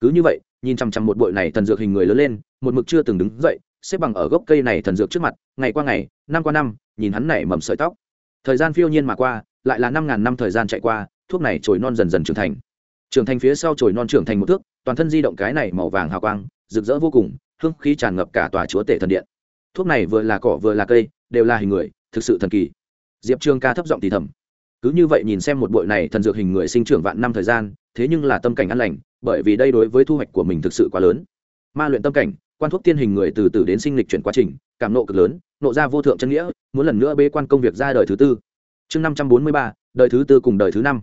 cứ như vậy, nhìn chằm chằm một bội này thần dược hình người lớn lên, một mực chưa từng đứng dậy, xếp bằng ở gốc cây này thần dược trước mặt, ngày qua ngày, năm qua năm, nhìn hắn nảy mầm sợi tóc. Thời gian phiêu nhiên mà qua, lại là năm ngàn năm thời gian chạy qua, thuốc này trồi non dần dần trưởng thành. Trưởng thành phía sau trồi non trưởng thành một thước, toàn thân di động cái này màu vàng hào quang, rực rỡ vô cùng, hương khí tràn ngập cả tòa chúa tể thần điện. Thuốc này vừa là cỏ vừa là cây, đều là hình người, thực sự thần kỳ. Diệp Trương ca thấp giọng thì thầm. Cứ như vậy nhìn xem một bội này thần dược hình người sinh trưởng vạn năm thời gian, thế nhưng là tâm cảnh an lành bởi vì đây đối với thu hoạch của mình thực sự quá lớn. Ma luyện tâm cảnh, quan thuốc tiên hình người từ từ đến sinh lịch chuyển quá trình, cảm nộ cực lớn, nộ ra vô thượng chân nghĩa, muốn lần nữa bê quan công việc ra đời thứ tư. Chương năm trăm bốn mươi ba, đời thứ tư cùng đời thứ năm.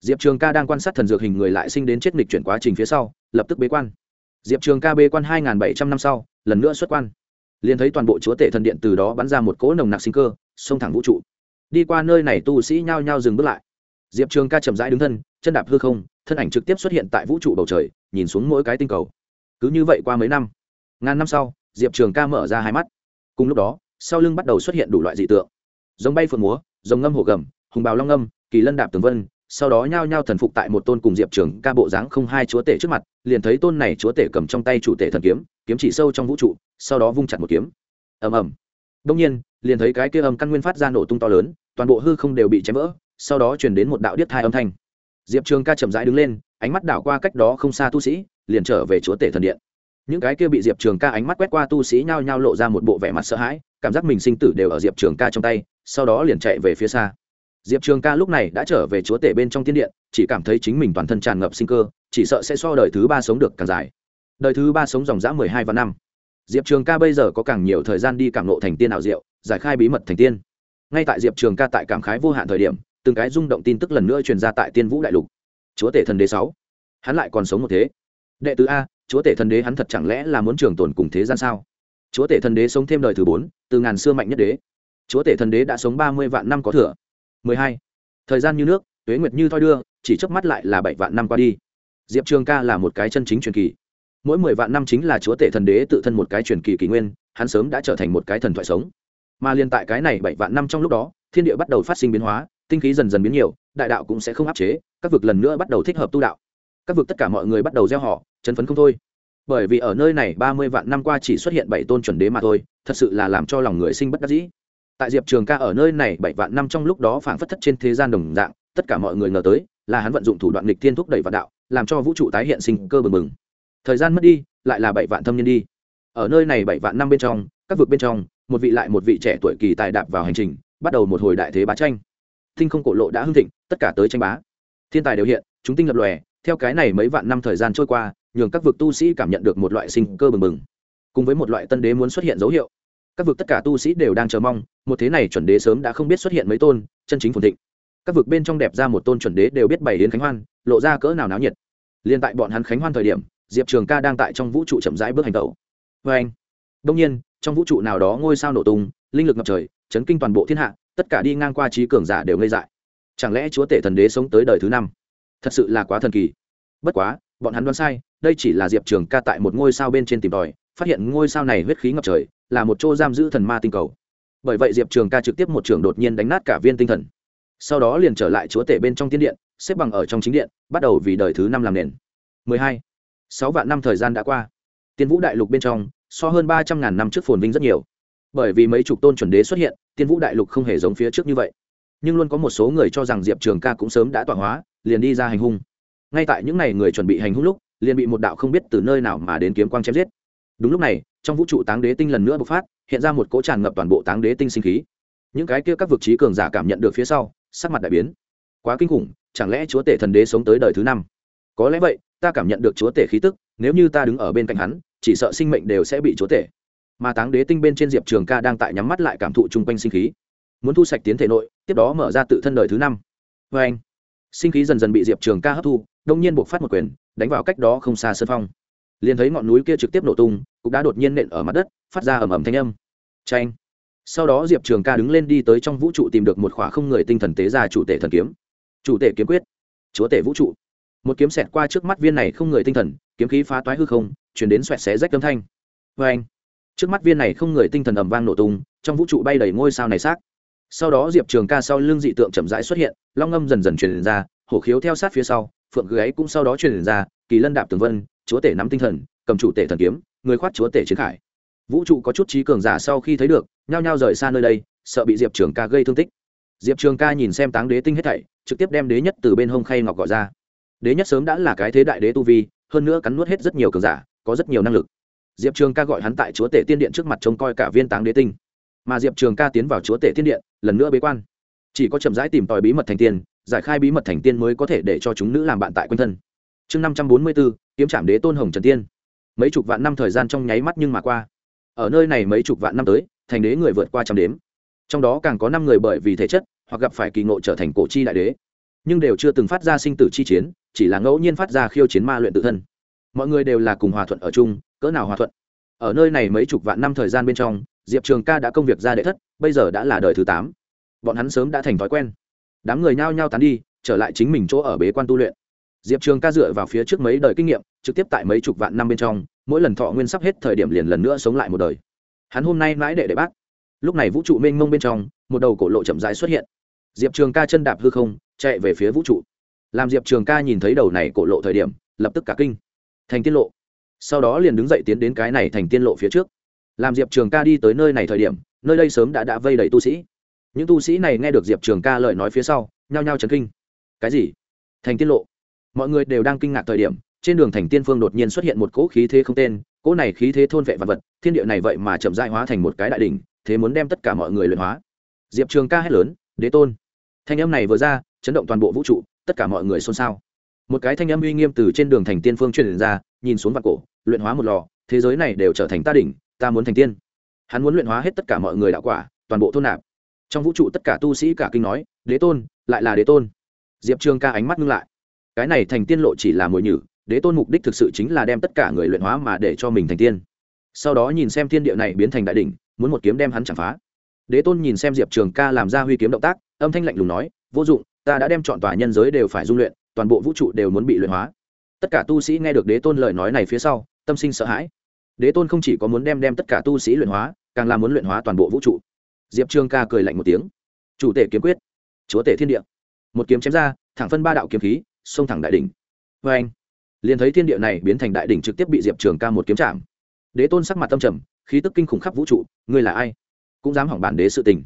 Diệp trường ca đang quan sát thần dược hình người lại sinh đến chết lịch chuyển quá trình phía sau, lập tức bế quan. Diệp trường ca bê quan hai bảy trăm năm sau, lần nữa xuất quan. Liền thấy toàn bộ chúa tể thần điện từ đó bắn ra một cỗ nồng nặc sinh cơ, xông thẳng vũ trụ. Đi qua nơi này tu sĩ nhao nhao dừng bước lại. Diệp trường ca chậm rãi đứng thân, chân đạp hư không thân ảnh trực tiếp xuất hiện tại vũ trụ bầu trời, nhìn xuống mỗi cái tinh cầu. Cứ như vậy qua mấy năm, ngàn năm sau, diệp trường ca mở ra hai mắt. Cùng lúc đó, sau lưng bắt đầu xuất hiện đủ loại dị tượng. Giống bay phượng múa, giống ngâm hổ gầm, hùng bào long ngâm, kỳ lân đạp tường vân, sau đó nhao nhao thần phục tại một tôn cùng diệp trường ca bộ dáng không hai chúa tể trước mặt, liền thấy tôn này chúa tể cầm trong tay chủ tể thần kiếm kiếm chỉ sâu trong vũ trụ, sau đó vung chặt một kiếm. Ầm ầm. Đông nhiên, liền thấy cái kia âm căn nguyên phát ra nổ tung to lớn, toàn bộ hư không đều bị chém vỡ, sau đó chuyển đến một đạo điếc thai âm thanh diệp trường ca chậm rãi đứng lên, ánh mắt đảo qua cách đó không xa tu sĩ, liền trở về chúa tể thần điện. Những cái kia bị diệp trường ca ánh mắt quét qua tu sĩ nhao nhao lộ ra một bộ vẻ mặt sợ hãi, cảm giác mình sinh tử đều ở diệp trường ca trong tay, sau đó liền chạy về phía xa. Diệp trường ca lúc này đã trở về chúa tể bên trong tiên điện, chỉ cảm thấy chính mình toàn thân tràn ngập sinh cơ, chỉ sợ sẽ so đời thứ ba sống được càng dài. Đời thứ ba sống dòng dã mười hai vạn năm. Diệp trường ca bây giờ có càng nhiều thời gian đi cảm lộ thành tiên ảo diệu, giải khai bí mật thành tiên. Ngay tại diệp trường ca tại cảm khái vô hạn thời điểm từng cái rung động tin tức lần nữa truyền ra tại tiên vũ đại lục. Chúa tể thần đế sáu. Hắn lại còn sống một thế. Đệ tứ a, chúa tể thần đế hắn thật chẳng lẽ là muốn trường tồn cùng thế gian sao? Chúa tể thần đế sống thêm đời thứ bốn, từ ngàn xưa mạnh nhất đế. Chúa tể thần đế đã sống ba mươi vạn năm có thừa. mười hai. Thời gian như nước, tuế nguyệt như thoi đưa, chỉ chớp mắt lại là bảy vạn năm qua đi. Diệp trường ca là một cái chân chính truyền kỳ. Mỗi mười vạn năm chính là chúa tể thần đế tự thân một cái truyền kỳ kỷ nguyên, hắn sớm đã trở thành một cái thần thoại sống. Mà liên tại cái này bảy vạn năm trong lúc đó, thiên địa bắt đầu phát sinh biến hóa tinh khí dần dần biến nhiều, đại đạo cũng sẽ không áp chế, các vực lần nữa bắt đầu thích hợp tu đạo. Các vực tất cả mọi người bắt đầu gieo họ, chấn phấn không thôi. Bởi vì ở nơi này ba mươi vạn năm qua chỉ xuất hiện bảy tôn chuẩn đế mà thôi, thật sự là làm cho lòng người sinh bất đắc dĩ. Tại diệp trường ca ở nơi này bảy vạn năm trong lúc đó phảng phất thất trên thế gian đồng dạng, tất cả mọi người ngờ tới, là hắn vận dụng thủ đoạn lịch thiên thúc đẩy vạn đạo, làm cho vũ trụ tái hiện sinh cơ bừng bừng. Thời gian mất đi, lại là bảy vạn thâm nhân đi. Ở nơi này bảy vạn năm bên trong, các vực bên trong, một vị lại một vị trẻ tuổi kỳ tài đạp vào hành trình, bắt đầu một hồi đại thế bá tranh tinh không cổ lộ đã hưng thịnh, tất cả tới tranh bá. Thiên tài đều hiện, chúng tinh lập lòe, theo cái này mấy vạn năm thời gian trôi qua, nhường các vực tu sĩ cảm nhận được một loại sinh cơ bừng bừng. Cùng với một loại tân đế muốn xuất hiện dấu hiệu, các vực tất cả tu sĩ đều đang chờ mong, một thế này chuẩn đế sớm đã không biết xuất hiện mấy tôn, chân chính phồn thịnh. Các vực bên trong đẹp ra một tôn chuẩn đế đều biết bày đến khánh hoan, lộ ra cỡ nào náo nhiệt. Liên tại bọn hắn khánh hoan thời điểm, diệp trường ca đang tại trong vũ trụ chậm rãi bước hành tẩu. Vê anh đông nhiên, trong vũ trụ nào đó ngôi sao nổ tung, linh lực ngập trời, chấn kinh toàn bộ thiên hạ tất cả đi ngang qua trí cường giả đều ngây dại. Chẳng lẽ chúa tể thần đế sống tới đời thứ năm? Thật sự là quá thần kỳ. Bất quá, bọn hắn đoán sai, đây chỉ là diệp trường ca tại một ngôi sao bên trên tìm tòi, phát hiện ngôi sao này huyết khí ngập trời, là một chỗ giam giữ thần ma tinh cầu. Bởi vậy diệp trường ca trực tiếp một trường đột nhiên đánh nát cả viên tinh thần. Sau đó liền trở lại chúa tể bên trong tiên điện, xếp bằng ở trong chính điện, bắt đầu vì đời thứ năm làm nền. 12. sáu vạn năm thời gian đã qua. Tiên vũ đại lục bên trong, so hơn ba trăm ngàn năm trước phồn vinh rất nhiều. Bởi vì mấy chục tôn chuẩn đế xuất hiện tiên vũ đại lục không hề giống phía trước như vậy. Nhưng luôn có một số người cho rằng diệp trường ca cũng sớm đã tọa hóa, liền đi ra hành hung. Ngay tại những n à y người chuẩn bị hành hung lúc, liền bị một đạo không biết từ nơi nào mà đến kiếm quang chém giết. Đúng lúc này, trong vũ trụ táng đế tinh lần nữa bộc phát, hiện ra một cỗ tràn ngập toàn bộ táng đế tinh sinh khí. Những cái kia các vực trí cường giả cảm nhận được phía sau, sắc mặt đại biến. Quá kinh khủng, chẳng lẽ chúa tể thần đế sống tới đời thứ năm? Có lẽ vậy, ta cảm nhận được chúa tể khí tức, nếu như ta đứng ở bên cạnh hắn, chỉ sợ sinh mệnh đều sẽ bị chúa tể mà táng đế tinh bên trên diệp trường ca đang tại nhắm mắt lại cảm thụ chung quanh sinh khí. Muốn thu sạch tiến thể nội, tiếp đó mở ra tự thân đời thứ năm. Vê anh, sinh khí dần dần bị diệp trường ca hấp thu, đông nhiên buộc phát một quyền, đánh vào cách đó không xa sân phong. Liền thấy ngọn núi kia trực tiếp nổ tung cũng đã đột nhiên nện ở mặt đất, phát ra ầm ầm thanh âm. Tranh sau đó diệp trường ca đứng lên đi tới trong vũ trụ tìm được một khỏa không người tinh thần tế ra chủ tể thần kiếm. Chủ tể kiếm quyết. Chúa tể vũ trụ. Một kiếm xẹt qua trước mắt viên này không người tinh thần, kiếm khí phá toái hư không, chuyển đến xoẹt xé rách âm thanh. Vê anh trước mắt viên này không người tinh thần ầm vang nổ tung, trong vũ trụ bay đầy ngôi sao này xác. Sau đó diệp trường ca sau lưng dị tượng chậm rãi xuất hiện, long ngâm dần dần truyền ra, hổ khiếu theo sát phía sau, phượng gáy cũng sau đó truyền ra, kỳ lân đạp tường vân, chúa tể nắm tinh thần, cầm chủ tể thần kiếm, người khoát chúa tể chiến khải. Vũ trụ có chút trí cường giả sau khi thấy được, nhao nhao rời xa nơi đây, sợ bị diệp trường ca gây thương tích. Diệp trường ca nhìn xem táng đế tinh hết thảy, trực tiếp đem đế nhất từ bên hông khay ngọc gọi ra. Đế nhất sớm đã là cái thế đại đế tu vi, hơn nữa cắn nuốt hết rất nhiều cường giả, có rất nhiều năng lực diệp trường ca gọi hắn tại chúa tể tiên điện trước mặt trông coi cả viên táng đế tinh. Mà diệp trường ca tiến vào chúa tể tiên điện, lần nữa bế quan. Chỉ có chậm rãi tìm tòi bí mật thành tiên, giải khai bí mật thành tiên mới có thể để cho chúng nữ làm bạn tại quanh thân. Chương năm trăm bốn mươi bốn, kiếm trạm đế tôn hồng trần tiên. Mấy chục vạn năm thời gian trong nháy mắt nhưng mà qua. Ở nơi này mấy chục vạn năm tới, thành đế người vượt qua trăm đếm. Trong đó càng có năm người bởi vì thể chất, hoặc gặp phải kỳ ngộ trở thành cổ chi đại đế. Nhưng đều chưa từng phát ra sinh tử chi chiến, chỉ là ngẫu nhiên phát ra khiêu chiến ma luyện tự thân. Mọi người đều là cùng hòa thuận ở chung cỡ nào hòa thuận. Ở nơi này mấy chục vạn năm thời gian bên trong, diệp trường ca đã công việc ra đệ thất, bây giờ đã là đời thứ tám. Bọn hắn sớm đã thành thói quen. Đám người nhao nhao tán đi, trở lại chính mình chỗ ở bế quan tu luyện. Diệp trường ca dựa vào phía trước mấy đời kinh nghiệm, trực tiếp tại mấy chục vạn năm bên trong, mỗi lần thọ nguyên sắp hết thời điểm liền lần nữa sống lại một đời. Hắn hôm nay mãi đệ đệ bác. Lúc này vũ trụ mênh mông bên trong, một đầu cổ lộ chậm rãi xuất hiện. Diệp trường ca chân đạp hư không, chạy về phía vũ trụ. Làm diệp trường ca nhìn thấy đầu này cổ lộ thời điểm, lập tức cả kinh. Thành tiết lộ sau đó liền đứng dậy tiến đến cái này thành tiên lộ phía trước. Làm diệp trường ca đi tới nơi này thời điểm, nơi đây sớm đã đã vây đầy tu sĩ. Những tu sĩ này nghe được diệp trường ca lời nói phía sau, nhao nhao chấn kinh. Cái gì? Thành tiên lộ? Mọi người đều đang kinh ngạc thời điểm, trên đường thành tiên phương đột nhiên xuất hiện một cỗ khí thế không tên, cỗ này khí thế thôn vệ vật vật, thiên địa này vậy mà chậm dại hóa thành một cái đại đ ỉ n h thế muốn đem tất cả mọi người luyện hóa. Diệp trường ca hét lớn, đế tôn! Thanh âm này vừa ra, chấn động toàn bộ vũ trụ, tất cả mọi người xôn xao một cái thanh âm uy nghiêm từ trên đường thành tiên phương truyền ra, nhìn xuống vạn cổ, luyện hóa một lò, thế giới này đều trở thành ta đỉnh, ta muốn thành tiên. Hắn muốn luyện hóa hết tất cả mọi người đạo quả, toàn bộ thôn nạp. Trong vũ trụ tất cả tu sĩ cả kinh nói, đế tôn, lại là đế tôn. Diệp trường ca ánh mắt ngưng lại. Cái này thành tiên lộ chỉ là mồi nhử, đế tôn mục đích thực sự chính là đem tất cả người luyện hóa mà để cho mình thành tiên. Sau đó nhìn xem thiên địa này biến thành đại đ ỉ n h muốn một kiếm đem hắn chạm phá. Đế tôn nhìn xem diệp trường ca làm ra huy kiếm động tác, âm thanh lạnh lùng nói, vô dụng, ta đã đem chọn tòa nhân giới đều phải dung luyện toàn bộ vũ trụ đều muốn bị luyện hóa. Tất cả tu sĩ nghe được đế tôn lời nói này phía sau, tâm sinh sợ hãi. Đế tôn không chỉ có muốn đem đem tất cả tu sĩ luyện hóa, càng là muốn luyện hóa toàn bộ vũ trụ. Diệp trường ca cười lạnh một tiếng. Chủ tể kiếm quyết. Chúa tể thiên địa. Một kiếm chém ra, thẳng phân ba đạo kiếm khí, xông thẳng đại đ ỉ n h vê anh, liền thấy thiên địa này biến thành đại đ ỉ n h trực tiếp bị diệp trường ca một kiếm chạm. Đế tôn sắc mặt tâm trầm, khí tức kinh khủng khắp vũ trụ, ngươi là ai? Cũng dám hỏng bản đế sự tình.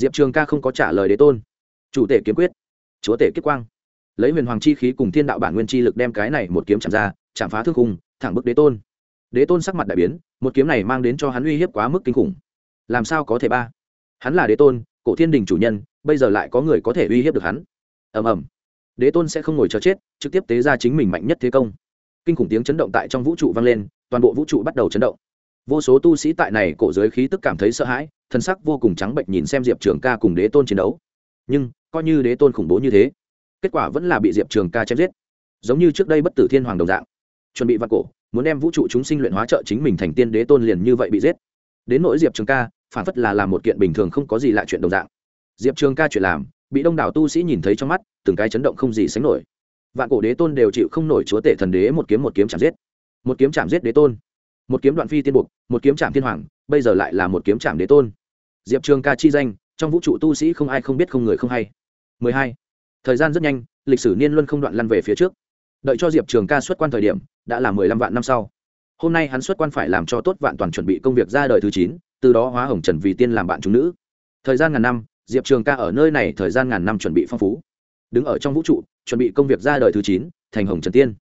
Diệp trường ca không có trả lời đế tôn. Chủ tể kiếm quyết. Chúa tể kiếp quang lấy huyền hoàng chi khí cùng thiên đạo bản nguyên chi lực đem cái này một kiếm chạm ra, chạm phá thương khung, thẳng bức đế tôn. Đế tôn sắc mặt đại biến, một kiếm này mang đến cho hắn uy hiếp quá mức kinh khủng. Làm sao có thể ba? Hắn là đế tôn, cổ thiên đình chủ nhân, bây giờ lại có người có thể uy hiếp được hắn. Ầm ầm. Đế tôn sẽ không ngồi chờ chết, trực tiếp tế ra chính mình mạnh nhất thế công. Kinh khủng tiếng chấn động tại trong vũ trụ vang lên, toàn bộ vũ trụ bắt đầu chấn động. Vô số tu sĩ tại này cổ giới khí tức cảm thấy sợ hãi, thân sắc vô cùng trắng bệnh nhìn xem diệp trường ca cùng đế tôn chiến đấu. Nhưng, coi như đế tôn khủng bố như thế kết quả vẫn là bị diệp trường ca chém giết giống như trước đây bất tử thiên hoàng đồng dạng chuẩn bị vặt cổ muốn đem vũ trụ chúng sinh luyện hóa trợ chính mình thành tiên đế tôn liền như vậy bị giết đến nỗi diệp trường ca phản phất là làm một kiện bình thường không có gì lạ chuyện đồng dạng diệp trường ca chuyện làm bị đông đảo tu sĩ nhìn thấy trong mắt từng cái chấn động không gì sánh nổi vạn cổ đế tôn đều chịu không nổi chúa tể thần đế một kiếm một kiếm chạm giết một kiếm chạm giết đế tôn một kiếm đoạn phi tiên buộc một kiếm chạm thiên hoàng bây giờ lại là một kiếm chạm đế tôn diệp trường ca chi danh trong vũ trụ tu sĩ không ai không biết không người không hay 12 thời gian rất nhanh, lịch sử niên luân không đoạn lăn về phía trước. Đợi cho diệp trường ca xuất quan thời điểm, đã là mười lăm vạn năm sau. Hôm nay hắn xuất quan phải làm cho tốt vạn toàn chuẩn bị công việc ra đời thứ chín, từ đó hóa hồng trần vì tiên làm bạn chúng nữ. Thời gian ngàn năm, diệp trường ca ở nơi này thời gian ngàn năm chuẩn bị phong phú. Đứng ở trong vũ trụ, chuẩn bị công việc ra đời thứ chín, thành hồng trần tiên.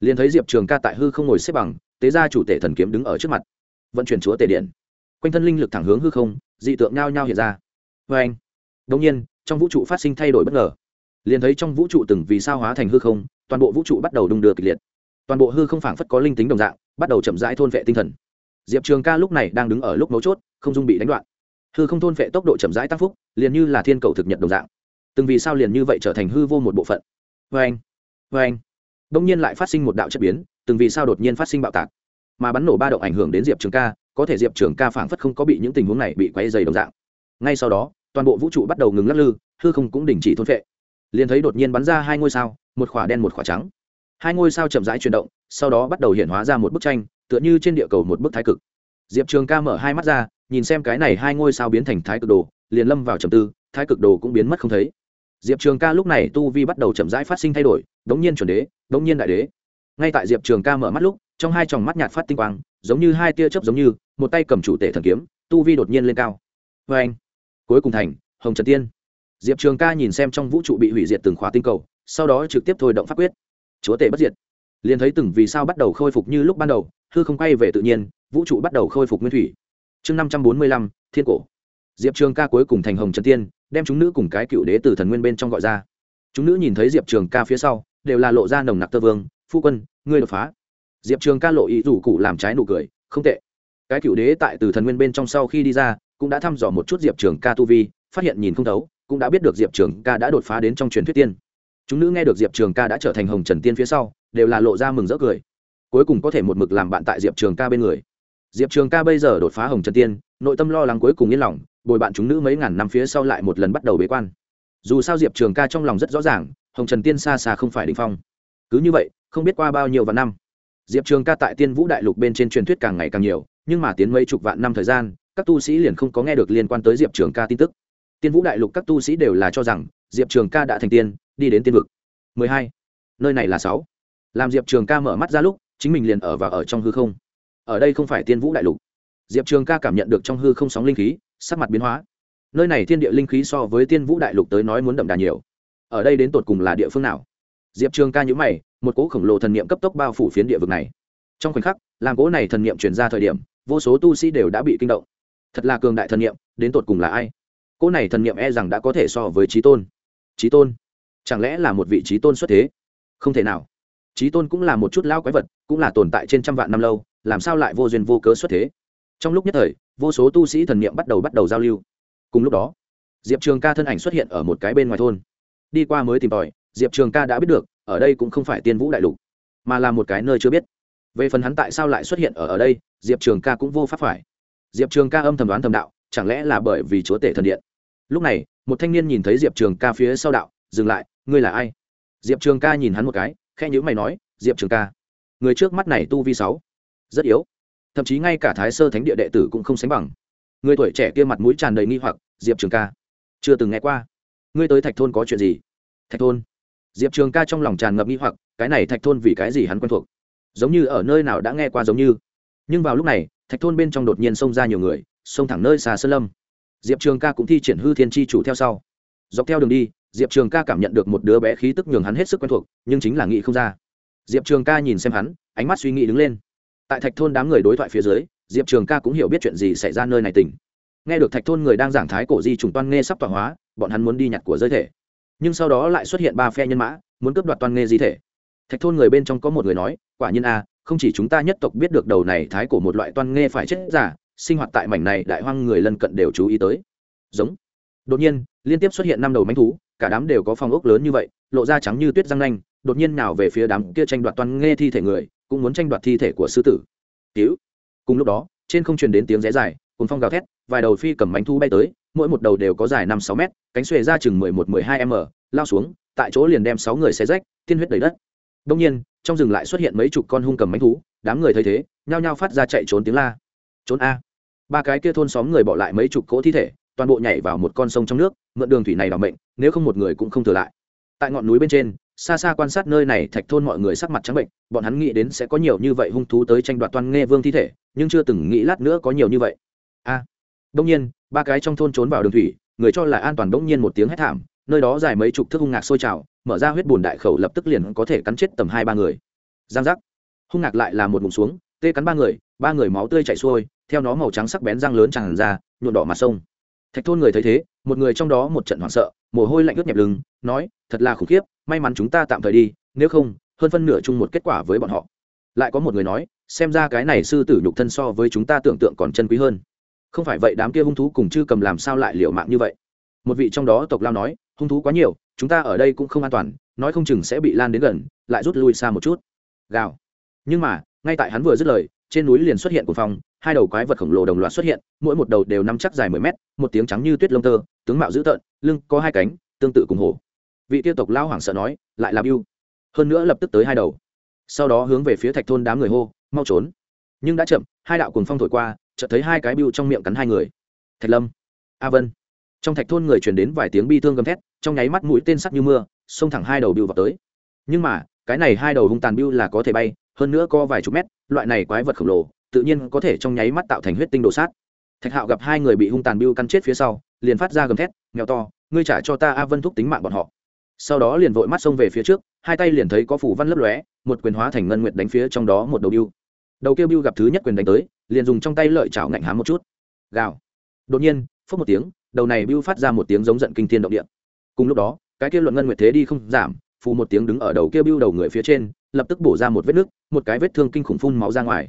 Liền thấy diệp trường ca tại hư không ngồi xếp bằng, tế ra chủ tể thần kiếm đứng ở trước mặt. Vận chuyển chúa tể điện. Quanh thân linh lực thẳng hướng hư không, dị tượng nhao nhao hiện ra. Vê anh đông nhiên, trong vũ trụ phát sinh thay đổi bất ngờ liền thấy trong vũ trụ từng vì sao hóa thành hư không, toàn bộ vũ trụ bắt đầu đung đưa kịch liệt. Toàn bộ hư không phảng phất có linh tính đồng dạng, bắt đầu chậm rãi thôn vệ tinh thần. Diệp trường ca lúc này đang đứng ở lúc mấu chốt, không dung bị đánh đoạn. Hư không thôn vệ tốc độ chậm rãi tăng phúc, liền như là thiên cầu thực nhật đồng dạng. Từng vì sao liền như vậy trở thành hư vô một bộ phận. Vê anh vê anh. Đông nhiên lại phát sinh một đạo chất biến, từng vì sao đột nhiên phát sinh bạo tạc. Mà bắn nổ ba động ảnh hưởng đến diệp trường ca, có thể diệp trường ca phảng phất không có bị những tình huống này bị quay dày đồng dạng. Ngay sau đó, toàn bộ vũ trụ bắt đầu ngừng lắc lư, hư không cũng đình chỉ thôn vệ liền thấy đột nhiên bắn ra hai ngôi sao, một khỏa đen một khỏa trắng. Hai ngôi sao chậm rãi chuyển động, sau đó bắt đầu hiện hóa ra một bức tranh, tựa như trên địa cầu một bức thái cực. Diệp trường ca mở hai mắt ra, nhìn xem cái này hai ngôi sao biến thành thái cực đồ, liền lâm vào trầm tư, thái cực đồ cũng biến mất không thấy. Diệp trường ca lúc này tu vi bắt đầu chậm rãi phát sinh thay đổi, đống nhiên chuẩn đế, đống nhiên đại đế. Ngay tại diệp trường ca mở mắt lúc, trong hai tròng mắt nhạt phát tinh quang, giống như hai tia chớp giống như, một tay cầm chủ tể thần kiếm, tu vi đột nhiên lên cao. Vê anh cuối cùng thành, hồng trần tiên diệp trường ca nhìn xem trong vũ trụ bị hủy diệt từng khóa tinh cầu, sau đó trực tiếp thôi động pháp quyết. Chúa tể bất diệt. Liền thấy từng vì sao bắt đầu khôi phục như lúc ban đầu, hư không quay về tự nhiên, vũ trụ bắt đầu khôi phục nguyên thủy. Chương năm trăm bốn mươi lăm, thiên cổ. Diệp trường ca cuối cùng thành hồng trần tiên, đem chúng nữ cùng cái cựu đế từ thần nguyên bên trong gọi ra. Chúng nữ nhìn thấy diệp trường ca phía sau, đều là lộ ra nồng nặc tơ vương, phu quân, ngươi đột phá. Diệp trường ca lộ ý rủ cụ làm trái nụ cười, không tệ. Cái cựu đế tại từ thần nguyên bên trong sau khi đi ra, cũng đã thăm dò một chút diệp trường ca tu vi, phát hiện nhìn không thấu cũng đã biết được diệp trường ca đã đột phá đến trong truyền thuyết tiên. Chúng nữ nghe được diệp trường ca đã trở thành hồng trần tiên phía sau, đều là lộ ra mừng rỡ cười. Cuối cùng có thể một mực làm bạn tại diệp trường ca bên người. Diệp trường ca bây giờ đột phá hồng trần tiên, nội tâm lo lắng cuối cùng yên lòng, bồi bạn chúng nữ mấy ngàn năm phía sau lại một lần bắt đầu bế quan. Dù sao diệp trường ca trong lòng rất rõ ràng, hồng trần tiên xa xa không phải đ ỉ n h phong. Cứ như vậy, không biết qua bao nhiêu vạn năm, diệp trường ca tại tiên vũ đại lục bên trên truyền thuyết càng ngày càng nhiều, nhưng mà tiến mấy chục vạn năm thời gian, các tu sĩ liền không có nghe được liên quan tới diệp trường ca tin tức tiên vũ đại lục các tu sĩ đều là cho rằng, diệp trường ca đã thành tiên, đi đến tiên vực. 12. nơi này là sáu. Làm diệp trường ca mở mắt ra lúc, chính mình liền ở và ở trong hư không. Ở đây không phải tiên vũ đại lục. Diệp trường ca cảm nhận được trong hư không sóng linh khí, sắc mặt biến hóa. Nơi này thiên địa linh khí so với tiên vũ đại lục tới nói muốn đậm đà nhiều. Ở đây đến tột cùng là địa phương nào? Diệp trường ca nhữ mày, một cỗ khổng lồ thần niệm cấp tốc bao phủ phiến địa vực này. Trong khoảnh khắc, làm cỗ này thần niệm truyền ra thời điểm, vô số tu sĩ đều đã bị kinh động. Thật là cường đại thần niệm, đến tột cùng là ai? Cỗ này thần niệm e rằng đã có thể so với trí tôn. Trí tôn? Chẳng lẽ là một vị trí tôn xuất thế? Không thể nào. Trí tôn cũng là một chút lao quái vật, cũng là tồn tại trên trăm vạn năm lâu, làm sao lại vô duyên vô cớ xuất thế? Trong lúc nhất thời, vô số tu sĩ thần niệm bắt đầu bắt đầu giao lưu. Cùng lúc đó, diệp trường ca thân ảnh xuất hiện ở một cái bên ngoài thôn. Đi qua mới tìm tòi, diệp trường ca đã biết được, ở đây cũng không phải tiên vũ đại lục, mà là một cái nơi chưa biết. Về phần hắn tại sao lại xuất hiện ở ở đây, diệp trường ca cũng vô pháp phải. Diệp trường ca âm thầm đoán thầm đạo, chẳng lẽ là bởi vì chúa tể thần điện? Lúc này, một thanh niên nhìn thấy diệp trường ca phía sau đạo, dừng lại, ngươi là ai? Diệp trường ca nhìn hắn một cái khe nhữ mày nói, diệp trường ca, người trước mắt này tu vi sáu, rất yếu. Thậm chí ngay cả thái sơ thánh địa đệ tử cũng không sánh bằng. Người tuổi trẻ kia mặt mũi tràn đầy nghi hoặc, diệp trường ca, chưa từng nghe qua. Ngươi tới thạch thôn có chuyện gì? Thạch thôn? Diệp trường ca trong lòng tràn ngập nghi hoặc, cái này thạch thôn vì cái gì hắn quen thuộc? Giống như ở nơi nào đã nghe qua giống như. Nhưng vào lúc này, thạch thôn bên trong đột nhiên xông ra nhiều người, xông thẳng nơi xà sơn lâm diệp trường ca cũng thi triển hư thiên tri chủ theo sau. Dọc theo đường đi, diệp trường ca cảm nhận được một đứa bé khí tức nhường hắn hết sức quen thuộc, nhưng chính là nghĩ không ra. Diệp trường ca nhìn xem hắn, ánh mắt suy nghĩ đứng lên. Tại thạch thôn đám người đối thoại phía dưới, diệp trường ca cũng hiểu biết chuyện gì xảy ra nơi này tỉnh nghe được thạch thôn người đang giảng thái cổ di trùng toan nghe sắp tỏa hóa, bọn hắn muốn đi nhặt của giới thể. Nhưng sau đó lại xuất hiện ba phe nhân mã, muốn cướp đoạt toan nghe di thể. Thạch thôn người bên trong có một người nói, quả nhiên a không chỉ chúng ta nhất tộc biết được đầu này thái cổ một loại toan nghe phải chết giả sinh hoạt tại mảnh này đại hoang người lân cận đều chú ý tới. Giống. Đột nhiên, liên tiếp xuất hiện năm đầu mánh thú, cả đám đều có phòng ốc lớn như vậy, lộ ra trắng như tuyết răng nanh, đột nhiên nào về phía đám kia tranh đoạt toan nghe thi thể người, cũng muốn tranh đoạt thi thể của sư tử. Cứu. Cùng lúc đó, trên không truyền đến tiếng rẽ dài cùng phong gào thét, vài đầu phi cầm manh thú bay tới, mỗi một đầu đều có dài năm sáu mét, cánh xuề ra chừng mười một, mười hai m lao xuống, tại chỗ liền đem sáu người xe rách, tiên huyết đầy đất. Đông nhiên, trong rừng lại xuất hiện mấy chục con hung cầm manh thú, đám người thấy thế, nhao nhao phát ra chạy trốn tiếng la. Trốn a ba cái kia thôn xóm người bỏ lại mấy chục cỗ thi thể toàn bộ nhảy vào một con sông trong nước mượn đường thủy này đ mệnh nếu không một người cũng không thừa lại. Tại ngọn núi bên trên xa xa quan sát nơi này thạch thôn mọi người sắc mặt trắng bệnh bọn hắn nghĩ đến sẽ có nhiều như vậy hung thú tới tranh đoạt toan nghe vương thi thể nhưng chưa từng nghĩ lát nữa có nhiều như vậy. A à, đông nhiên ba cái trong thôn trốn vào đường thủy người cho là an toàn đông nhiên một tiếng hét thảm nơi đó dài mấy chục thước hung ngạc sôi trào mở ra huyết bùn đại khẩu lập tức liền có thể cắn chết tầm hai ba người. Giang giác. Hung ngạc lại là một bụng xuống tê cắn ba người ba người máu tươi chảy xuôi theo nó màu trắng sắc bén răng lớn tràn ra nhuộn đỏ mặt sông. Thạch thôn người thấy thế, một người trong đó một trận hoảng sợ, mồ hôi lạnh ướt nhẹp lưng, nói, thật là khủng khiếp, may mắn chúng ta tạm thời đi, nếu không, hơn phân nửa chung một kết quả với bọn họ. Lại có một người nói, xem ra cái này sư tử nhục thân so với chúng ta tưởng tượng còn chân quý hơn. Không phải vậy đám kia hung thú cùng chư cầm làm sao lại liều mạng như vậy? Một vị trong đó tộc lao nói, hung thú quá nhiều, chúng ta ở đây cũng không an toàn, nói không chừng sẽ bị lan đến gần, lại rút lui xa một chút. Gào. Nhưng mà, ngay tại hắn vừa dứt lời, trên núi liền xuất hiện cuồng phong hai đầu quái vật khổng lồ đồng loạt xuất hiện, mỗi một đầu đều nắm chắc dài mười mét, một tiếng trắng như tuyết lông tơ, tướng mạo dữ tợn, lưng có hai cánh, tương tự cùng hổ. Vị tiêu tộc lao hoảng sợ nói, lại là biêu hơn nữa lập tức tới hai đầu. Sau đó hướng về phía thạch thôn đám người hô, mau trốn. Nhưng đã chậm, hai đạo cùng phong thổi qua, chợt thấy hai cái biêu trong miệng cắn hai người. Thạch lâm, a vân. Trong thạch thôn người truyền đến vài tiếng bi thương gầm thét, trong nháy mắt mũi tên sắc như mưa, xông thẳng hai đầu biêu vào tới. Nhưng mà, cái này hai đầu hung tàn biêu là có thể bay, hơn nữa có vài chục mét, loại này quái vật khổng lồ tự nhiên có thể trong nháy mắt tạo thành huyết tinh đồ sát. Thạch hạo gặp hai người bị hung tàn biêu căn chết phía sau, liền phát ra gầm thét nghèo to, ngươi trả cho ta a vân thúc tính mạng bọn họ. Sau đó liền vội mắt xông về phía trước, hai tay liền thấy có phủ văn lấp lóe, một quyền hóa thành ngân nguyệt đánh phía trong đó một đầu biêu đầu kia biêu gặp thứ nhất quyền đánh tới, liền dùng trong tay lợi chảo ngạnh hám một chút. Gào. Đột nhiên, phốc một tiếng, đầu này biêu phát ra một tiếng giống giận kinh thiên động địa. Cùng lúc đó, cái kia luận ngân nguyệt thế đi không giảm, phù một tiếng đứng ở đầu kia biêu đầu người phía trên, lập tức bổ ra một vết nứt một cái vết thương kinh khủng phun máu ra ngoài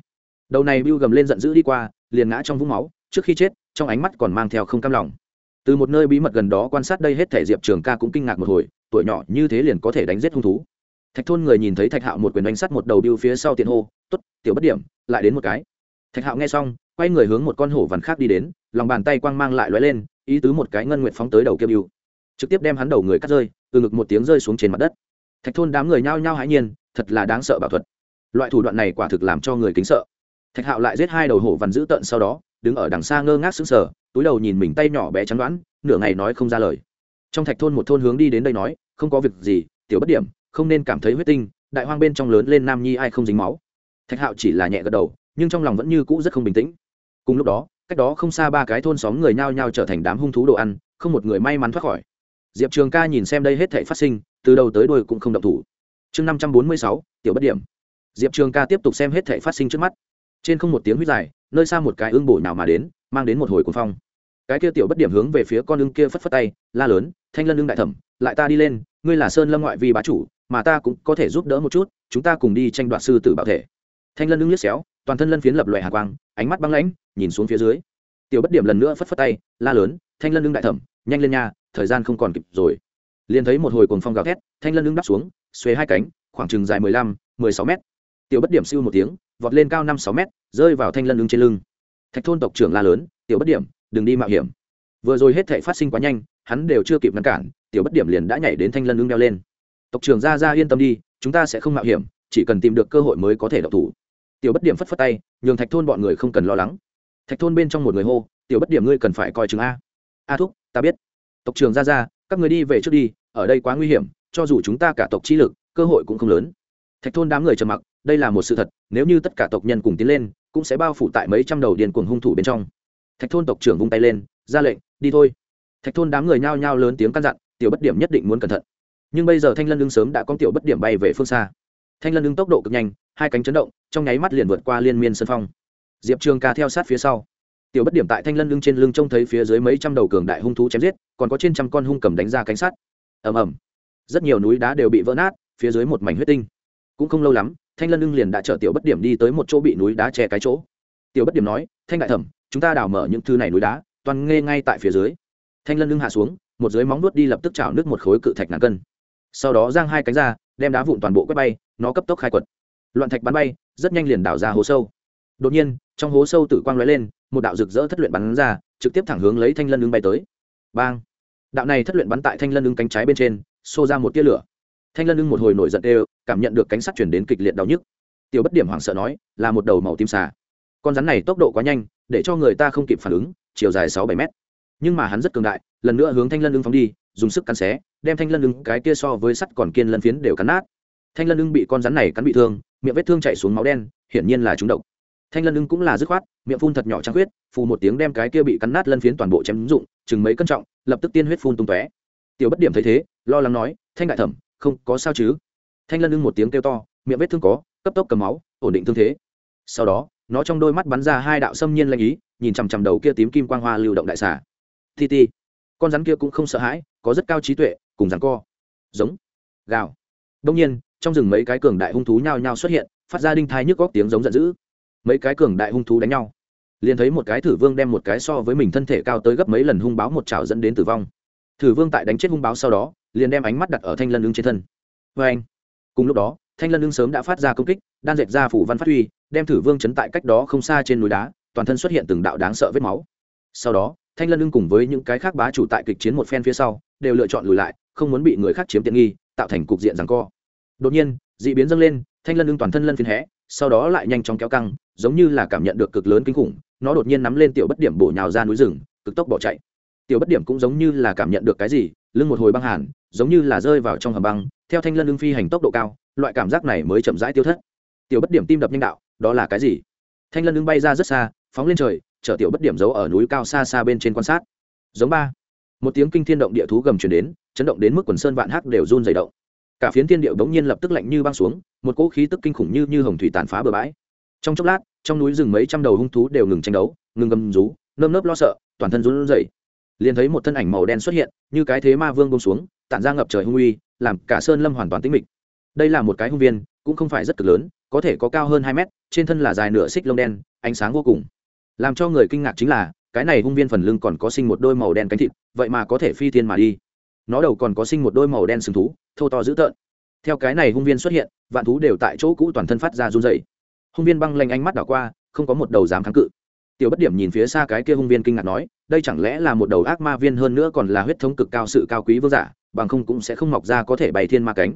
đầu này biêu gầm lên giận dữ đi qua, liền ngã trong vũng máu, trước khi chết, trong ánh mắt còn mang theo không cam lòng. Từ một nơi bí mật gần đó quan sát đây hết thể diệp trường ca cũng kinh ngạc một hồi, tuổi nhỏ như thế liền có thể đánh giết hung thú. Thạch thôn người nhìn thấy thạch hạo một quyền đánh sắt một đầu biêu phía sau tiện hô t ố t tiểu bất điểm, lại đến một cái. Thạch hạo nghe xong, quay người hướng một con hổ vằn khác đi đến, lòng bàn tay quang mang lại lóe lên, ý tứ một cái ngân nguyện phóng tới đầu kia biêu trực tiếp đem hắn đầu người cắt rơi, từ ngực một tiếng rơi xuống trên mặt đất. Thạch thôn đám người nhao nhao hãi nhiên, thật là đáng sợ bảo thuật. Loại thủ đoạn này quả thực làm cho người kính sợ thạch hạo lại giết hai đầu hổ vằn dữ tợn sau đó, đứng ở đằng xa ngơ ngác sững sờ, túi đầu nhìn mình tay nhỏ bé trắng đoán, nửa ngày nói không ra lời. Trong thạch thôn một thôn hướng đi đến đây nói, không có việc gì, tiểu bất điểm, không nên cảm thấy huyết tinh, đại hoang bên trong lớn lên nam nhi ai không dính máu. Thạch hạo chỉ là nhẹ gật đầu, nhưng trong lòng vẫn như cũ rất không bình tĩnh. Cùng lúc đó, cách đó không xa ba cái thôn xóm người nhao nhao trở thành đám hung thú đồ ăn, không một người may mắn thoát khỏi. Diệp trường ca nhìn xem đây hết thể phát sinh, từ đầu tới đuôi cũng không động thủ. Chương năm trăm bốn mươi sáu, tiểu bất điểm. Diệp trường ca tiếp tục xem hết thể phát sinh trước mắt trên không một tiếng huyết dài, nơi xa một cái ương bổ nào mà đến, mang đến một hồi cuồng phong. Cái kia tiểu bất điểm hướng về phía con ưng kia phất phất tay, la lớn, thanh lân ưng đại thẩm, lại ta đi lên, ngươi là sơn lâm ngoại vi bá chủ, mà ta cũng có thể giúp đỡ một chút, chúng ta cùng đi tranh đoạt sư tử bảo thể. Thanh lân ưng liếc xéo, toàn thân lân phiến lập loại hạ quang, ánh mắt băng lãnh, nhìn xuống phía dưới. Tiểu bất điểm lần nữa phất phất tay, la lớn, thanh lân ưng đại thẩm, nhanh lên nha, thời gian không còn kịp rồi. Liền thấy một hồi cuồng phong gào thét, thanh lân ưng đắp xuống xuê hai cánh, khoảng chừng dài mười lăm, mười sáu mét tiểu bất điểm siêu một tiếng, vọt lên cao năm sáu mét, rơi vào thanh lân lưng trên lưng. Thạch thôn tộc trưởng la lớn, tiểu bất điểm, đừng đi mạo hiểm. Vừa rồi hết thể phát sinh quá nhanh, hắn đều chưa kịp ngăn cản, tiểu bất điểm liền đã nhảy đến thanh lân lưng đeo lên. Tộc trưởng ra ra yên tâm đi, chúng ta sẽ không mạo hiểm, chỉ cần tìm được cơ hội mới có thể độc thủ. Tiểu bất điểm phất phất tay, nhường thạch thôn bọn người không cần lo lắng. Thạch thôn bên trong một người hô, tiểu bất điểm ngươi cần phải coi chừng a. A thúc, ta biết. Tộc trưởng ra ra, các người đi về trước đi, ở đây quá nguy hiểm, cho dù chúng ta cả tộc trí lực, cơ hội cũng không lớn. Thạch thôn đám người trầm mặc đây là một sự thật, nếu như tất cả tộc nhân cùng tiến lên, cũng sẽ bao phủ tại mấy trăm đầu điền cuồng hung thủ bên trong. Thạch thôn tộc trưởng vung tay lên, ra lệnh, đi thôi. Thạch thôn đám người nhao nhao lớn tiếng căn dặn, tiểu bất điểm nhất định muốn cẩn thận. Nhưng bây giờ thanh lân lưng sớm đã có tiểu bất điểm bay về phương xa. Thanh lân lưng tốc độ cực nhanh, hai cánh chấn động, trong nháy mắt liền vượt qua liên miên sân phong. Diệp trường ca theo sát phía sau. Tiểu bất điểm tại thanh lân lưng trên lưng trông thấy phía dưới mấy trăm đầu cường đại hung thú chém giết, còn có trên trăm con hung cầm đánh ra cánh sát ầm ầm. Rất nhiều núi đá đều bị vỡ nát, phía dưới một mảnh huyết tinh. Cũng không lâu lắm thanh lân ưng liền đã chở tiểu bất điểm đi tới một chỗ bị núi đá che cái chỗ. Tiểu bất điểm nói, thanh đại thẩm, chúng ta đào mở những thứ này núi đá, toàn nghe ngay tại phía dưới. Thanh lân ưng hạ xuống, một dưới móng nuốt đi lập tức chảo nước một khối cự thạch ngàn cân. Sau đó giang hai cánh ra, đem đá vụn toàn bộ quét bay, nó cấp tốc khai quật. Loạn thạch bắn bay, rất nhanh liền đào ra hố sâu. Đột nhiên, trong hố sâu tử quang lóe lên, một đạo rực rỡ thất luyện bắn ra, trực tiếp thẳng hướng lấy thanh lân ưng bay tới. Bang! Đạo này thất luyện bắn tại thanh lân ưng cánh trái bên trên, xô ra một tia lửa. Thanh lân ưng một hồi nổi giận đều cảm nhận được cánh sắt chuyển đến kịch liệt đau nhức. Tiểu bất điểm hoảng sợ nói, là một đầu màu tím xà. Con rắn này tốc độ quá nhanh, để cho người ta không kịp phản ứng, chiều dài sáu bảy mét. Nhưng mà hắn rất cường đại, lần nữa hướng thanh lân lưng phóng đi, dùng sức cắn xé, đem thanh lân lưng cái kia so với sắt còn kiên lân phiến đều cắn nát. Thanh lân lưng bị con rắn này cắn bị thương, miệng vết thương chạy xuống máu đen, hiển nhiên là trúng độc. Thanh lân lưng cũng là dứt khoát, miệng phun thật nhỏ trăng huyết, phù một tiếng đem cái kia bị cắn nát lân phiến toàn bộ chém dụng chừng mấy cân trọng, lập tức tiên huyết phun tung tóe. Tiểu bất điểm thấy thế, lo lắng nói, thanh đại thẩm, không có sao chứ? Thanh lân ưng một tiếng kêu to, miệng vết thương có, cấp tốc cầm máu, ổn định thương thế. Sau đó, nó trong đôi mắt bắn ra hai đạo xâm nhiên lanh ý, nhìn chằm chằm đầu kia tím kim quang hoa lưu động đại xà. Ti ti, con rắn kia cũng không sợ hãi, có rất cao trí tuệ, cùng rắn co. Giống, gào. Đông nhiên, trong rừng mấy cái cường đại hung thú nhao nhao xuất hiện, phát ra đinh thai nhức góc tiếng giống giận dữ. Mấy cái cường đại hung thú đánh nhau. Liền thấy một cái thử vương đem một cái so với mình thân thể cao tới gấp mấy lần hung báo một chảo dẫn đến tử vong. Thử vương tại đánh chết hung báo sau đó, liền đem ánh mắt đặt ở thanh lân ưng trên thân. Vê anh cùng lúc đó, thanh lân ưng sớm đã phát ra công kích, đan dệt ra phủ văn phát huy, đem thử vương chấn tại cách đó không xa trên núi đá, toàn thân xuất hiện từng đạo đáng sợ vết máu. Sau đó, thanh lân ưng cùng với những cái khác bá chủ tại kịch chiến một phen phía sau, đều lựa chọn lùi lại, không muốn bị người khác chiếm tiện nghi, tạo thành cục diện rằng co. Đột nhiên d ị biến dâng lên, thanh lân ưng toàn thân lân phiến hẽ sau đó lại nhanh chóng kéo căng, giống như là cảm nhận được cực lớn kinh khủng, nó đột nhiên nắm lên tiểu bất điểm bổ nhào ra núi rừng, cực tốc bỏ chạy tiểu bất điểm cũng giống như là cảm nhận được cái gì, lưng một hồi băng hàn, giống như là rơi vào trong hầm băng, theo thanh lân lưng phi hành tốc độ cao, loại cảm giác này mới chậm rãi tiêu thất. Tiểu bất điểm tim đập nhanh đạo, đó là cái gì? Thanh lân lưng bay ra rất xa, phóng lên trời, chở tiểu bất điểm giấu ở núi cao xa xa bên trên quan sát. Giống ba. Một tiếng kinh thiên động địa thú gầm chuyển đến, chấn động đến mức quần sơn vạn hắc đều run dày động. Cả phiến thiên điệu bỗng nhiên lập tức lạnh như băng xuống, một cỗ khí tức kinh khủng như như hồng thủy tàn phá bờ bãi. Trong chốc lát, trong núi rừng mấy trăm đầu hung thú đều ngừng tranh đấu, ngừng gầm rú, nơm nớp lo sợ, toàn thân run rẩy liền thấy một thân ảnh màu đen xuất hiện, như cái thế ma vương bông xuống, tản ra ngập trời hung uy, làm cả sơn lâm hoàn toàn tĩnh mịch. Đây là một cái hung viên, cũng không phải rất cực lớn, có thể có cao hơn hai mét, trên thân là dài nửa xích lông đen, ánh sáng vô cùng. Làm cho người kinh ngạc chính là, cái này hung viên phần lưng còn có sinh một đôi màu đen cánh thịt, vậy mà có thể phi thiên mà đi. Nó đầu còn có sinh một đôi màu đen sừng thú, thô to dữ tợn. Theo cái này hung viên xuất hiện, vạn thú đều tại chỗ cũ toàn thân phát ra run dày hung viên băng lanh ánh mắt đảo qua, không có một đầu dám kháng cự. Tiểu bất điểm nhìn phía xa cái kia hung viên kinh ngạc nói đây chẳng lẽ là một đầu ác ma viên hơn nữa còn là huyết thống cực cao sự cao quý vương giả, bằng không cũng sẽ không mọc ra có thể bày thiên ma cánh.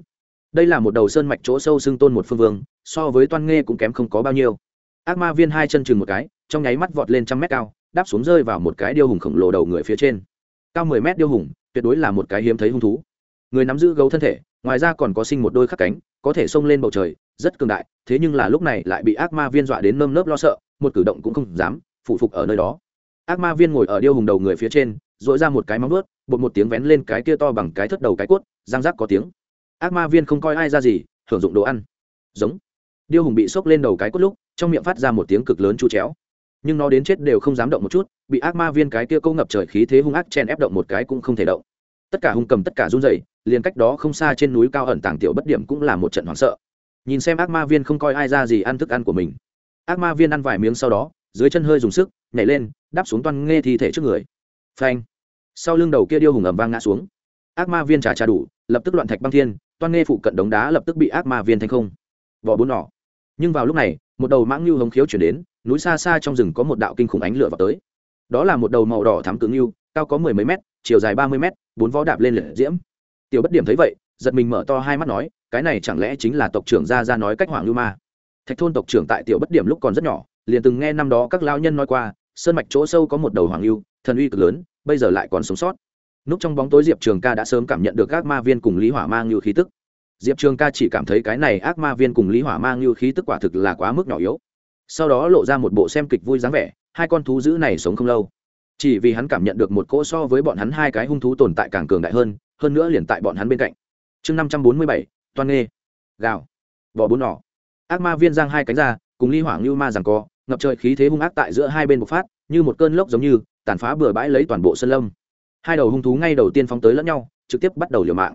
Đây là một đầu sơn mạch chỗ sâu xưng tôn một phương vương, so với toan nghê cũng kém không có bao nhiêu. Ác ma viên hai chân chừng một cái, trong nháy mắt vọt lên trăm mét cao, đáp xuống rơi vào một cái điêu hùng khổng lồ đầu người phía trên. Cao mười mét điêu hùng, tuyệt đối là một cái hiếm thấy hung thú. Người nắm giữ gấu thân thể, ngoài ra còn có sinh một đôi khắc cánh, có thể xông lên bầu trời, rất cường đại, thế nhưng là lúc này lại bị ác ma viên dọa đến nơm nớp lo sợ, một cử động cũng không dám phụ phục ở nơi đó ác ma viên ngồi ở điêu hùng đầu người phía trên dội ra một cái móng vớt bột một tiếng vén lên cái kia to bằng cái thất đầu cái cốt, răng rác có tiếng. Ác ma viên không coi ai ra gì hưởng dụng đồ ăn. Giống. Điêu hùng bị sốc lên đầu cái cốt lúc, trong miệng phát ra một tiếng cực lớn chu chéo. Nhưng nó đến chết đều không dám động một chút, bị ác ma viên cái kia câu ngập trời khí thế hung ác chen ép động một cái cũng không thể động. Tất cả hung cầm tất cả run rẩy, liền cách đó không xa trên núi cao ẩn tàng tiểu bất điểm cũng là một trận hoảng sợ. Nhìn xem ác ma viên không coi ai ra gì ăn thức ăn của mình. Ác ma viên ăn vài miếng sau đó dưới chân hơi dùng sức, nhảy lên, đáp xuống toan nghe thi thể trước người. Phanh. Sau lưng đầu kia điêu hùng ẩm vang ngã xuống. Ác ma viên trả trả đủ, lập tức loạn thạch băng thiên, toan nghe phụ cận đống đá lập tức bị ác ma viên thành không. Vỏ bốn nỏ. Nhưng vào lúc này, một đầu mãng lưu hồng khiếu chuyển đến, núi xa xa trong rừng có một đạo kinh khủng ánh lửa vào tới. Đó là một đầu màu đỏ thám cứng lưu cao có mười mấy mét, chiều dài ba mươi mét, bốn vó đạp lên lửa diễm. Tiểu bất điểm thấy vậy, giật mình mở to hai mắt nói, cái này chẳng lẽ chính là tộc trưởng gia ra nói cách hoàng lưu ma? Thạch thôn tộc trưởng tại tiểu bất điểm lúc còn rất nhỏ liền từng nghe năm đó các lão nhân nói qua, sơn mạch chỗ sâu có một đầu hoàng lưu thần uy cực lớn, bây giờ lại còn sống sót. Núp trong bóng tối diệp trường ca đã sớm cảm nhận được các ma viên cùng lý hỏa mang như khí tức. Diệp trường ca chỉ cảm thấy cái này ác ma viên cùng lý hỏa mang như khí tức quả thực là quá mức nhỏ yếu. Sau đó lộ ra một bộ xem kịch vui dáng vẻ, hai con thú dữ này sống không lâu. Chỉ vì hắn cảm nhận được một cỗ so với bọn hắn hai cái hung thú tồn tại càng cường đại hơn hơn nữa liền tại bọn hắn bên cạnh. Chương năm trăm bốn mươi bảy, toan nghê. Gạo bò bốn nỏ. Ác ma viên giang hai cánh ra, cùng ly hoảng lưu ma rằng co ngập trời khí thế hung ác tại giữa hai bên bộc phát, như một cơn lốc giống như, tàn phá bừa bãi lấy toàn bộ sân lâm. Hai đầu hung thú ngay đầu tiên phóng tới lẫn nhau, trực tiếp bắt đầu liều mạng.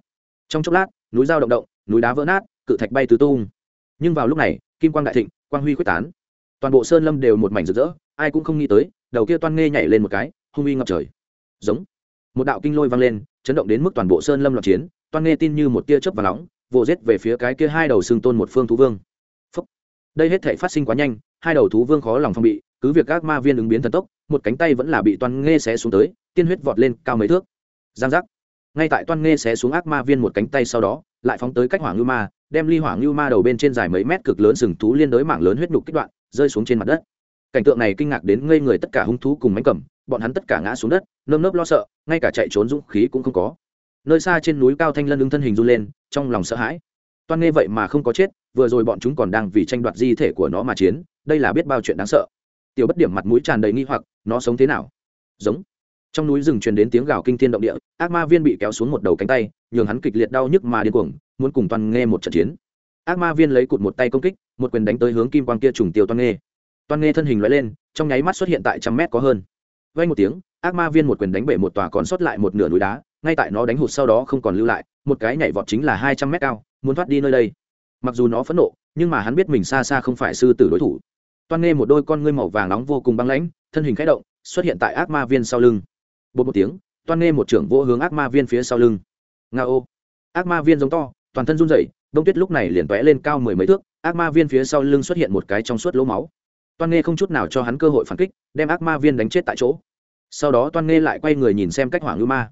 Trong chốc lát, núi dao động động, núi đá vỡ nát, cự thạch bay tứ tung. Nhưng vào lúc này, kim quang đại thịnh, quang huy quyết tán. Toàn bộ sơn lâm đều một mảnh rực rỡ, ai cũng không nghĩ tới, đầu kia toan nghe nhảy lên một cái, hung uy ngập trời. Giống. Một đạo kinh lôi vang lên, chấn động đến mức toàn bộ sơn lâm loạn chiến, toan nghe tin như một tia chớp và nóng, vồ giết về phía cái kia hai đầu xương tôn một phương thú vương. Phúc. đây hết thể phát sinh quá nhanh hai đầu thú vương khó lòng phong bị, cứ việc các ma viên ứng biến thần tốc, một cánh tay vẫn là bị toan nghe xé xuống tới, tiên huyết vọt lên cao mấy thước. Giang giác. Ngay tại toan nghe xé xuống ác ma viên một cánh tay sau đó, lại phóng tới cách hỏa ngưu ma, đem ly hỏa ngưu ma đầu bên trên dài mấy mét cực lớn sừng thú liên đối mảng lớn huyết nhục kích đoạn, rơi xuống trên mặt đất. Cảnh tượng này kinh ngạc đến ngây người tất cả hung thú cùng mánh cầm, bọn hắn tất cả ngã xuống đất, nơm nớp lo sợ, ngay cả chạy trốn dũng khí cũng không có. Nơi xa trên núi cao thanh lân ứng thân hình run lên, trong lòng sợ hãi toan nghe vậy mà không có chết, vừa rồi bọn chúng còn đang vì tranh đoạt di thể của nó mà chiến, đây là biết bao chuyện đáng sợ. Tiểu bất điểm mặt mũi tràn đầy nghi hoặc, nó sống thế nào? Giống. Trong núi rừng truyền đến tiếng gào kinh thiên động địa, ác ma viên bị kéo xuống một đầu cánh tay, nhường hắn kịch liệt đau nhức mà điên cuồng, muốn cùng toàn nghe một trận chiến. Ác ma viên lấy cụt một tay công kích, một quyền đánh tới hướng kim quang kia trùng tiêu toàn nghe. Toàn nghe thân hình loại lên, trong nháy mắt xuất hiện tại trăm mét có hơn. Vay một tiếng, ác ma viên một quyền đánh bể một tòa còn sót lại một nửa núi đá, ngay tại nó đánh hụt sau đó không còn lưu lại, một cái nhảy vọt chính là hai trăm mét cao muốn thoát đi nơi đây. Mặc dù nó phẫn nộ, nhưng mà hắn biết mình xa xa không phải sư tử đối thủ. Toan nghe một đôi con ngươi màu vàng nóng vô cùng băng lãnh, thân hình khẽ động, xuất hiện tại ác ma viên sau lưng. Bột một tiếng, toan nghe một trưởng vô hướng ác ma viên phía sau lưng. Nga ô. Ác ma viên giống to, toàn thân run rẩy, đông tuyết lúc này liền tóe lên cao mười mấy thước, ác ma viên phía sau lưng xuất hiện một cái trong suốt lỗ máu. Toan nghe không chút nào cho hắn cơ hội phản kích, đem ác ma viên đánh chết tại chỗ. Sau đó toan nghe lại quay người nhìn xem cách hỏa ngưu ma.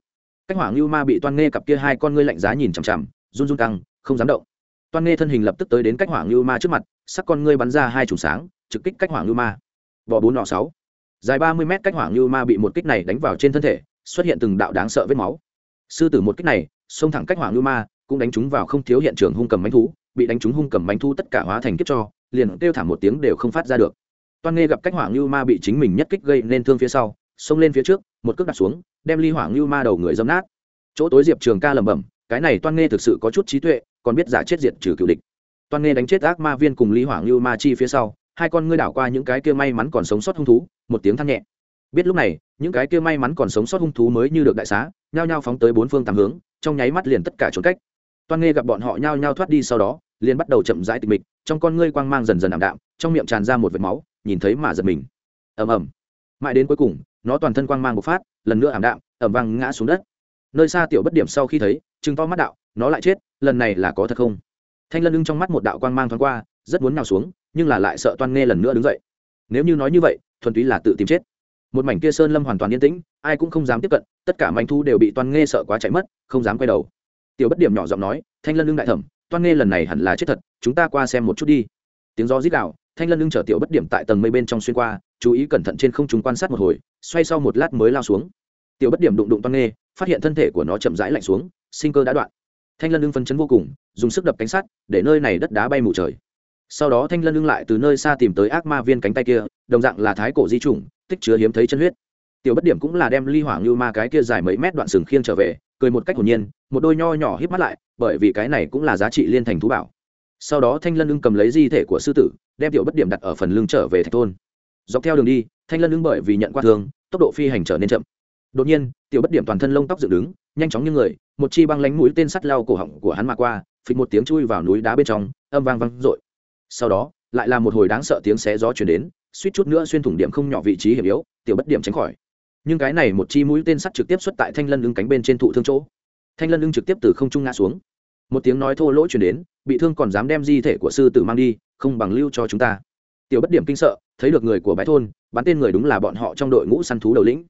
Cách hỏa ngưu ma bị toan nghe cặp kia hai con ngươi lạnh giá nhìn chằm chằm, run run căng không dám động. Toan nghe thân hình lập tức tới đến cách hỏa ngưu ma trước mặt, sắc con ngươi bắn ra hai chùm sáng, trực kích cách hỏa ngưu ma. Vỏ bốn nọ sáu. Dài ba mươi mét cách hỏa ngưu ma bị một kích này đánh vào trên thân thể, xuất hiện từng đạo đáng sợ vết máu. Sư tử một kích này, xông thẳng cách hỏa ngưu ma, cũng đánh chúng vào không thiếu hiện trường hung cầm bánh thú, bị đánh chúng hung cầm bánh thú tất cả hóa thành kiếp cho, liền kêu thảm một tiếng đều không phát ra được. Toan nghe gặp cách hỏa ngưu ma bị chính mình nhất kích gây nên thương phía sau, xông lên phía trước, một cước đặt xuống, đem ly hỏa ngưu ma đầu người dâm nát. Chỗ tối diệp trường ca lẩm bẩm, cái này toan nghe thực sự có chút trí tuệ còn biết giả chết diệt trừ cựu địch. Toan nghe đánh chết ác ma viên cùng Lý Hoàng Lưu ma chi phía sau, hai con ngươi đảo qua những cái kia may mắn còn sống sót hung thú, một tiếng than nhẹ. Biết lúc này, những cái kia may mắn còn sống sót hung thú mới như được đại xá, nhao nhao phóng tới bốn phương tám hướng, trong nháy mắt liền tất cả trốn cách. Toan nghe gặp bọn họ nhao nhao thoát đi sau đó, liền bắt đầu chậm rãi tịch mịch, trong con ngươi quang mang dần dần ảm đạm, trong miệng tràn ra một vệt máu, nhìn thấy mà giật mình. Ầm ầm. Mãi đến cuối cùng, nó toàn thân quang mang bộc phát, lần nữa ảm đạm ẩm vang ngã xuống đất. Nơi xa tiểu bất điểm sau khi thấy chừng to mắt đạo, nó lại chết, lần này là có thật không? Thanh lân ưng trong mắt một đạo quang mang thoáng qua, rất muốn nào xuống, nhưng là lại sợ toan nghe lần nữa đứng dậy. Nếu như nói như vậy, thuần túy là tự tìm chết. Một mảnh kia sơn lâm hoàn toàn yên tĩnh, ai cũng không dám tiếp cận, tất cả manh thu đều bị toan nghe sợ quá chạy mất, không dám quay đầu. Tiểu bất điểm nhỏ giọng nói, thanh lân lưng đại thẩm, toan nghe lần này hẳn là chết thật, chúng ta qua xem một chút đi. Tiếng gió rít đạo thanh lân lưng chở tiểu bất điểm tại tầng mây bên trong xuyên qua, chú ý cẩn thận trên không chúng quan sát một hồi, xoay sau một lát mới lao xuống. Tiểu bất điểm đụng đụng toan nghe, phát hiện thân thể của nó chậm rãi lạnh xuống sinh cơ đã đoạn. Thanh lân lưng phân chấn vô cùng, dùng sức đập cánh sắt, để nơi này đất đá bay mù trời. Sau đó thanh lân lưng lại từ nơi xa tìm tới ác ma viên cánh tay kia, đồng dạng là thái cổ di chủng, tích chứa hiếm thấy chân huyết. Tiểu bất điểm cũng là đem ly hoàng như ma cái kia dài mấy mét đoạn sừng khiêng trở về, cười một cách hồn nhiên, một đôi nho nhỏ híp mắt lại, bởi vì cái này cũng là giá trị liên thành thú bảo. Sau đó thanh lân ưng cầm lấy di thể của sư tử, đem tiểu bất điểm đặt ở phần lưng trở về thạch thôn. Dọc theo đường đi, thanh lân ưng bởi vì nhận qua thương, tốc độ phi hành trở nên chậm đột nhiên, tiểu bất điểm toàn thân lông tóc dựng đứng, nhanh chóng như người, một chi băng lánh mũi tên sắt lao cổ họng của hắn mà qua, phịch một tiếng chui vào núi đá bên trong, âm vang vang dội. Sau đó, lại là một hồi đáng sợ tiếng xé gió chuyển đến, suýt chút nữa xuyên thủng điểm không nhỏ vị trí hiểm yếu, tiểu bất điểm tránh khỏi. Nhưng cái này một chi mũi tên sắt trực tiếp xuất tại thanh lân lưng cánh bên trên thụ thương chỗ. Thanh lân lưng trực tiếp từ không trung ngã xuống. Một tiếng nói thô lỗ chuyển đến, bị thương còn dám đem di thể của sư tử mang đi, không bằng lưu cho chúng ta. Tiểu bất điểm kinh sợ, thấy được người của bãi thôn, bắn tên người đúng là bọn họ trong đội ngũ săn thú đầu lĩnh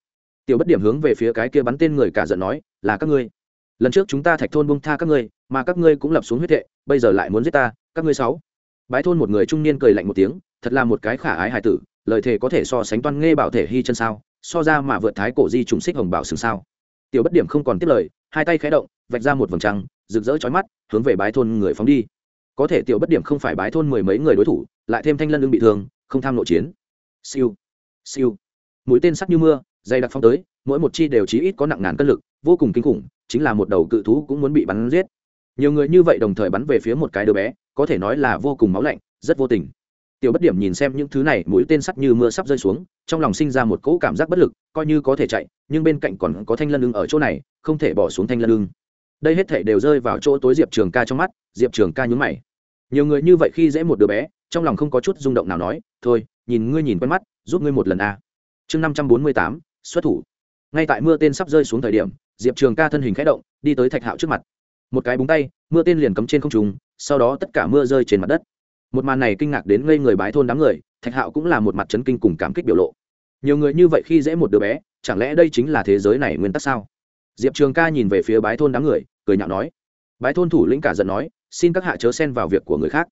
tiểu bất điểm hướng về phía cái kia bắn tên người cả giận nói là các ngươi. Lần trước chúng ta thạch thôn bông tha các ngươi mà các ngươi cũng lập xuống huyết hệ, bây giờ lại muốn giết ta các ngươi sáu. Bái thôn một người trung niên cười lạnh một tiếng thật là một cái khả ái hài tử lời thề có thể so sánh toan nghe bảo thể hy chân sao so ra mà vượt thái cổ di trùng xích hồng bảo sừng sao. Tiểu bất điểm không còn tiếp lời hai tay khé động vạch ra một vầng trăng rực rỡ chói mắt hướng về bái thôn người phóng đi. Có thể tiểu bất điểm không phải bái thôn mười mấy người đối thủ lại thêm thanh lân lưng bị thương không tham nội chiến. Siêu. Siêu. Mũi tên sắc như mưa dày đặc phong tới, mỗi một chi đều chí ít có nặng ngàn cân lực, vô cùng kinh khủng, chính là một đầu cự thú cũng muốn bị bắn giết. Nhiều người như vậy đồng thời bắn về phía một cái đứa bé, có thể nói là vô cùng máu lạnh, rất vô tình. Tiểu bất điểm nhìn xem những thứ này, mũi tên sắt như mưa sắp rơi xuống, trong lòng sinh ra một cỗ cảm giác bất lực, coi như có thể chạy, nhưng bên cạnh còn có thanh lân ưng ở chỗ này, không thể bỏ xuống thanh lân ưng. Đây hết thể đều rơi vào chỗ tối diệp trường ca trong mắt, diệp trường ca nhúng mày. Nhiều người như vậy khi dễ một đứa bé, trong lòng không có chút rung động nào nói, thôi, nhìn ngươi nhìn quen mắt, giúp ngươi một lần a chương năm trăm bốn mươi tám xuất thủ. Ngay tại mưa tên sắp rơi xuống thời điểm, diệp trường ca thân hình k h ẽ động, đi tới thạch hạo trước mặt. Một cái búng tay, mưa tên liền cấm trên không trùng sau đó tất cả mưa rơi trên mặt đất. Một màn này kinh ngạc đến ngây người bái thôn đám người, thạch hạo cũng là một mặt chấn kinh cùng cảm kích biểu lộ. Nhiều người như vậy khi dễ một đứa bé, chẳng lẽ đây chính là thế giới này nguyên tắc sao? Diệp trường ca nhìn về phía bái thôn đám người, cười nhạo nói. Bái thôn thủ lĩnh cả giận nói, xin các hạ chớ xen vào việc của người khác.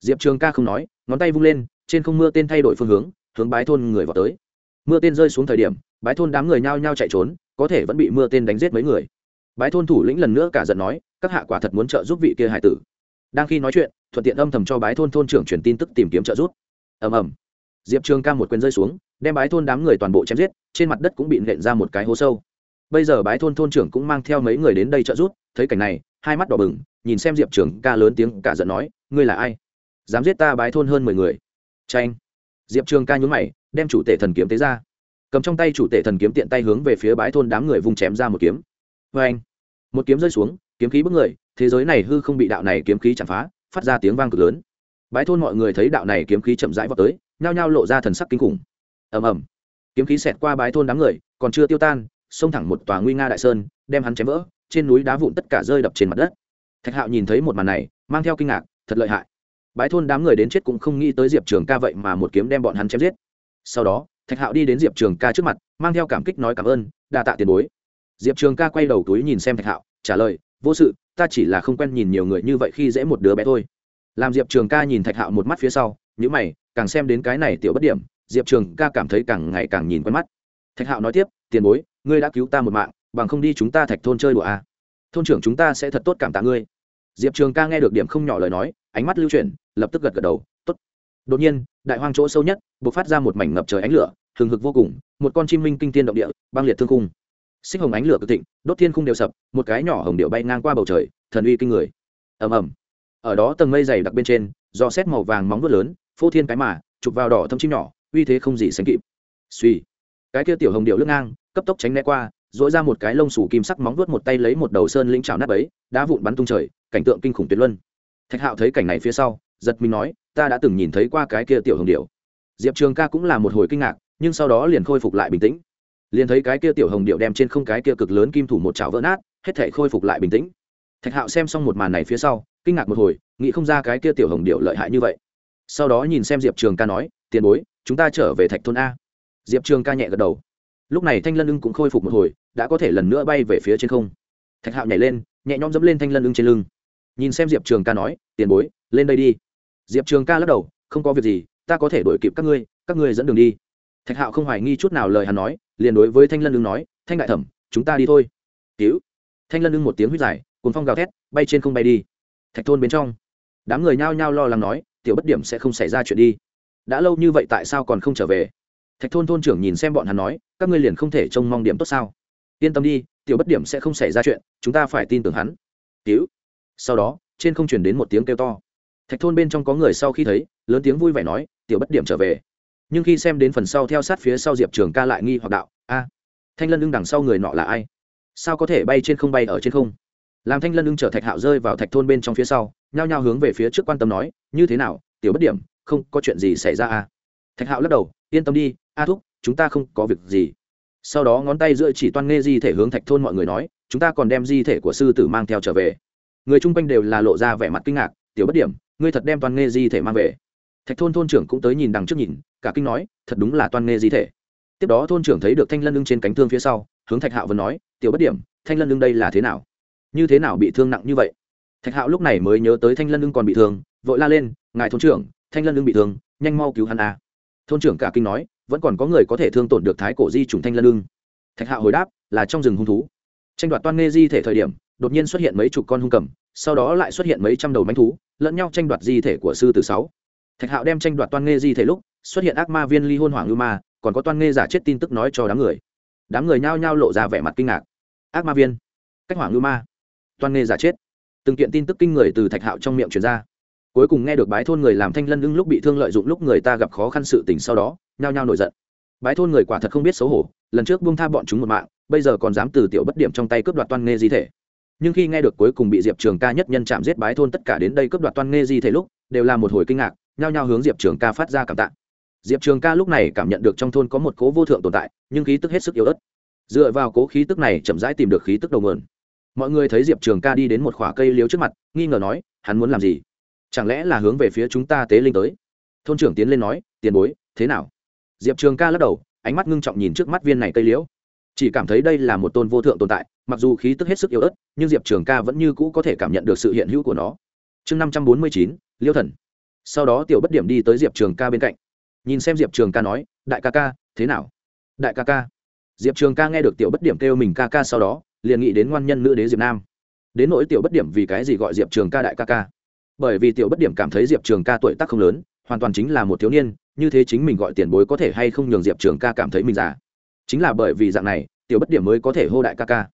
Diệp trường ca không nói, ngón tay vung lên, trên không mưa tên thay đổi phương hướng hướng bái thôn người vào tới. Mưa tên rơi xuống thời điểm bái thôn đám người nhao nhao chạy trốn, có thể vẫn bị mưa tên đánh giết mấy người. Bái thôn thủ lĩnh lần nữa cả giận nói, các hạ quả thật muốn trợ giúp vị kia hải tử. Đang khi nói chuyện, thuận tiện âm thầm cho bái thôn thôn trưởng truyền tin tức tìm kiếm trợ giúp. Ầm ầm. Diệp trường ca một quyền rơi xuống, đem bái thôn đám người toàn bộ chém giết, trên mặt đất cũng bị nện ra một cái hố sâu. Bây giờ bái thôn thôn trưởng cũng mang theo mấy người đến đây trợ giúp, thấy cảnh này, hai mắt đỏ bừng, nhìn xem diệp trường ca lớn tiếng cả giận nói, ngươi là ai? Dám giết ta bái thôn hơn mười người? Tranh diệp trường ca nhún mày, đem chủ tể thần kiếm tế ra cầm trong tay chủ tể thần kiếm tiện tay hướng về phía bãi thôn đám người vung chém ra một kiếm. Vê anh, một kiếm rơi xuống, kiếm khí bức người, thế giới này hư không bị đạo này kiếm khí chạm phá, phát ra tiếng vang cực lớn. Bãi thôn mọi người thấy đạo này kiếm khí chậm rãi vào tới, nhao nhao lộ ra thần sắc kinh khủng. Ầm ầm, kiếm khí xẹt qua bãi thôn đám người, còn chưa tiêu tan, xông thẳng một tòa nguy nga đại sơn, đem hắn chém vỡ, trên núi đá vụn tất cả rơi đập trên mặt đất. Thạch hạo nhìn thấy một màn này, mang theo kinh ngạc, thật lợi hại. Bãi thôn đám người đến chết cũng không nghĩ tới diệp trường ca vậy mà một kiếm đem bọn hắn chém giết. Sau đó thạch hạo đi đến diệp trường ca trước mặt, mang theo cảm kích nói cảm ơn, đa tạ tiền bối. Diệp trường ca quay đầu túi nhìn xem thạch hạo, trả lời, vô sự, ta chỉ là không quen nhìn nhiều người như vậy khi dễ một đứa bé thôi. Làm diệp trường ca nhìn thạch hạo một mắt phía sau nhữ mày, càng xem đến cái này tiểu bất điểm, diệp trường ca cảm thấy càng ngày càng nhìn quen mắt. Thạch hạo nói tiếp, tiền bối, ngươi đã cứu ta một mạng, bằng không đi chúng ta thạch thôn chơi đùa à. thôn trưởng chúng ta sẽ thật tốt cảm tạ ngươi. Diệp trường ca nghe được điểm không nhỏ lời nói, ánh mắt lưu chuyển, lập tức gật gật đầu đột nhiên, đại hoang chỗ sâu nhất b ộ c phát ra một mảnh ngập trời ánh lửa, hừng hực vô cùng, một con chim minh kinh tiên động địa, băng liệt thương khung. Xích hồng ánh lửa cực thịnh, đốt thiên khung đều sập, một cái nhỏ hồng điệu bay ngang qua bầu trời, thần uy kinh người. Ầm ầm. Ở đó tầng mây dày đặc bên trên, do xét màu vàng móng vuốt lớn, phô thiên cái mà, chụp vào đỏ thâm chim nhỏ, uy thế không gì sánh kịp. Suy cái kia tiểu hồng điệu lướt ngang, cấp tốc tránh né qua dỗi ra một cái lông sủ kim sắc móng vuốt một tay lấy một đầu sơn lĩnh trào nát ấy đá vụn bắn tung trời, cảnh tượng kinh khủng tuyệt luân. Thạch hạo thấy cảnh này phía sau, giật mình nói ta đã từng nhìn thấy qua cái kia tiểu hồng điệu diệp trường ca cũng là một hồi kinh ngạc, nhưng sau đó liền khôi phục lại bình tĩnh. Liền thấy cái kia tiểu hồng điệu đem trên không cái kia cực lớn kim thủ một chảo vỡ nát, hết thể khôi phục lại bình tĩnh. Thạch hạo xem xong một màn này phía sau, kinh ngạc một hồi, nghĩ không ra cái kia tiểu hồng điệu lợi hại như vậy. Sau đó nhìn xem diệp trường ca nói, tiền bối, chúng ta trở về thạch thôn a. Diệp trường ca nhẹ gật đầu. Lúc này thanh lân ưng cũng khôi phục một hồi, đã có thể lần nữa bay về phía trên không. Thạch hạo nhảy lên, nhẹ nhõm dẫm lên thanh lân ưng trên lưng. Nhìn xem diệp trường ca nói, tiền bối, lên đây đi diệp trường ca lắc đầu, không có việc gì, ta có thể đổi kịp các ngươi các ngươi dẫn đường đi. Thạch hạo không hoài nghi chút nào lời hắn nói, liền đối với thanh lân ưng nói, thanh đại thẩm, chúng ta đi thôi. Cứu. Thanh lân ưng một tiếng huýt dài cùng phong gào thét, bay trên không bay đi. Thạch thôn bên trong, đám người nhao nhao lo lắng nói, tiểu bất điểm sẽ không xảy ra chuyện đi. Đã lâu như vậy tại sao còn không trở về? Thạch thôn thôn trưởng nhìn xem bọn hắn nói, các ngươi liền không thể trông mong điểm tốt sao? Yên tâm đi, tiểu bất điểm sẽ không xảy ra chuyện, chúng ta phải tin tưởng hắn. Cứu. Sau đó, trên không chuyển đến một tiếng kêu to thạch thôn bên trong có người sau khi thấy, lớn tiếng vui vẻ nói, tiểu bất điểm trở về. Nhưng khi xem đến phần sau theo sát phía sau diệp trường ca lại nghi hoặc đạo, a, thanh lân ưng đằng sau người nọ là ai? Sao có thể bay trên không bay ở trên không? Làm thanh lân ưng chở thạch hạo rơi vào thạch thôn bên trong phía sau, nhao nhao hướng về phía trước quan tâm nói, như thế nào, tiểu bất điểm, không có chuyện gì xảy ra à? Thạch hạo lắc đầu, yên tâm đi, a thúc, chúng ta không có việc gì. Sau đó ngón tay giữa chỉ toan nghe di thể hướng thạch thôn mọi người nói, chúng ta còn đem di thể của sư tử mang theo trở về. Người chung quanh đều là lộ ra vẻ mặt kinh ngạc, tiểu bất điểm ngươi thật đem toàn nghê di thể mang về. Thạch thôn thôn trưởng cũng tới nhìn đằng trước nhìn, cả kinh nói, thật đúng là toàn nghê di thể. Tiếp đó thôn trưởng thấy được thanh lân lưng trên cánh thương phía sau, hướng thạch hạo vẫn nói, tiểu bất điểm, thanh lân lưng đây là thế nào? Như thế nào bị thương nặng như vậy? Thạch hạo lúc này mới nhớ tới thanh lân lưng còn bị thương, vội la lên, ngài thôn trưởng, thanh lân lưng bị thương, nhanh mau cứu hắn à. thôn trưởng cả kinh nói, vẫn còn có người có thể thương tổn được thái cổ di trùng thanh lân lưng thạch hạo hồi đáp, là trong rừng hung thú. Tranh đoạt toan nghê di thể thời điểm, đột nhiên xuất hiện mấy chục con hung cầm sau đó lại xuất hiện mấy trăm đầu mánh thú, lẫn nhau tranh đoạt di thể của sư tử sáu. Thạch hạo đem tranh đoạt toan nghê di thể lúc, xuất hiện ác ma viên ly hôn hoàng ưu ma, còn có toan nghê giả chết tin tức nói cho đám người. Đám người nhao nhao lộ ra vẻ mặt kinh ngạc. Ác ma viên? Cách hoàng ưu ma. Toan nghê giả chết. Từng kiện tin tức kinh người từ thạch hạo trong miệng truyền ra. Cuối cùng nghe được bái thôn người làm thanh lân ưng lúc bị thương lợi dụng lúc người ta gặp khó khăn sự tình sau đó, nhao nhao nổi giận. Bái thôn người quả thật không biết xấu hổ, lần trước buông tha bọn chúng một mạng, bây giờ còn dám từ tiểu bất điểm trong tay cướp đoạt toan nghê di thể nhưng khi nghe được cuối cùng bị diệp trường ca nhất nhân chạm giết bái thôn tất cả đến đây cướp đoạt toan nghê di thể lúc, đều là một hồi kinh ngạc, nhao nhao hướng diệp trường ca phát ra cảm tạ. Diệp trường ca lúc này cảm nhận được trong thôn có một cố vô thượng tồn tại, nhưng khí tức hết sức yếu ớt. Dựa vào cố khí tức này chậm rãi tìm được khí tức đầu mượn mọi người thấy diệp trường ca đi đến một khoả cây liếu trước mặt, nghi ngờ nói, hắn muốn làm gì? Chẳng lẽ là hướng về phía chúng ta tế linh tới? Thôn trưởng tiến lên nói, tiền bối, thế nào? Diệp trường ca lắc đầu, ánh mắt ngưng trọng nhìn trước mắt viên này cây liễu. Chỉ cảm thấy đây là một tôn vô thượng tồn tại mặc dù khí tức hết sức yếu ớt, nhưng diệp trường ca vẫn như cũ có thể cảm nhận được sự hiện hữu của nó. Chương năm trăm bốn mươi chín, liêu thần. Sau đó tiểu bất điểm đi tới diệp trường ca bên cạnh. Nhìn xem diệp trường ca nói, đại ca ca, thế nào? Đại ca ca. Diệp trường ca nghe được tiểu bất điểm kêu mình ca ca sau đó, liền nghĩ đến ngoan nhân nữ đế diệp nam. Đến nỗi tiểu bất điểm vì cái gì gọi diệp trường ca đại ca ca? Bởi vì tiểu bất điểm cảm thấy diệp trường ca tuổi tác không lớn, hoàn toàn chính là một thiếu niên, như thế chính mình gọi tiền bối có thể hay không nhường diệp trường ca cảm thấy mình già. Chính là bởi vì dạng này, tiểu bất điểm mới có thể hô đại ca ca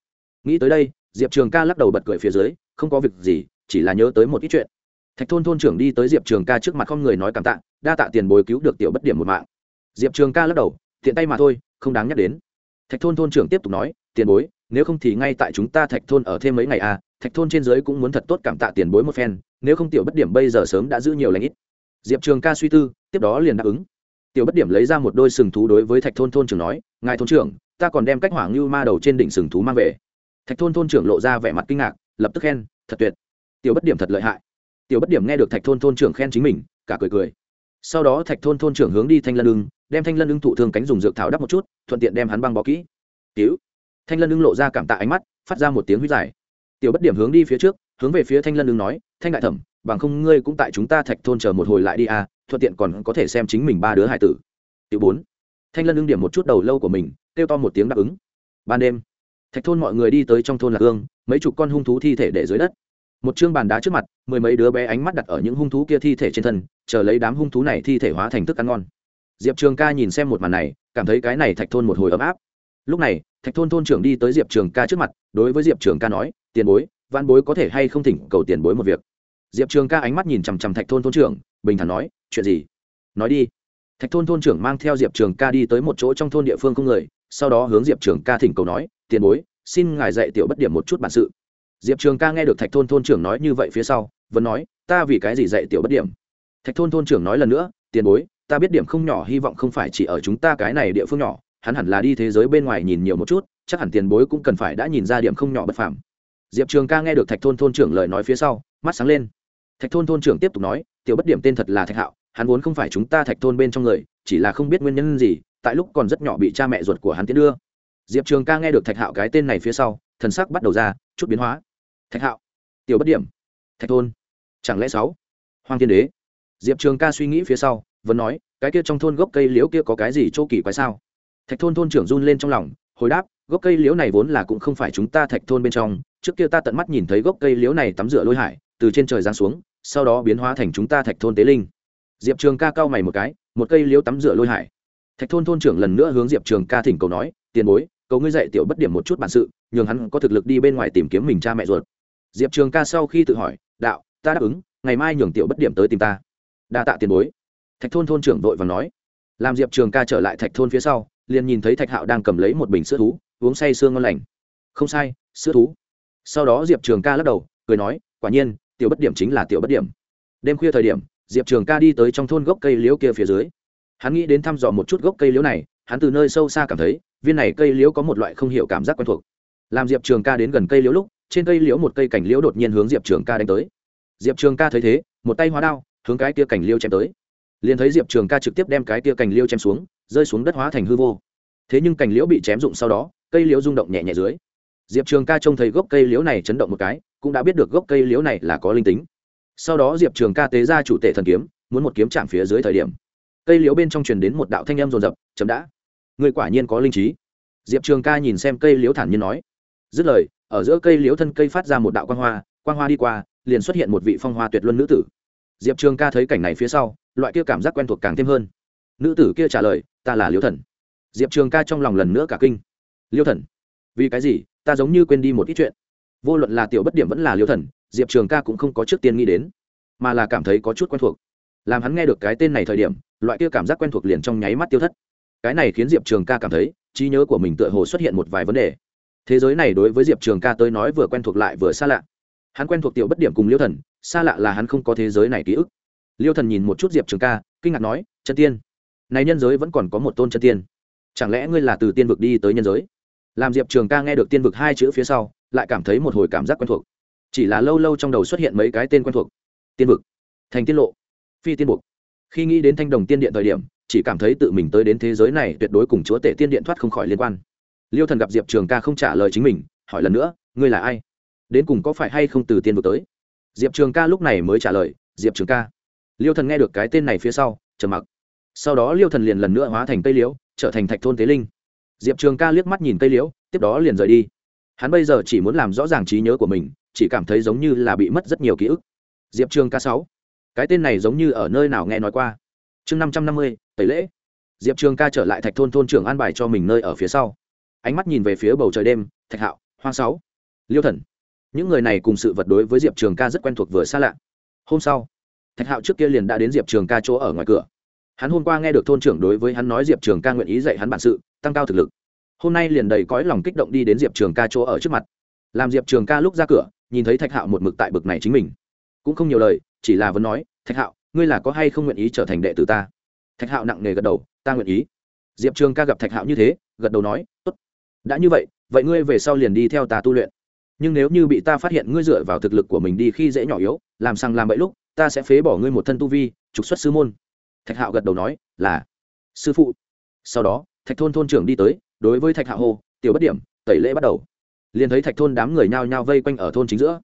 nghĩ tới đây, diệp trường ca lắc đầu bật cười phía dưới, không có việc gì, chỉ là nhớ tới một ít chuyện. Thạch thôn thôn trưởng đi tới diệp trường ca trước mặt không người nói cảm tạ, đa tạ tiền bối cứu được tiểu bất điểm một mạng. Diệp trường ca lắc đầu, tiện tay mà thôi, không đáng nhắc đến. Thạch thôn thôn trưởng tiếp tục nói, tiền bối, nếu không thì ngay tại chúng ta thạch thôn ở thêm mấy ngày à thạch thôn trên dưới cũng muốn thật tốt cảm tạ tiền bối một phen, nếu không tiểu bất điểm bây giờ sớm đã giữ nhiều lãnh ít. Diệp trường ca suy tư, tiếp đó liền đáp ứng. Tiểu bất điểm lấy ra một đôi sừng thú đối với thạch thôn thôn trưởng nói, ngài thôn trưởng, ta còn đem cách hỏa ngưu ma đầu trên đỉnh sừng thú mang về thạch thôn thôn trưởng lộ ra vẻ mặt kinh ngạc, lập tức khen, thật tuyệt. Tiểu bất điểm thật lợi hại. Tiểu bất điểm nghe được thạch thôn thôn trưởng khen chính mình, cả cười cười. Sau đó thạch thôn thôn trưởng hướng đi thanh lân ưng, đem thanh lân ưng thụ thương cánh dùng dược thảo đắp một chút, thuận tiện đem hắn băng bó kỹ. Cứu thanh lân ưng lộ ra cảm tạ ánh mắt, phát ra một tiếng huyết dài. Tiểu bất điểm hướng đi phía trước, hướng về phía thanh lân ưng nói, thanh đại thẩm, bằng không ngươi cũng tại chúng ta thạch thôn chờ một hồi lại đi à thuận tiện còn có thể xem chính mình ba đứa hải tử. Tiểu bốn. Thanh lân ưng điểm một chút đầu lâu của mình, kêu to một tiếng đáp ứng. Ban đêm thạch thôn mọi người đi tới trong thôn lạc hương, mấy chục con hung thú thi thể để dưới đất. Một chương bàn đá trước mặt, mười mấy đứa bé ánh mắt đặt ở những hung thú kia thi thể trên thân, chờ lấy đám hung thú này thi thể hóa thành thức ăn ngon. Diệp trường ca nhìn xem một màn này, cảm thấy cái này thạch thôn một hồi ấm áp. Lúc này, thạch thôn thôn trưởng đi tới diệp trường ca trước mặt, đối với diệp trường ca nói, tiền bối văn bối có thể hay không thỉnh cầu tiền bối một việc? Diệp trường ca ánh mắt nhìn chằm chằm thạch thôn thôn trưởng, bình thản nói, chuyện gì? Nói đi. Thạch thôn thôn trưởng mang theo diệp trường ca đi tới một chỗ trong thôn địa phương không người, sau đó hướng diệp trường ca thỉnh cầu nói tiền bối, xin ngài dạy tiểu bất điểm một chút bản sự. Diệp trường ca nghe được thạch thôn thôn trưởng nói như vậy phía sau, vẫn nói, ta vì cái gì dạy tiểu bất điểm? Thạch thôn thôn trưởng nói lần nữa, tiền bối, ta biết điểm không nhỏ, hy vọng không phải chỉ ở chúng ta cái này địa phương nhỏ, hắn hẳn là đi thế giới bên ngoài nhìn nhiều một chút, chắc hẳn tiền bối cũng cần phải đã nhìn ra điểm không nhỏ bất phàm. Diệp trường ca nghe được thạch thôn thôn trưởng lời nói phía sau, mắt sáng lên. Thạch thôn thôn trưởng tiếp tục nói, tiểu bất điểm tên thật là thạch hạo, hắn vốn không phải chúng ta thạch thôn bên trong người, chỉ là không biết nguyên nhân gì, tại lúc còn rất nhỏ bị cha mẹ ruột của hắn tiến đưa diệp trường ca nghe được thạch hạo cái tên này phía sau, thần sắc bắt đầu ra, chút biến hóa. Thạch hạo, tiểu bất điểm. Thạch thôn, chẳng lẽ sáu? Hoàng thiên đế. Diệp trường ca suy nghĩ phía sau, vẫn nói, cái kia trong thôn gốc cây liễu kia có cái gì chỗ kỳ quái sao? Thạch thôn thôn trưởng run lên trong lòng, hồi đáp, gốc cây liễu này vốn là cũng không phải chúng ta thạch thôn bên trong, trước kia ta tận mắt nhìn thấy gốc cây liễu này tắm rửa lôi hải, từ trên trời giáng xuống, sau đó biến hóa thành chúng ta thạch thôn tế linh. Diệp trường ca cao mày một cái, một cây liễu tắm rửa lôi hải. Thạch thôn thôn trưởng lần nữa hướng diệp trường ca thỉnh cầu nói, tiền bối cầu ngươi dạy tiểu bất điểm một chút bản sự, nhường hắn có thực lực đi bên ngoài tìm kiếm mình cha mẹ ruột. Diệp trường ca sau khi tự hỏi, đạo, ta đáp ứng, ngày mai nhường tiểu bất điểm tới tìm ta. Đa tạ tiền bối. Thạch thôn thôn trưởng vội và nói. Làm diệp trường ca trở lại thạch thôn phía sau, liền nhìn thấy thạch hạo đang cầm lấy một bình sữa thú, uống say sương ngon lành. Không sai, sữa thú. Sau đó diệp trường ca lắc đầu, cười nói, quả nhiên, tiểu bất điểm chính là tiểu bất điểm. Đêm khuya thời điểm, diệp trường ca đi tới trong thôn gốc cây liễu kia phía dưới. Hắn nghĩ đến thăm dò một chút gốc cây liễu này, hắn từ nơi sâu xa cảm thấy viên này cây liễu có một loại không hiểu cảm giác quen thuộc. Làm diệp trường ca đến gần cây liễu lúc, trên cây liễu một cây cảnh liễu đột nhiên hướng diệp trường ca đánh tới. Diệp trường ca thấy thế, một tay hóa đao, hướng cái kia cảnh liễu chém tới. Liền thấy diệp trường ca trực tiếp đem cái kia cành liễu chém xuống, rơi xuống đất hóa thành hư vô. Thế nhưng cành liễu bị chém rụng sau đó, cây liễu rung động nhẹ nhẹ dưới. Diệp trường ca trông thấy gốc cây liễu này chấn động một cái, cũng đã biết được gốc cây liễu này là có linh tính. Sau đó diệp trường ca tế ra chủ tể thần kiếm, muốn một kiếm chạm phía dưới thời điểm. Cây liễu bên trong truyền đến một đạo thanh âm rồn rập, chấm đã người quả nhiên có linh trí. Diệp trường ca nhìn xem cây liễu thản nhiên nói. Dứt lời, ở giữa cây liễu thân cây phát ra một đạo quan hoa quan hoa đi qua, liền xuất hiện một vị phong hoa tuyệt luân nữ tử. Diệp trường ca thấy cảnh này phía sau, loại kia cảm giác quen thuộc càng thêm hơn. Nữ tử kia trả lời, ta là liễu thần. Diệp trường ca trong lòng lần nữa cả kinh. Liễu thần? Vì cái gì? Ta giống như quên đi một ít chuyện. Vô luận là tiểu bất điểm vẫn là liễu thần, diệp trường ca cũng không có trước tiên nghĩ đến, mà là cảm thấy có chút quen thuộc. Làm hắn nghe được cái tên này thời điểm, loại kia cảm giác quen thuộc liền trong nháy mắt tiêu thất cái này khiến diệp trường ca cảm thấy trí nhớ của mình tựa hồ xuất hiện một vài vấn đề. Thế giới này đối với diệp trường ca tới nói vừa quen thuộc lại vừa xa lạ. Hắn quen thuộc tiểu bất điểm cùng liêu thần, xa lạ là hắn không có thế giới này ký ức. Liêu thần nhìn một chút diệp trường ca, kinh ngạc nói, chân tiên, này nhân giới vẫn còn có một tôn chân tiên. Chẳng lẽ ngươi là từ tiên vực đi tới nhân giới? Làm diệp trường ca nghe được tiên vực hai chữ phía sau, lại cảm thấy một hồi cảm giác quen thuộc. Chỉ là lâu lâu trong đầu xuất hiện mấy cái tên quen thuộc. Tiên vực, thành tiên lộ, phi tiên buộc. Khi nghĩ đến thanh đồng tiên điện thời điểm chỉ cảm thấy tự mình tới đến thế giới này tuyệt đối cùng chúa tể tiên điện thoát không khỏi liên quan. Liêu thần gặp diệp trường ca không trả lời chính mình, hỏi lần nữa, ngươi là ai? Đến cùng có phải hay không từ tiên vực tới? Diệp trường ca lúc này mới trả lời, diệp trường ca. Liêu thần nghe được cái tên này phía sau, trầm mặc. Sau đó liêu thần liền lần nữa hóa thành cây liễu, trở thành thạch thôn tế linh. Diệp trường ca liếc mắt nhìn cây liễu, tiếp đó liền rời đi. Hắn bây giờ chỉ muốn làm rõ ràng trí nhớ của mình, chỉ cảm thấy giống như là bị mất rất nhiều ký ức. Diệp trường ca sáu. Cái tên này giống như ở nơi nào nghe nói qua? Chương năm trăm năm mươi, tẩy lễ. Diệp trường ca trở lại thạch thôn thôn trưởng an bài cho mình nơi ở phía sau. Ánh mắt nhìn về phía bầu trời đêm, thạch hạo, hoang sáu, liêu thần. Những người này cùng sự vật đối với diệp trường ca rất quen thuộc vừa xa lạ. Hôm sau, thạch hạo trước kia liền đã đến diệp trường ca chỗ ở ngoài cửa. Hắn hôm qua nghe được thôn trưởng đối với hắn nói diệp trường ca nguyện ý dạy hắn bản sự, tăng cao thực lực. Hôm nay liền đầy cõi lòng kích động đi đến diệp trường ca chỗ ở trước mặt. Làm diệp trường ca lúc ra cửa, nhìn thấy thạch hạo một mực tại bực này chính mình. Cũng không nhiều lời, chỉ là vẫn nói, thạch hạo ngươi là có hay không nguyện ý trở thành đệ tử ta? Thạch hạo nặng nề gật đầu ta nguyện ý. Diệp trường ca gặp thạch hạo như thế gật đầu nói tốt đã như vậy vậy ngươi về sau liền đi theo ta tu luyện. Nhưng nếu như bị ta phát hiện ngươi dựa vào thực lực của mình đi khi dễ nhỏ yếu làm sang làm bậy lúc ta sẽ phế bỏ ngươi một thân tu vi trục xuất sư môn. Thạch hạo gật đầu nói là sư phụ. Sau đó thạch thôn thôn trưởng đi tới đối với thạch hạo Hồ, tiểu bất điểm tẩy lễ bắt đầu. Liền thấy thạch thôn đám người nhao nhao vây quanh ở thôn chính giữa.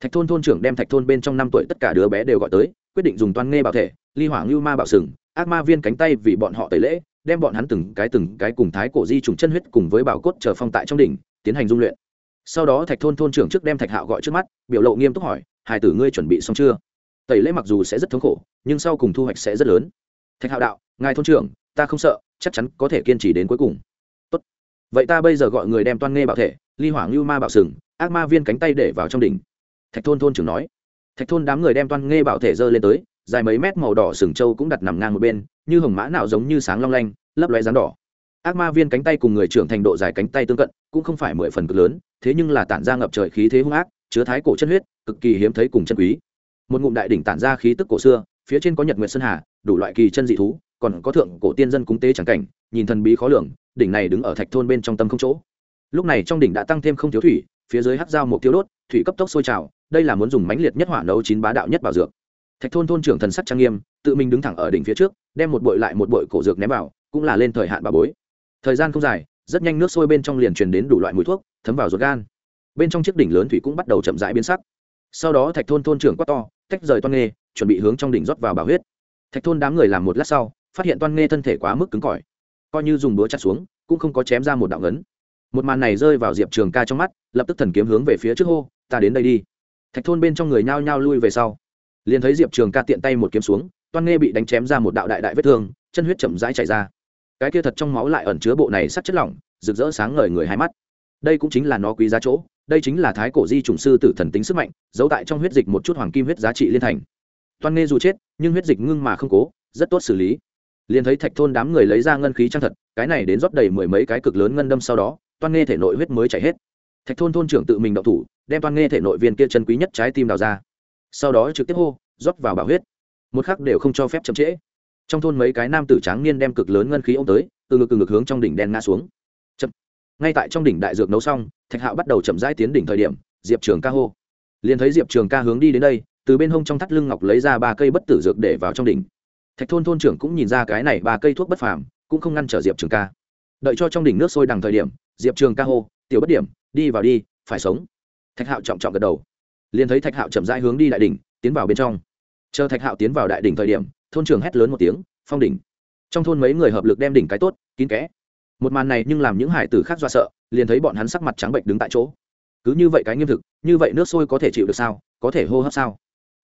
Thạch thôn thôn trưởng đem thạch thôn bên trong năm tuổi tất cả đứa bé đều gọi tới quyết định dùng toan nghe bảo thể, ly hỏa ngưu ma bảo sừng, ác ma viên cánh tay vì bọn họ tẩy lễ, đem bọn hắn từng cái từng cái cùng thái cổ di trùng chân huyết cùng với bảo cốt chờ phong tại trong đỉnh, tiến hành dung luyện. Sau đó thạch thôn thôn trưởng trước đem thạch hạo gọi trước mắt, biểu lộ nghiêm túc hỏi, hải tử ngươi chuẩn bị xong chưa? Tẩy lễ mặc dù sẽ rất thống khổ, nhưng sau cùng thu hoạch sẽ rất lớn. Thạch hạo đạo, ngài thôn trưởng, ta không sợ, chắc chắn có thể kiên trì đến cuối cùng. Tốt. vậy ta bây giờ gọi người đem toan nghe bảo thể, ly hỏa lưu ma bảo sừng, ác ma viên cánh tay để vào trong đỉnh. Thạch thôn thôn trưởng nói thạch thôn đám người đem toan nghe bảo thể dơ lên tới, dài mấy mét màu đỏ sừng trâu cũng đặt nằm ngang một bên, như hồng mã nào giống như sáng long lanh, lấp lóe rán đỏ. Ác ma viên cánh tay cùng người trưởng thành độ dài cánh tay tương cận, cũng không phải mười phần cực lớn, thế nhưng là tản ra ngập trời khí thế hung ác, chứa thái cổ chân huyết, cực kỳ hiếm thấy cùng chân quý. Một ngụm đại đỉnh tản ra khí tức cổ xưa, phía trên có nhật nguyệt sơn hà, đủ loại kỳ chân dị thú, còn có thượng cổ tiên dân cúng tế chẳng cảnh, nhìn thần bí khó lường, đỉnh này đứng ở thạch thôn bên trong tâm không chỗ. Lúc này trong đỉnh đã tăng thêm không thiếu thủy, phía dưới hắc dao một tiêu đốt, thủy cấp tốc sôi trào đây là muốn dùng mãnh liệt nhất hỏa nấu chín bá đạo nhất bảo dược. Thạch thôn thôn trưởng thần sắc trang nghiêm, tự mình đứng thẳng ở đỉnh phía trước, đem một bội lại một bội cổ dược ném vào, cũng là lên thời hạn bà bối. Thời gian không dài, rất nhanh nước sôi bên trong liền truyền đến đủ loại mùi thuốc, thấm vào ruột gan. Bên trong chiếc đỉnh lớn thủy cũng bắt đầu chậm rãi biến sắc. Sau đó thạch thôn thôn trưởng quát to, tách rời toan nghê, chuẩn bị hướng trong đỉnh rót vào bảo huyết. Thạch thôn đám người làm một lát sau, phát hiện toan nghê thân thể quá mức cứng cỏi, coi như dùng búa chặt xuống, cũng không có chém ra một đạo ngấn. Một màn này rơi vào diệp trường ca trong mắt, lập tức thần kiếm hướng về phía trước hô, ta đến đây đi thạch thôn bên trong người nhao nhao lui về sau. Liền thấy diệp trường ca tiện tay một kiếm xuống, toan nghe bị đánh chém ra một đạo đại đại vết thương, chân huyết chậm rãi chảy ra. Cái kia thật trong máu lại ẩn chứa bộ này sắt chất lỏng, rực rỡ sáng ngời người hai mắt. Đây cũng chính là nó quý giá chỗ, đây chính là thái cổ di trùng sư tử thần tính sức mạnh, giấu tại trong huyết dịch một chút hoàng kim huyết giá trị liên thành. Toan nghe dù chết, nhưng huyết dịch ngưng mà không cố, rất tốt xử lý. Liền thấy thạch thôn đám người lấy ra ngân khí trang thật, cái này đến rót đầy mười mấy cái cực lớn ngân đâm sau đó, toan nghe thể nội huyết mới chảy hết thạch thôn thôn trưởng tự mình đậu thủ, đem toàn nghe thể nội viên kia chân quý nhất trái tim đào ra. Sau đó trực tiếp hô, rót vào bảo huyết. Một khắc đều không cho phép chậm trễ. Trong thôn mấy cái nam tử tráng niên đem cực lớn ngân khí ô tới, từ ngực từ ngực hướng trong đỉnh đen ngã xuống. Chậm. ngay tại trong đỉnh đại dược nấu xong, thạch hạo bắt đầu chậm rãi tiến đỉnh thời điểm, diệp trường ca hô. Liền thấy diệp trường ca hướng đi đến đây, từ bên hông trong thắt lưng ngọc lấy ra ba cây bất tử dược để vào trong đỉnh. Thạch thôn thôn trưởng cũng nhìn ra cái này ba cây thuốc bất phàm, cũng không ngăn trở diệp trường ca. Đợi cho trong đỉnh nước sôi đằng thời điểm, diệp trường ca hô tiểu bất điểm, đi vào đi, phải sống. Thạch hạo trọng trọng gật đầu. Liền thấy thạch hạo chậm rãi hướng đi đại đỉnh, tiến vào bên trong. Chờ thạch hạo tiến vào đại đỉnh thời điểm, thôn trưởng hét lớn một tiếng, phong đỉnh. Trong thôn mấy người hợp lực đem đỉnh cái tốt, kín kẽ. Một màn này nhưng làm những hải tử khác do sợ, liền thấy bọn hắn sắc mặt trắng bệnh đứng tại chỗ. Cứ như vậy cái nghiêm thực, như vậy nước sôi có thể chịu được sao? Có thể hô hấp sao?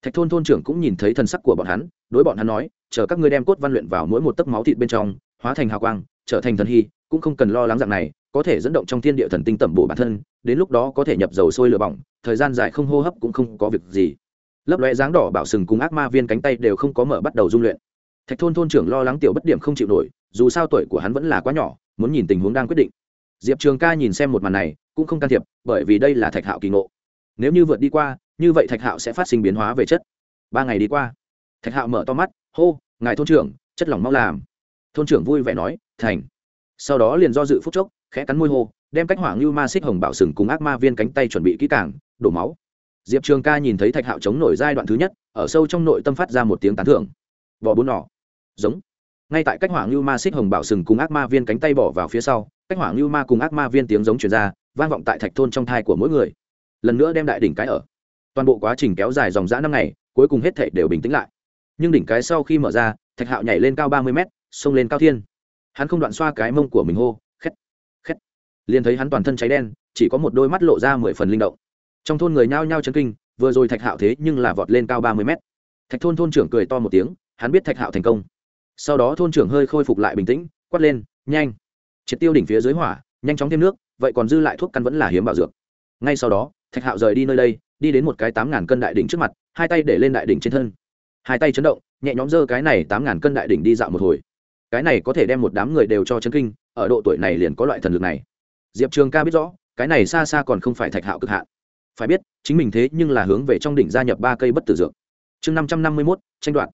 Thạch thôn thôn trưởng cũng nhìn thấy thần sắc của bọn hắn, đối bọn hắn nói, chờ các ngươi đem cốt văn luyện vào mỗi một tấc máu thịt bên trong, hóa thành hào quang, trở thành thần hy, cũng không cần lo lắng dạng này có thể dẫn động trong thiên địa thần tinh tẩm bổ bản thân, đến lúc đó có thể nhập dầu sôi lửa bỏng, thời gian dài không hô hấp cũng không có việc gì. Lấp lóe dáng đỏ bảo sừng cùng ác ma viên cánh tay đều không có mở bắt đầu dung luyện. Thạch thôn thôn trưởng lo lắng tiểu bất điểm không chịu nổi, dù sao tuổi của hắn vẫn là quá nhỏ, muốn nhìn tình huống đang quyết định. Diệp trường ca nhìn xem một màn này, cũng không can thiệp, bởi vì đây là thạch hạo kỳ ngộ. Nếu như vượt đi qua, như vậy thạch hạo sẽ phát sinh biến hóa về chất. Ba ngày đi qua, thạch hạo mở to mắt, hô, ngài thôn trưởng, chất lỏng mau làm. Thôn trưởng vui vẻ nói, thành. Sau đó liền do dự phúc chốc khẽ cắn môi hô, đem cách hỏa ngưu ma xích hồng bảo sừng cùng ác ma viên cánh tay chuẩn bị kỹ càng, đổ máu. Diệp trường ca nhìn thấy thạch hạo chống nổi giai đoạn thứ nhất, ở sâu trong nội tâm phát ra một tiếng tán thưởng. Vỏ bốn nỏ. Giống. Ngay tại cách hỏa ngưu ma xích hồng bảo sừng cùng ác ma viên cánh tay bỏ vào phía sau, cách hỏa ngưu ma cùng ác ma viên tiếng giống truyền ra, vang vọng tại thạch thôn trong thai của mỗi người. Lần nữa đem đại đỉnh cái ở. Toàn bộ quá trình kéo dài dòng dã năm ngày, cuối cùng hết thể đều bình tĩnh lại. Nhưng đỉnh cái sau khi mở ra, thạch hạo nhảy lên cao ba mươi mét, xông lên cao thiên. Hắn không đoạn xoa cái mông của mình hô liền thấy hắn toàn thân cháy đen, chỉ có một đôi mắt lộ ra mười phần linh động. Trong thôn người nhao nhao chân kinh, vừa rồi thạch hạo thế nhưng là vọt lên cao ba mươi mét. Thạch thôn thôn trưởng cười to một tiếng, hắn biết thạch hạo thành công. Sau đó thôn trưởng hơi khôi phục lại bình tĩnh, quát lên, nhanh! Triệt tiêu đỉnh phía dưới hỏa, nhanh chóng thêm nước, vậy còn dư lại thuốc căn vẫn là hiếm bảo dược. Ngay sau đó, thạch hạo rời đi nơi đây, đi đến một cái tám ngàn cân đại đỉnh trước mặt, hai tay để lên đại đỉnh trên thân. Hai tay chấn động, nhẹ nhõm dơ cái này tám ngàn cân đại đỉnh đi dạo một hồi. Cái này có thể đem một đám người đều cho chấn kinh, ở độ tuổi này liền có loại thần lực này diệp trường ca biết rõ, cái này xa xa còn không phải thạch hạo cực hạn. Phải biết, chính mình thế nhưng là hướng về trong đỉnh gia nhập ba cây bất tử dược. Chương năm trăm năm mươi mốt, tranh đoạt.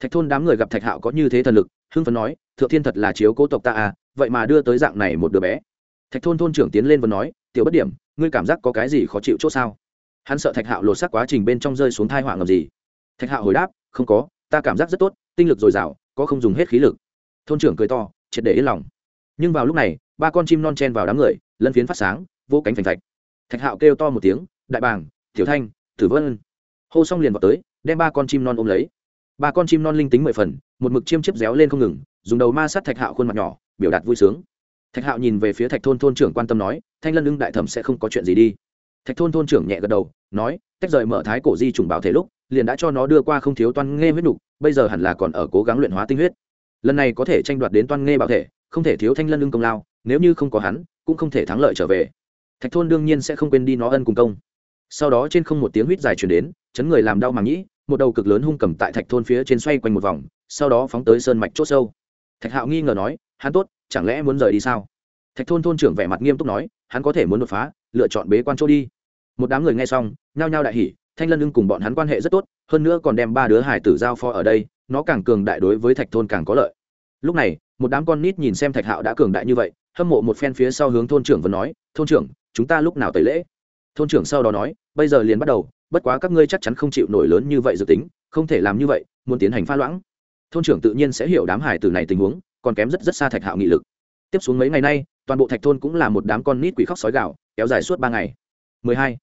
Thạch thôn đám người gặp thạch hạo có như thế thần lực, hưng phấn nói, thượng thiên thật là chiếu cố tộc ta à vậy mà đưa tới dạng này một đứa bé. Thạch thôn thôn trưởng tiến lên và nói, tiểu bất điểm, ngươi cảm giác có cái gì khó chịu c h ỗ sao? Hắn sợ thạch hạo lột xác quá trình bên trong rơi xuống thai hỏa ngầm gì. Thạch hạo hồi đáp, không có, ta cảm giác rất tốt, tinh lực dồi dào, có không dùng hết khí lực. Thôn trưởng cười to, triệt để yên lòng. Nhưng vào lúc này ba con chim non chen vào đám người, lân phiến phát sáng, vô cánh phành thạch thạch hạo kêu to một tiếng, đại bàng, tiểu thanh, tử vân. Hô xong liền vào tới, đem ba con chim non ôm lấy. Ba con chim non linh tính mười phần, một mực chiêm chiếp réo lên không ngừng, dùng đầu ma sát thạch hạo khuôn mặt nhỏ, biểu đạt vui sướng. Thạch hạo nhìn về phía thạch thôn thôn trưởng quan tâm nói, thanh lân lưng đại thẩm sẽ không có chuyện gì đi. Thạch thôn thôn trưởng nhẹ gật đầu, nói, tách rời mở thái cổ di trùng bảo thể lúc, liền đã cho nó đưa qua không thiếu toan nghe huyết nục, bây giờ hẳn là còn ở cố gắng luyện hóa tinh huyết. Lần này có thể tranh đoạt đến toan nghe bảo thể, không thể thiếu thanh lân lưng công lao nếu như không có hắn, cũng không thể thắng lợi trở về. Thạch thôn đương nhiên sẽ không quên đi nó ân cùng công. Sau đó trên không một tiếng huýt dài chuyển đến, chấn người làm đau màng nhĩ, một đầu cực lớn hung cầm tại thạch thôn phía trên xoay quanh một vòng, sau đó phóng tới sơn mạch chốt sâu. Thạch hạo nghi ngờ nói, hắn tốt, chẳng lẽ muốn rời đi sao? Thạch thôn thôn trưởng vẻ mặt nghiêm túc nói, hắn có thể muốn đột phá, lựa chọn bế quan chỗ đi. Một đám người nghe xong, nhao nhao đại hỉ, thanh lân ưng cùng bọn hắn quan hệ rất tốt, hơn nữa còn đem ba đứa hải tử giao pho ở đây, nó càng cường đại đối với thạch thôn càng có lợi. Lúc này, một đám con nít nhìn xem thạch hạo đã cường đại như vậy hâm mộ một phen phía sau hướng thôn trưởng vẫn nói, thôn trưởng, chúng ta lúc nào tẩy lễ? Thôn trưởng sau đó nói, bây giờ liền bắt đầu, bất quá các ngươi chắc chắn không chịu nổi lớn như vậy dự tính, không thể làm như vậy, muốn tiến hành pha loãng. Thôn trưởng tự nhiên sẽ hiểu đám hải tử này tình huống, còn kém rất rất xa thạch hạo nghị lực. Tiếp xuống mấy ngày nay, toàn bộ thạch thôn cũng là một đám con nít quỷ khóc sói gạo kéo dài suốt ba ngày. 12.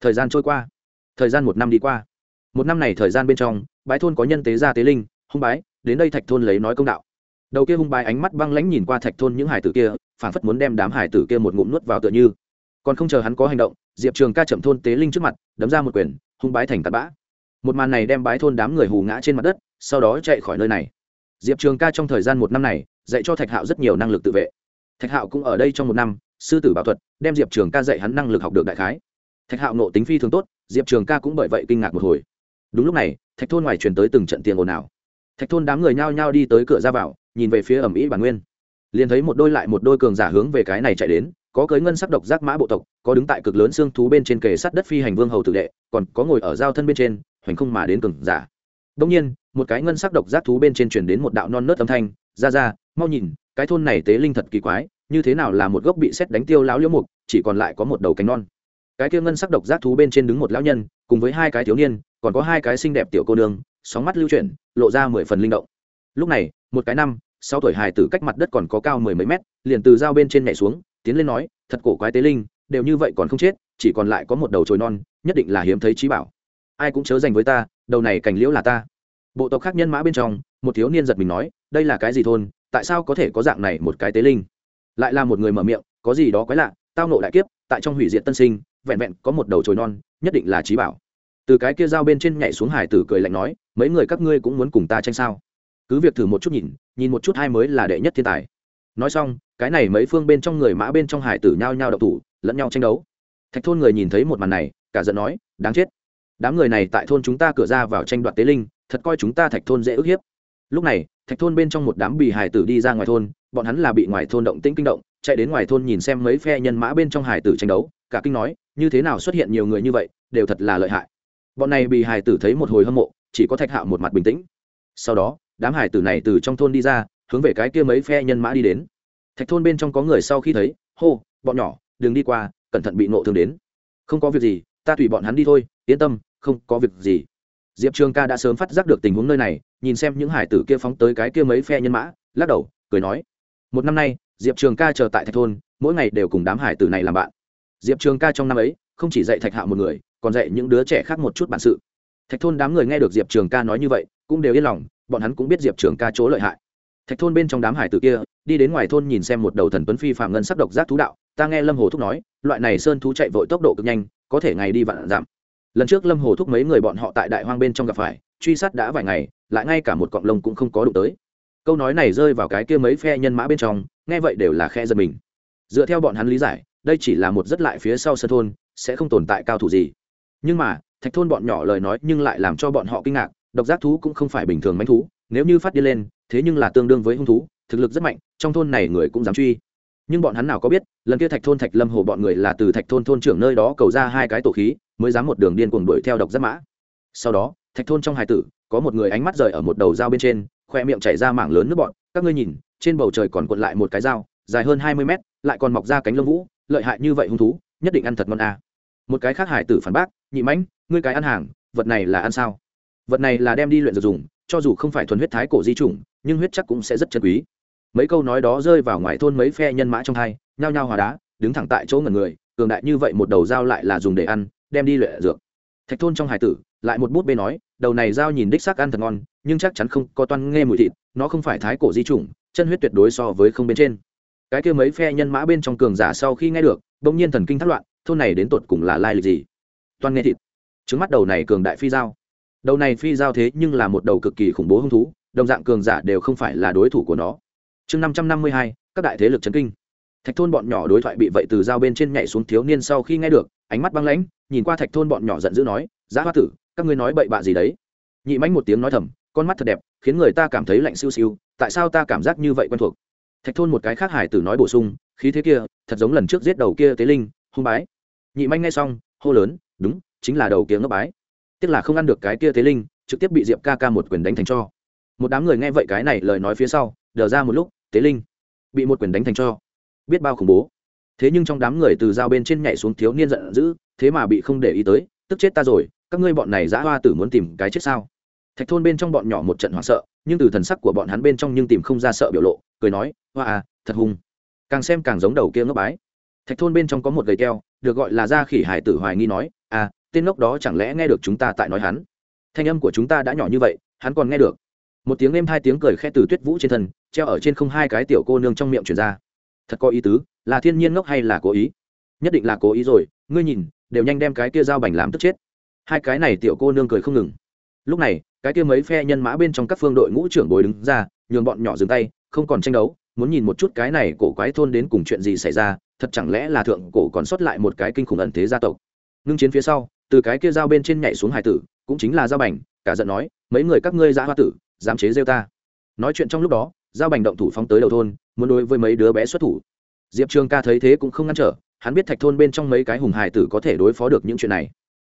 thời gian trôi qua. Thời gian một năm đi qua. Một năm này thời gian bên trong, bái thôn có nhân tế gia tế linh, hung bái, đến đây thạch thôn lấy nói công đạo đầu kia hung bái ánh mắt băng lãnh nhìn qua thạch thôn những hải tử kia phản phất muốn đem đám hải tử kia một ngụm nuốt vào tựa như. Còn không chờ hắn có hành động, diệp trường ca chậm thôn tế linh trước mặt, đấm ra một quyền, hung bái thành tạt bã. Một màn này đem bái thôn đám người hù ngã trên mặt đất, sau đó chạy khỏi nơi này. Diệp trường ca trong thời gian một năm này, dạy cho thạch hạo rất nhiều năng lực tự vệ. Thạch hạo cũng ở đây trong một năm, sư tử bảo thuật, đem diệp trường ca dạy hắn năng lực học được đại khái. Thạch hạo nộ tính phi thường tốt, diệp trường ca cũng bởi vậy kinh ngạc một hồi. Đúng lúc này, thạch thôn ngoài truyền tới từng trận tiền ồn ào. Thạch thôn đám người nhao nhao đi tới cửa ra vào nhìn về phía ẩm ý bản nguyên. Liền thấy một đôi lại một đôi cường giả hướng về cái này chạy đến, có cưới ngân sắc độc giác mã bộ tộc, có đứng tại cực lớn xương thú bên trên kề sắt đất phi hành vương hầu tử đệ, còn có ngồi ở giao thân bên trên, hoành không mà đến cường giả. Đông nhiên, một cái ngân sắc độc giác thú bên trên truyền đến một đạo non nớt âm thanh, ra ra, mau nhìn, cái thôn này tế linh thật kỳ quái, như thế nào là một gốc bị xét đánh tiêu lão liễu mục, chỉ còn lại có một đầu cánh non. Cái kia ngân sắc độc giác thú bên trên đứng một lão nhân, cùng với hai cái thiếu niên, còn có hai cái xinh đẹp tiểu cô nương, sóng mắt lưu chuyển, lộ ra mười phần linh động. Lúc này, một cái năm sáu tuổi hài tử cách mặt đất còn có cao mười mấy mét, liền từ dao bên trên nhảy xuống, tiến lên nói, thật cổ quái tế linh, đều như vậy còn không chết, chỉ còn lại có một đầu trồi non, nhất định là hiếm thấy trí bảo. Ai cũng chớ dành với ta, đầu này cành liễu là ta. Bộ tộc khác nhân mã bên trong, một thiếu niên giật mình nói, đây là cái gì thôn, tại sao có thể có dạng này một cái tế linh? Lại là một người mở miệng, có gì đó quái lạ, tao nộ đại kiếp, tại trong hủy diệt tân sinh, vẹn vẹn có một đầu trồi non, nhất định là trí bảo. Từ cái kia dao bên trên nhảy xuống hải tử cười lạnh nói, mấy người các ngươi cũng muốn cùng ta tranh sao? Cứ việc thử một chút nhìn nhìn một chút hai mới là đệ nhất thiên tài. Nói xong, cái này mấy phương bên trong người mã bên trong hải tử nhao nhao đậu thủ, lẫn nhau tranh đấu. Thạch thôn người nhìn thấy một màn này, cả giận nói, đáng chết. Đám người này tại thôn chúng ta cửa ra vào tranh đoạt tế linh, thật coi chúng ta thạch thôn dễ ức hiếp. Lúc này, thạch thôn bên trong một đám bì hải tử đi ra ngoài thôn, bọn hắn là bị ngoài thôn động tĩnh kinh động, chạy đến ngoài thôn nhìn xem mấy phe nhân mã bên trong hải tử tranh đấu, cả kinh nói, như thế nào xuất hiện nhiều người như vậy, đều thật là lợi hại. Bọn này bị hải tử thấy một hồi hâm mộ, chỉ có thạch hạo một mặt bình tĩnh. Sau đó đám hải tử này từ trong thôn đi ra, hướng về cái kia mấy phe nhân mã đi đến. Thạch thôn bên trong có người sau khi thấy, hô, bọn nhỏ, đừng đi qua, cẩn thận bị nộ thương đến. Không có việc gì, ta tùy bọn hắn đi thôi, yên tâm, không có việc gì. Diệp trường ca đã sớm phát giác được tình huống nơi này, nhìn xem những hải tử kia phóng tới cái kia mấy phe nhân mã, lắc đầu, cười nói, một năm nay, diệp trường ca chờ tại thạch thôn, mỗi ngày đều cùng đám hải tử này làm bạn. Diệp trường ca trong năm ấy, không chỉ dạy thạch hạo một người, còn dạy những đứa trẻ khác một chút bản sự thạch thôn đám người nghe được diệp trường ca nói như vậy, cũng đều yên lòng, bọn hắn cũng biết diệp trường ca chỗ lợi hại. Thạch thôn bên trong đám hải tử kia, đi đến ngoài thôn nhìn xem một đầu thần tuấn phi phạm ngân sắc độc giác thú đạo, ta nghe lâm hồ thúc nói, loại này sơn thú chạy vội tốc độ cực nhanh, có thể ngày đi vạn giảm lần trước lâm hồ thúc mấy người bọn họ tại đại hoang bên trong gặp phải, truy sát đã vài ngày, lại ngay cả một cọng lông cũng không có đụng tới. Câu nói này rơi vào cái kia mấy phe nhân mã bên trong, nghe vậy đều là khe giật mình. Dựa theo bọn hắn lý giải, đây chỉ là một rất lại phía sau sân thôn, sẽ không tồn tại cao thủ gì. Nhưng mà thạch thôn bọn nhỏ lời nói nhưng lại làm cho bọn họ kinh ngạc, độc giác thú cũng không phải bình thường manh thú, nếu như phát đi lên, thế nhưng là tương đương với hung thú, thực lực rất mạnh, trong thôn này người cũng dám truy. Nhưng bọn hắn nào có biết, lần kia thạch thôn thạch lâm hồ bọn người là từ thạch thôn thôn trưởng nơi đó cầu ra hai cái tổ khí, mới dám một đường điên cuồng đuổi theo độc giác mã. Sau đó, thạch thôn trong hải tử, có một người ánh mắt rời ở một đầu dao bên trên, khoe miệng chảy ra mảng lớn nước bọn các ngươi nhìn, trên bầu trời còn cuộn lại một cái dao, dài hơn hai mươi mét, lại còn mọc ra cánh lông vũ, lợi hại như vậy hung thú, nhất định ăn thật ngon à. một cái khác hải tử phản bác, nhị mãnh ngươi cái ăn hàng, vật này là ăn sao? Vật này là đem đi luyện dược dùng, cho dù không phải thuần huyết thái cổ di chủng, nhưng huyết chắc cũng sẽ rất chân quý. Mấy câu nói đó rơi vào ngoài thôn mấy phe nhân mã trong hai, nhao nhao hòa đá, đứng thẳng tại chỗ ngần người, cường đại như vậy một đầu dao lại là dùng để ăn, đem đi luyện dược. Thạch thôn trong hải tử, lại một bút bê nói, đầu này dao nhìn đích xác ăn thật ngon, nhưng chắc chắn không có toan nghe mùi thịt, nó không phải thái cổ di chủng, chân huyết tuyệt đối so với không bên trên. Cái kia mấy phe nhân mã bên trong cường giả sau khi nghe được, bỗng nhiên thần kinh thất loạn, thôn này đến tột cùng là lai lịch gì? Toan nghe thịt trước mắt đầu này cường đại phi giao đầu này phi giao thế nhưng là một đầu cực kỳ khủng bố hung thú, đồng dạng cường giả đều không phải là đối thủ của nó. Chương năm trăm năm mươi hai, các đại thế lực chấn kinh. Thạch thôn bọn nhỏ đối thoại bị vậy từ dao bên trên nhảy xuống thiếu niên sau khi nghe được, ánh mắt băng lãnh, nhìn qua thạch thôn bọn nhỏ giận dữ nói, giá hoa tử, các ngươi nói bậy bạ gì đấy? Nhị mánh một tiếng nói thầm, con mắt thật đẹp, khiến người ta cảm thấy lạnh siêu siêu, tại sao ta cảm giác như vậy quen thuộc? Thạch thôn một cái khác hải tử nói bổ sung, khí thế kia, thật giống lần trước giết đầu kia tế linh, hung bái. Nhị manh nghe xong, hô lớn, đúng chính là đầu kia ngốc bái. Tiếc là không ăn được cái kia tế linh, trực tiếp bị diệp ca ca một quyền đánh thành cho. Một đám người nghe vậy cái này lời nói phía sau, đờ ra một lúc tế linh bị một quyền đánh thành cho. Biết bao khủng bố. Thế nhưng trong đám người từ dao bên trên nhảy xuống thiếu niên giận dữ, thế mà bị không để ý tới, tức chết ta rồi, các ngươi bọn này giã hoa tử muốn tìm cái chết sao? Thạch thôn bên trong bọn nhỏ một trận hoảng sợ, nhưng từ thần sắc của bọn hắn bên trong nhưng tìm không ra sợ biểu lộ, cười nói, hoa à thật hung. Càng xem càng giống đầu kia ngốc bái. Thạch thôn bên trong có một gầy keo, được gọi là gia khỉ hải tử hoài nghi nói à tên ngốc đó chẳng lẽ nghe được chúng ta tại nói hắn? Thanh âm của chúng ta đã nhỏ như vậy, hắn còn nghe được. Một tiếng êm hai tiếng cười khẽ từ tuyết vũ trên thân, treo ở trên không hai cái tiểu cô nương trong miệng chuyển ra. Thật có ý tứ, là thiên nhiên ngốc hay là cố ý? Nhất định là cố ý rồi, ngươi nhìn, đều nhanh đem cái kia dao bành làm tức chết. Hai cái này tiểu cô nương cười không ngừng. Lúc này, cái kia mấy phe nhân mã bên trong các phương đội ngũ trưởng bồi đứng ra, nhường bọn nhỏ dừng tay, không còn tranh đấu, muốn nhìn một chút cái này cổ quái thôn đến cùng chuyện gì xảy ra, thật chẳng lẽ là thượng cổ còn sót lại một cái kinh khủng ẩn thế gia tộc. Ngưng chiến phía sau từ cái kia dao bên trên nhảy xuống hải tử, cũng chính là dao bành, cả giận nói, mấy người các ngươi giã hoa tử, dám chế rêu ta. Nói chuyện trong lúc đó, dao bành động thủ phóng tới đầu thôn, muốn đối với mấy đứa bé xuất thủ. Diệp trường ca thấy thế cũng không ngăn trở, hắn biết thạch thôn bên trong mấy cái hùng hải tử có thể đối phó được những chuyện này.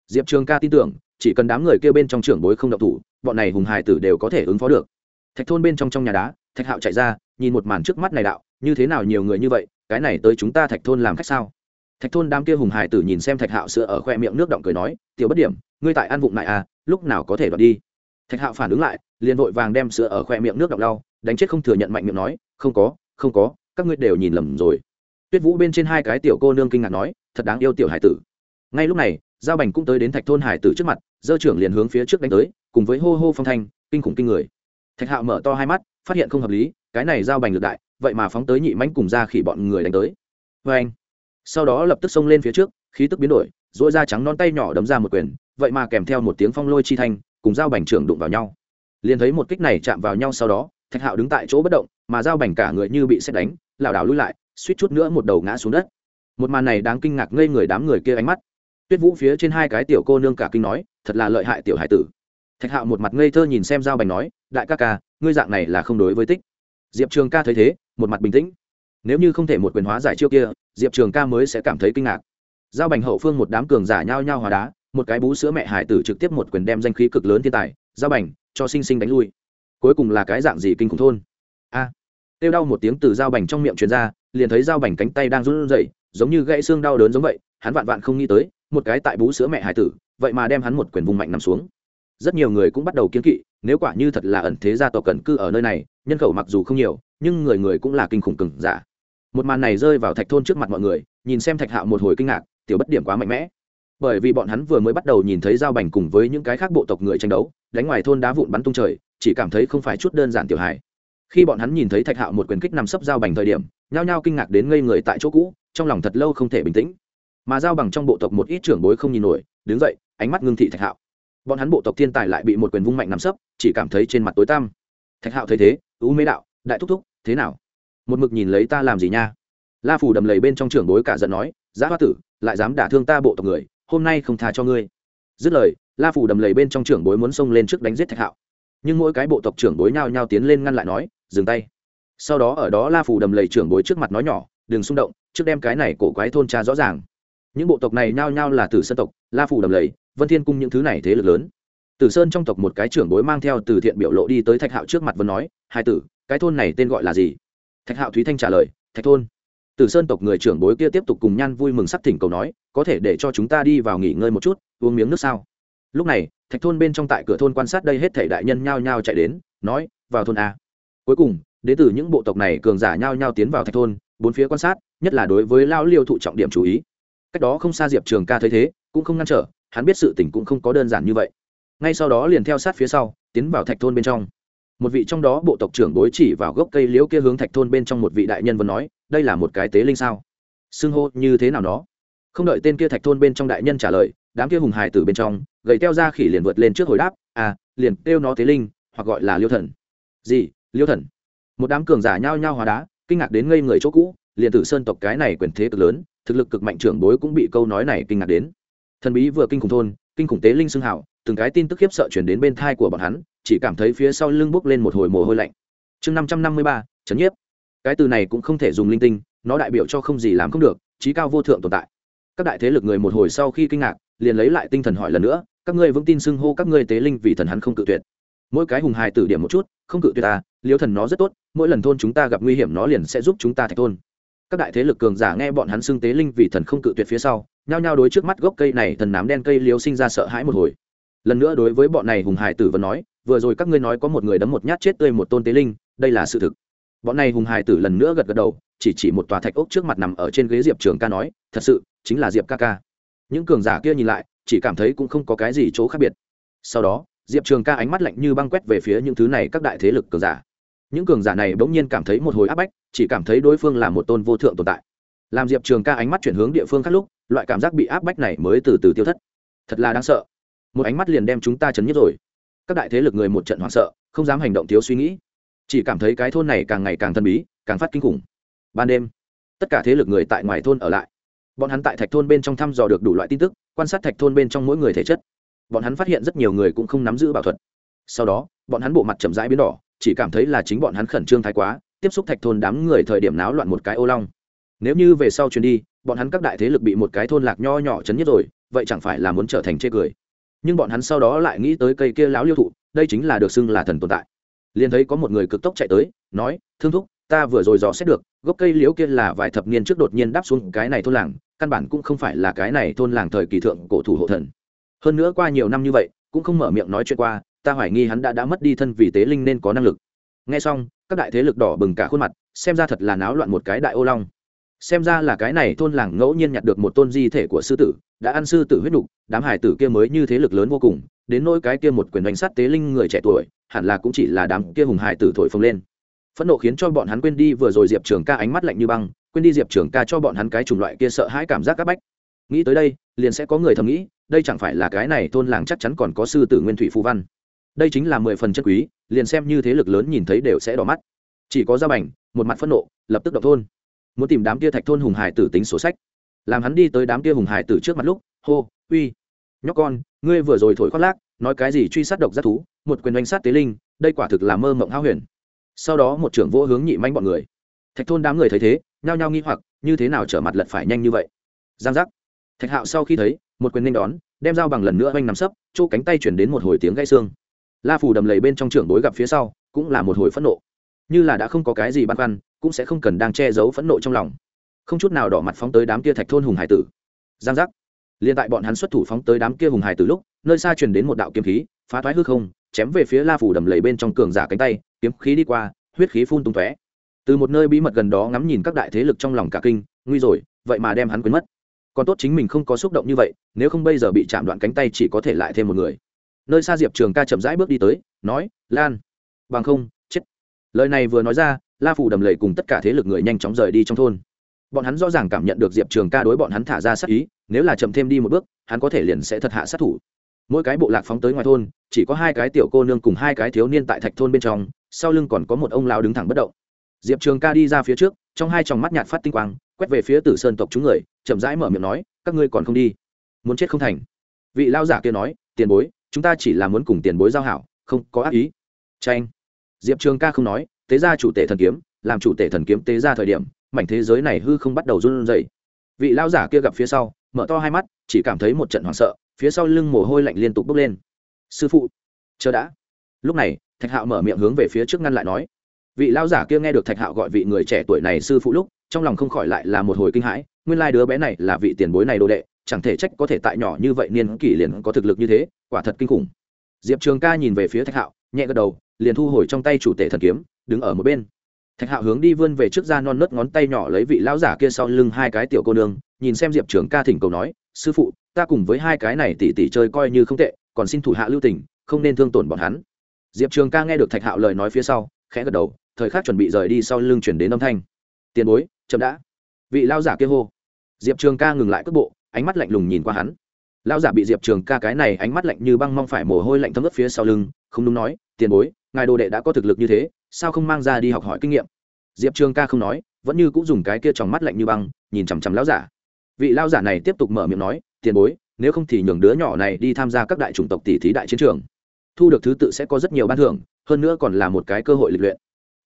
Diệp trường ca tin tưởng, chỉ cần đám người kêu bên trong trưởng bối không động thủ, bọn này hùng hải tử đều có thể ứng phó được. Thạch thôn bên trong trong nhà đá, thạch hạo chạy ra, nhìn một màn trước mắt này đạo, như thế nào nhiều người như vậy, cái này tới chúng ta thạch thôn làm khách sao? Thạch thôn đám kia hùng hải tử nhìn xem thạch hạo sữa ở khoe miệng nước động cười nói, tiểu bất điểm, ngươi tại ăn vụng lại à lúc nào có thể đoạt đi? Thạch hạo phản ứng lại, liền vội vàng đem sữa ở khoe miệng nước động đau đánh chết không thừa nhận mạnh miệng nói, không có không có, các ngươi đều nhìn lầm rồi. Tuyết vũ bên trên hai cái tiểu cô nương kinh ngạc nói, thật đáng yêu tiểu hải tử. Ngay lúc này, giao bành cũng tới đến thạch thôn hải tử trước mặt, dơ trưởng liền hướng phía trước đánh tới, cùng với hô hô phong thanh, kinh khủng kinh người. Thạch hạo mở to hai mắt, phát hiện không hợp lý, cái này giao bành lực đại, vậy mà phóng tới nhị mánh cùng ra khỉ bọn người đánh tới. Vê anh sau đó lập tức xông lên phía trước, khí tức biến đổi dỗi da trắng non tay nhỏ đấm ra một quyền, vậy mà kèm theo một tiếng phong lôi chi thanh, cùng dao bành trưởng đụng vào nhau. Liền thấy một kích này chạm vào nhau sau đó, thạch hạo đứng tại chỗ bất động, mà dao bành cả người như bị xét đánh, lảo đảo lui lại, suýt chút nữa một đầu ngã xuống đất. Một màn này đáng kinh ngạc ngây người đám người kia ánh mắt. Tuyết vũ phía trên hai cái tiểu cô nương cả kinh nói, thật là lợi hại tiểu hải tử. Thạch hạo một mặt ngây thơ nhìn xem dao bành nói, đại ca ca, ngươi dạng này là không đối với tích. Diệp trường ca thấy thế, một mặt bình tĩnh nếu như không thể một quyền hóa giải chiêu kia diệp trường ca mới sẽ cảm thấy kinh ngạc. Giao bành hậu phương một đám cường giả nhao nhao hòa đá một cái bú sữa mẹ hải tử trực tiếp một quyền đem danh khí cực lớn thiên tài giao bành cho sinh sinh đánh lui. Cuối cùng là cái dạng gì kinh khủng thôn? A! À, kêu đau một tiếng từ giao bành trong miệng truyền ra liền thấy giao bành cánh tay đang run rẩy giống như gãy xương đau đớn giống vậy hắn vạn vạn không nghĩ tới một cái tại bú sữa mẹ hải tử vậy mà đem hắn một quyền vùng mạnh nằm xuống. Rất nhiều người cũng bắt đầu kiến kỵ nếu quả như thật là ẩn thế gia tộc cần cư ở nơi này nhân khẩu mặc dù không nhiều nhưng người người cũng là kinh khủng cừng giả một màn này rơi vào thạch thôn trước mặt mọi người, nhìn xem thạch hạo một hồi kinh ngạc, tiểu bất điểm quá mạnh mẽ. Bởi vì bọn hắn vừa mới bắt đầu nhìn thấy giao bành cùng với những cái khác bộ tộc người tranh đấu, đánh ngoài thôn đá vụn bắn tung trời, chỉ cảm thấy không phải chút đơn giản tiểu hài. Khi bọn hắn nhìn thấy thạch hạo một quyền kích nằm sấp giao bành thời điểm, nhao nhao kinh ngạc đến ngây người tại chỗ cũ, trong lòng thật lâu không thể bình tĩnh. Mà giao bằng trong bộ tộc một ít trưởng bối không nhìn nổi, đứng dậy, ánh mắt ngưng thị thạch hạo. Bọn hắn bộ tộc thiên tài lại bị một quyền vung mạnh nằm sấp, chỉ cảm thấy trên mặt tối tăm. Thạch hạo thấy thế, ú mê đạo, đại thúc thúc, thế nào? Một mực nhìn lấy ta làm gì nha? La phủ đầm lầy bên trong trưởng bối cả giận nói, giá hoa tử, lại dám đả thương ta bộ tộc người, hôm nay không tha cho ngươi. Dứt lời, la phủ đầm lầy bên trong trưởng bối muốn xông lên trước đánh giết thạch hạo. Nhưng mỗi cái bộ tộc trưởng bối nhao nhao tiến lên ngăn lại nói, dừng tay. Sau đó ở đó la phủ đầm lầy trưởng bối trước mặt nói nhỏ, đừng xung động, trước đem cái này cổ quái thôn tra rõ ràng. Những bộ tộc này nhao nhao là tử sơn tộc, la phủ đầm lầy, vân thiên cung những thứ này thế lực lớn. Tử sơn trong tộc một cái trưởng bối mang theo từ thiện biểu lộ đi tới thạch hạo trước mặt vân nói, hai tử, cái thôn này tên gọi là gì? Thạch hạo thúy thanh trả lời, thạch thôn. Từ sơn tộc người trưởng bối kia tiếp tục cùng nhan vui mừng sắc thỉnh cầu nói, có thể để cho chúng ta đi vào nghỉ ngơi một chút, uống miếng nước sao? Lúc này, thạch thôn bên trong tại cửa thôn quan sát đây hết thể đại nhân nhao nhao chạy đến, nói, vào thôn a. Cuối cùng, đến từ những bộ tộc này cường giả nhao nhao tiến vào thạch thôn, bốn phía quan sát, nhất là đối với lao liêu thụ trọng điểm chú ý. Cách đó không xa diệp trường ca thấy thế, cũng không ngăn trở, hắn biết sự tình cũng không có đơn giản như vậy. Ngay sau đó liền theo sát phía sau, tiến vào thạch thôn bên trong một vị trong đó bộ tộc trưởng đối chỉ vào gốc cây liễu kia hướng thạch thôn bên trong một vị đại nhân vẫn nói, đây là một cái tế linh sao? Xưng hô như thế nào nó? Không đợi tên kia thạch thôn bên trong đại nhân trả lời, đám kia hùng hài từ bên trong, gầy teo ra khỉ liền vượt lên trước hồi đáp à liền kêu nó tế linh, hoặc gọi là liêu thần. Gì? Liêu thần? Một đám cường giả nhao nhao hóa đá, kinh ngạc đến ngây người chỗ cũ, liền tử sơn tộc cái này quyền thế cực lớn, thực lực cực mạnh trưởng bối cũng bị câu nói này kinh ngạc đến. Thần bí vừa kinh khủng thôn, kinh khủng tế linh xưng hảo từng cái tin tức khiếp sợ chuyển đến bên thai của bọn hắn, chỉ cảm thấy phía sau lưng bốc lên một hồi mồ hôi lạnh. Chương năm trăm năm mươi ba, trấn nhiếp. Cái từ này cũng không thể dùng linh tinh, nó đại biểu cho không gì làm không được trí cao vô thượng tồn tại. Các đại thế lực người một hồi sau khi kinh ngạc, liền lấy lại tinh thần hỏi lần nữa, các ngươi vững tin xưng hô các ngươi tế linh vì thần hắn không cự tuyệt. Mỗi cái hùng hài tử điểm một chút, không cự tuyệt à, ta liêu thần nó rất tốt, mỗi lần thôn chúng ta gặp nguy hiểm nó liền sẽ giúp chúng ta thạch thôn. Các đại thế lực cường giả nghe bọn hắn xưng tế linh vì thần không cự tuyệt phía sau, nhao nhao đối trước mắt gốc cây này thần nám đen cây liếu sinh ra sợ hãi một hồi lần nữa đối với bọn này hùng hải tử vẫn nói, vừa rồi các ngươi nói có một người đấm một nhát chết tươi một tôn tế linh, đây là sự thực. Bọn này hùng hải tử lần nữa gật gật đầu, chỉ chỉ một tòa thạch ốc trước mặt nằm ở trên ghế diệp trường ca nói, thật sự, chính là diệp ca ca. Những cường giả kia nhìn lại, chỉ cảm thấy cũng không có cái gì chỗ khác biệt. Sau đó, diệp trường ca ánh mắt lạnh như băng quét về phía những thứ này các đại thế lực cường giả. Những cường giả này bỗng nhiên cảm thấy một hồi áp bách, chỉ cảm thấy đối phương là một tôn vô thượng tồn tại. Làm diệp trường ca ánh mắt chuyển hướng địa phương khác lúc, loại cảm giác bị áp bách này mới từ từ tiêu thất. Thật là đáng sợ một ánh mắt liền đem chúng ta chấn nhất rồi. Các đại thế lực người một trận hoảng sợ, không dám hành động thiếu suy nghĩ. Chỉ cảm thấy cái thôn này càng ngày càng thân bí, càng phát kinh khủng. Ban đêm, tất cả thế lực người tại ngoài thôn ở lại. Bọn hắn tại thạch thôn bên trong thăm dò được đủ loại tin tức, quan sát thạch thôn bên trong mỗi người thể chất. Bọn hắn phát hiện rất nhiều người cũng không nắm giữ bảo thuật. Sau đó, bọn hắn bộ mặt chậm rãi biến đỏ, chỉ cảm thấy là chính bọn hắn khẩn trương thái quá, tiếp xúc thạch thôn đám người thời điểm náo loạn một cái ô long. Nếu như về sau chuyến đi, bọn hắn các đại thế lực bị một cái thôn lạc nho nhỏ chấn nhất rồi, vậy chẳng phải là muốn trở thành chê cười nhưng bọn hắn sau đó lại nghĩ tới cây kia láo liêu thụ, đây chính là được xưng là thần tồn tại. Liền thấy có một người cực tốc chạy tới, nói, thương thúc, ta vừa rồi dò xét được, gốc cây liễu kia là vài thập niên trước đột nhiên đáp xuống cái này thôn làng, căn bản cũng không phải là cái này thôn làng thời kỳ thượng cổ thủ hộ thần. Hơn nữa qua nhiều năm như vậy, cũng không mở miệng nói chuyện qua, ta hoài nghi hắn đã đã mất đi thân vì tế linh nên có năng lực. Nghe xong, các đại thế lực đỏ bừng cả khuôn mặt, xem ra thật là náo loạn một cái đại ô long xem ra là cái này thôn làng ngẫu nhiên nhặt được một tôn di thể của sư tử, đã ăn sư tử huyết đục đám hải tử kia mới như thế lực lớn vô cùng, đến nỗi cái kia một quyền đánh sát tế linh người trẻ tuổi, hẳn là cũng chỉ là đám kia hùng hải tử thổi phồng lên. Phẫn nộ khiến cho bọn hắn quên đi vừa rồi diệp trường ca ánh mắt lạnh như băng, quên đi diệp trường ca cho bọn hắn cái chủng loại kia sợ hãi cảm giác áp bách. Nghĩ tới đây, liền sẽ có người thầm nghĩ, đây chẳng phải là cái này thôn làng chắc chắn còn có sư tử nguyên thủy phù văn. Đây chính là mười phần chất quý, liền xem như thế lực lớn nhìn thấy đều sẽ đỏ mắt. Chỉ có gia bành, một mặt phẫn nộ, lập tức động thôn muốn tìm đám kia thạch thôn hùng hải tử tính sổ sách. Làm hắn đi tới đám kia hùng hải tử trước mặt lúc, hô, uy, nhóc con, ngươi vừa rồi thổi khoác lác, nói cái gì truy sát độc giác thú, một quyền đánh sát tế linh, đây quả thực là mơ mộng hao huyền. Sau đó một trưởng vô hướng nhị manh bọn người. Thạch thôn đám người thấy thế, nhao nhao nghi hoặc, như thế nào trở mặt lật phải nhanh như vậy? Giang giác. Thạch hạo sau khi thấy, một quyền nên đón, đem dao bằng lần nữa oanh nằm sấp, chỗ cánh tay chuyển đến một hồi tiếng gãy xương. La phù đầm lầy bên trong trưởng bối gặp phía sau, cũng là một hồi phẫn nộ. Như là đã không có cái gì băn khoăn cũng sẽ không cần đang che giấu phẫn nộ trong lòng. Không chút nào đỏ mặt phóng tới đám kia thạch thôn hùng hải tử. Giang giác. Liền tại bọn hắn xuất thủ phóng tới đám kia hùng hải tử lúc, nơi xa truyền đến một đạo kiếm khí, phá thoái hư không, chém về phía la phủ đầm lầy bên trong cường giả cánh tay, kiếm khí đi qua, huyết khí phun tung tóe. Từ một nơi bí mật gần đó ngắm nhìn các đại thế lực trong lòng cả kinh, nguy rồi, vậy mà đem hắn quên mất. Còn tốt chính mình không có xúc động như vậy, nếu không bây giờ bị chạm đoạn cánh tay chỉ có thể lại thêm một người. Nơi xa diệp trường ca chậm rãi bước đi tới, nói, lan. Bằng không, chết. Lời này vừa nói ra la phủ đầm lầy cùng tất cả thế lực người nhanh chóng rời đi trong thôn. Bọn hắn rõ ràng cảm nhận được diệp trường ca đối bọn hắn thả ra sát ý, nếu là chậm thêm đi một bước, hắn có thể liền sẽ thật hạ sát thủ. Mỗi cái bộ lạc phóng tới ngoài thôn, chỉ có hai cái tiểu cô nương cùng hai cái thiếu niên tại thạch thôn bên trong, sau lưng còn có một ông lao đứng thẳng bất động. Diệp trường ca đi ra phía trước, trong hai tròng mắt nhạt phát tinh quang, quét về phía tử sơn tộc chúng người, chậm rãi mở miệng nói, các ngươi còn không đi? Muốn chết không thành. Vị lao giả kia nói, tiền bối, chúng ta chỉ là muốn cùng tiền bối giao hảo, không có ác ý. Tranh diệp trường ca không nói tế ra chủ tể thần kiếm, làm chủ tể thần kiếm tế ra thời điểm, mảnh thế giới này hư không bắt đầu run rẩy. Vị lao giả kia gặp phía sau, mở to hai mắt, chỉ cảm thấy một trận hoảng sợ, phía sau lưng mồ hôi lạnh liên tục bốc lên. Sư phụ, chờ đã. Lúc này, thạch hạo mở miệng hướng về phía trước ngăn lại nói. Vị lao giả kia nghe được thạch hạo gọi vị người trẻ tuổi này sư phụ lúc, trong lòng không khỏi lại là một hồi kinh hãi, nguyên lai đứa bé này là vị tiền bối này đồ đệ, chẳng thể trách có thể tại nhỏ như vậy niên kỷ liền có thực lực như thế, quả thật kinh khủng. Diệp trường ca nhìn về phía thạch hạo, nhẹ gật đầu liền thu hồi trong tay chủ tể thần kiếm, đứng ở một bên. Thạch hạo hướng đi vươn về trước ra non nớt ngón tay nhỏ lấy vị lão giả kia sau lưng hai cái tiểu cô nương, nhìn xem diệp trường ca thỉnh cầu nói, sư phụ, ta cùng với hai cái này tỉ tỉ chơi coi như không tệ, còn xin thủ hạ lưu tình, không nên thương tổn bọn hắn. Diệp trường ca nghe được thạch hạo lời nói phía sau, khẽ gật đầu, thời khắc chuẩn bị rời đi sau lưng chuyển đến âm thanh. Tiền bối, chậm đã. Vị lao giả kia hô. Diệp trường ca ngừng lại cước bộ, ánh mắt lạnh lùng nhìn qua hắn. Lão giả bị diệp trường ca cái này ánh mắt lạnh như băng mong phải mồ hôi lạnh thấm ướt phía sau lưng, không đúng nói, tiền bối ngài đồ đệ đã có thực lực như thế, sao không mang ra đi học hỏi kinh nghiệm? Diệp trường ca không nói, vẫn như cũng dùng cái kia trong mắt lạnh như băng, nhìn chằm chằm lão giả. Vị lão giả này tiếp tục mở miệng nói, tiền bối, nếu không thì nhường đứa nhỏ này đi tham gia các đại chủng tộc tỷ thí đại chiến trường. Thu được thứ tự sẽ có rất nhiều ban thưởng, hơn nữa còn là một cái cơ hội lịch luyện.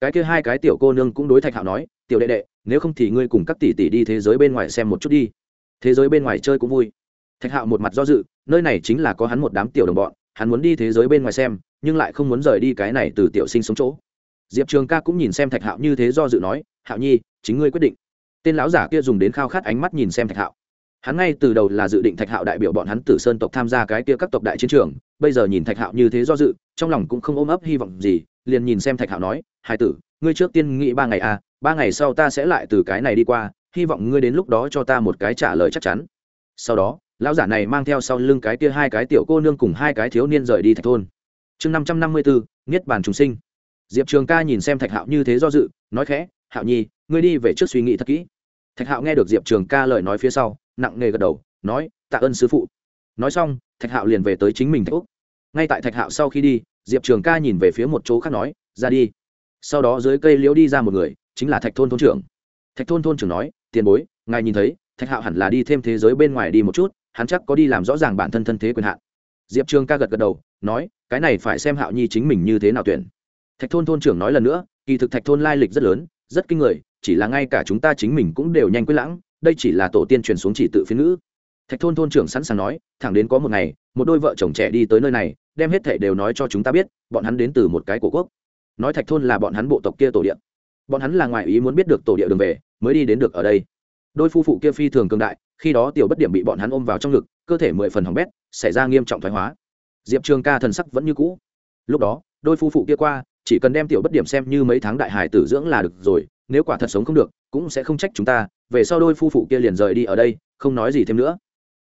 Cái kia hai cái tiểu cô nương cũng đối thạch hạo nói, tiểu đệ đệ, nếu không thì ngươi cùng các tỷ tỷ đi thế giới bên ngoài xem một chút đi. Thế giới bên ngoài chơi cũng vui. Thạch hạo một mặt do dự, nơi này chính là có hắn một đám tiểu đồng bọn, hắn muốn đi thế giới bên ngoài xem nhưng lại không muốn rời đi cái này từ tiểu sinh sống chỗ. Diệp trường ca cũng nhìn xem thạch hạo như thế do dự nói, hạo nhi, chính ngươi quyết định. Tên lão giả kia dùng đến khao khát ánh mắt nhìn xem thạch hạo. Hắn ngay từ đầu là dự định thạch hạo đại biểu bọn hắn tử sơn tộc tham gia cái kia các tộc đại chiến trường, bây giờ nhìn thạch hạo như thế do dự, trong lòng cũng không ôm ấp hy vọng gì, liền nhìn xem thạch hạo nói hai tử, ngươi trước tiên nghĩ ba ngày à ba ngày sau ta sẽ lại từ cái này đi qua, hy vọng ngươi đến lúc đó cho ta một cái trả lời chắc chắn. Sau đó, lão giả này mang theo sau lưng cái kia hai cái tiểu cô nương cùng hai cái thiếu niên rời đi thạch thôn chương năm trăm năm mươi bốn niết bàn trùng sinh. Diệp trường ca nhìn xem thạch hạo như thế do dự, nói khẽ, hạo nhi, ngươi đi về trước suy nghĩ thật kỹ. Thạch hạo nghe được diệp trường ca lời nói phía sau, nặng nề gật đầu, nói, tạ ơn sư phụ. Nói xong, thạch hạo liền về tới chính mình thạch úc. Ngay tại thạch hạo sau khi đi, diệp trường ca nhìn về phía một chỗ khác nói, ra đi. Sau đó dưới cây liễu đi ra một người, chính là thạch thôn thôn trưởng. Thạch thôn thôn trưởng nói, tiền bối, ngài nhìn thấy, thạch hạo hẳn là đi thêm thế giới bên ngoài đi một chút, hắn chắc có đi làm rõ ràng bản thân thân thế quyền hạn diệp trường ca gật gật đầu, nói, cái này phải xem hạo nhi chính mình như thế nào tuyển. Thạch thôn thôn trưởng nói lần nữa, kỳ thực thạch thôn lai lịch rất lớn, rất kinh người, chỉ là ngay cả chúng ta chính mình cũng đều nhanh quyết lãng, đây chỉ là tổ tiên truyền xuống chỉ tự phiên ngữ. Thạch thôn thôn trưởng sẵn sàng nói, thẳng đến có một ngày, một đôi vợ chồng trẻ đi tới nơi này, đem hết thệ đều nói cho chúng ta biết, bọn hắn đến từ một cái cổ quốc. Nói thạch thôn là bọn hắn bộ tộc kia tổ địa. Bọn hắn là ngoại ý muốn biết được tổ địa đường về, mới đi đến được ở đây. Đôi phu phụ kia phi thường cường đại, khi đó tiểu bất điểm bị bọn hắn ôm vào trong ngực, cơ thể mười phần hỏng bét xảy ra nghiêm trọng thoái hóa. Diệp trường ca thần sắc vẫn như cũ. Lúc đó, đôi phu phụ kia qua, chỉ cần đem tiểu bất điểm xem như mấy tháng đại hải tử dưỡng là được rồi, nếu quả thật sống không được, cũng sẽ không trách chúng ta, về sau đôi phu phụ kia liền rời đi ở đây, không nói gì thêm nữa.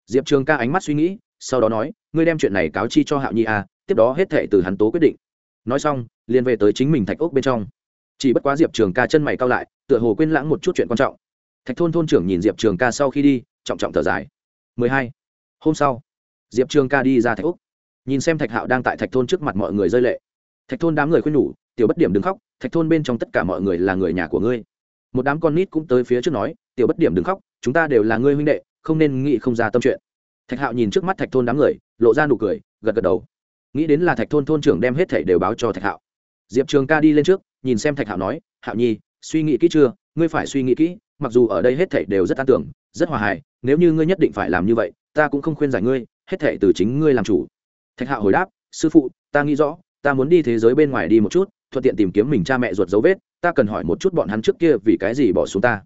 Diệp trường ca ánh mắt suy nghĩ, sau đó nói, ngươi đem chuyện này cáo chi cho hạo nhi à tiếp đó hết thệ từ hắn tố quyết định. Nói xong, liền về tới chính mình thạch ốc bên trong. Chỉ bất quá diệp trường ca chân mày cao lại, tựa hồ quên lãng một chút chuyện quan trọng. Thạch thôn thôn trưởng nhìn diệp trường ca sau khi đi, trọng trọng thở dài. 12. hôm sau diệp trường ca đi ra thạch úc. Nhìn xem thạch hạo đang tại thạch thôn trước mặt mọi người rơi lệ. Thạch thôn đám người khuyên nhủ, tiểu bất điểm đừng khóc, thạch thôn bên trong tất cả mọi người là người nhà của ngươi. Một đám con nít cũng tới phía trước nói, tiểu bất điểm đừng khóc, chúng ta đều là ngươi huynh đệ, không nên nghĩ không ra tâm chuyện. Thạch hạo nhìn trước mắt thạch thôn đám người, lộ ra nụ cười, gật gật đầu. Nghĩ đến là thạch thôn thôn trưởng đem hết thảy đều báo cho thạch hạo. Diệp trường ca đi lên trước, nhìn xem thạch hạo nói, hạo nhi, suy nghĩ kỹ chưa? Ngươi phải suy nghĩ kỹ, mặc dù ở đây hết thảy đều rất an tưởng, rất hòa hài, nếu như ngươi nhất định phải làm như vậy, ta cũng không khuyên giải ngươi hết thể từ chính ngươi làm chủ. Thạch hạo hồi đáp, sư phụ, ta nghĩ rõ, ta muốn đi thế giới bên ngoài đi một chút, thuận tiện tìm kiếm mình cha mẹ ruột dấu vết, ta cần hỏi một chút bọn hắn trước kia vì cái gì bỏ xuống ta.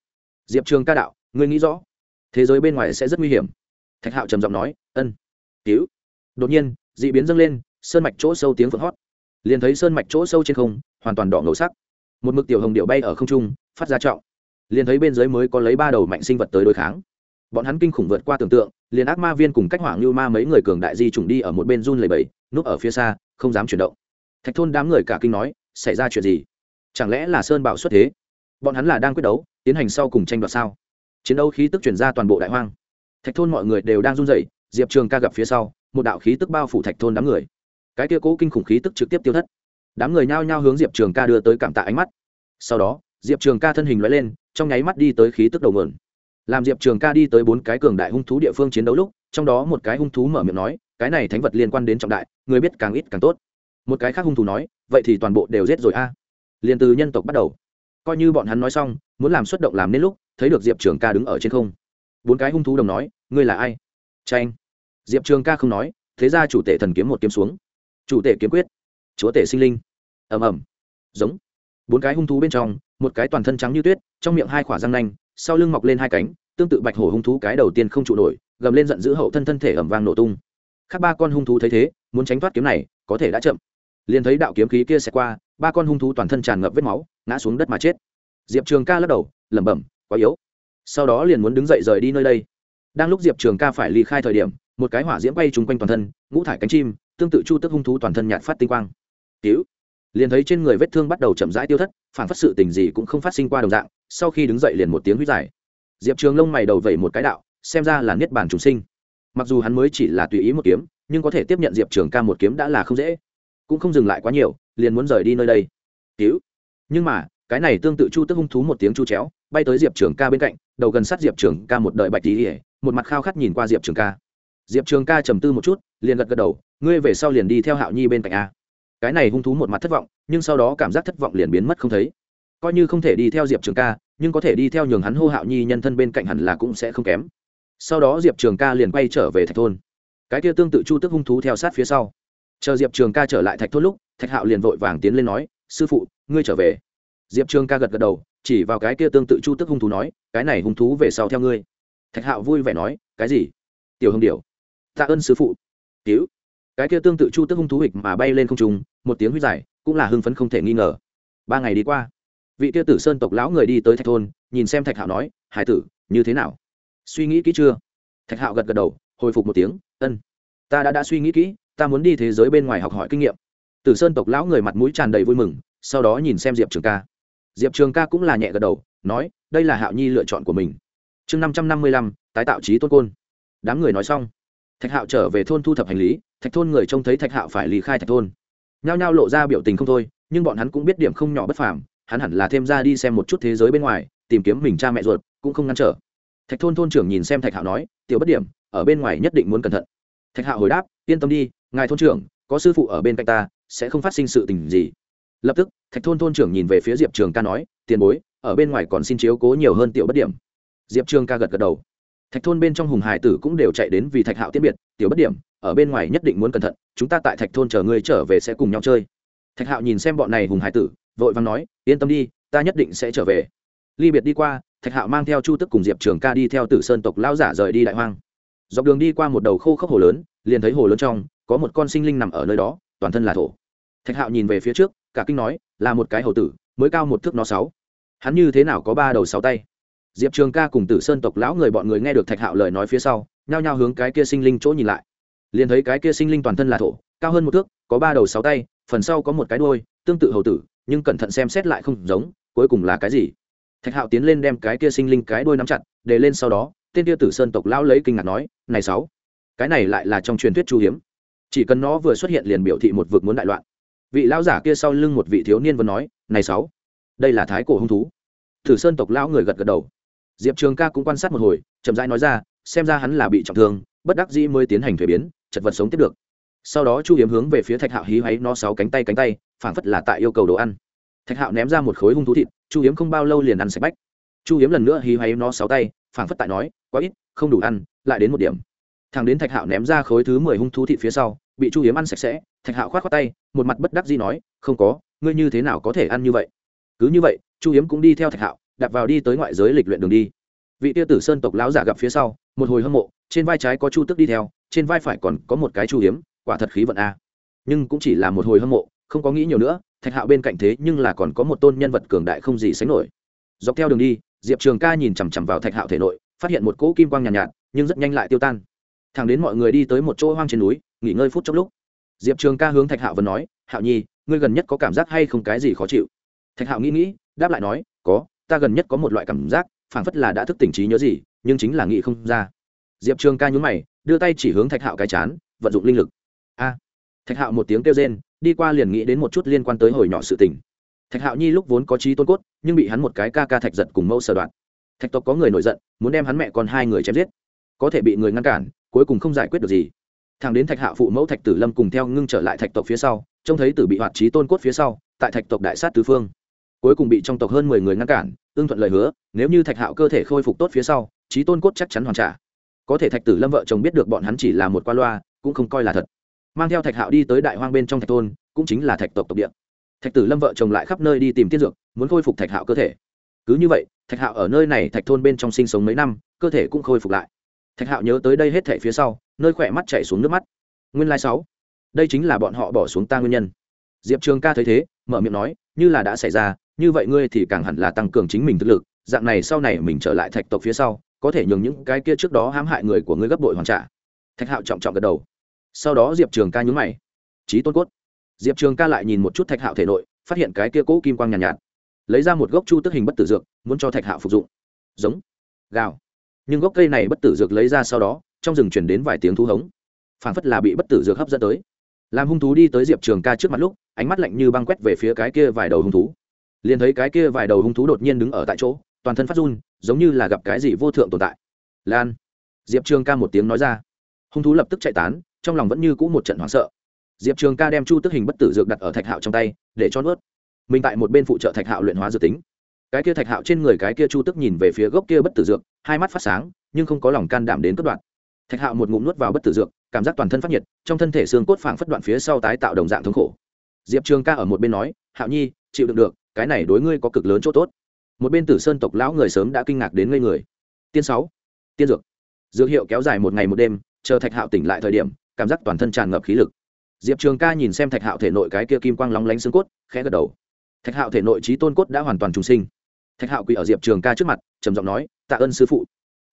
Diệp trường ca đạo, ngươi nghĩ rõ, thế giới bên ngoài sẽ rất nguy hiểm. Thạch hạo trầm giọng nói, ân, cứu. Đột nhiên d ị biến dâng lên, sơn mạch chỗ sâu tiếng phượng hót. Liền thấy sơn mạch chỗ sâu trên không, hoàn toàn đỏ ngầu sắc. Một mực tiểu hồng điệu bay ở không trung, phát ra trọng. Liền thấy bên dưới mới có lấy ba đầu mạnh sinh vật tới đối kháng bọn hắn kinh khủng vượt qua tưởng tượng, liền ác ma viên cùng cách hỏa ngưu ma mấy người cường đại di trùng đi ở một bên run lầy bầy núp ở phía xa, không dám chuyển động. Thạch thôn đám người cả kinh nói, xảy ra chuyện gì? Chẳng lẽ là sơn bảo xuất thế? Bọn hắn là đang quyết đấu, tiến hành sau cùng tranh đoạt sao? Chiến đấu khí tức chuyển ra toàn bộ đại hoang. Thạch thôn mọi người đều đang run rẩy, diệp trường ca gặp phía sau, một đạo khí tức bao phủ thạch thôn đám người. Cái kia cố kinh khủng khí tức trực tiếp tiêu thất. Đám người nhao nhao hướng diệp trường ca đưa tới cảm tạ ánh mắt. Sau đó, diệp trường ca thân hình loại lên, trong nháy mắt đi tới khí tức đầu mượn làm diệp trường ca đi tới bốn cái cường đại hung thú địa phương chiến đấu lúc, trong đó một cái hung thú mở miệng nói, cái này thánh vật liên quan đến trọng đại, người biết càng ít càng tốt. Một cái khác hung thú nói, vậy thì toàn bộ đều giết rồi a. À. liền từ nhân tộc bắt đầu. Coi như bọn hắn nói xong, muốn làm xuất động làm nên lúc, thấy được diệp trường ca đứng ở trên không. Bốn cái hung thú đồng nói, ngươi là ai? Tranh diệp trường ca không nói, thế ra chủ tể thần kiếm một kiếm xuống. Chủ tể kiếm quyết, chúa tể sinh linh. Ầm ầm. Giống. Bốn cái hung thú bên trong, một cái toàn thân trắng như tuyết, trong miệng hai khỏa răng nanh sau lưng mọc lên hai cánh, tương tự bạch hổ hung thú cái đầu tiên không trụ nổi, gầm lên giận dữ hậu thân thân thể ẩm vang nổ tung. Khác ba con hung thú thấy thế, muốn tránh thoát kiếm này, có thể đã chậm. Liền thấy đạo kiếm khí kia xẹt qua, ba con hung thú toàn thân tràn ngập vết máu, ngã xuống đất mà chết. Diệp trường ca lắc đầu, lẩm bẩm, quá yếu. Sau đó liền muốn đứng dậy rời đi nơi đây. Đang lúc diệp trường ca phải ly khai thời điểm, một cái hỏa diễm bay trúng quanh toàn thân, ngũ thải cánh chim, tương tự chu tức hung thú toàn thân nhạt phát tinh quang. Cứu. Liền thấy trên người vết thương bắt đầu chậm rãi tiêu thất, phản phát sự tình gì cũng không phát sinh qua đồng dạng sau khi đứng dậy liền một tiếng huyết dài. Diệp trường lông mày đầu vẩy một cái đạo, xem ra là niết bàn chúng sinh. Mặc dù hắn mới chỉ là tùy ý một kiếm, nhưng có thể tiếp nhận diệp trường ca một kiếm đã là không dễ. Cũng không dừng lại quá nhiều, liền muốn rời đi nơi đây. Cứu. Nhưng mà, cái này tương tự chu tức hung thú một tiếng chu chéo, bay tới diệp trường ca bên cạnh, đầu gần sát diệp trường ca một đợi bạch tí ỉa một mặt khao khát nhìn qua diệp trường ca. Diệp trường ca trầm tư một chút, liền gật gật đầu, ngươi về sau liền đi theo hạo nhi bên cạnh a. Cái này hung thú một mặt thất vọng, nhưng sau đó cảm giác thất vọng liền biến mất không thấy coi như không thể đi theo diệp trường ca, nhưng có thể đi theo nhường hắn hô hạo nhi nhân thân bên cạnh hẳn là cũng sẽ không kém. Sau đó diệp trường ca liền quay trở về thạch thôn. Cái kia tương tự chu tức hung thú theo sát phía sau. Chờ diệp trường ca trở lại thạch thôn lúc, thạch hạo liền vội vàng tiến lên nói, sư phụ, ngươi trở về. Diệp trường ca gật gật đầu, chỉ vào cái kia tương tự chu tức hung thú nói, cái này hung thú về sau theo ngươi. Thạch hạo vui vẻ nói, cái gì? Tiểu hưng điều tạ ơn sư phụ. Cứu cái kia tương tự chu tức hung thú hịch mà bay lên không trung, một tiếng huyết dài, cũng là hưng phấn không thể nghi ngờ. Ba ngày đi qua vị kia tử sơn tộc lão người đi tới thạch thôn, nhìn xem thạch hạo nói, hải tử, như thế nào? Suy nghĩ kỹ chưa? Thạch hạo gật gật đầu, hồi phục một tiếng, ân, ta đã đã suy nghĩ kỹ, ta muốn đi thế giới bên ngoài học hỏi kinh nghiệm. Tử sơn tộc lão người mặt mũi tràn đầy vui mừng, sau đó nhìn xem diệp trường ca. Diệp trường ca cũng là nhẹ gật đầu, nói, đây là hạo nhi lựa chọn của mình. Chương năm trăm năm mươi lăm, tái tạo trí tôn côn. Đám người nói xong, thạch hạo trở về thôn thu thập hành lý, thạch thôn người trông thấy thạch hạo phải lý khai thạch thôn. Nhao nhao lộ ra biểu tình không thôi, nhưng bọn hắn cũng biết điểm không nhỏ bất phàm hắn hẳn là thêm ra đi xem một chút thế giới bên ngoài, tìm kiếm mình cha mẹ ruột, cũng không ngăn trở. Thạch thôn thôn trưởng nhìn xem thạch hạo nói, tiểu bất điểm, ở bên ngoài nhất định muốn cẩn thận. Thạch hạo hồi đáp, yên tâm đi, ngài thôn trưởng, có sư phụ ở bên cạnh ta, sẽ không phát sinh sự tình gì. Lập tức, thạch thôn thôn trưởng nhìn về phía diệp trường ca nói, tiền bối, ở bên ngoài còn xin chiếu cố nhiều hơn tiểu bất điểm. Diệp trường ca gật gật đầu. Thạch thôn bên trong hùng hải tử cũng đều chạy đến vì thạch hạo tiết biệt, tiểu bất điểm, ở bên ngoài nhất định muốn cẩn thận, chúng ta tại thạch thôn chờ ngươi trở về sẽ cùng nhau chơi. Thạch hạo nhìn xem bọn này hùng hải tử vội vàng nói, yên tâm đi, ta nhất định sẽ trở về. Ly biệt đi qua, thạch hạo mang theo chu tức cùng diệp trường ca đi theo tử sơn tộc lao giả rời đi đại hoang. Dọc đường đi qua một đầu khô khốc hồ lớn, liền thấy hồ lớn trong, có một con sinh linh nằm ở nơi đó, toàn thân là thổ. Thạch hạo nhìn về phía trước, cả kinh nói, là một cái hầu tử, mới cao một thước nó sáu. Hắn như thế nào có ba đầu sáu tay? Diệp trường ca cùng tử sơn tộc lão người bọn người nghe được thạch hạo lời nói phía sau, nhao nhao hướng cái kia sinh linh chỗ nhìn lại. Liền thấy cái kia sinh linh toàn thân là thổ, cao hơn một thước, có ba đầu sáu tay, phần sau có một cái đuôi, tương tự hầu tử nhưng cẩn thận xem xét lại không giống, cuối cùng là cái gì? Thạch hạo tiến lên đem cái kia sinh linh cái đuôi nắm chặt, để lên sau đó, tên kia tử sơn tộc lão lấy kinh ngạc nói, này sáu, cái này lại là trong truyền thuyết chu hiếm. Chỉ cần nó vừa xuất hiện liền biểu thị một vực muốn đại loạn. Vị lão giả kia sau lưng một vị thiếu niên vừa nói, này sáu, đây là thái cổ hung thú. Tử sơn tộc lão người gật gật đầu. Diệp trường ca cũng quan sát một hồi, chậm rãi nói ra, xem ra hắn là bị trọng thương, bất đắc dĩ mới tiến hành thuế biến, chật vật sống tiếp được sau đó chu hiếm hướng về phía thạch hạo hí hoáy nó sáu cánh tay cánh tay, phảng phất là tại yêu cầu đồ ăn. Thạch hạo ném ra một khối hung thú thịt, chu hiếm không bao lâu liền ăn sạch bách. Chu hiếm lần nữa hí hoáy nó sáu tay, phảng phất tại nói, quá ít, không đủ ăn, lại đến một điểm. Thằng đến thạch hạo ném ra khối thứ mười hung thú thịt phía sau, bị chu hiếm ăn sạch sẽ, thạch hạo k h o á t khoác tay, một mặt bất đắc dĩ nói, không có, ngươi như thế nào có thể ăn như vậy? Cứ như vậy, chu hiếm cũng đi theo thạch hạo đặt vào đi tới ngoại giới lịch luyện đường đi. Vị tia tử sơn tộc lão giả gặp phía sau, một hồi hâm mộ, trên vai trái có chu tức đi theo, trên vai phải còn có một cái chu hiếm quả thật khí vận a. Nhưng cũng chỉ là một hồi hâm mộ không có nghĩ nhiều nữa thạch hạo bên cạnh thế nhưng là còn có một tôn nhân vật cường đại không gì sánh nổi. Dọc theo đường đi diệp trường ca nhìn chằm chằm vào thạch hạo thể nội phát hiện một cỗ kim quang nhàn nhạt, nhạt nhưng rất nhanh lại tiêu tan. Thẳng đến mọi người đi tới một chỗ hoang trên núi nghỉ ngơi phút chốc lúc diệp trường ca hướng thạch hạo vẫn nói hạo nhi ngươi gần nhất có cảm giác hay không cái gì khó chịu? Thạch hạo nghĩ nghĩ đáp lại nói có ta gần nhất có một loại cảm giác phảng phất là đã thức tỉnh trí nhớ gì nhưng chính là nghĩ không ra. Diệp trường ca nhún mày đưa tay chỉ hướng thạch hạo cái chán vận dụng linh lực thạch hạo một tiếng kêu rên, đi qua liền nghĩ đến một chút liên quan tới hồi nhỏ sự tình. Thạch hạo nhi lúc vốn có trí tôn cốt, nhưng bị hắn một cái ca ca thạch giật cùng mẫu sở đoạn. Thạch tộc có người nổi giận, muốn đem hắn mẹ còn hai người chém giết. Có thể bị người ngăn cản, cuối cùng không giải quyết được gì. Thằng đến thạch hạo phụ mẫu thạch tử lâm cùng theo ngưng trở lại thạch tộc phía sau, trông thấy tử bị hoạt trí tôn cốt phía sau, tại thạch tộc đại sát tứ phương. Cuối cùng bị trong tộc hơn mười người ngăn cản, ưng thuận lời hứa, nếu như thạch hạo cơ thể khôi phục tốt phía sau, trí tôn cốt chắc chắn hoàn trả. Có thể thạch tử lâm vợ chồng biết được bọn hắn chỉ là một qua loa, cũng không coi là thật mang theo thạch hạo đi tới đại hoang bên trong thạch thôn, cũng chính là thạch tộc tộc địa. Thạch tử lâm vợ chồng lại khắp nơi đi tìm tiên dược, muốn khôi phục thạch hạo cơ thể. Cứ như vậy, thạch hạo ở nơi này thạch thôn bên trong sinh sống mấy năm, cơ thể cũng khôi phục lại. Thạch hạo nhớ tới đây hết thể phía sau, nơi khỏe mắt chảy xuống nước mắt. Nguyên lai sáu, đây chính là bọn họ bỏ xuống ta nguyên nhân. Diệp trường ca thấy thế, mở miệng nói, như là đã xảy ra, như vậy ngươi thì càng hẳn là tăng cường chính mình thực lực, dạng này sau này mình trở lại thạch tộc phía sau, có thể nhường những cái kia trước đó hãm hại người của ngươi gấp đội hoàn trả. Thạch hạo trọng trọng gật đầu sau đó diệp trường ca nhún mày. Trí tôn cốt. Diệp trường ca lại nhìn một chút thạch hạo thể nội phát hiện cái kia cỗ kim quang nhàn nhạt, nhạt. Lấy ra một gốc chu tức hình bất tử dược muốn cho thạch hạo phục dụng. Giống. Gào. Nhưng gốc cây này bất tử dược lấy ra sau đó trong rừng chuyển đến vài tiếng thú hống. Phảng phất là bị bất tử dược hấp dẫn tới. Làm hung thú đi tới diệp trường ca trước mặt lúc ánh mắt lạnh như băng quét về phía cái kia vài đầu hung thú. Liền thấy cái kia vài đầu hung thú đột nhiên đứng ở tại chỗ toàn thân phát run giống như là gặp cái gì vô thượng tồn tại. Lan. Diệp trường ca một tiếng nói ra. Hung thú lập tức chạy tán trong lòng vẫn như cũ một trận hoảng sợ. Diệp trường ca đem chu tức hình bất tử dược đặt ở thạch hạo trong tay, để cho nuốt. Mình tại một bên phụ trợ thạch hạo luyện hóa dược tính. Cái kia thạch hạo trên người cái kia chu tức nhìn về phía gốc kia bất tử dược, hai mắt phát sáng, nhưng không có lòng can đảm đến cất đoạn. Thạch hạo một ngụm nuốt vào bất tử dược, cảm giác toàn thân phát nhiệt, trong thân thể xương cốt phảng phất đoạn phía sau tái tạo đồng dạng thống khổ. Diệp trường ca ở một bên nói, hạo nhi, chịu đựng được, cái này đối ngươi có cực lớn chỗ tốt. Một bên tử sơn tộc lão người sớm đã kinh ngạc đến ngây người. Tiên sáu, tiên dược. Dược hiệu kéo dài một ngày một đêm, chờ thạch hạo tỉnh lại thời điểm cảm giác toàn thân tràn ngập khí lực. Diệp trường ca nhìn xem thạch hạo thể nội cái kia kim quang lóng lánh xương cốt, khẽ gật đầu. Thạch hạo thể nội trí tôn cốt đã hoàn toàn trùng sinh. Thạch hạo quỳ ở diệp trường ca trước mặt, trầm giọng nói, tạ ơn sư phụ.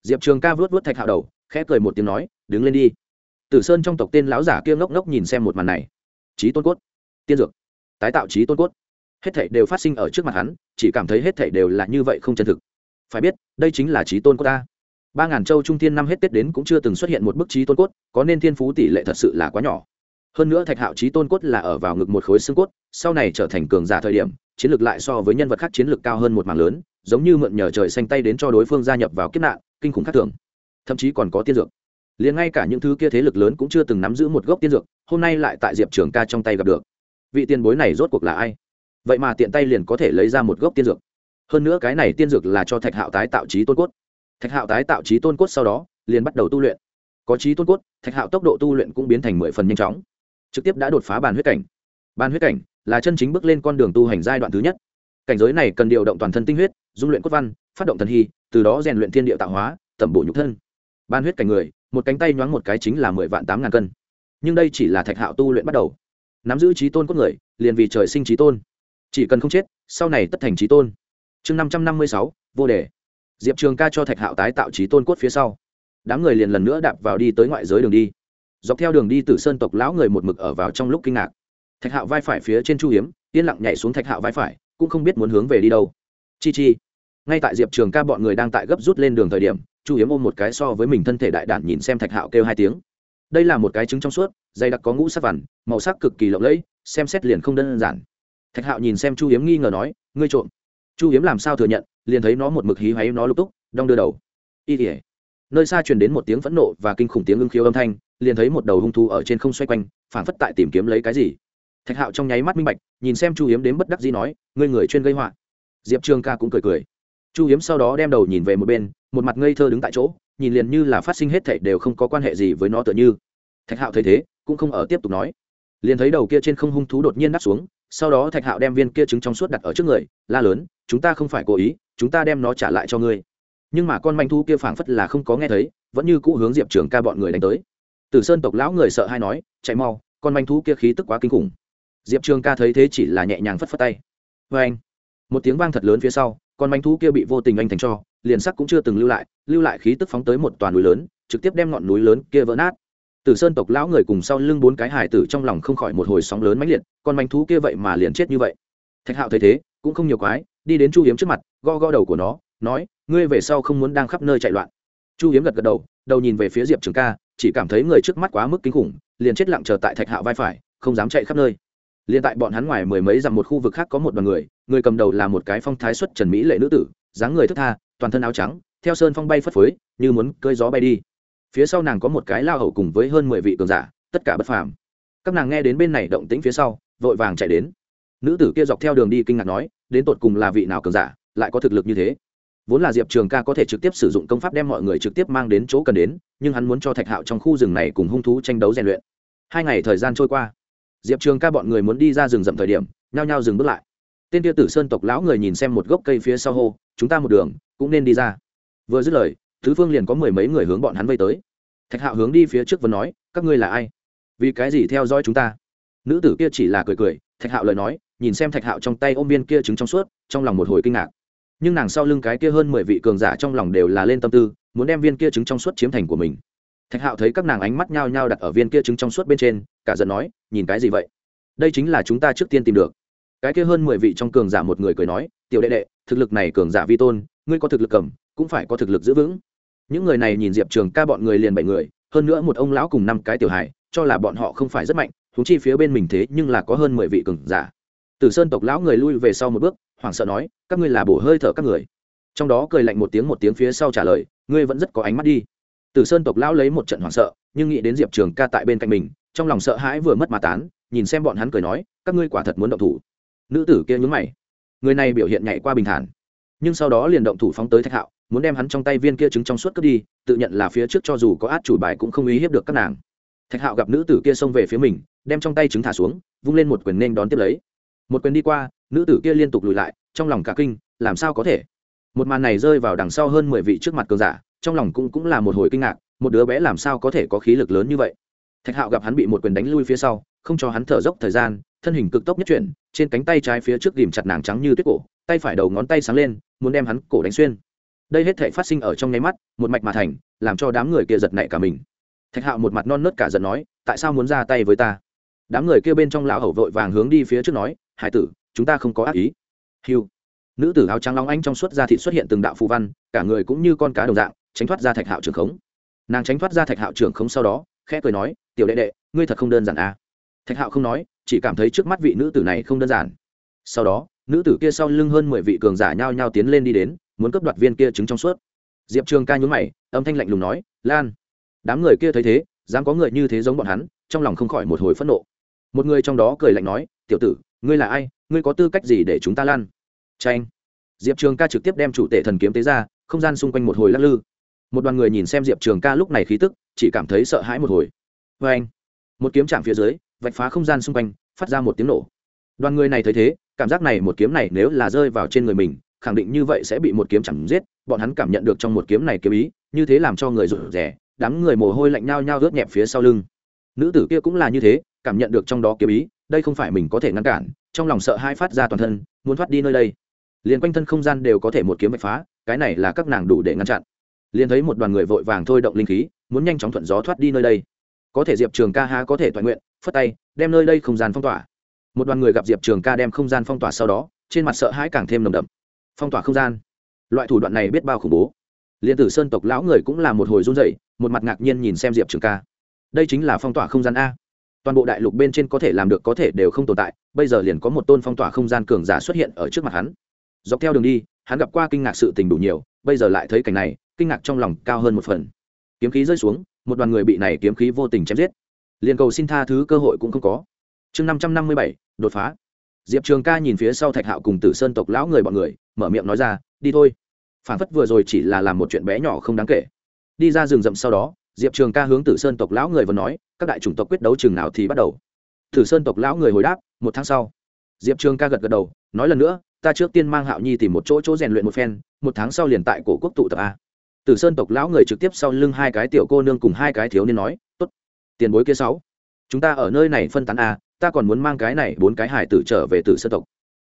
Diệp trường ca vớt vớt thạch hạo đầu, khẽ cười một tiếng nói, đứng lên đi. Tử sơn trong tộc tên lão giả kia ngốc ngốc nhìn xem một màn này. Trí tôn cốt, tiên dược, tái tạo trí tôn cốt. Hết thảy đều phát sinh ở trước mặt hắn, chỉ cảm thấy hết thảy đều là như vậy không chân thực. Phải biết, đây chính là trí tôn cốt ta ba ngàn châu trung thiên năm hết tết đến cũng chưa từng xuất hiện một bức trí tôn cốt, có nên thiên phú tỷ lệ thật sự là quá nhỏ. Hơn nữa thạch hạo trí tôn cốt là ở vào ngực một khối xương cốt, sau này trở thành cường giả thời điểm, chiến lược lại so với nhân vật khác chiến lược cao hơn một mảng lớn, giống như mượn nhờ trời xanh tay đến cho đối phương gia nhập vào kiếp nạn, kinh khủng khắc thường. Thậm chí còn có tiên dược. Liền ngay cả những thứ kia thế lực lớn cũng chưa từng nắm giữ một gốc tiên dược, hôm nay lại tại diệp trường ca trong tay gặp được. Vị tiền bối này rốt cuộc là ai? Vậy mà tiện tay liền có thể lấy ra một gốc tiên dược. Hơn nữa cái này tiên dược là cho thạch hạo tái tạo trí tôn cốt thạch hạo tái tạo trí tôn cốt sau đó, liền bắt đầu tu luyện. Có trí tôn cốt, thạch hạo tốc độ tu luyện cũng biến thành mười phần nhanh chóng. Trực tiếp đã đột phá bàn huyết cảnh. Bàn huyết cảnh là chân chính bước lên con đường tu hành giai đoạn thứ nhất. Cảnh giới này cần điều động toàn thân tinh huyết, dung luyện cốt văn, phát động thần hy, từ đó rèn luyện thiên địa tạo hóa, tẩm bổ nhục thân. Ban huyết cảnh người, một cánh tay nhoáng một cái chính là mười vạn tám ngàn cân. Nhưng đây chỉ là thạch hạo tu luyện bắt đầu. Nắm giữ trí tôn cốt người, liền vì trời sinh trí tôn. Chỉ cần không chết, sau này tất thành trí tôn. Chương năm trăm năm mươi sáu, vô đề diệp trường ca cho thạch hạo tái tạo trí tôn cốt phía sau. Đám người liền lần nữa đạp vào đi tới ngoại giới đường đi. Dọc theo đường đi từ sơn tộc lão người một mực ở vào trong lúc kinh ngạc. Thạch hạo vai phải phía trên chu hiếm, yên lặng nhảy xuống thạch hạo vai phải, cũng không biết muốn hướng về đi đâu. Chi chi. Ngay tại diệp trường ca bọn người đang tại gấp rút lên đường thời điểm, chu hiếm ôm một cái so với mình thân thể đại đản nhìn xem thạch hạo kêu hai tiếng. Đây là một cái trứng trong suốt, dày đặc có ngũ sắc vằn, màu sắc cực kỳ lộng lẫy, xem xét liền không đơn giản. Thạch hạo nhìn xem chu hiếm nghi ngờ nói, ngươi trộm. Chu hiếm làm sao thừa nhận liền thấy nó một mực hí hoáy nó lục túc, đong đưa đầu. Y tỉa nơi xa truyền đến một tiếng phẫn nộ và kinh khủng tiếng ưng khiếu âm thanh, liền thấy một đầu hung thú ở trên không xoay quanh phản phất tại tìm kiếm lấy cái gì. Thạch hạo trong nháy mắt minh bạch, nhìn xem chu hiếm đến bất đắc dĩ nói, ngươi người chuyên gây họa. Diệp trương ca cũng cười cười. Chu hiếm sau đó đem đầu nhìn về một bên, một mặt ngây thơ đứng tại chỗ, nhìn liền như là phát sinh hết thảy đều không có quan hệ gì với nó tựa như. Thạch hạo thấy thế, cũng không ở tiếp tục nói. Liền thấy đầu kia trên không hung thú đột nhiên đáp xuống sau đó thạch hạo đem viên kia trứng trong suốt đặt ở trước người, la lớn, chúng ta không phải cố ý, chúng ta đem nó trả lại cho ngươi. Nhưng mà con manh thu kia phảng phất là không có nghe thấy, vẫn như cũ hướng diệp trường ca bọn người đánh tới. Tử sơn tộc lão người sợ hay nói, chạy mau, con manh thú kia khí tức quá kinh khủng. Diệp trường ca thấy thế chỉ là nhẹ nhàng phất phất tay. Vê anh. Một tiếng vang thật lớn phía sau, con manh thú kia bị vô tình anh thành cho, liền sắc cũng chưa từng lưu lại lưu lại khí tức phóng tới một toàn núi lớn, trực tiếp đem ngọn núi lớn kia vỡ nát tử sơn tộc lão người cùng sau lưng bốn cái hải tử trong lòng không khỏi một hồi sóng lớn mãnh liệt, con manh thú kia vậy mà liền chết như vậy. Thạch hạo thấy thế, cũng không nhiều quái, đi đến chu hiếm trước mặt, gõ gõ đầu của nó, nói, ngươi về sau không muốn đang khắp nơi chạy loạn. Chu hiếm gật gật đầu đầu nhìn về phía diệp trường ca, chỉ cảm thấy người trước mắt quá mức kinh khủng, liền chết lặng chờ tại thạch hạo vai phải, không dám chạy khắp nơi. Liên tại bọn hắn ngoài mười mấy dặm một khu vực khác có một đoàn người người cầm đầu là một cái phong thái xuất trần mỹ lệ nữ tử, dáng người thướt tha, toàn thân áo trắng, theo sơn phong bay phất phới, như muốn cơi gió bay đi phía sau nàng có một cái lao hầu cùng với hơn mười vị cường giả, tất cả bất phàm. Các nàng nghe đến bên này động tĩnh phía sau, vội vàng chạy đến. Nữ tử kia dọc theo đường đi kinh ngạc nói, đến tột cùng là vị nào cường giả, lại có thực lực như thế? Vốn là diệp trường ca có thể trực tiếp sử dụng công pháp đem mọi người trực tiếp mang đến chỗ cần đến, nhưng hắn muốn cho thạch hạo trong khu rừng này cùng hung thú tranh đấu rèn luyện. Hai ngày thời gian trôi qua, diệp trường ca bọn người muốn đi ra rừng rậm thời điểm, nhao nhao dừng bước lại. Tên tia tử sơn tộc lão người nhìn xem một gốc cây phía sau hô, chúng ta một đường, cũng nên đi ra. Vừa dứt lời thứ phương liền có mười mấy người hướng bọn hắn vây tới. Thạch hạo hướng đi phía trước và nói, các ngươi là ai? Vì cái gì theo dõi chúng ta? Nữ tử kia chỉ là cười cười, thạch hạo lời nói, nhìn xem thạch hạo trong tay ôm viên kia trứng trong suốt, trong lòng một hồi kinh ngạc. Nhưng nàng sau lưng cái kia hơn mười vị cường giả trong lòng đều là lên tâm tư, muốn đem viên kia trứng trong suốt chiếm thành của mình. Thạch hạo thấy các nàng ánh mắt nhao nhao đặt ở viên kia trứng trong suốt bên trên, cả giận nói, nhìn cái gì vậy? Đây chính là chúng ta trước tiên tìm được. Cái kia hơn mười vị trong cường giả một người cười nói, tiểu đệ đệ, thực lực này cường giả vi tôn, ngươi có thực lực cầm, cũng phải có thực lực giữ vững những người này nhìn diệp trường ca bọn người liền bảy người, hơn nữa một ông lão cùng năm cái tiểu hài, cho là bọn họ không phải rất mạnh thúng chi phía bên mình thế nhưng là có hơn mười vị cường giả. Tử sơn tộc lão người lui về sau một bước, hoảng sợ nói, các ngươi là bổ hơi thở các người. Trong đó cười lạnh một tiếng một tiếng phía sau trả lời, ngươi vẫn rất có ánh mắt đi. Tử sơn tộc lão lấy một trận hoảng sợ, nhưng nghĩ đến diệp trường ca tại bên cạnh mình, trong lòng sợ hãi vừa mất mà tán, nhìn xem bọn hắn cười nói, các ngươi quả thật muốn động thủ. Nữ tử kia nhún mày, người này biểu hiện nhảy qua bình thản, nhưng sau đó liền động thủ phóng tới thạch hạo muốn đem hắn trong tay viên kia trứng trong suốt cướp đi, tự nhận là phía trước cho dù có át chủ bài cũng không ý hiếp được các nàng. Thạch hạo gặp nữ tử kia xông về phía mình, đem trong tay trứng thả xuống, vung lên một quyền nên đón tiếp lấy. Một quyền đi qua, nữ tử kia liên tục lùi lại, trong lòng cả kinh, làm sao có thể? Một màn này rơi vào đằng sau hơn mười vị trước mặt cường giả, trong lòng cũng cũng là một hồi kinh ngạc, một đứa bé làm sao có thể có khí lực lớn như vậy? Thạch hạo gặp hắn bị một quyền đánh lui phía sau, không cho hắn thở dốc thời gian, thân hình cực tốc nhất chuyển, trên cánh tay trái phía trước ghìm chặt nàng trắng như tuyết cổ, tay phải đầu ngón tay sáng lên, muốn đem hắn cổ đánh xuyên đây hết thể phát sinh ở trong nháy mắt, một mạch mà thành, làm cho đám người kia giật nảy cả mình. Thạch hạo một mặt non nớt cả giận nói, tại sao muốn ra tay với ta? Đám người kia bên trong lão hầu vội vàng hướng đi phía trước nói, hải tử, chúng ta không có ác ý. Hiu nữ tử áo trắng long anh trong suốt da thị xuất hiện từng đạo phù văn, cả người cũng như con cá đồng dạng, tránh thoát ra thạch hạo trưởng khống. Nàng tránh thoát ra thạch hạo trưởng khống sau đó, khẽ cười nói, tiểu đệ đệ, ngươi thật không đơn giản à? Thạch hạo không nói, chỉ cảm thấy trước mắt vị nữ tử này không đơn giản. Sau đó, nữ tử kia sau lưng hơn mười vị cường giả nhao nhao tiến lên đi đến muốn cấp đoạt viên kia trứng trong suốt. Diệp trường ca nhún mày, âm thanh lạnh lùng nói, lan, đám người kia thấy thế, dám có người như thế giống bọn hắn, trong lòng không khỏi một hồi phẫn nộ. Một người trong đó cười lạnh nói, tiểu tử, ngươi là ai? Ngươi có tư cách gì để chúng ta lan? Tranh diệp trường ca trực tiếp đem chủ tể thần kiếm tế ra, không gian xung quanh một hồi lắc lư. Một đoàn người nhìn xem diệp trường ca lúc này khí tức, chỉ cảm thấy sợ hãi một hồi. Vê anh. Một kiếm chạm phía dưới, vạch phá không gian xung quanh, phát ra một tiếng nổ. Đoàn người này thấy thế, cảm giác này một kiếm này nếu là rơi vào trên người mình khẳng định như vậy sẽ bị một kiếm chẳng giết, bọn hắn cảm nhận được trong một kiếm này kiếm ý, như thế làm cho người rụt rẻ đám người mồ hôi lạnh nhao nhao rớt nhẹp phía sau lưng. Nữ tử kia cũng là như thế, cảm nhận được trong đó kiếm ý, đây không phải mình có thể ngăn cản, trong lòng sợ hai phát ra toàn thân, muốn thoát đi nơi đây. Liền quanh thân không gian đều có thể một kiếm vạch phá, cái này là các nàng đủ để ngăn chặn. Liền thấy một đoàn người vội vàng thôi động linh khí, muốn nhanh chóng thuận gió thoát đi nơi đây. Có thể diệp trường ca ha có thể toàn nguyện, phất tay, đem nơi đây không gian phong tỏa. Một đoàn người gặp diệp trường ca đem không gian phong tỏa sau đó, trên mặt sợ hãi càng thêm nồng đậm phong tỏa không gian. Loại thủ đoạn này biết bao khủng bố. Liền tử sơn tộc lão người cũng là một hồi run dậy một mặt ngạc nhiên nhìn xem diệp trường ca. Đây chính là phong tỏa không gian a. Toàn bộ đại lục bên trên có thể làm được có thể đều không tồn tại, bây giờ liền có một tôn phong tỏa không gian cường giả xuất hiện ở trước mặt hắn. Dọc theo đường đi, hắn gặp qua kinh ngạc sự tình đủ nhiều, bây giờ lại thấy cảnh này, kinh ngạc trong lòng cao hơn một phần. Kiếm khí rơi xuống, một đoàn người bị này kiếm khí vô tình chém giết. Liền cầu xin tha thứ cơ hội cũng không có. Chương năm trăm năm mươi bảy, đột phá. Diệp trường ca nhìn phía sau thạch hạo cùng tử sơn tộc lão người bọn người mở miệng nói ra, đi thôi. Phản phất vừa rồi chỉ là làm một chuyện bé nhỏ không đáng kể. Đi ra rừng rậm sau đó, diệp trường ca hướng tử sơn tộc lão người vừa nói, các đại chủng tộc quyết đấu chừng nào thì bắt đầu. Tử sơn tộc lão người hồi đáp, một tháng sau. Diệp trường ca gật gật đầu, nói lần nữa, ta trước tiên mang hạo nhi tìm một chỗ chỗ rèn luyện một phen, một tháng sau liền tại cổ quốc tụ tập a. Tử sơn tộc lão người trực tiếp sau lưng hai cái tiểu cô nương cùng hai cái thiếu niên nói, tốt, tiền bối kia sáu, chúng ta ở nơi này phân tán a, ta còn muốn mang cái này bốn cái hải tử trở về tử sơn tộc.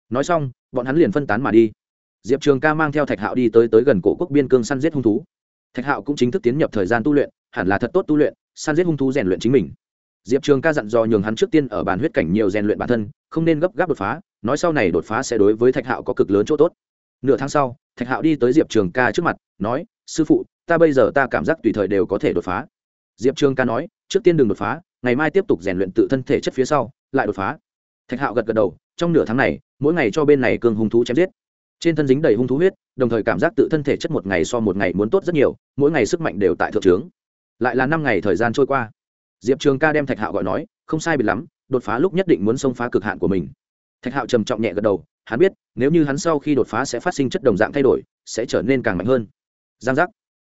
Nói xong, bọn hắn liền phân tán mà đi diệp trường ca mang theo thạch hạo đi tới tới gần cổ quốc biên cương săn giết hung thú. Thạch hạo cũng chính thức tiến nhập thời gian tu luyện, hẳn là thật tốt tu luyện, săn giết hung thú rèn luyện chính mình. Diệp trường ca dặn dò nhường hắn trước tiên ở bàn huyết cảnh nhiều rèn luyện bản thân, không nên gấp gáp đột phá, nói sau này đột phá sẽ đối với thạch hạo có cực lớn chỗ tốt. Nửa tháng sau, thạch hạo đi tới diệp trường ca trước mặt, nói, sư phụ, ta bây giờ ta cảm giác tùy thời đều có thể đột phá. Diệp trường ca nói, trước tiên đừng đột phá, ngày mai tiếp tục rèn luyện tự thân thể chất phía sau, lại đột phá. Thạch hạo gật gật đầu, trong nửa tháng này, mỗi ngày cho bên này cường hung thú chém giết trên thân dính đầy hung thú huyết, đồng thời cảm giác tự thân thể chất một ngày so một ngày muốn tốt rất nhiều, mỗi ngày sức mạnh đều tại thượng trướng. Lại là năm ngày thời gian trôi qua. Diệp trường ca đem thạch hạo gọi nói, không sai biệt lắm, đột phá lúc nhất định muốn xông phá cực hạn của mình. Thạch hạo trầm trọng nhẹ gật đầu, hắn biết, nếu như hắn sau khi đột phá sẽ phát sinh chất đồng dạng thay đổi, sẽ trở nên càng mạnh hơn. Giang giác.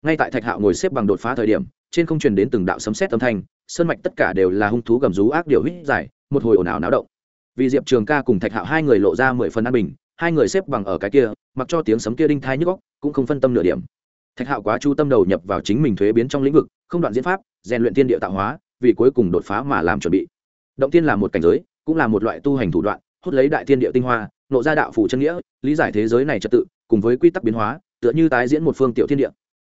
Ngay tại thạch hạo ngồi xếp bằng đột phá thời điểm, trên không truyền đến từng đạo sấm xét âm thanh, sơn mạch tất cả đều là hung thú gầm rú ác điều hít dài, một hồi ồn ào náo động. Vì diệp trường ca cùng thạch hạo hai người lộ ra mười phần an bình hai người xếp bằng ở cái kia, mặc cho tiếng sấm kia đinh thai nhức góc cũng không phân tâm nửa điểm. Thạch hạo quá chu tâm đầu nhập vào chính mình thuế biến trong lĩnh vực, không đoạn diễn pháp, rèn luyện tiên địa tạo hóa, vì cuối cùng đột phá mà làm chuẩn bị. Động tiên là một cảnh giới, cũng là một loại tu hành thủ đoạn, hút lấy đại tiên địa tinh hoa, nộ ra đạo phủ chân nghĩa, lý giải thế giới này trật tự, cùng với quy tắc biến hóa, tựa như tái diễn một phương tiểu thiên địa.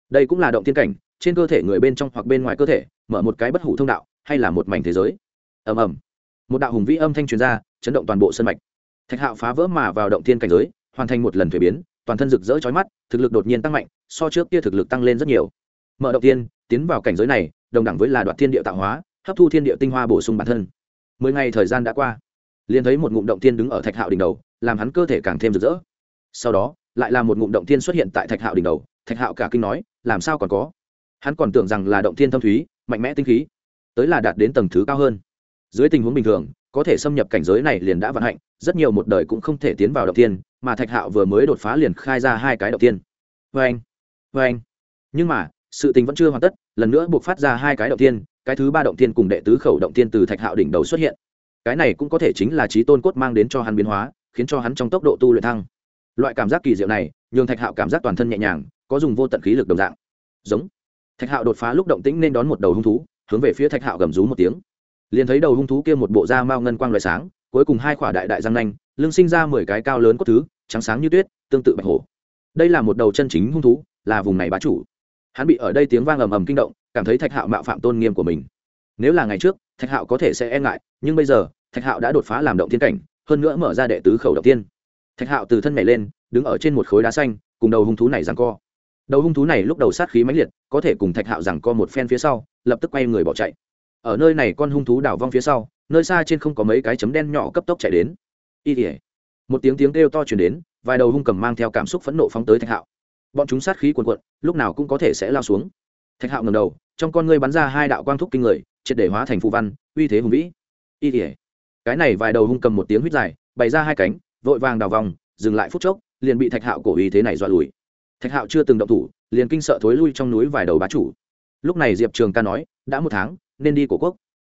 Đây cũng là động tiên cảnh, trên cơ thể người bên trong hoặc bên ngoài cơ thể, mở một cái bất hủ thông đạo, hay là một mảnh thế giới. Ầm ầm. Một đạo hùng vĩ âm thanh truyền ra, chấn động toàn bộ sân mạch thạch hạo phá vỡ mà vào động thiên cảnh giới, hoàn thành một lần thuế biến, toàn thân rực rỡ chói mắt, thực lực đột nhiên tăng mạnh, so trước kia thực lực tăng lên rất nhiều. Mở động tiên tiến vào cảnh giới này, đồng đẳng với là đoạt thiên địa tạo hóa, hấp thu thiên địa tinh hoa bổ sung bản thân. Mười ngày thời gian đã qua, liền thấy một ngụm động tiên đứng ở thạch hạo đỉnh đầu, làm hắn cơ thể càng thêm rực rỡ. Sau đó, lại là một ngụm động tiên xuất hiện tại thạch hạo đỉnh đầu, thạch hạo cả kinh nói, làm sao còn có? Hắn còn tưởng rằng là động tiên thâm thúy, mạnh mẽ tinh khí, tới là đạt đến tầng thứ cao hơn. Dưới tình huống bình thường có thể xâm nhập cảnh giới này liền đã vận hạnh, rất nhiều một đời cũng không thể tiến vào động tiên mà thạch hạo vừa mới đột phá liền khai ra hai cái động tiên vê anh vê anh nhưng mà, sự tình vẫn chưa hoàn tất, lần nữa buộc phát ra hai cái động tiên cái thứ ba động tiên cùng đệ tứ khẩu động tiên từ thạch hạo đỉnh đầu xuất hiện. Cái này cũng có thể chính là trí tôn cốt mang đến cho hắn biến hóa, khiến cho hắn trong tốc độ tu luyện thăng. Loại cảm giác kỳ diệu này, nhường thạch hạo cảm giác toàn thân nhẹ nhàng, có dùng vô tận khí lực đồng dạng. Giống. Thạch hạo đột phá lúc động tĩnh nên đón một đầu hung thú, hướng về phía thạch hạo gầm rú một tiếng liền thấy đầu hung thú kia một bộ da mao ngân quang loại sáng, cuối cùng hai khỏa đại đại răng nanh, lưng sinh ra mười cái cao lớn cốt thứ, trắng sáng như tuyết, tương tự bạch hổ. Đây là một đầu chân chính hung thú, là vùng này bá chủ. Hắn bị ở đây tiếng vang ầm ầm kinh động, cảm thấy thạch hạo mạo phạm tôn nghiêm của mình. Nếu là ngày trước, thạch hạo có thể sẽ e ngại, nhưng bây giờ, thạch hạo đã đột phá làm động thiên cảnh, hơn nữa mở ra đệ tứ khẩu động tiên thạch hạo từ thân nhảy lên, đứng ở trên một khối đá xanh, cùng đầu hung thú này rằng co. Đầu hung thú này lúc đầu sát khí mãnh liệt, có thể cùng thạch hạo rằng co một phen phía sau, lập tức quay người bỏ chạy ở nơi này con hung thú đảo vong phía sau, nơi xa trên không có mấy cái chấm đen nhỏ cấp tốc chạy đến. Y tỉa một tiếng tiếng kêu to chuyển đến, vài đầu hung cầm mang theo cảm xúc phẫn nộ phóng tới thạch hạo. Bọn chúng sát khí cuồn cuộn, lúc nào cũng có thể sẽ lao xuống. Thạch hạo ngầm đầu, trong con ngươi bắn ra hai đạo quang thúc kinh người, triệt để hóa thành phù văn, uy thế hùng vĩ. Y tỉa cái này vài đầu hung cầm một tiếng huyết dài, bày ra hai cánh, vội vàng đào vòng, dừng lại phút chốc, liền bị thạch hạo cổ uy thế này dọa lùi. Thạch hạo chưa từng động thủ, liền kinh sợ thối lui trong núi vài đầu bá chủ. Lúc này diệp trường ca nói, đã một tháng nên đi cổ quốc.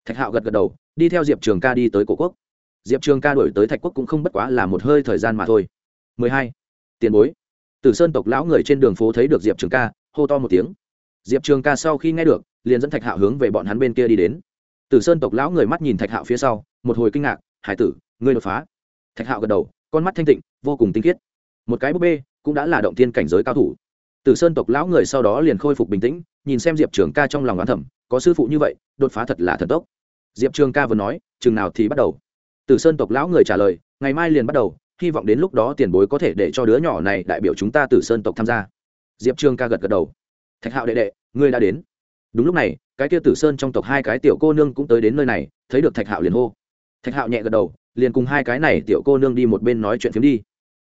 Thạch hạo gật gật đầu, đi theo diệp trường ca đi tới cổ quốc. Diệp trường ca đổi tới thạch quốc cũng không bất quá là một hơi thời gian mà thôi. 12. tiền bối. Tử sơn tộc lão người trên đường phố thấy được diệp trường ca, hô to một tiếng. Diệp trường ca sau khi nghe được, liền dẫn thạch hạo hướng về bọn hắn bên kia đi đến. Tử sơn tộc lão người mắt nhìn thạch hạo phía sau, một hồi kinh ngạc, hải tử, ngươi đột phá. Thạch hạo gật đầu, con mắt thanh tịnh, vô cùng tinh khiết. Một cái búp bê cũng đã là động tiên cảnh giới cao thủ. Tử sơn tộc lão người sau đó liền khôi phục bình tĩnh nhìn xem diệp trường ca trong lòng đoán thẩm có sư phụ như vậy, đột phá thật là thần tốc. Diệp trường ca vừa nói, chừng nào thì bắt đầu. Tử sơn tộc lão người trả lời, ngày mai liền bắt đầu, hy vọng đến lúc đó tiền bối có thể để cho đứa nhỏ này đại biểu chúng ta tử sơn tộc tham gia. Diệp trường ca gật gật đầu. Thạch hạo đệ đệ, ngươi đã đến. Đúng lúc này, cái kia tử sơn trong tộc hai cái tiểu cô nương cũng tới đến nơi này, thấy được thạch hạo liền hô. Thạch hạo nhẹ gật đầu, liền cùng hai cái này tiểu cô nương đi một bên nói chuyện phiếm đi.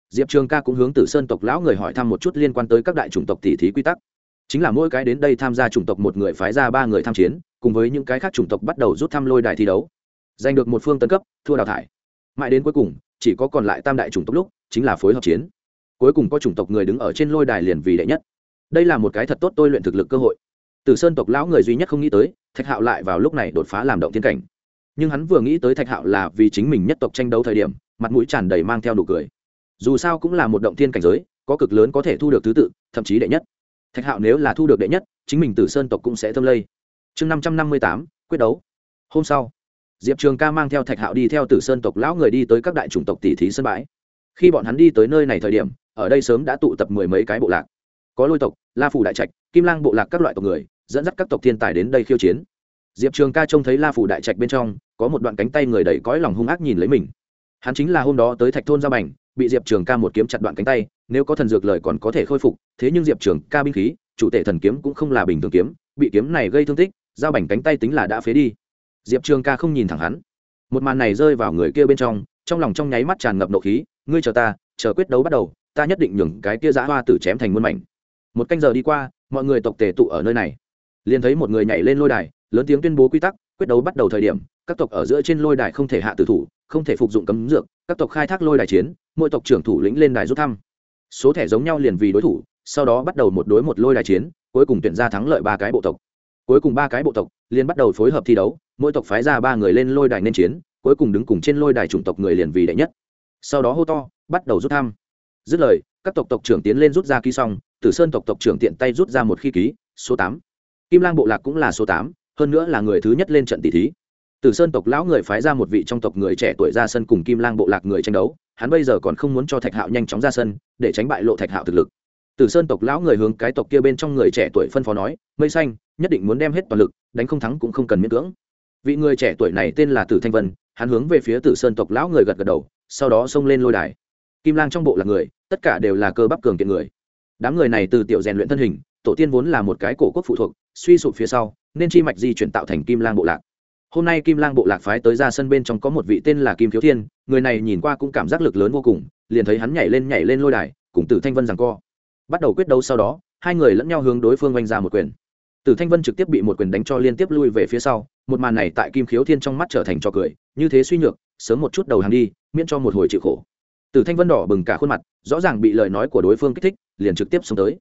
Diệp trường ca cũng hướng tử sơn tộc lão người hỏi thăm một chút liên quan tới các đại chủng tộc tỷ thí quy tắc chính là mỗi cái đến đây tham gia chủng tộc một người phái ra ba người tham chiến, cùng với những cái khác chủng tộc bắt đầu rút thăm lôi đài thi đấu. Giành được một phương tấn cấp, thua đào thải. Mãi đến cuối cùng, chỉ có còn lại tam đại chủng tộc lúc, chính là phối hợp chiến. Cuối cùng có chủng tộc người đứng ở trên lôi đài liền vì đệ nhất. Đây là một cái thật tốt tôi luyện thực lực cơ hội. Từ sơn tộc lão người duy nhất không nghĩ tới, thạch hạo lại vào lúc này đột phá làm động thiên cảnh. Nhưng hắn vừa nghĩ tới thạch hạo là vì chính mình nhất tộc tranh đấu thời điểm, mặt mũi tràn đầy mang theo nụ cười. Dù sao cũng là một động thiên cảnh giới, có cực lớn có thể thu được thứ tự, thậm chí đệ nhất thạch hạo nếu là thu được đệ nhất, chính mình tử sơn tộc cũng sẽ thâm lây. Chương năm trăm năm mươi tám, quyết đấu. Hôm sau, diệp trường ca mang theo thạch hạo đi theo tử sơn tộc lão người đi tới các đại chủng tộc tỷ thí sân bãi. Khi bọn hắn đi tới nơi này thời điểm, ở đây sớm đã tụ tập mười mấy cái bộ lạc. Có lôi tộc, la phủ đại trạch, kim lang bộ lạc các loại tộc người, dẫn dắt các tộc thiên tài đến đây khiêu chiến. Diệp trường ca trông thấy la phủ đại trạch bên trong, có một đoạn cánh tay người đầy cõi lòng hung ác nhìn lấy mình. Hắn chính là hôm đó tới thạch thôn gia bành bị diệp trường ca một kiếm chặt đoạn cánh tay, nếu có thần dược lời còn có thể khôi phục, thế nhưng diệp trường ca binh khí, chủ tể thần kiếm cũng không là bình thường kiếm, bị kiếm này gây thương tích, giao bảnh cánh tay tính là đã phế đi. Diệp trường ca không nhìn thẳng hắn. Một màn này rơi vào người kia bên trong trong lòng trong nháy mắt tràn ngập nộ khí, ngươi chờ ta, chờ quyết đấu bắt đầu, ta nhất định nhường cái kia giã hoa tử chém thành muôn mảnh. Một canh giờ đi qua, mọi người tộc tề tụ ở nơi này. Liền thấy một người nhảy lên lôi đài, lớn tiếng tuyên bố quy tắc, quyết đấu bắt đầu thời điểm các tộc ở giữa trên lôi đài không thể hạ tử thủ, không thể phục dụng cấm dược, các tộc khai thác lôi đài chiến, mỗi tộc trưởng thủ lĩnh lên đài rút thăm. Số thẻ giống nhau liền vì đối thủ, sau đó bắt đầu một đối một lôi đài chiến, cuối cùng tuyển ra thắng lợi ba cái bộ tộc. Cuối cùng ba cái bộ tộc liền bắt đầu phối hợp thi đấu, mỗi tộc phái ra ba người lên lôi đài nên chiến, cuối cùng đứng cùng trên lôi đài chủng tộc người liền vì đệ nhất. Sau đó hô to, bắt đầu rút thăm. Dứt lời, các tộc tộc trưởng tiến lên rút ra ký xong, tử sơn tộc tộc trưởng tiện tay rút ra một khi ký, số tám. Kim lang bộ lạc cũng là số tám, hơn nữa là người thứ nhất lên trận tỷ thí tử sơn tộc lão người phái ra một vị trong tộc người trẻ tuổi ra sân cùng kim lang bộ lạc người tranh đấu, hắn bây giờ còn không muốn cho thạch hạo nhanh chóng ra sân, để tránh bại lộ thạch hạo thực lực. Tử sơn tộc lão người hướng cái tộc kia bên trong người trẻ tuổi phân phó nói, mây xanh, nhất định muốn đem hết toàn lực, đánh không thắng cũng không cần miễn cưỡng. Vị người trẻ tuổi này tên là tử thanh vân, hắn hướng về phía tử sơn tộc lão người gật gật đầu, sau đó xông lên lôi đài. Kim lang trong bộ là người, tất cả đều là cơ bắp cường kiện người. Đám người này từ tiểu rèn luyện thân hình, tổ tiên vốn là một cái cổ quốc phụ thuộc, suy sụp phía sau, nên chi mạch di chuyển tạo thành kim lang bộ lạc hôm nay kim lang bộ lạc phái tới ra sân bên trong có một vị tên là kim thiếu thiên, người này nhìn qua cũng cảm giác lực lớn vô cùng, liền thấy hắn nhảy lên nhảy lên lôi đài, cùng tử thanh vân rằng co. Bắt đầu quyết đấu sau đó, hai người lẫn nhau hướng đối phương oanh ra một quyền. Tử thanh vân trực tiếp bị một quyền đánh cho liên tiếp lui về phía sau, một màn này tại kim khiếu thiên trong mắt trở thành trò cười, như thế suy nhược, sớm một chút đầu hàng đi, miễn cho một hồi chịu khổ. Tử thanh vân đỏ bừng cả khuôn mặt, rõ ràng bị lời nói của đối phương kích thích, liền trực tiếp xông tới.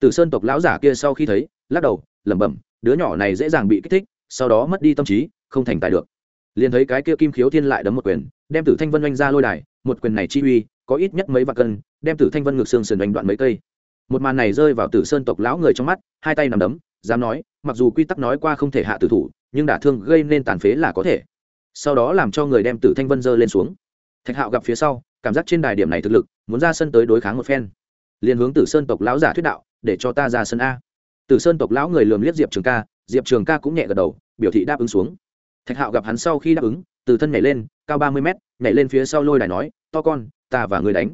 Tử sơn tộc lão giả kia sau khi thấy, lắc đầu, lẩm bẩm, đứa nhỏ này dễ dàng bị kích thích, sau đó mất đi tâm trí không thành tài được. Liền thấy cái kia kim khiếu thiên lại đấm một quyền, đem tử thanh vân oanh ra lôi đài, một quyền này chi uy, có ít nhất mấy vạn cân, đem tử thanh vân ngược xương sườn oanh đoạn mấy cây. Một màn này rơi vào tử sơn tộc lão người trong mắt, hai tay nằm đấm, dám nói, mặc dù quy tắc nói qua không thể hạ tử thủ, nhưng đả thương gây nên tàn phế là có thể. Sau đó làm cho người đem tử thanh vân dơ lên xuống. Thạch hạo gặp phía sau, cảm giác trên đài điểm này thực lực, muốn ra sân tới đối kháng một phen. Liền hướng tử sơn tộc lão giả thuyết đạo, để cho ta ra sân a. Tử sơn tộc lão người lườm liếc diệp trường ca, diệp trường ca cũng nhẹ gật đầu, biểu thị đáp ứng xuống thạch hạo gặp hắn sau khi đáp ứng, từ thân nhảy lên, cao ba mươi mét, nhảy lên phía sau lôi đài nói, to con, ta và người đánh.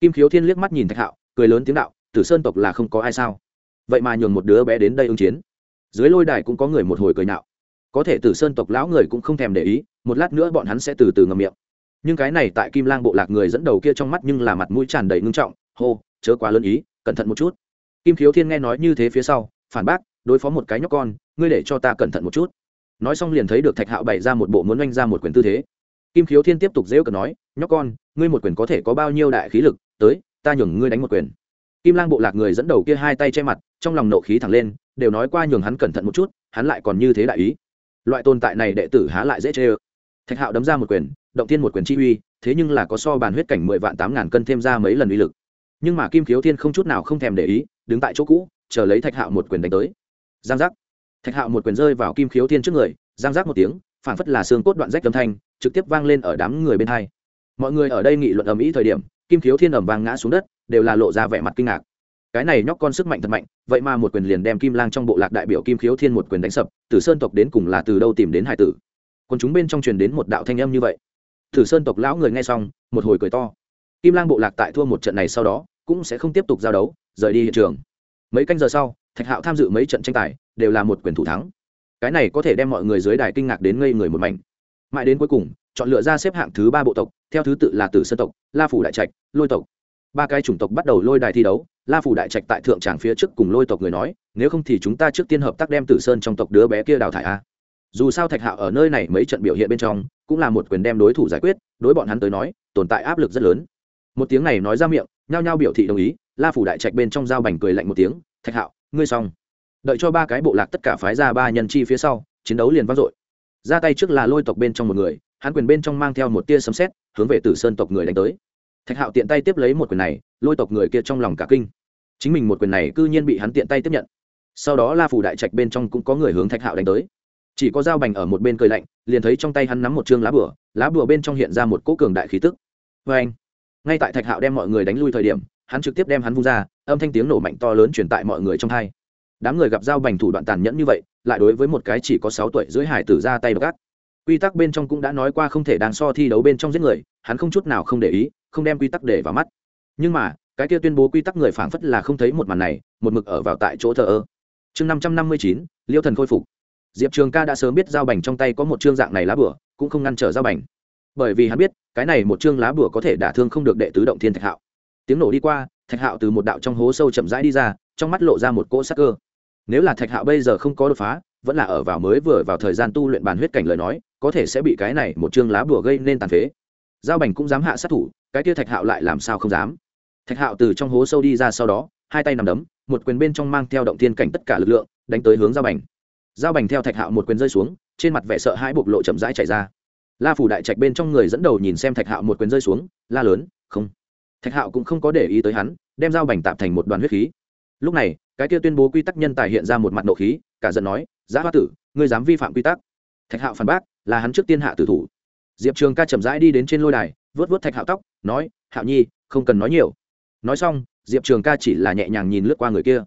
Kim khiếu thiên liếc mắt nhìn thạch hạo, cười lớn tiếng đạo, tử sơn tộc là không có ai sao? Vậy mà nhường một đứa bé đến đây ứng chiến. Dưới lôi đài cũng có người một hồi cười nạo có thể tử sơn tộc lão người cũng không thèm để ý, một lát nữa bọn hắn sẽ từ từ ngầm miệng. Nhưng cái này tại kim lang bộ lạc người dẫn đầu kia trong mắt nhưng là mặt mũi tràn đầy ngưng trọng, hô, chớ quá lớn ý, cẩn thận một chút. Kim khiếu thiên nghe nói như thế phía sau, phản bác, đối phó một cái nhóc con, ngươi để cho ta cẩn thận một chút nói xong liền thấy được thạch hạo bày ra một bộ muốn oanh ra một quyền tư thế. Kim khiếu thiên tiếp tục dễ cờ nói, nhóc con, ngươi một quyền có thể có bao nhiêu đại khí lực? Tới, ta nhường ngươi đánh một quyền. Kim lang bộ lạc người dẫn đầu kia hai tay che mặt, trong lòng nộ khí thẳng lên, đều nói qua nhường hắn cẩn thận một chút, hắn lại còn như thế đại ý. Loại tồn tại này đệ tử há lại dễ chê ơ. Thạch hạo đấm ra một quyền, động tiên một quyền chi uy, thế nhưng là có so bàn huyết cảnh mười vạn tám ngàn cân thêm ra mấy lần uy lực. Nhưng mà kim khiếu thiên không chút nào không thèm để ý, đứng tại chỗ cũ, chờ lấy thạch hạo một quyền đánh tới. Giang giác thạch hạo một quyền rơi vào kim khiếu thiên trước người, giang giác một tiếng phản phất là xương cốt đoạn rách âm thanh, trực tiếp vang lên ở đám người bên hai. Mọi người ở đây nghị luận ầm ĩ thời điểm, kim khiếu thiên ầm vang ngã xuống đất, đều là lộ ra vẻ mặt kinh ngạc. Cái này nhóc con sức mạnh thật mạnh, vậy mà một quyền liền đem kim lang trong bộ lạc đại biểu kim khiếu thiên một quyền đánh sập, tử sơn tộc đến cùng là từ đâu tìm đến hải tử? Còn chúng bên trong truyền đến một đạo thanh âm như vậy. Tử sơn tộc lão người nghe xong, một hồi cười to. Kim lang bộ lạc tại thua một trận này sau đó, cũng sẽ không tiếp tục giao đấu, rời đi hiện trường. Mấy canh giờ sau thạch hạo tham dự mấy trận tranh tài, đều là một quyền thủ thắng. Cái này có thể đem mọi người dưới đài kinh ngạc đến ngây người một mảnh. Mãi đến cuối cùng, chọn lựa ra xếp hạng thứ ba bộ tộc, theo thứ tự là tử sơn tộc, la phủ đại trạch, lôi tộc. Ba cái chủng tộc bắt đầu lôi đài thi đấu, la phủ đại trạch tại thượng tràng phía trước cùng lôi tộc người nói, nếu không thì chúng ta trước tiên hợp tác đem tử sơn trong tộc đứa bé kia đào thải a. Dù sao thạch hạo ở nơi này mấy trận biểu hiện bên trong, cũng là một quyền đem đối thủ giải quyết, đối bọn hắn tới nói, tồn tại áp lực rất lớn. Một tiếng này nói ra miệng, nhao nhao biểu thị đồng ý, la phủ đại trạch bên trong dao bành cười lạnh một tiếng, thạch hạo ngươi xong. Đợi cho ba cái bộ lạc tất cả phái ra ba nhân chi phía sau, chiến đấu liền vang dội. Ra tay trước là lôi tộc bên trong một người, hắn quyền bên trong mang theo một tia sấm xét hướng về tử sơn tộc người đánh tới. Thạch hạo tiện tay tiếp lấy một quyền này, lôi tộc người kia trong lòng cả kinh. Chính mình một quyền này c ư nhiên bị hắn tiện tay tiếp nhận. Sau đó la phủ đại trạch bên trong cũng có người hướng thạch hạo đánh tới. Chỉ có dao bành ở một bên cười lạnh, liền thấy trong tay hắn nắm một chương lá bửa lá bửa bên trong hiện ra một cỗ cường đại khí tức. Vê anh ngay tại thạch hạo đem mọi người đánh lui thời điểm, hắn trực tiếp đem hắn vung ra âm thanh tiếng nổ mạnh to lớn truyền tại mọi người trong hai. Đám người gặp giao bành thủ đoạn tàn nhẫn như vậy, lại đối với một cái chỉ có sáu tuổi dưới hải tử ra tay gác quy tắc bên trong cũng đã nói qua không thể đang so thi đấu bên trong giết người, hắn không chút nào không để ý, không đem quy tắc để vào mắt. Nhưng mà, cái kia tuyên bố quy tắc người phảng phất là không thấy một màn này, một mực ở vào tại chỗ thờ ơ. Chương năm trăm năm mươi chín, liêu thần khôi phục. Diệp trường ca đã sớm biết giao bành trong tay có một chương dạng này lá bửa cũng không ngăn trở giao bành. Bởi vì hắn biết, cái này một chương lá bửa có thể đả thương không được đệ tứ động thiên thạch hạo tiếng nổ đi qua, thạch hạo từ một đạo trong hố sâu chậm rãi đi ra, trong mắt lộ ra một cỗ sắc cơ. Nếu là thạch hạo bây giờ không có đột phá, vẫn là ở vào mới vừa vào thời gian tu luyện bàn huyết cảnh lời nói, có thể sẽ bị cái này một chương lá bùa gây nên tàn phế. Giao bành cũng dám hạ sát thủ, cái kia thạch hạo lại làm sao không dám? Thạch hạo từ trong hố sâu đi ra sau đó, hai tay nằm đấm, một quyền bên trong mang theo động thiên cảnh tất cả lực lượng, đánh tới hướng giao bành. Giao bành theo thạch hạo một quyền rơi xuống, trên mặt vẻ sợ hãi bộc lộ chậm rãi chạy ra. La phủ đại trạch bên trong người dẫn đầu nhìn xem thạch hạo một quyền rơi xuống, la lớn, không thạch hạo cũng không có để ý tới hắn, đem dao bành tạp thành một đoàn huyết khí. Lúc này, cái kia tuyên bố quy tắc nhân tài hiện ra một mặt nộ khí, cả giận nói, giá hoa tử, ngươi dám vi phạm quy tắc? Thạch hạo phản bác, là hắn trước tiên hạ tử thủ. Diệp trường ca chậm rãi đi đến trên lôi đài vớt vớt thạch hạo tóc, nói, hạo nhi, không cần nói nhiều. Nói xong, diệp trường ca chỉ là nhẹ nhàng nhìn lướt qua người kia.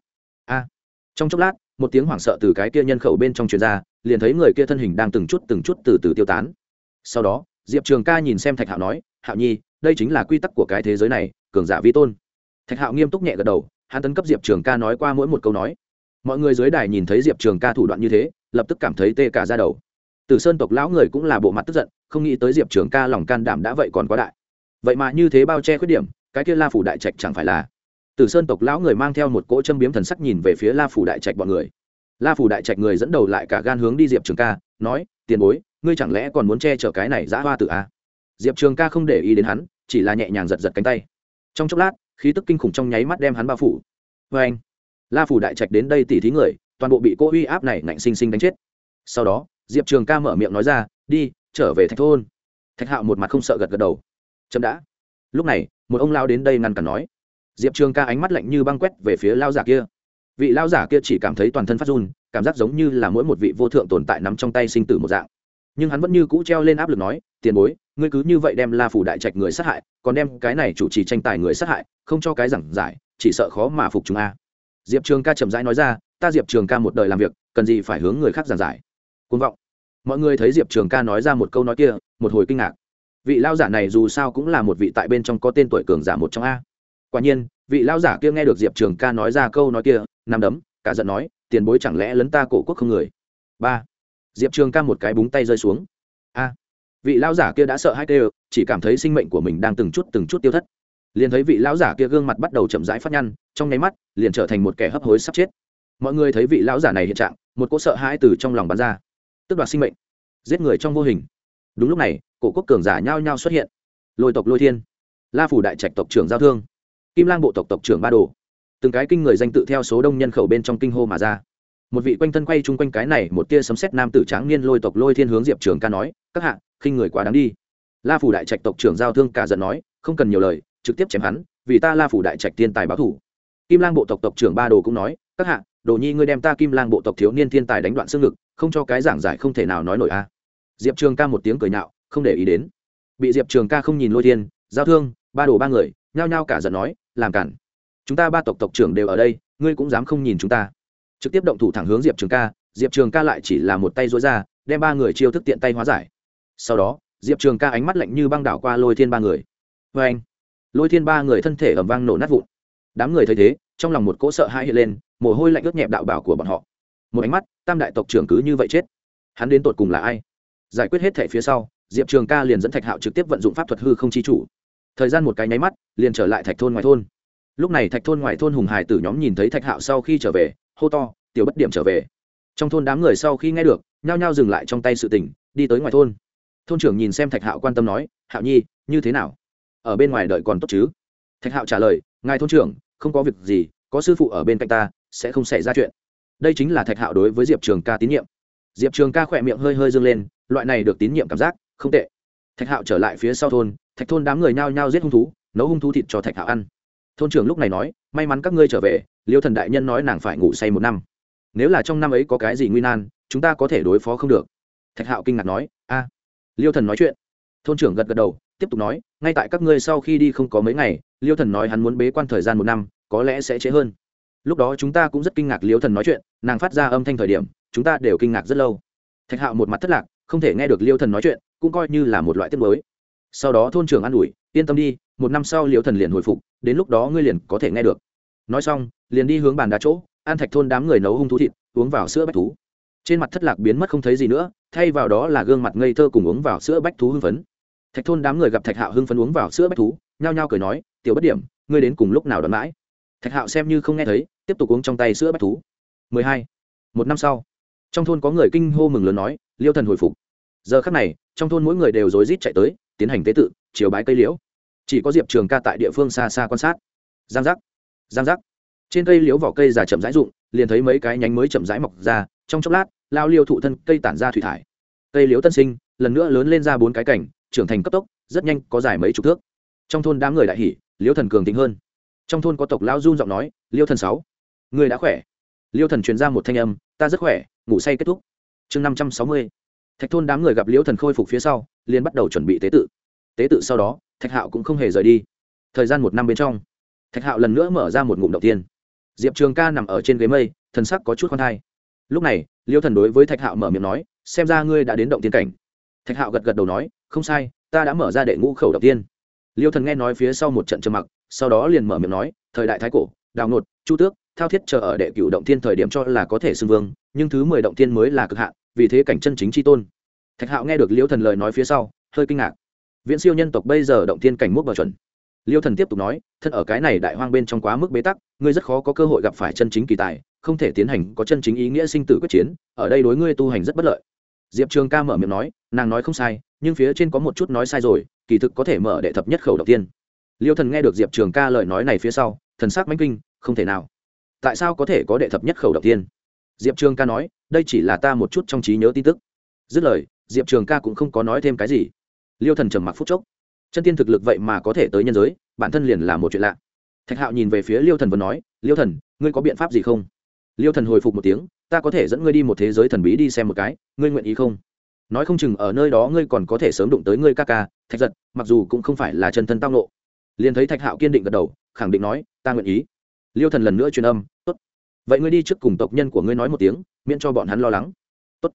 A! Trong chốc lát, một tiếng hoảng sợ từ cái kia nhân khẩu bên trong truyền ra, liền thấy người kia thân hình đang từng chút từng chút từ từ tiêu tán. Sau đó, diệp trường ca nhìn xem thạch hạo nói, hạo nhi đây chính là quy tắc của cái thế giới này, cường giả vi tôn. Thạch hạo nghiêm túc nhẹ gật đầu, hắn tấn cấp diệp trường ca nói qua mỗi một câu nói. Mọi người dưới đài nhìn thấy diệp trường ca thủ đoạn như thế, lập tức cảm thấy tê cả ra đầu. Từ sơn tộc lão người cũng là bộ mặt tức giận, không nghĩ tới diệp trường ca lòng can đảm đã vậy còn quá đại. Vậy mà như thế bao che khuyết điểm, cái kia la phủ đại trạch chẳng phải là? Từ sơn tộc lão người mang theo một cỗ châm biếm thần sắc nhìn về phía la phủ đại trạch bọn người. La phủ đại trạch người dẫn đầu lại cả gan hướng đi diệp trường ca, nói, tiền bối, ngươi chẳng lẽ còn muốn che chở cái này giã hoa tự a à? Diệp trường ca không để ý đến hắn, chỉ là nhẹ nhàng giật giật cánh tay. Trong chốc lát, khí tức kinh khủng trong nháy mắt đem hắn bao phủ. Vê anh, la phủ đại trạch đến đây tỉ thí người, toàn bộ bị cô uy áp này ngạnh sinh sinh đánh chết. Sau đó, diệp trường ca mở miệng nói ra, đi, trở về thạch thôn. Thạch hạo một mặt không sợ gật gật đầu. Chậm đã. Lúc này, một ông lao đến đây ngăn cản nói. Diệp trường ca ánh mắt lạnh như băng quét về phía lao giả kia. Vị lao giả kia chỉ cảm thấy toàn thân phát run, cảm giác giống như là mỗi một vị vô thượng tồn tại nắm trong tay sinh tử một dạng. Nhưng hắn vẫn như cũ treo lên áp lực nói, tiền bối ngươi cứ như vậy đem la phủ đại trạch người sát hại, còn đem cái này chủ trì tranh tài người sát hại, không cho cái giảng giải, chỉ sợ khó mà phục chúng a. Diệp trường ca chậm rãi nói ra, ta diệp trường ca một đời làm việc, cần gì phải hướng người khác giảng giải? Côn vọng. Mọi người thấy diệp trường ca nói ra một câu nói kia, một hồi kinh ngạc. Vị lao giả này dù sao cũng là một vị tại bên trong có tên tuổi cường giả một trong a. Quả nhiên, vị lao giả kia nghe được diệp trường ca nói ra câu nói kia, nằm đấm, cả giận nói, tiền bối chẳng lẽ lấn ta cổ quốc không người? Ba. Diệp trường ca một cái búng tay rơi xuống. A vị lão giả kia đã sợ hai tê chỉ cảm thấy sinh mệnh của mình đang từng chút từng chút tiêu thất. Liền thấy vị lão giả kia gương mặt bắt đầu chậm rãi phát nhăn, trong nháy mắt, liền trở thành một kẻ hấp hối sắp chết. Mọi người thấy vị lão giả này hiện trạng, một cỗ sợ hãi từ trong lòng bắn ra. Tức đoạt sinh mệnh, giết người trong vô hình. Đúng lúc này, cổ quốc cường giả nhao nhao xuất hiện. Lôi tộc lôi thiên, la phủ đại trạch tộc trưởng giao thương, kim lang bộ tộc tộc trưởng ba đồ. Từng cái kinh người danh tự theo số đông nhân khẩu bên trong kinh hô mà ra. Một vị quanh thân quay chung quanh cái này, một tia sấm xét nam tử tráng niên lôi tộc lôi thiên hướng diệp trường ca nói, các hạ khinh người quá đáng đi. La phủ đại trạch tộc trưởng giao thương cả giận nói, không cần nhiều lời, trực tiếp chém hắn, vì ta la phủ đại trạch tiên tài báo thủ. Kim lang bộ tộc tộc trưởng ba đồ cũng nói, các hạ, đồ nhi ngươi đem ta kim lang bộ tộc thiếu niên thiên tài đánh đoạn xương ngực, không cho cái giảng giải không thể nào nói nổi a. À. Diệp trường ca một tiếng cười nhạo, không để ý đến. Bị diệp trường ca không nhìn lôi thiên, giao thương, ba đồ ba người, nhao nhao cả giận nói, làm cản. Chúng ta ba tộc tộc trưởng đều ở đây, ngươi cũng dám không nhìn chúng ta. Trực tiếp động thủ thẳng hướng diệp trường ca, diệp trường ca lại chỉ là một tay dối ra, đem ba người chiêu thức tiện tay hóa giải sau đó, diệp trường ca ánh mắt lạnh như băng đảo qua lôi thiên ba người. Vê anh, lôi thiên ba người thân thể ẩm vang nổ nát vụn. Đám người thấy thế, trong lòng một cỗ sợ hãi hiện lên, mồ hôi lạnh ướt nhẹp đạo bảo của bọn họ. Một ánh mắt, tam đại tộc trưởng cứ như vậy chết. Hắn đến tột cùng là ai? Giải quyết hết thẻ phía sau, diệp trường ca liền dẫn thạch hạo trực tiếp vận dụng pháp thuật hư không chi chủ. Thời gian một cái nháy mắt, liền trở lại thạch thôn ngoài thôn. Lúc này thạch thôn ngoài thôn hùng hải tử nhóm nhìn thấy thạch hạo sau khi trở về, hô to, tiểu bất điểm trở về. Trong thôn đám người sau khi nghe được, nhao nhao dừng lại trong tay sự tỉnh đi tới ngoài thôn thôn trưởng nhìn xem thạch hạo quan tâm nói, hạo nhi, như thế nào? Ở bên ngoài đợi còn tốt chứ? Thạch hạo trả lời, ngài thôn trưởng, không có việc gì, có sư phụ ở bên cạnh ta, sẽ không xảy ra chuyện. Đây chính là thạch hạo đối với diệp trường ca tín nhiệm. Diệp trường ca khỏe miệng hơi hơi dâng lên, loại này được tín nhiệm cảm giác, không tệ. Thạch hạo trở lại phía sau thôn, thạch thôn đám người nhao nhao giết hung thú, nấu hung thú thịt cho thạch hạo ăn. Thôn trưởng lúc này nói, may mắn các ngươi trở về, liêu thần đại nhân nói nàng phải ngủ say một năm. Nếu là trong năm ấy có cái gì nguy nan, chúng ta có thể đối phó không được. Thạch hạo kinh ngạc nói, a liêu thần nói chuyện. Thôn trưởng gật gật đầu, tiếp tục nói, ngay tại các ngươi sau khi đi không có mấy ngày, liêu thần nói hắn muốn bế quan thời gian một năm, có lẽ sẽ trễ hơn. Lúc đó chúng ta cũng rất kinh ngạc liêu thần nói chuyện, nàng phát ra âm thanh thời điểm, chúng ta đều kinh ngạc rất lâu. Thạch hạo một mặt thất lạc, không thể nghe được liêu thần nói chuyện, cũng coi như là một loại tiết mới sau đó thôn trưởng an ủi, yên tâm đi, một năm sau liêu thần liền hồi phục, đến lúc đó ngươi liền có thể nghe được. Nói xong, liền đi hướng bàn đá chỗ, an thạch thôn đám người nấu hung thú thịt, uống vào sữa bách thú trên mặt thất lạc biến mất không thấy gì nữa, thay vào đó là gương mặt ngây thơ cùng uống vào sữa bách thú hưng phấn. Thạch thôn đám người gặp thạch hạo hưng phấn uống vào sữa bách thú, nhao nhao cười nói, tiểu bất điểm, ngươi đến cùng lúc nào đón mãi? Thạch hạo xem như không nghe thấy, tiếp tục uống trong tay sữa bách thú. 12. một năm sau, trong thôn có người kinh hô mừng lớn nói, liêu thần hồi phục. Giờ khắc này, trong thôn mỗi người đều rối rít chạy tới, tiến hành tế tự, chiều bái cây liễu. Chỉ có diệp trường ca tại địa phương xa xa quan sát. Giang giác giang giác. Trên cây liễu vỏ cây già chậm rãi rụng, liền thấy mấy cái nhánh mới chậm rãi mọc ra trong chốc lát, lao liêu thụ thân cây tản ra thủy thải. Cây liễu tân sinh, lần nữa lớn lên ra bốn cái cảnh, trưởng thành cấp tốc, rất nhanh có dài mấy chục thước. Trong thôn đám người đại hỉ liễu thần cường tính hơn. Trong thôn có tộc lão run giọng nói, liêu thần sáu, người đã khỏe. Liêu thần truyền ra một thanh âm, ta rất khỏe, ngủ say kết thúc. Chương năm trăm sáu mươi. Thạch thôn đám người gặp liễu thần khôi phục phía sau, liền bắt đầu chuẩn bị tế tự. Tế tự sau đó, thạch hạo cũng không hề rời đi. Thời gian một năm bên trong, thạch hạo lần nữa mở ra một ngụm đầu tiên. Diệp trường ca nằm ở trên ghế mây, thần sắc có chút khoan thai lúc này, liêu thần đối với thạch hạo mở miệng nói, xem ra ngươi đã đến động tiên cảnh. Thạch hạo gật gật đầu nói, không sai, ta đã mở ra đệ ngũ khẩu đầu tiên. Liêu thần nghe nói phía sau một trận trầm mặc, sau đó liền mở miệng nói, thời đại thái cổ, đào nột chu tước, thao thiết chờ ở đệ cựu động tiên thời điểm cho là có thể xưng vương, nhưng thứ mười động tiên mới là cực hạn, vì thế cảnh chân chính tri tôn. Thạch hạo nghe được liêu thần lời nói phía sau, hơi kinh ngạc. Viễn siêu nhân tộc bây giờ động tiên cảnh múc vào chuẩn. Liêu thần tiếp tục nói, thân ở cái này đại hoang bên trong quá mức bế tắc, ngươi rất khó có cơ hội gặp phải chân chính kỳ tài không thể tiến hành có chân chính ý nghĩa sinh tử quyết chiến, ở đây đối ngươi tu hành rất bất lợi. Diệp trường ca mở miệng nói, nàng nói không sai, nhưng phía trên có một chút nói sai rồi, kỳ thực có thể mở đệ thập nhất khẩu đầu tiên. Liêu thần nghe được diệp trường ca lời nói này phía sau, thần sắc mãnh kinh, không thể nào. Tại sao có thể có đệ thập nhất khẩu đầu tiên? Diệp trường ca nói, đây chỉ là ta một chút trong trí nhớ tin tức. Dứt lời, diệp trường ca cũng không có nói thêm cái gì. Liêu thần trầm mặc phút chốc. Chân tiên thực lực vậy mà có thể tới nhân giới, bản thân liền là một chuyện lạ. Thạch hạo nhìn về phía liêu thần vừa nói, liêu thần, ngươi có biện pháp gì không? Liêu thần hồi phục một tiếng, ta có thể dẫn ngươi đi một thế giới thần bí đi xem một cái, ngươi nguyện ý không? Nói không chừng ở nơi đó ngươi còn có thể sớm đụng tới ngươi ca ca, thạch giật, mặc dù cũng không phải là chân thân tao nộ liền thấy thạch hạo kiên định gật đầu, khẳng định nói, ta nguyện ý. Liêu thần lần nữa truyền âm, tốt. Vậy ngươi đi trước cùng tộc nhân của ngươi nói một tiếng, miễn cho bọn hắn lo lắng. Tốt.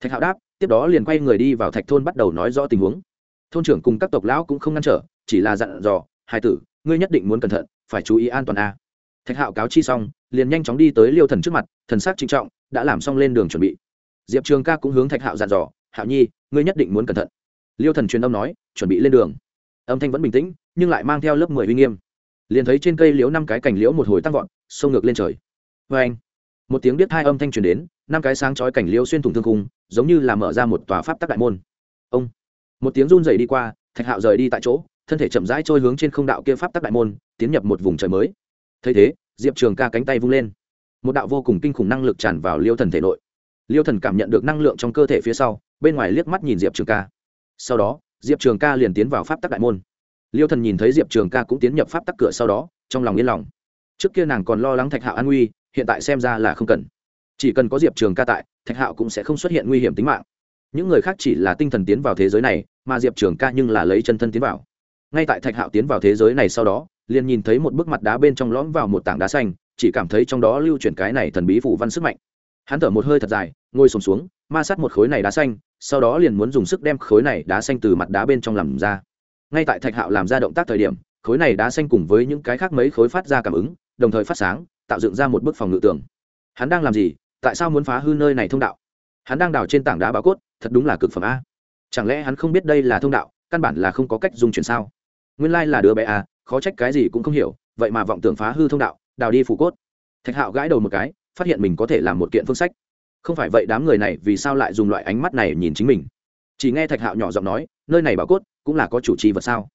Thạch hạo đáp, tiếp đó liền quay người đi vào thạch thôn bắt đầu nói rõ tình huống. Thôn trưởng cùng các tộc lão cũng không ngăn trở, chỉ là dặn dò, hai tử, ngươi nhất định muốn cẩn thận, phải chú ý an toàn a thạch hạo cáo chi xong, liền nhanh chóng đi tới liêu thần trước mặt, thần sắc trinh trọng, đã làm xong lên đường chuẩn bị. Diệp trường ca cũng hướng thạch hạo dặn dò, hạo nhi, ngươi nhất định muốn cẩn thận. Liêu thần truyền âm nói, chuẩn bị lên đường. Âm thanh vẫn bình tĩnh, nhưng lại mang theo lớp mười uy nghiêm. Liền thấy trên cây liễu năm cái cành liễu một hồi tăng vọt, sông ngược lên trời. Vê anh, một tiếng biết hai âm thanh truyền đến, năm cái sáng chói cảnh liễu xuyên thủng thương cung giống như là mở ra một tòa pháp tắc đại môn. Ông, một tiếng run dày đi qua, thạch hạo rời đi tại chỗ, thân thể chậm rãi trôi hướng trên không đạo kia pháp tắc đại môn, tiến nhập một vùng trời mới thấy thế, diệp trường ca cánh tay vung lên. Một đạo vô cùng kinh khủng năng lực tràn vào liêu thần thể nội. Liêu thần cảm nhận được năng lượng trong cơ thể phía sau, bên ngoài liếc mắt nhìn diệp trường ca. Sau đó, diệp trường ca liền tiến vào pháp tắc đại môn. Liêu thần nhìn thấy diệp trường ca cũng tiến nhập pháp tắc cửa sau đó, trong lòng yên lòng. Trước kia nàng còn lo lắng thạch hạo an nguy, hiện tại xem ra là không cần. Chỉ cần có diệp trường ca tại, thạch hạo cũng sẽ không xuất hiện nguy hiểm tính mạng. Những người khác chỉ là tinh thần tiến vào thế giới này, mà diệp trường ca nhưng là lấy chân thân tiến vào. Ngay tại thạch hạo tiến vào thế giới này sau đó liền nhìn thấy một bức mặt đá bên trong lõm vào một tảng đá xanh chỉ cảm thấy trong đó lưu chuyển cái này thần bí phủ văn sức mạnh. Hắn thở một hơi thật dài ngồi sùng xuống, xuống ma sát một khối này đá xanh sau đó liền muốn dùng sức đem khối này đá xanh từ mặt đá bên trong làm ra. Ngay tại thạch hạo làm ra động tác thời điểm khối này đá xanh cùng với những cái khác mấy khối phát ra cảm ứng đồng thời phát sáng tạo dựng ra một bức phòng ngự tường. Hắn đang làm gì? Tại sao muốn phá hư nơi này thông đạo? Hắn đang đào trên tảng đá báo cốt thật đúng là cực phẩm a. Chẳng lẽ hắn không biết đây là thông đạo căn bản là không có cách dung chuyển sao? Nguyên lai là đứa bé a khó trách cái gì cũng không hiểu, vậy mà vọng tưởng phá hư thông đạo, đào đi phủ cốt. Thạch hạo gãi đầu một cái, phát hiện mình có thể làm một kiện phương sách. Không phải vậy đám người này vì sao lại dùng loại ánh mắt này nhìn chính mình? Chỉ nghe thạch hạo nhỏ giọng nói, nơi này bảo cốt cũng là có chủ trì vật sao?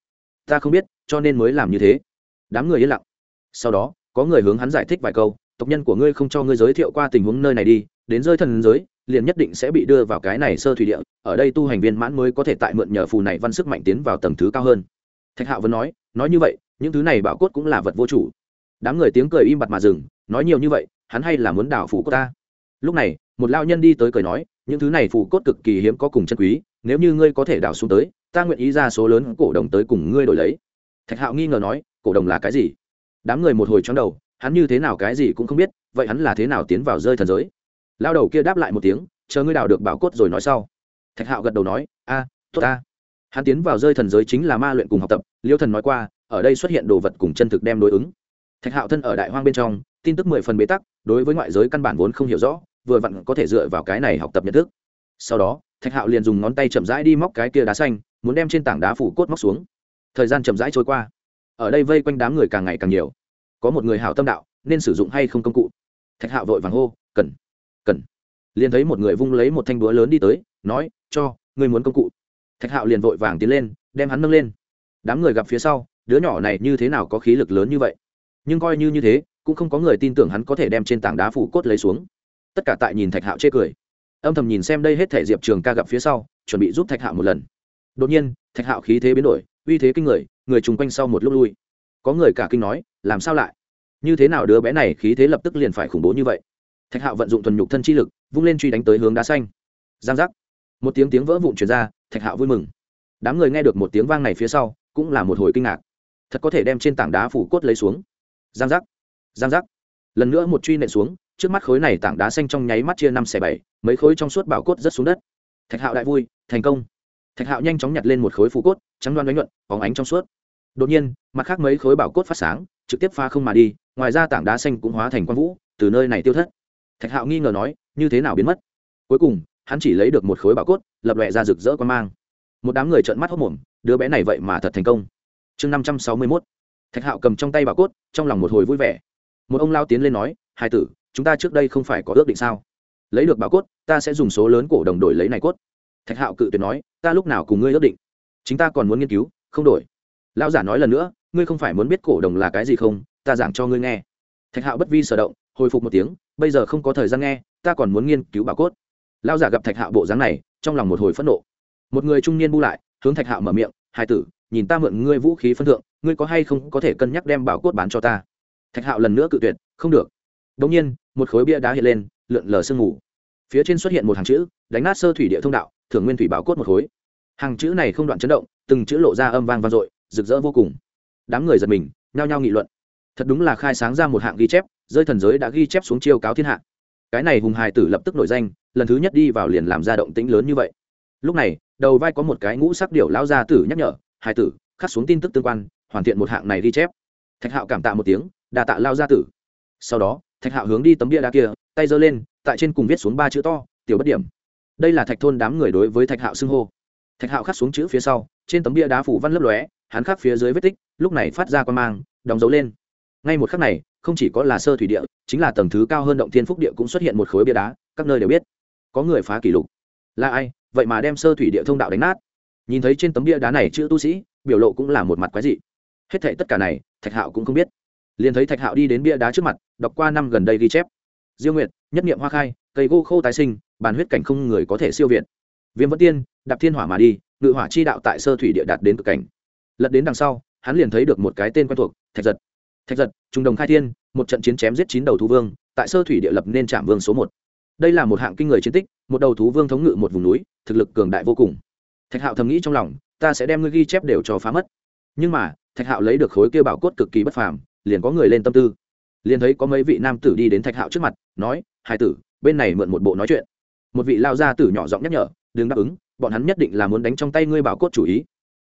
Ta không biết, cho nên mới làm như thế. Đám người yên lặng. Sau đó, có người hướng hắn giải thích vài câu, tộc nhân của ngươi không cho ngươi giới thiệu qua tình huống nơi này đi, đến rơi thần giới, liền nhất định sẽ bị đưa vào cái này sơ thủy địa, ở đây tu hành viên mãn mới có thể tại mượn nhờ phù này văn sức mạnh tiến vào tầng thứ cao hơn. Thạch hạo vẫn nói nói như vậy những thứ này bảo cốt cũng là vật vô chủ. Đám người tiếng cười im bặt mà dừng, nói nhiều như vậy, hắn hay là muốn đảo phủ cốt ta. Lúc này, một lao nhân đi tới cười nói, những thứ này phủ cốt cực kỳ hiếm có cùng chân quý, nếu như ngươi có thể đảo xuống tới, ta nguyện ý ra số lớn cổ đồng tới cùng ngươi đổi lấy. Thạch hạo nghi ngờ nói, cổ đồng là cái gì? Đám người một hồi trong đầu, hắn như thế nào cái gì cũng không biết, vậy hắn là thế nào tiến vào rơi thần giới? Lao đầu kia đáp lại một tiếng, chờ ngươi đào được bảo cốt rồi nói sau. Thạch hạo gật đầu nói, a, tốt ta. Hắn tiến vào rơi thần giới chính là ma luyện cùng học tập, liêu thần nói qua ở đây xuất hiện đồ vật cùng chân thực đem đối ứng. Thạch hạo thân ở đại hoang bên trong, tin tức mười phần bế tắc, đối với ngoại giới căn bản vốn không hiểu rõ, vừa vặn có thể dựa vào cái này học tập nhận thức. Sau đó, thạch hạo liền dùng ngón tay chậm rãi đi móc cái kia đá xanh, muốn đem trên tảng đá phủ cốt móc xuống. Thời gian chậm rãi trôi qua. Ở đây vây quanh đám người càng ngày càng nhiều. Có một người hảo tâm đạo, nên sử dụng hay không công cụ? Thạch hạo vội vàng hô, cần cần. Liền thấy một người vung lấy một thanh búa lớn đi tới, nói, cho người muốn công cụ. Thạch hạo liền vội vàng tiến lên, đem hắn nâng lên. Đám người gặp phía sau đứa nhỏ này như thế nào có khí lực lớn như vậy? Nhưng coi như như thế, cũng không có người tin tưởng hắn có thể đem trên tảng đá phủ cốt lấy xuống. Tất cả tại nhìn thạch hạo chê cười. Âm thầm nhìn xem đây hết thể diệp trường ca gặp phía sau, chuẩn bị giúp thạch hạo một lần. Đột nhiên, thạch hạo khí thế biến đổi, uy thế kinh người người chung quanh sau một lúc lui. Có người cả kinh nói, làm sao lại? Như thế nào đứa bé này khí thế lập tức liền phải khủng bố như vậy? Thạch hạo vận dụng thuần nhục thân chi lực, vung lên truy đánh tới hướng đá xanh. Giang giác. Một tiếng tiếng vỡ vụn chuyển ra, thạch hạo vui mừng. Đám người nghe được một tiếng vang này phía sau, cũng là một hồi kinh ngạc thật có thể đem trên tảng đá phủ cốt lấy xuống. Giang giác giang giác. Lần nữa một truy nện xuống, trước mắt khối này tảng đá xanh trong nháy mắt chia năm xẻ bảy, mấy khối trong suốt bảo cốt rất xuống đất. Thạch hạo đại vui, thành công. Thạch hạo nhanh chóng nhặt lên một khối phủ cốt, trắng đoan đánh nhuận, bóng ánh trong suốt. Đột nhiên, mặt khác mấy khối bảo cốt phát sáng, trực tiếp pha không mà đi, ngoài ra tảng đá xanh cũng hóa thành quang vũ, từ nơi này tiêu thất. Thạch hạo nghi ngờ nói, như thế nào biến mất? Cuối cùng, hắn chỉ lấy được một khối bảo cốt, lập lòe ra rực rỡ quan mang. Một đám người trợn mắt hốc mồm, đứa bé này vậy mà thật thành công chương năm trăm sáu mươi mốt. Thạch hạo cầm trong tay bảo cốt, trong lòng một hồi vui vẻ. Một ông lao tiến lên nói hai tử, chúng ta trước đây không phải có ước định sao? Lấy được bảo cốt, ta sẽ dùng số lớn cổ đồng đổi lấy này cốt. Thạch hạo cự tuyệt nói, ta lúc nào cùng ngươi ước định? Chính ta còn muốn nghiên cứu, không đổi. Lão giả nói lần nữa, ngươi không phải muốn biết cổ đồng là cái gì không? Ta giảng cho ngươi nghe. Thạch hạo bất vi sở động, hồi phục một tiếng, bây giờ không có thời gian nghe, ta còn muốn nghiên cứu bảo cốt. Lão giả gặp thạch hạo bộ dáng này, trong lòng một hồi phẫn nộ. Một người trung niên bu lại, hướng thạch hạo mở miệng hai tử nhìn ta mượn ngươi vũ khí phân thượng, ngươi có hay không có thể cân nhắc đem bảo cốt bán cho ta? Thạch hạo lần nữa cự tuyệt, không được. Đ ỗ n g nhiên, một khối bia đá hiện lên, lượn lờ sương mù. Phía trên xuất hiện một hàng chữ, đánh nát sơ thủy địa thông đạo, thưởng nguyên thủy bảo cốt một khối. Hàng chữ này không đoạn chấn động, từng chữ lộ ra âm vang vang dội, rực rỡ vô cùng. Đám người giật mình, nhao nhao nghị luận. Thật đúng là khai sáng ra một hạng ghi chép, rơi thần giới đã ghi chép xuống chiêu cáo thiên hạ. Cái này hùng hài tử lập tức nổi danh, lần thứ nhất đi vào liền làm ra động tĩnh lớn như vậy. Lúc này, đầu vai có một cái ngũ sắc điệu lao ra tử nhắc nhở hai tử, khắc xuống tin tức tương quan, hoàn thiện một hạng này ghi chép. Thạch hạo cảm tạ một tiếng đà tạ lao ra tử. Sau đó, thạch hạo hướng đi tấm bia đá kia, tay giơ lên, tại trên cùng viết xuống ba chữ to, tiểu bất điểm. Đây là thạch thôn đám người đối với thạch hạo xưng hô. Thạch hạo khắc xuống chữ phía sau, trên tấm bia đá phủ văn lấp lóe, hắn khắc phía dưới vết tích, lúc này phát ra quan mang, đóng dấu lên. Ngay một khắc này, không chỉ có là sơ thủy địa, chính là tầng thứ cao hơn động thiên phúc địa cũng xuất hiện một khối bia đá, các nơi đều biết. Có người phá kỷ lục. Là ai? Vậy mà đem sơ thủy địa thông đạo đánh nát nhìn thấy trên tấm bia đá này chữ tu sĩ, biểu lộ cũng là một mặt quái dị. Hết thệ tất cả này, thạch hạo cũng không biết. Liền thấy thạch hạo đi đến bia đá trước mặt, đọc qua năm gần đây ghi chép. Diêu nguyệt, nhất nghiệm hoa khai, cây gô khô tái sinh, bàn huyết cảnh không người có thể siêu việt. Viêm vẫn tiên, đạp thiên hỏa mà đi, ngự hỏa chi đạo tại sơ thủy địa đạt đến cực cảnh. Lật đến đằng sau, hắn liền thấy được một cái tên quen thuộc, thạch giật. Thạch giật, trung đồng khai thiên, một trận chiến chém giết chín đầu thú vương, tại sơ thủy địa lập nên trạm vương số một. Đây là một hạng kinh người chiến tích, một đầu thú vương thống ngự một vùng núi, thực lực cường đại vô cùng thạch hạo thầm nghĩ trong lòng, ta sẽ đem ngươi ghi chép đều cho phá mất. Nhưng mà, thạch hạo lấy được khối kia bảo cốt cực kỳ bất phàm, liền có người lên tâm tư. Liền thấy có mấy vị nam tử đi đến thạch hạo trước mặt, nói hai tử, bên này mượn một bộ nói chuyện. Một vị lao gia tử nhỏ giọng nhắc nhở, đừng đáp ứng, bọn hắn nhất định là muốn đánh trong tay ngươi bảo cốt chủ ý.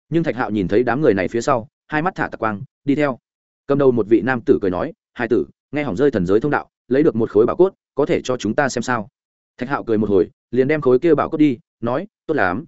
Nhưng thạch hạo nhìn thấy đám người này phía sau, hai mắt thả tạc quang, đi theo. Cầm đầu một vị nam tử cười nói hai tử, nghe hỏng rơi thần giới thông đạo, lấy được một khối bảo cốt, có thể cho chúng ta xem sao. Thạch hạo cười một hồi, liền đem khối kia bảo cốt đi, nói, tốt lắm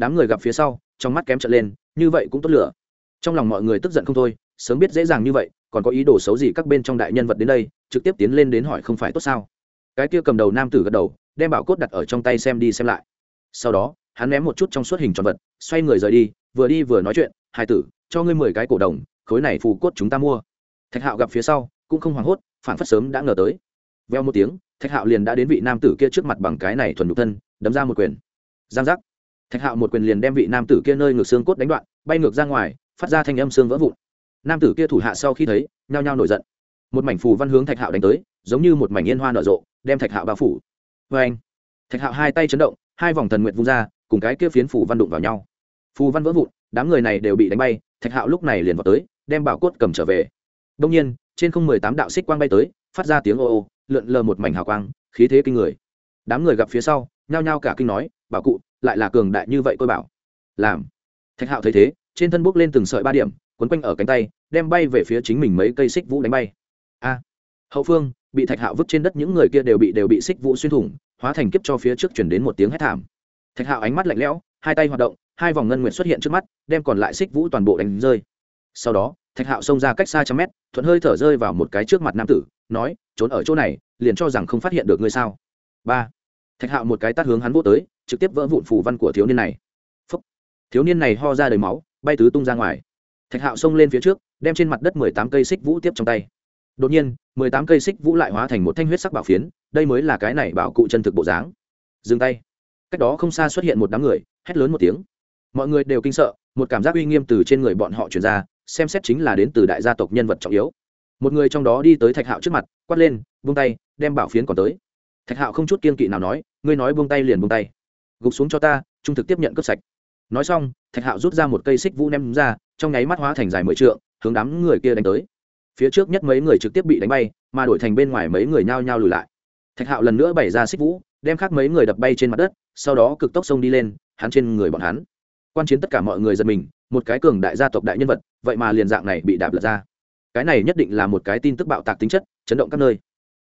đám người gặp phía sau, trong mắt kém trận lên, như vậy cũng tốt lửa. Trong lòng mọi người tức giận không thôi, sớm biết dễ dàng như vậy, còn có ý đồ xấu gì các bên trong đại nhân vật đến đây, trực tiếp tiến lên đến hỏi không phải tốt sao? Cái kia cầm đầu nam tử gật đầu, đem bảo cốt đặt ở trong tay xem đi xem lại. Sau đó, hắn ném một chút trong suốt hình tròn vật, xoay người rời đi, vừa đi vừa nói chuyện hai tử, cho ngươi mười cái cổ đồng, khối này phù cốt chúng ta mua. Thạch hạo gặp phía sau, cũng không hoảng hốt, phản phất sớm đã ngờ tới. Veo một tiếng, thạch hạo liền đã đến vị nam tử kia trước mặt bằng cái này thuần nhục thân, đấm ra một quyền. Giang giác thạch hạo một quyền liền đem vị nam tử kia nơi ngược xương cốt đánh đoạn, bay ngược ra ngoài, phát ra thanh âm xương vỡ vụn. Nam tử kia thủ hạ sau khi thấy, nhao nhao nổi giận. Một mảnh phù văn hướng thạch hạo đánh tới, giống như một mảnh yên hoa nở rộ, đem thạch hạo bao phủ. Vê anh thạch hạo hai tay chấn động, hai vòng thần nguyện vung ra, cùng cái kia phiến phù văn đụng vào nhau. Phù văn vỡ vụn, đám người này đều bị đánh bay, thạch hạo lúc này liền vào tới, đem bảo cốt cầm trở về. Đông nhiên, trên không mười tám đạo xích quang bay tới, phát ra tiếng ô ô, lượn lờ một mảnh hào quang, khí thế kinh người. Đám người gặp phía sau, nhao nhao cả kinh nói, bảo cụ lại là cường đại như vậy tôi bảo. Làm. Thạch hạo thấy thế, trên thân bốc lên từng sợi ba điểm, quấn quanh ở cánh tay, đem bay về phía chính mình mấy cây xích vũ đánh bay. A. Hậu phương, bị thạch hạo vứt trên đất những người kia đều bị đều bị xích vũ xuyên thủng, hóa thành kiếp cho phía trước chuyển đến một tiếng hét thảm. Thạch hạo ánh mắt lạnh lẽo, hai tay hoạt động, hai vòng ngân nguyện xuất hiện trước mắt, đem còn lại xích vũ toàn bộ đánh rơi. Sau đó, thạch hạo xông ra cách xa trăm mét, thuận hơi thở rơi vào một cái trước mặt nam tử, nói, trốn ở chỗ này, liền cho rằng không phát hiện được ngươi sao? Ba. Thạch hạo một cái tát hướng hắn vô tới trực tiếp vỡ vụn phù văn của thiếu niên này. Phúc. thiếu niên này ho ra đầy máu, bay tứ tung ra ngoài. Thạch hạo xông lên phía trước, đem trên mặt đất mười tám cây xích vũ tiếp trong tay. Đột nhiên, mười tám cây xích vũ lại hóa thành một thanh huyết sắc bảo phiến, đây mới là cái này bảo cụ chân thực bộ dáng. Dừng tay. Cách đó không xa xuất hiện một đám người, hét lớn một tiếng. Mọi người đều kinh sợ, một cảm giác uy nghiêm từ trên người bọn họ truyền ra, xem xét chính là đến từ đại gia tộc nhân vật trọng yếu. Một người trong đó đi tới thạch hạo trước mặt, quát lên, buông tay, đem bảo phiến còn tới. Thạch hạo không chút kiên kỵ nào nói, ngươi nói buông tay liền buông tay gục xuống cho ta, trung thực tiếp nhận cướp sạch. Nói xong, thạch hạo rút ra một cây xích vũ ném ra, trong nháy mắt hóa thành dài mười trượng, hướng đám người kia đánh tới. Phía trước nhất mấy người trực tiếp bị đánh bay, mà đổi thành bên ngoài mấy người nhao nhao lùi lại. Thạch hạo lần nữa bày ra xích vũ, đem khác mấy người đập bay trên mặt đất, sau đó cực tốc sông đi lên, hắn trên người bọn hắn. Quan chiến tất cả mọi người giật mình, một cái cường đại gia tộc đại nhân vật, vậy mà liền dạng này bị đạp lật ra. Cái này nhất định là một cái tin tức bạo tạc tính chất, chấn động các nơi.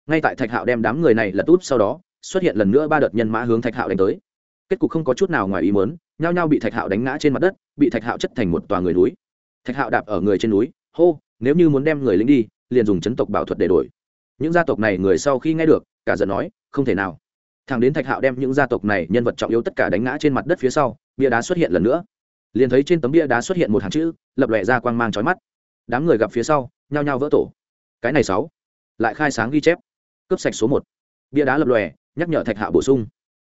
Ngay tại thạch hạo đem đám người này lật úp sau đó, xuất hiện lần nữa ba đợt nhân mã hướng thạch hạo đánh tới kết cục không có chút nào ngoài ý mớn nhao nhao bị thạch hạo đánh ngã trên mặt đất, bị thạch hạo chất thành một tòa người núi. Thạch hạo đạp ở người trên núi, hô, nếu như muốn đem người lính đi, liền dùng chấn tộc bảo thuật để đổi. Những gia tộc này người sau khi nghe được, cả giận nói, không thể nào. Thằng đến thạch hạo đem những gia tộc này, nhân vật trọng yếu tất cả đánh ngã trên mặt đất phía sau, bia đá xuất hiện lần nữa. Liền thấy trên tấm bia đá xuất hiện một hàng chữ, lập lòe ra quang mang trói mắt. Đám người gặp phía sau, nhao nhao vỡ tổ. Cái này sáu, lại khai sáng ghi chép. Cướp sạch số một. Bia đá lập lòe, nhắc nhở thạch hạo bổ sung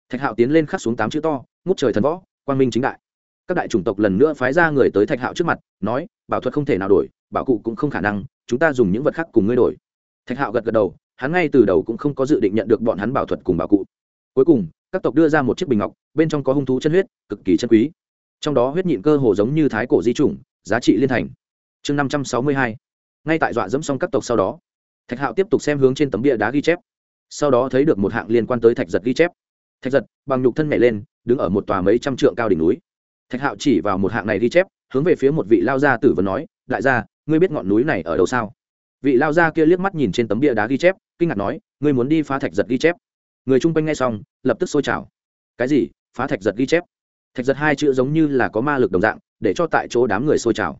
thạch hạo tiến lên khắc xuống tám chữ to, ngút trời thần võ, quang minh chính đại. Các đại chủng tộc lần nữa phái ra người tới thạch hạo trước mặt, nói, bảo thuật không thể nào đổi, bảo cụ cũng không khả năng, chúng ta dùng những vật khác cùng ngươi đổi. Thạch hạo gật gật đầu, hắn ngay từ đầu cũng không có dự định nhận được bọn hắn bảo thuật cùng bảo cụ. Cuối cùng, các tộc đưa ra một chiếc bình ngọc, bên trong có hung thú chân huyết, cực kỳ chân quý. Trong đó huyết nhịn cơ hồ giống như thái cổ di chủng, giá trị liên thành. Chương năm trăm sáu mươi hai. Ngay tại dọa dẫm xong các tộc sau đó, thạch hạo tiếp tục xem hướng trên tấm bia đá ghi chép. Sau đó thấy được một hạng liên quan tới thạch giật ghi chép thạch giật, bằng nhục thân nhảy lên, đứng ở một tòa mấy trăm trượng cao đỉnh núi. Thạch hạo chỉ vào một hạng này ghi chép, hướng về phía một vị lao gia tử vấn nói, đại gia, ngươi biết ngọn núi này ở đâu sao? Vị lao gia kia liếc mắt nhìn trên tấm bia đá ghi chép, kinh ngạc nói, ngươi muốn đi phá thạch giật ghi chép? Người chung quanh nghe xong, lập tức sôi trào. Cái gì? Phá thạch giật ghi chép? Thạch giật hai chữ giống như là có ma lực đồng dạng, để cho tại chỗ đám người sôi trào.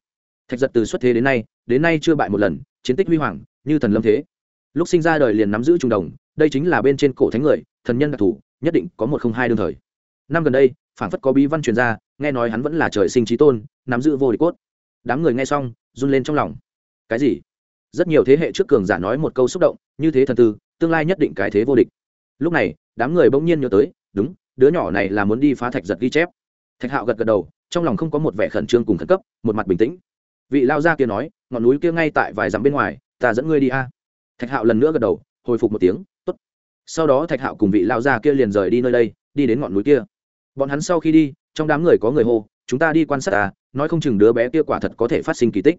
Thạch giật từ xuất thế đến nay đến nay chưa bại một lần, chiến tích huy hoàng, như thần lâm thế. Lúc sinh ra đời liền nắm giữ trung đồng, đây chính là bên trên cổ thánh người, thần nhân đặc thù nhất định có một không hai đương thời. Năm gần đây phản phất có bí văn truyền ra, nghe nói hắn vẫn là trời sinh trí tôn, nắm giữ vô địch cốt. Đám người nghe xong, run lên trong lòng. Cái gì? Rất nhiều thế hệ trước cường giả nói một câu xúc động, như thế thần tư, tương lai nhất định cái thế vô địch. Lúc này, đám người bỗng nhiên nhớ tới, đúng, đứa nhỏ này là muốn đi phá thạch giật ghi chép. Thạch hạo gật gật đầu, trong lòng không có một vẻ khẩn trương cùng khẩn cấp, một mặt bình tĩnh. Vị lao gia kia nói, ngọn núi kia ngay tại vài dặm bên ngoài, ta dẫn ngươi đi a. Thạch hạo lần nữa gật đầu, hồi phục một tiếng sau đó thạch hạo cùng vị lao gia kia liền rời đi nơi đây đi đến ngọn núi kia. Bọn hắn sau khi đi trong đám người có người hô chúng ta đi quan sát à nói không chừng đứa bé kia quả thật có thể phát sinh kỳ tích.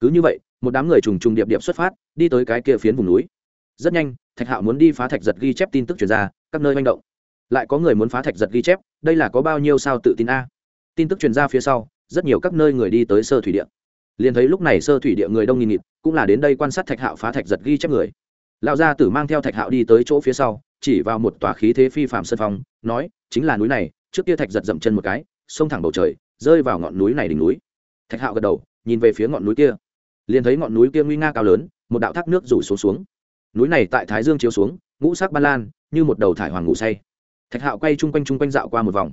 Cứ như vậy một đám người trùng trùng điệp điệp xuất phát đi tới cái kia phiến vùng núi. Rất nhanh thạch hạo muốn đi phá thạch giật ghi chép tin tức chuyển ra các nơi manh động. Lại có người muốn phá thạch giật ghi chép đây là có bao nhiêu sao tự tin a? Tin tức truyền ra phía sau rất nhiều các nơi người đi tới sơ thủy điện, liền thấy lúc này sơ thủy địa người đông nghìn nghịt cũng là đến đây quan sát thạch hạo phá thạch giật ghi chép người lão gia tử mang theo thạch hạo đi tới chỗ phía sau, chỉ vào một tòa khí thế phi phạm sân phong, nói, chính là núi này, trước kia thạch giật dậm chân một cái, xông thẳng bầu trời, rơi vào ngọn núi này đỉnh núi. Thạch hạo gật đầu, nhìn về phía ngọn núi kia. Liền thấy ngọn núi kia nguy nga cao lớn, một đạo thác nước rủ xuống xuống. Núi này tại thái dương chiếu xuống, ngũ sắc ban lan, như một đầu thải hoàng ngủ say. Thạch hạo quay chung quanh chung quanh dạo qua một vòng.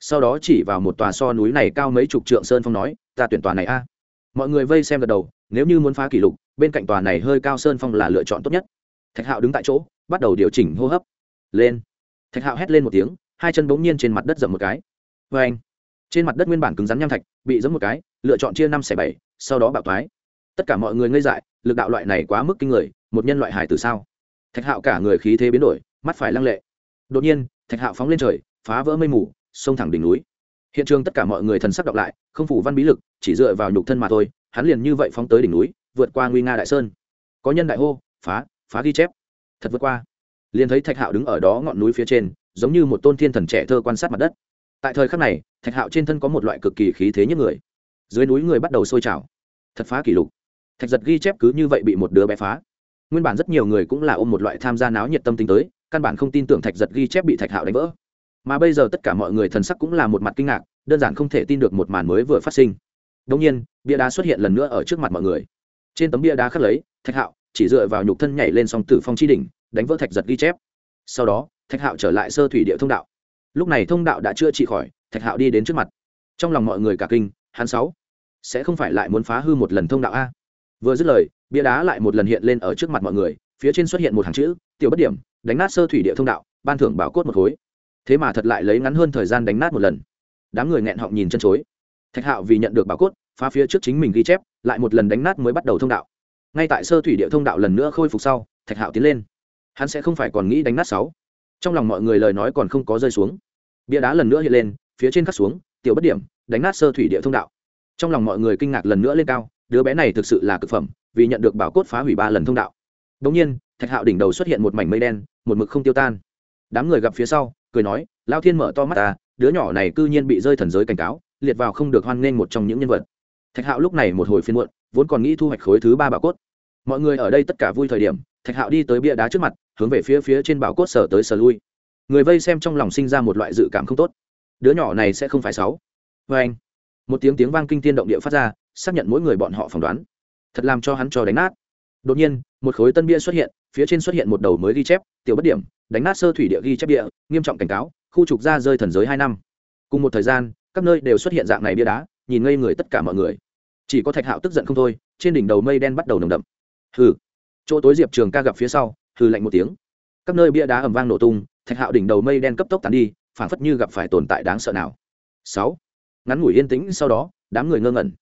Sau đó chỉ vào một tòa so núi này cao mấy chục trượng sơn phong nói, ta tuyển tòa này a. Mọi người vây xem gật đầu, nếu như muốn phá kỷ lục, bên cạnh tòa này hơi cao sơn phong là lựa chọn tốt nhất thạch hạo đứng tại chỗ, bắt đầu điều chỉnh hô hấp. Lên. Thạch hạo hét lên một tiếng, hai chân bỗng nhiên trên mặt đất dậm một cái. Vê anh trên mặt đất nguyên bản cứng rắn nham thạch, bị dẫm một cái, lựa chọn chia năm xẻ bảy, sau đó bạo thoái. Tất cả mọi người ngây dại, lực đạo loại này quá mức kinh người, một nhân loại hải từ sao? Thạch hạo cả người khí thế biến đổi, mắt phải lăng lệ. Đột nhiên, thạch hạo phóng lên trời, phá vỡ mây mù, xông thẳng đỉnh núi. Hiện trường tất cả mọi người thần sắc đọc lại, không phủ văn bí lực, chỉ dựa vào nhục thân mà thôi, hắn liền như vậy phóng tới đỉnh núi, vượt qua nguy nga đại sơn. Có nhân đại hô, phá phá ghi chép. Thật vượt qua. Liền thấy thạch hạo đứng ở đó ngọn núi phía trên, giống như một tôn thiên thần trẻ thơ quan sát mặt đất. Tại thời khắc này, thạch hạo trên thân có một loại cực kỳ khí thế nhất người. Dưới núi người bắt đầu sôi trào. Thật phá kỷ lục. Thạch giật ghi chép cứ như vậy bị một đứa bé phá. Nguyên bản rất nhiều người cũng là ôm một loại tham gia náo nhiệt tâm tính tới, căn bản không tin tưởng thạch giật ghi chép bị thạch hạo đánh vỡ. Mà bây giờ tất cả mọi người thần sắc cũng là một mặt kinh ngạc, đơn giản không thể tin được một màn mới vừa phát sinh. Đông nhiên, bia đá xuất hiện lần nữa ở trước mặt mọi người. Trên tấm bia đá khắc lấy, thạch hạo chỉ dựa vào nhục thân nhảy lên song tử phong chi đỉnh, đánh vỡ thạch giật ghi chép. Sau đó, thạch hạo trở lại sơ thủy địa thông đạo. Lúc này thông đạo đã chữa trị khỏi, thạch hạo đi đến trước mặt. Trong lòng mọi người cả kinh, hắn sáu, sẽ không phải lại muốn phá hư một lần thông đạo a? Vừa dứt lời, bia đá lại một lần hiện lên ở trước mặt mọi người, phía trên xuất hiện một hàng chữ, tiểu bất điểm, đánh nát sơ thủy địa thông đạo, ban thưởng bảo cốt một khối. Thế mà thật lại lấy ngắn hơn thời gian đánh nát một lần. Đám người nghẹn họng nhìn chân chối. Thạch hạo vì nhận được bảo cốt, phá phía trước chính mình ghi chép, lại một lần đánh nát mới bắt đầu thông đạo ngay tại sơ thủy địa thông đạo lần nữa khôi phục sau, thạch hạo tiến lên. Hắn sẽ không phải còn nghĩ đánh nát sáu. Trong lòng mọi người lời nói còn không có rơi xuống. Bia đá lần nữa hiện lên, phía trên cắt xuống, tiểu bất điểm, đánh nát sơ thủy địa thông đạo. Trong lòng mọi người kinh ngạc lần nữa lên cao, đứa bé này thực sự là cực phẩm, vì nhận được bảo cốt phá hủy ba lần thông đạo. Đống nhiên, thạch hạo đỉnh đầu xuất hiện một mảnh mây đen, một mực không tiêu tan. Đám người gặp phía sau, cười nói, lao thiên mở to mắt ta, đứa nhỏ này cư nhiên bị rơi thần giới cảnh cáo, liệt vào không được hoan nghênh một trong những nhân vật. Thạch hạo lúc này một hồi phiên muộn vốn còn nghĩ thu hoạch khối thứ ba bảo cốt. Mọi người ở đây tất cả vui thời điểm, thạch hạo đi tới bia đá trước mặt, hướng về phía phía trên bảo cốt sở tới sở lui. Người vây xem trong lòng sinh ra một loại dự cảm không tốt. Đứa nhỏ này sẽ không phải sáu. Vê anh, một tiếng tiếng vang kinh tiên động địa phát ra, xác nhận mỗi người bọn họ phỏng đoán. Thật làm cho hắn cho đánh nát. Đột nhiên, một khối tân bia xuất hiện, phía trên xuất hiện một đầu mới ghi chép, tiểu bất điểm, đánh nát sơ thủy địa ghi chép địa nghiêm trọng cảnh cáo, khu trục ra rơi thần giới hai năm. Cùng một thời gian, các nơi đều xuất hiện dạng này bia đá, nhìn ngây người tất cả mọi người chỉ có thạch hạo tức giận không thôi, trên đỉnh đầu mây đen bắt đầu nồng đậm. Hừ. Chỗ tối diệp trường ca gặp phía sau, hừ lạnh một tiếng. Các nơi bia đá ầm vang nổ tung, thạch hạo đỉnh đầu mây đen cấp tốc tàn đi, phảng phất như gặp phải tồn tại đáng sợ nào. Sáu. Ngắn ngủi yên tĩnh, sau đó, đám người ngơ ngẩn.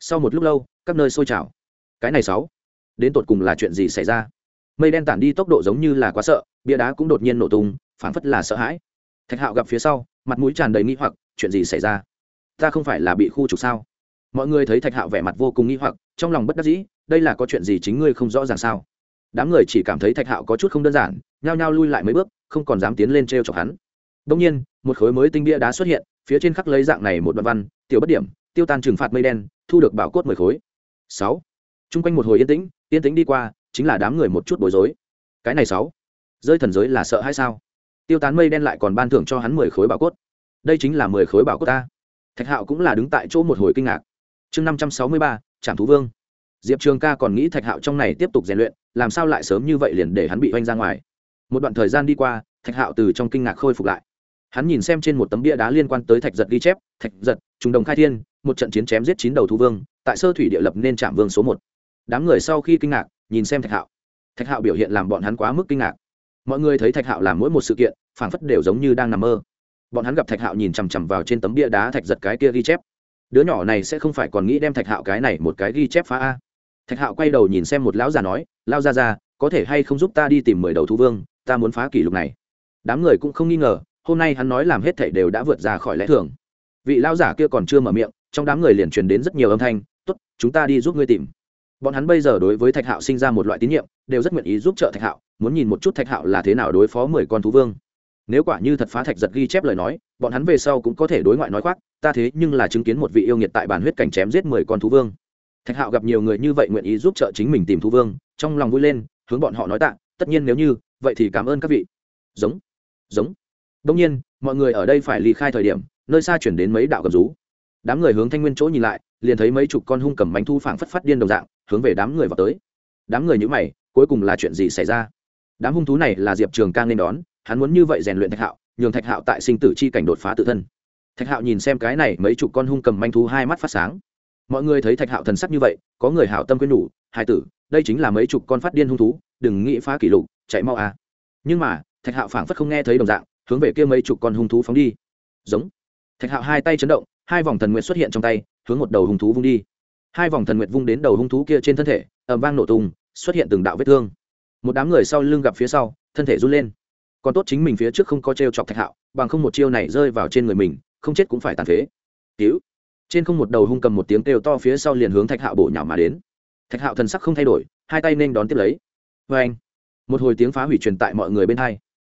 Sau một lúc lâu, các nơi sôi trào. Cái này sáu. Đến tột cùng là chuyện gì xảy ra? Mây đen tản đi tốc độ giống như là quá sợ, bia đá cũng đột nhiên nổ tung, phảng phất là sợ hãi. Thạch hạo gặp phía sau, mặt mũi tràn đầy nghi hoặc, chuyện gì xảy ra? Ta không phải là bị khu trục sao? Mọi người thấy thạch hạo vẻ mặt vô cùng nghi hoặc, trong lòng bất đắc dĩ, đây là có chuyện gì chính ngươi không rõ ràng sao? Đám người chỉ cảm thấy thạch hạo có chút không đơn giản, nhao nhao lui lại mấy bước, không còn dám tiến lên t r e o chọc hắn. Đông nhiên, một khối mới tinh bia đá xuất hiện, phía trên khắc lấy dạng này một đoạn văn, tiểu bất điểm, tiêu tan trừng phạt mây đen, thu được bảo cốt mười khối. Sáu. Chung quanh một hồi yên tĩnh yên tĩnh đi qua, chính là đám người một chút bối rối. Cái này sáu. Rơi thần giới là sợ hay sao? Tiêu tán mây đen lại còn ban thưởng cho hắn mười khối bảo cốt. Đây chính là mười khối bảo cốt ta. Thạch hạo cũng là đứng tại chỗ một hồi kinh ngạc chương năm trăm sáu mươi ba trạm thú vương. Diệp trường ca còn nghĩ thạch hạo trong này tiếp tục rèn luyện, làm sao lại sớm như vậy liền để hắn bị oanh ra ngoài? Một đoạn thời gian đi qua, thạch hạo từ trong kinh ngạc khôi phục lại. Hắn nhìn xem trên một tấm bia đá liên quan tới thạch giật ghi chép, thạch giật trùng đồng khai thiên, một trận chiến chém giết chín đầu thú vương, tại sơ thủy địa lập nên trạm vương số một. Đám người sau khi kinh ngạc, nhìn xem thạch hạo. Thạch hạo biểu hiện làm bọn hắn quá mức kinh ngạc. Mọi người thấy thạch hạo làm mỗi một sự kiện, phảng phất đều giống như đang nằm mơ. Bọn hắn gặp thạch hạo nhìn chằm chằm vào trên tấm bia đá thạch giật cái kia ghi chép đứa nhỏ này sẽ không phải còn nghĩ đem thạch hạo cái này một cái ghi chép phá a. Thạch hạo quay đầu nhìn xem một lão già nói lao ra ra có thể hay không giúp ta đi tìm mười đầu thú vương? Ta muốn phá kỷ lục này. Đám người cũng không nghi ngờ, hôm nay hắn nói làm hết thảy đều đã vượt ra khỏi lẽ thường. Vị lão giả kia còn chưa mở miệng, trong đám người liền truyền đến rất nhiều âm thanh, tốt, chúng ta đi giúp ngươi tìm. Bọn hắn bây giờ đối với thạch hạo sinh ra một loại tín nhiệm, đều rất nguyện ý giúp trợ thạch hạo, muốn nhìn một chút thạch hạo là thế nào đối phó mười con thú vương nếu quả như thật phá thạch giật ghi chép lời nói, bọn hắn về sau cũng có thể đối ngoại nói khoác, ta thế nhưng là chứng kiến một vị yêu nghiệt tại bản huyết cảnh chém giết mười con thú vương. Thạch hạo gặp nhiều người như vậy nguyện ý giúp trợ chính mình tìm thú vương, trong lòng vui lên, hướng bọn họ nói tạ, tất nhiên nếu như, vậy thì cảm ơn các vị. Giống giống. Đông nhiên, mọi người ở đây phải ly khai thời điểm, nơi xa chuyển đến mấy đạo gầm rú. Đám người hướng thanh nguyên chỗ nhìn lại, liền thấy mấy chục con hung cầm bánh thu phảng phất phát điên đồng dạng, hướng về đám người vào tới. Đám người nhữ mày, cuối cùng là chuyện gì xảy ra? Đám hung thú này là diệp trường ca nên đón hắn muốn như vậy rèn luyện thạch hạo, nhường thạch hạo tại sinh tử chi cảnh đột phá tự thân. Thạch hạo nhìn xem cái này mấy chục con hung cầm manh thú hai mắt phát sáng. Mọi người thấy thạch hạo thần sắc như vậy, có người hảo tâm quyên nhủ, hai tử, đây chính là mấy chục con phát điên hung thú, đừng nghĩ phá kỷ lục, chạy mau à. Nhưng mà, thạch hạo phảng phất không nghe thấy đồng dạng, hướng về kia mấy chục con hung thú phóng đi. Giống. Thạch hạo hai tay chấn động, hai vòng thần nguyện xuất hiện trong tay, hướng một đầu hung thú vung đi. Hai vòng thần nguyện vung đến đầu hung thú kia trên thân thể ẩm vang nổ tung, xuất hiện từng đạo vết thương. Một đám người sau lưng gặp phía sau, thân thể run lên còn tốt chính mình phía trước không có t r e o chọc thạch hạo, bằng không một chiêu này rơi vào trên người mình, không chết cũng phải tàn phế. Cứu. Trên không một đầu hung cầm một tiếng kêu to phía sau liền hướng thạch hạo bổ nhào mà đến. Thạch hạo thần sắc không thay đổi, hai tay nên đón tiếp lấy. Vê anh, một hồi tiếng phá hủy truyền tại mọi người bên hai.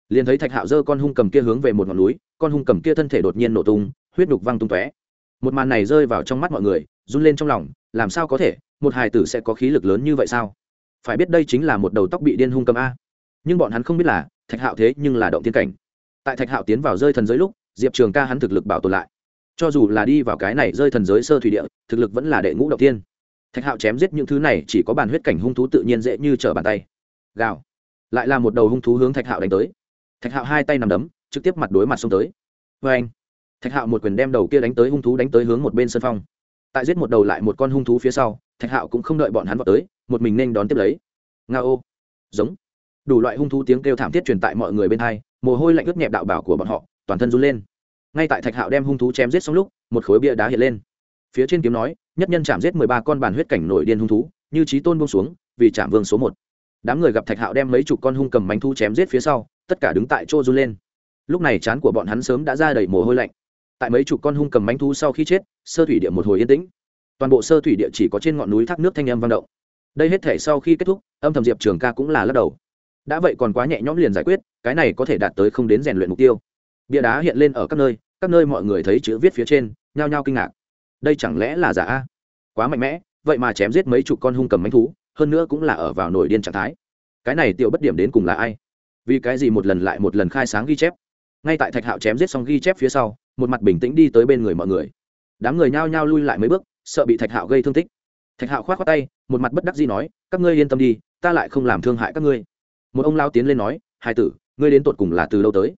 Liền thấy thạch hạo giơ con hung cầm kia hướng về một ngọn núi, con hung cầm kia thân thể đột nhiên nổ tung, huyết đục văng tung tóe. Một màn này rơi vào trong mắt mọi người, run lên trong lòng, làm sao có thể, một hài tử sẽ có khí lực lớn như vậy sao? Phải biết đây chính là một đầu tóc bị điên hung cầm a nhưng bọn hắn không biết là thạch hạo thế nhưng là động thiên cảnh. Tại thạch hạo tiến vào rơi thần giới lúc, diệp trường ca hắn thực lực bảo tồn lại. Cho dù là đi vào cái này rơi thần giới sơ thủy địa, thực lực vẫn là đệ ngũ Động tiên. Thạch hạo chém giết những thứ này chỉ có bàn huyết cảnh hung thú tự nhiên dễ như trở bàn tay. Gào. Lại là một đầu hung thú hướng thạch hạo đánh tới. Thạch hạo hai tay nằm đấm, trực tiếp mặt đối mặt xông tới. Vê anh thạch hạo một quyền đem đầu kia đánh tới hung thú đánh tới hướng một bên sân phong. Tại giết một đầu lại một con hung thú phía sau, thạch hạo cũng không đợi bọn hắn vào tới, một mình nên đón tiếp lấy. Nga ô giống đủ loại hung thú tiếng kêu thảm thiết truyền tại mọi người bên hai, mồ hôi lạnh ướt nhẹp đạo bảo của bọn họ, toàn thân run lên. Ngay tại thạch hạo đem hung thú chém giết xong lúc, một khối bia đá hiện lên. Phía trên kiếm nói, nhất nhân chạm giết mười ba con bàn huyết cảnh nổi điên hung thú, như trí tôn buông xuống, vì chạm vương số một. Đám người gặp thạch hạo đem mấy chục con hung cầm bánh thu chém giết phía sau, tất cả đứng tại chỗ run lên. Lúc này chán của bọn hắn sớm đã ra đầy mồ hôi lạnh. Tại mấy chục con hung cầm bánh thu sau khi chết, sơ thủy địa một hồi yên tĩnh. Toàn bộ sơ thủy địa chỉ có trên ngọn núi thác nước thanh âm vang động. Đây hết thể sau khi kết thúc, âm thầm diệp trường ca cũng là lắc đầu đã vậy còn quá nhẹ nhõm liền giải quyết, cái này có thể đạt tới không đến rèn luyện mục tiêu. Bia đá hiện lên ở các nơi các nơi mọi người thấy chữ viết phía trên, nhao nhao kinh ngạc. Đây chẳng lẽ là giả a? Quá mạnh mẽ, vậy mà chém giết mấy chục con hung cầm mánh thú, hơn nữa cũng là ở vào nổi điên trạng thái. Cái này tiểu bất điểm đến cùng là ai? Vì cái gì một lần lại một lần khai sáng ghi chép? Ngay tại thạch hạo chém giết xong ghi chép phía sau, một mặt bình tĩnh đi tới bên người mọi người. Đám người nhao nhao lui lại mấy bước, sợ bị thạch hạo gây thương tích. Thạch hạo k h o á t k tay, một mặt bất đắc gì nói, các ngươi yên tâm đi, ta lại không làm thương hại các ngươi một ông lao tiến lên nói hài tử, ngươi đến tột cùng là từ đâu tới?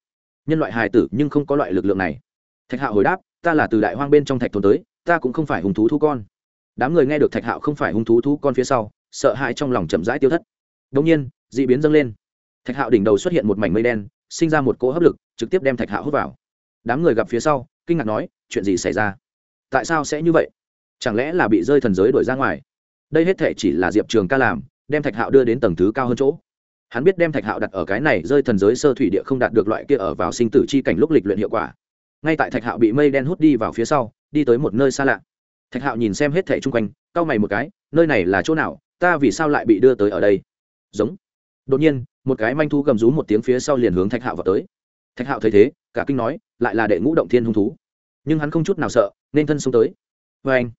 Nhân loại hài tử nhưng không có loại lực lượng này. Thạch hạo hồi đáp, ta là từ đại hoang bên trong thạch thôn tới, ta cũng không phải hùng thú thú con. Đám người nghe được thạch hạo không phải hung thú thú con phía sau, sợ hãi trong lòng chậm rãi tiêu thất. Đông nhiên d ị biến dâng lên. Thạch hạo đỉnh đầu xuất hiện một mảnh mây đen, sinh ra một cỗ hấp lực, trực tiếp đem thạch hạo hút vào. Đám người gặp phía sau, kinh ngạc nói, chuyện gì xảy ra? Tại sao sẽ như vậy? Chẳng lẽ là bị rơi thần giới đuổi ra ngoài? Đây hết thể chỉ là diệp trường ca làm, đem thạch hạo đưa đến tầng thứ cao hơn chỗ hắn biết đem thạch hạo đặt ở cái này rơi thần giới sơ thủy địa không đạt được loại kia ở vào sinh tử chi cảnh lúc lịch luyện hiệu quả. Ngay tại thạch hạo bị mây đen hút đi vào phía sau, đi tới một nơi xa lạ. Thạch hạo nhìn xem hết thẻ chung quanh, cau mày một cái, nơi này là chỗ nào, ta vì sao lại bị đưa tới ở đây? Giống. Đột nhiên, một cái manh thu gầm rú một tiếng phía sau liền hướng thạch hạo vào tới. Thạch hạo thấy thế, cả kinh nói, lại là đệ ngũ động thiên hung thú. Nhưng hắn không chút nào sợ, nên thân xông tới. Vê anh,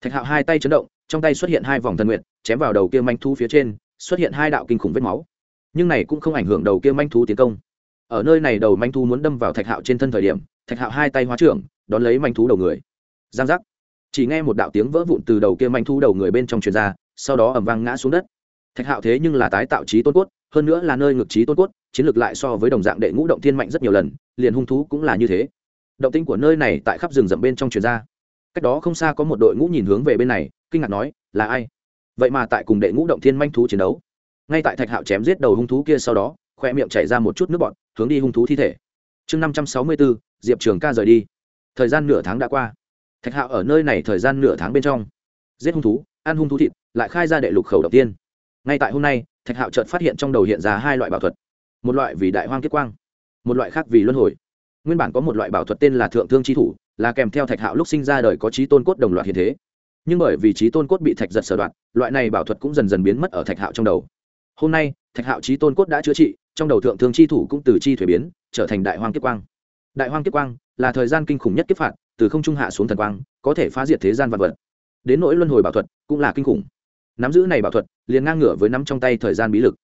thạch hạo hai tay chấn động, trong tay xuất hiện hai vòng thần nguyện chém vào đầu kia manh thu phía trên, xuất hiện hai đạo kinh khủng vết máu nhưng này cũng không ảnh hưởng đầu kia manh thú tiến công. Ở nơi này đầu manh thú muốn đâm vào thạch hạo trên thân thời điểm, thạch hạo hai tay hóa trưởng, đón lấy manh thú đầu người. Giang giác. Chỉ nghe một đạo tiếng vỡ vụn từ đầu kia manh thú đầu người bên trong truyền ra, sau đó ẩm vang ngã xuống đất. Thạch hạo thế nhưng là tái tạo trí tôn cốt, hơn nữa là nơi ngược trí tôn cốt, chiến lược lại so với đồng dạng đệ ngũ động thiên mạnh rất nhiều lần, liền hung thú cũng là như thế. Động tinh của nơi này tại khắp rừng rậm bên trong truyền ra. Cách đó không xa có một đội ngũ nhìn hướng về bên này, kinh ngạc nói, là ai? Vậy mà tại cùng đệ ngũ động thiên manh thú chiến đấu ngay tại thạch hạo chém giết đầu hung thú kia sau đó, khoe miệng chảy ra một chút nước bọt, hướng đi hung thú thi thể. Chương năm trăm sáu mươi bốn diệp trường ca rời đi. Thời gian nửa tháng đã qua. Thạch hạo ở nơi này thời gian nửa tháng bên trong. Giết hung thú, ăn hung thú thịt, lại khai ra đệ lục khẩu đầu tiên. Ngay tại hôm nay, thạch hạo chợt phát hiện trong đầu hiện ra hai loại bảo thuật. Một loại vì đại hoang kết quang, một loại khác vì luân hồi. Nguyên bản có một loại bảo thuật tên là thượng thương chi thủ, là kèm theo thạch hạo lúc sinh ra đời có trí tôn cốt đồng loạt hiện thế. Nhưng bởi vì trí tôn cốt bị thạch giật sở đoạn, loại này bảo thuật cũng dần dần biến mất ở thạch hạo trong đầu hôm nay, thạch hạo trí tôn cốt đã chữa trị, trong đầu thượng thương chi thủ cũng từ chi thuế biến, trở thành đại hoang kiếp quang. Đại hoang kiếp quang là thời gian kinh khủng nhất kiếp phạt, từ không trung hạ xuống thần quang, có thể phá diệt thế gian vật vật. Đến nỗi luân hồi bảo thuật cũng là kinh khủng. Nắm giữ này bảo thuật, liền ngang ngửa với nắm trong tay thời gian bí lực.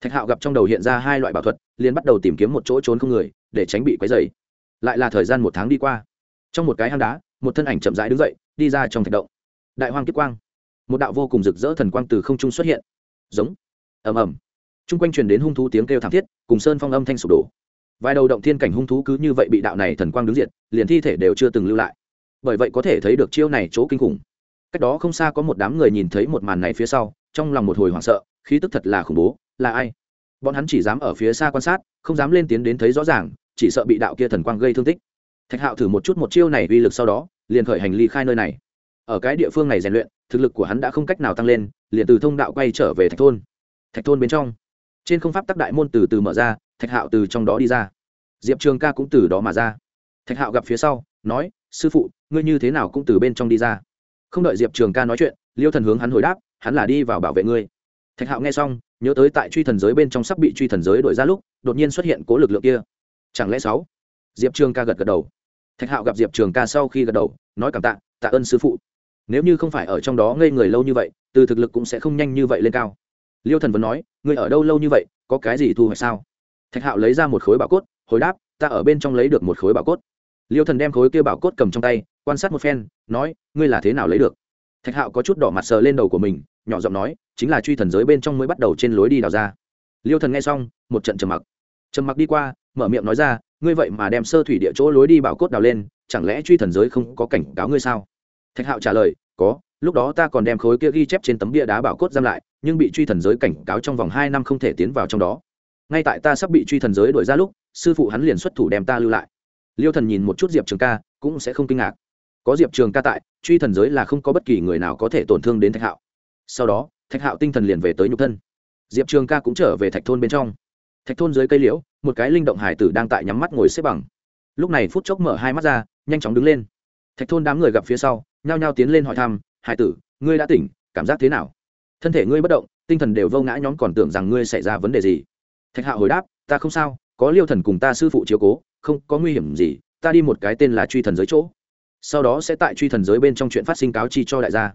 Thạch hạo gặp trong đầu hiện ra hai loại bảo thuật, liền bắt đầu tìm kiếm một chỗ trốn không người, để tránh bị quấy dày lại là thời gian một tháng đi qua. Trong một cái hang đá, một thân ảnh chậm rãi đứng dậy, đi ra trong thạch động. Đại hoang kiếp quang. Một đạo vô cùng rực rỡ thần quang từ không trung xuất hiện. Giống ầm ầm. Chung quanh truyền đến hung thú tiếng kêu thảm thiết, cùng sơn phong âm thanh sụp đổ. Vài đầu động thiên cảnh hung thú cứ như vậy bị đạo này thần quang đứng diệt, liền thi thể đều chưa từng lưu lại. Bởi vậy có thể thấy được chiêu này chỗ kinh khủng. Cách đó không xa có một đám người nhìn thấy một màn này phía sau, trong lòng một hồi hoảng sợ, khí tức thật là khủng bố, là ai? Bọn hắn chỉ dám ở phía xa quan sát, không dám lên tiến đến thấy rõ ràng, chỉ sợ bị đạo kia thần quang gây thương tích. Thạch hạo thử một chút một chiêu này uy lực sau đó, liền khởi hành ly khai nơi này. Ở cái địa phương này rèn luyện, thực lực của hắn đã không cách nào tăng lên, liền từ thông đạo quay trở về thạch thôn thạch thôn bên trong. Trên không pháp tắc đại môn từ từ mở ra, thạch hạo từ trong đó đi ra. Diệp trường ca cũng từ đó mà ra. Thạch hạo gặp phía sau, nói, sư phụ, ngươi như thế nào cũng từ bên trong đi ra. Không đợi diệp trường ca nói chuyện, liêu thần hướng hắn hồi đáp, hắn là đi vào bảo vệ ngươi. Thạch hạo nghe xong, nhớ tới tại truy thần giới bên trong sắp bị truy thần giới đổi ra lúc, đột nhiên xuất hiện cố lực lượng kia. Chẳng lẽ sáu? Diệp trường ca gật gật đầu. Thạch hạo gặp diệp trường ca sau khi gật đầu, nói cảm tạ tạ ơn sư phụ. Nếu như không phải ở trong đó ngây người lâu như vậy, từ thực lực cũng sẽ không nhanh như vậy lên cao liêu thần vẫn nói, ngươi ở đâu lâu như vậy, có cái gì thu hoạch sao? Thạch hạo lấy ra một khối bảo cốt, hồi đáp, ta ở bên trong lấy được một khối bảo cốt. Liêu thần đem khối kia bảo cốt cầm trong tay, quan sát một phen, nói, ngươi là thế nào lấy được? Thạch hạo có chút đỏ mặt sờ lên đầu của mình, nhỏ giọng nói, chính là truy thần giới bên trong mới bắt đầu trên lối đi đào ra. Liêu thần nghe xong, một trận trầm mặc. Trầm mặc đi qua, mở miệng nói ra, ngươi vậy mà đem sơ thủy địa chỗ lối đi bảo cốt đào lên, chẳng lẽ truy thần giới không có cảnh cáo ngươi sao? Thạch hạo trả lời, có lúc đó ta còn đem khối kia ghi chép trên tấm bia đá bảo cốt giam lại, nhưng bị truy thần giới cảnh cáo trong vòng hai năm không thể tiến vào trong đó. Ngay tại ta sắp bị truy thần giới đuổi ra lúc, sư phụ hắn liền xuất thủ đem ta lưu lại. Liêu thần nhìn một chút diệp trường ca, cũng sẽ không kinh ngạc. Có diệp trường ca tại, truy thần giới là không có bất kỳ người nào có thể tổn thương đến thạch hạo. Sau đó, thạch hạo tinh thần liền về tới nhục thân. Diệp trường ca cũng trở về thạch thôn bên trong. Thạch thôn dưới cây liễu, một cái linh động hải tử đang tại nhắm mắt ngồi xếp bằng. Lúc này phút chốc mở hai mắt ra, nhanh chóng đứng lên. Thạch thôn đám người gặp phía sau, nhao nhao tiến lên hỏi thăm hải tử, ngươi đã tỉnh, cảm giác thế nào? Thân thể ngươi bất động, tinh thần đều vô ngã nhón còn tưởng rằng ngươi xảy ra vấn đề gì. Thạch hạo hồi đáp, ta không sao, có liêu thần cùng ta sư phụ chiếu cố, không có nguy hiểm gì, ta đi một cái tên là truy thần giới chỗ. Sau đó sẽ tại truy thần giới bên trong chuyện phát sinh cáo chi cho đại gia.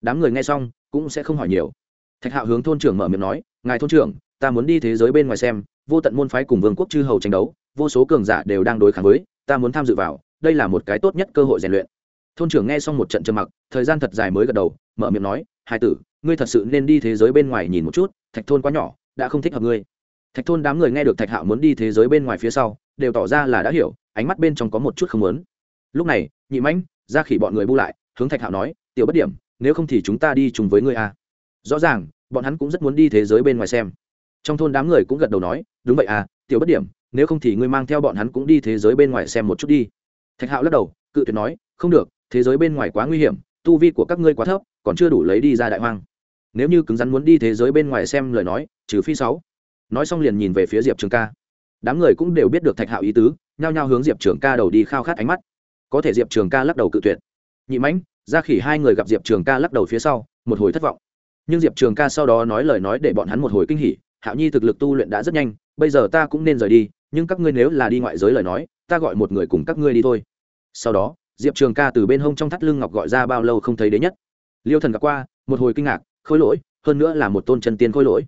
Đám người nghe xong, cũng sẽ không hỏi nhiều. Thạch hạo hướng thôn trưởng mở miệng nói, ngài thôn trưởng, ta muốn đi thế giới bên ngoài xem, vô tận môn phái cùng vương quốc chư hầu tranh đấu, vô số cường giả đều đang đối kháng với, ta muốn tham dự vào, đây là một cái tốt nhất cơ hội rèn luyện thôn trưởng nghe xong một trận trầm mặc, thời gian thật dài mới gật đầu, mở miệng nói hai tử, ngươi thật sự nên đi thế giới bên ngoài nhìn một chút, thạch thôn quá nhỏ, đã không thích hợp ngươi. Thạch thôn đám người nghe được thạch hạo muốn đi thế giới bên ngoài phía sau, đều tỏ ra là đã hiểu, ánh mắt bên trong có một chút không muốn. Lúc này, nhị mãnh ra khỉ bọn người bu lại, hướng thạch hạo nói, tiểu bất điểm, nếu không thì chúng ta đi chung với ngươi a rõ ràng, bọn hắn cũng rất muốn đi thế giới bên ngoài xem. Trong thôn đám người cũng gật đầu nói, đúng vậy à tiểu bất điểm, nếu không thì ngươi mang theo bọn hắn cũng đi thế giới bên ngoài xem một chút đi. Thạch hạo lắc đầu, cự tuyệt nói, không được thế giới bên ngoài quá nguy hiểm, tu vi của các ngươi quá thấp, còn chưa đủ lấy đi ra đại hoang. Nếu như cứng rắn muốn đi thế giới bên ngoài xem lời nói, trừ phi sáu. Nói xong liền nhìn về phía diệp trường ca. Đám người cũng đều biết được thạch hạo ý tứ, nhao nhao hướng diệp trường ca đầu đi khao khát ánh mắt. Có thể diệp trường ca lắc đầu cự tuyệt. Nhị mãnh, ra khỉ hai người gặp diệp trường ca lắc đầu phía sau, một hồi thất vọng. Nhưng diệp trường ca sau đó nói lời nói để bọn hắn một hồi kinh hỉ, hạo nhi thực lực tu luyện đã rất nhanh, bây giờ ta cũng nên rời đi, nhưng các ngươi nếu là đi ngoại giới lời nói, ta gọi một người cùng các ngươi đi thôi. Sau đó diệp trường ca từ bên hông trong thắt lưng ngọc gọi ra bao lâu không thấy đế nhất. Liêu thần gặp qua, một hồi kinh ngạc, khôi lỗi, hơn nữa là một tôn chân tiên khôi lỗi.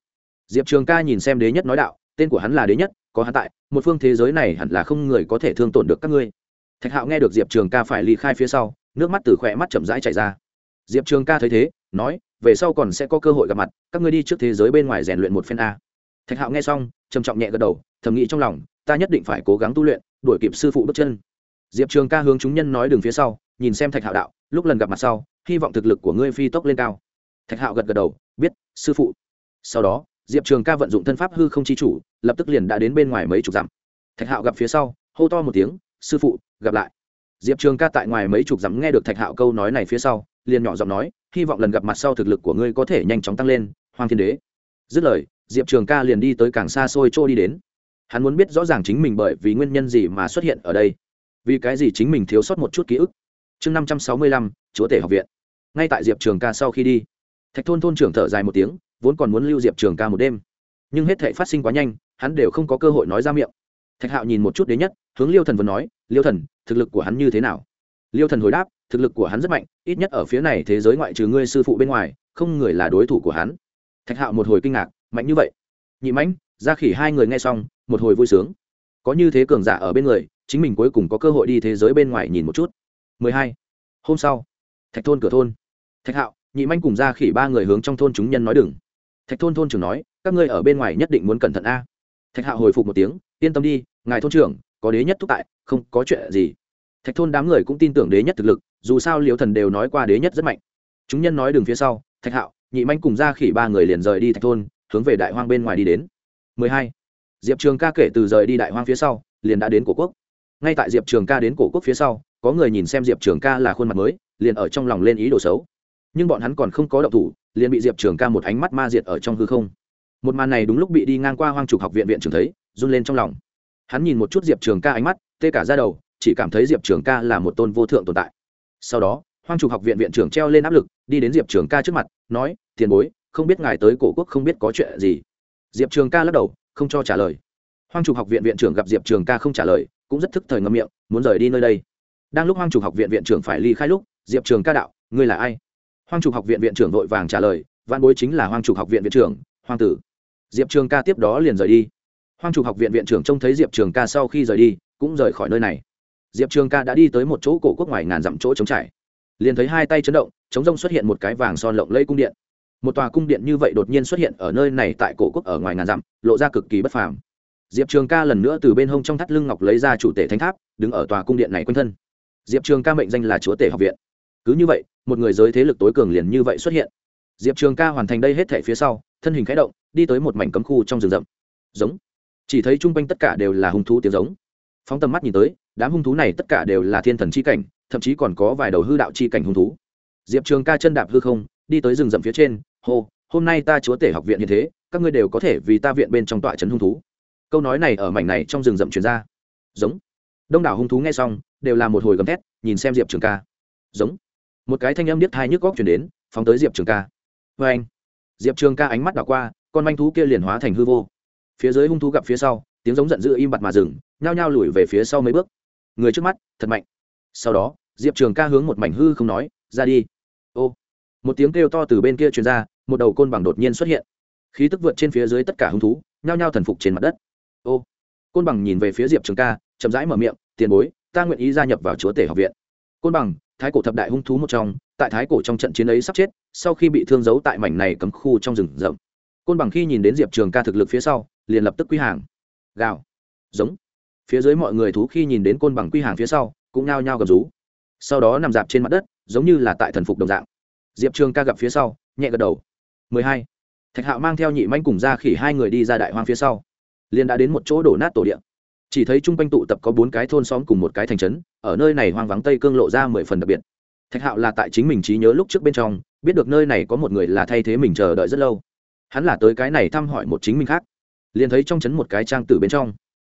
Diệp trường ca nhìn xem đế nhất nói đạo, tên của hắn là đế nhất, có hắn tại, một phương thế giới này hẳn là không người có thể thương tổn được các ngươi. Thạch hạo nghe được diệp trường ca phải ly khai phía sau, nước mắt từ khỏe mắt chậm rãi chảy ra. Diệp trường ca thấy thế, nói, về sau còn sẽ có cơ hội gặp mặt, các ngươi đi trước thế giới bên ngoài rèn luyện một phen a. Thạch hạo nghe xong, trầm trọng nhẹ gật đầu, thầm nghĩ trong lòng, ta nhất định phải cố gắng tu luyện, đuổi kịp sư phụ bước chân diệp trường ca hướng chúng nhân nói đường phía sau, nhìn xem thạch hạo đạo, lúc lần gặp mặt sau, hy vọng thực lực của ngươi phi tốc lên cao. Thạch hạo gật gật đầu, biết, sư phụ. Sau đó, diệp trường ca vận dụng thân pháp hư không chi chủ, lập tức liền đã đến bên ngoài mấy chục dặm. Thạch hạo gặp phía sau, hô to một tiếng, sư phụ, gặp lại. Diệp trường ca tại ngoài mấy chục dặm nghe được thạch hạo câu nói này phía sau, liền nhỏ giọng nói, hy vọng lần gặp mặt sau thực lực của ngươi có thể nhanh chóng tăng lên, hoàng thiên đế. Dứt lời, diệp trường ca liền đi tới càng xa xôi trôi đi đến. Hắn muốn biết rõ ràng chính mình bởi vì nguyên nhân gì mà xuất hiện ở đây vì cái gì chính mình thiếu sót một chút ký ức? Chương năm trăm sáu mươi lăm, chúa tể học viện. Ngay tại diệp trường ca sau khi đi, thạch thôn thôn trưởng thở dài một tiếng, vốn còn muốn lưu diệp trường ca một đêm. Nhưng hết thể phát sinh quá nhanh, hắn đều không có cơ hội nói ra miệng. Thạch hạo nhìn một chút đến nhất, hướng liêu thần vẫn nói, liêu thần, thực lực của hắn như thế nào? Liêu thần hồi đáp, thực lực của hắn rất mạnh, ít nhất ở phía này thế giới ngoại trừ ngươi sư phụ bên ngoài, không người là đối thủ của hắn. Thạch hạo một hồi kinh ngạc, mạnh như vậy? Nhị mãnh, gia khỉ hai người nghe xong, một hồi vui sướng. Có như thế cường giả ở bên người chính mình cuối cùng có cơ hội đi thế giới bên ngoài nhìn một chút. 12. hôm sau, thạch thôn cửa thôn. Thạch hạo, nhị manh cùng gia khỉ ba người hướng trong thôn chúng nhân nói đừng. Thạch thôn thôn trưởng nói, các ngươi ở bên ngoài nhất định muốn cẩn thận a. Thạch hạo hồi phục một tiếng, yên tâm đi, ngài thôn trưởng, có đế nhất thúc tại, không có chuyện gì. Thạch thôn đám người cũng tin tưởng đế nhất thực lực, dù sao liễu thần đều nói qua đế nhất rất mạnh. Chúng nhân nói đường phía sau, thạch hạo, nhị manh cùng gia khỉ ba người liền rời đi thạch thôn, hướng về đại hoang bên ngoài đi đến. 12. diệp trường ca kể từ rời đi đại hoang phía sau, liền đã đến cổ quốc ngay tại diệp trường ca đến cổ quốc phía sau, có người nhìn xem diệp trường ca là khuôn mặt mới, liền ở trong lòng lên ý đồ xấu. Nhưng bọn hắn còn không có động thủ, liền bị diệp trường ca một ánh mắt ma diệt ở trong hư không. Một màn này đúng lúc bị đi ngang qua hoang trục học viện viện trường thấy, run lên trong lòng. Hắn nhìn một chút diệp trường ca ánh mắt, tê cả ra đầu, chỉ cảm thấy diệp trường ca là một tôn vô thượng tồn tại. Sau đó, hoang trục học viện viện trưởng treo lên áp lực, đi đến diệp trường ca trước mặt, nói, tiền bối, không biết ngài tới cổ quốc không biết có chuyện gì. Diệp trường ca lắc đầu, không cho trả lời. Hoang trục học viện viện trưởng gặp diệp trường ca không trả lời cũng rất thức thời ngâm miệng, muốn rời đi nơi đây. Đang lúc hoang trục học viện viện trưởng phải ly khai lúc, diệp trường ca đạo, ngươi là ai? Hoang trục học viện viện trưởng vội vàng trả lời văn bối chính là hoang trục học viện viện trưởng hoàng tử. Diệp trường ca tiếp đó liền rời đi. Hoang trục học viện viện trưởng trông thấy diệp trường ca sau khi rời đi, cũng rời khỏi nơi này. Diệp trường ca đã đi tới một chỗ cổ quốc ngoài ngàn dặm chỗ trống trải. Liền thấy hai tay chấn động chống rông xuất hiện một cái vàng son lộng lẫy cung điện. Một tòa cung điện như vậy đột nhiên xuất hiện ở nơi này tại cổ quốc ở ngoài ngàn dặm, lộ ra cực kỳ bất phàm diệp trường ca lần nữa từ bên hông trong thắt lưng ngọc lấy ra chủ tể thánh tháp, đứng ở tòa cung điện này quanh thân. Diệp trường ca mệnh danh là chúa tể học viện. Cứ như vậy, một người giới thế lực tối cường liền như vậy xuất hiện. Diệp trường ca hoàn thành đây hết thể phía sau, thân hình k h ẽ động, đi tới một mảnh cấm khu trong rừng rậm. Giống. Chỉ thấy chung quanh tất cả đều là hung thú tiếng giống. Phóng tầm mắt nhìn tới, đám hung thú này tất cả đều là thiên thần c h i cảnh, thậm chí còn có vài đầu hư đạo c h i cảnh hung thú. Diệp trường ca chân đạp hư không, đi tới rừng rậm phía trên, hô, hôm nay ta chúa tể học viện như thế, các ngươi đều có thể vì ta viện bên trong tọa trấn hung thú câu nói này ở mảnh này trong rừng rậm truyền ra. Giống. Đông đảo hung thú nghe xong, đều là một hồi gầm thét, nhìn xem diệp trường ca. Giống. Một cái thanh âm điếc thai nhức góc chuyển đến, phóng tới diệp trường ca. Vê anh. Diệp trường ca ánh mắt đảo qua, con manh thú kia liền hóa thành hư vô. Phía dưới hung thú gặp phía sau, tiếng giống giận dữ im bặt mà dừng, nhao nhao lùi về phía sau mấy bước. Người trước mắt, thật mạnh. Sau đó, diệp trường ca hướng một mảnh hư không nói, ra đi. Ô. Một tiếng kêu to từ bên kia truyền ra, một đầu côn bằng đột nhiên xuất hiện. Khí tức vượt trên phía dưới tất cả hung thú, nhao nhao thần phục trên mặt đất ô, côn bằng nhìn về phía diệp trường ca, chậm rãi mở miệng, tiền bối, ta nguyện ý gia nhập vào chúa tể học viện. Côn bằng, thái cổ thập đại hung thú một trong, tại thái cổ trong trận chiến ấy sắp chết, sau khi bị thương giấu tại mảnh này cấm khu trong rừng rậm. Côn bằng khi nhìn đến diệp trường ca thực lực phía sau, liền lập tức quy hàng. Gào. Giống. Phía dưới mọi người thú khi nhìn đến côn bằng quy hàng phía sau, cũng nao nhao gầm rú. Sau đó nằm dạp trên mặt đất, giống như là tại thần phục đồng dạng. Diệp trường ca gặp phía sau, nhẹ gật đầu. 12. thạch hạo mang theo nhị manh cùng ra khỉ hai người đi ra đại hoang phía sau liền đã đến một chỗ đổ nát tổ địa, chỉ thấy chung quanh tụ tập có bốn cái thôn xóm cùng một cái thành trấn ở nơi này hoang vắng tây cương lộ ra mười phần đặc biệt. Thạch hạo là tại chính mình trí nhớ lúc trước bên trong biết được nơi này có một người là thay thế mình chờ đợi rất lâu. Hắn là tới cái này thăm hỏi một chính mình khác. Liền thấy trong trấn một cái trang tử bên trong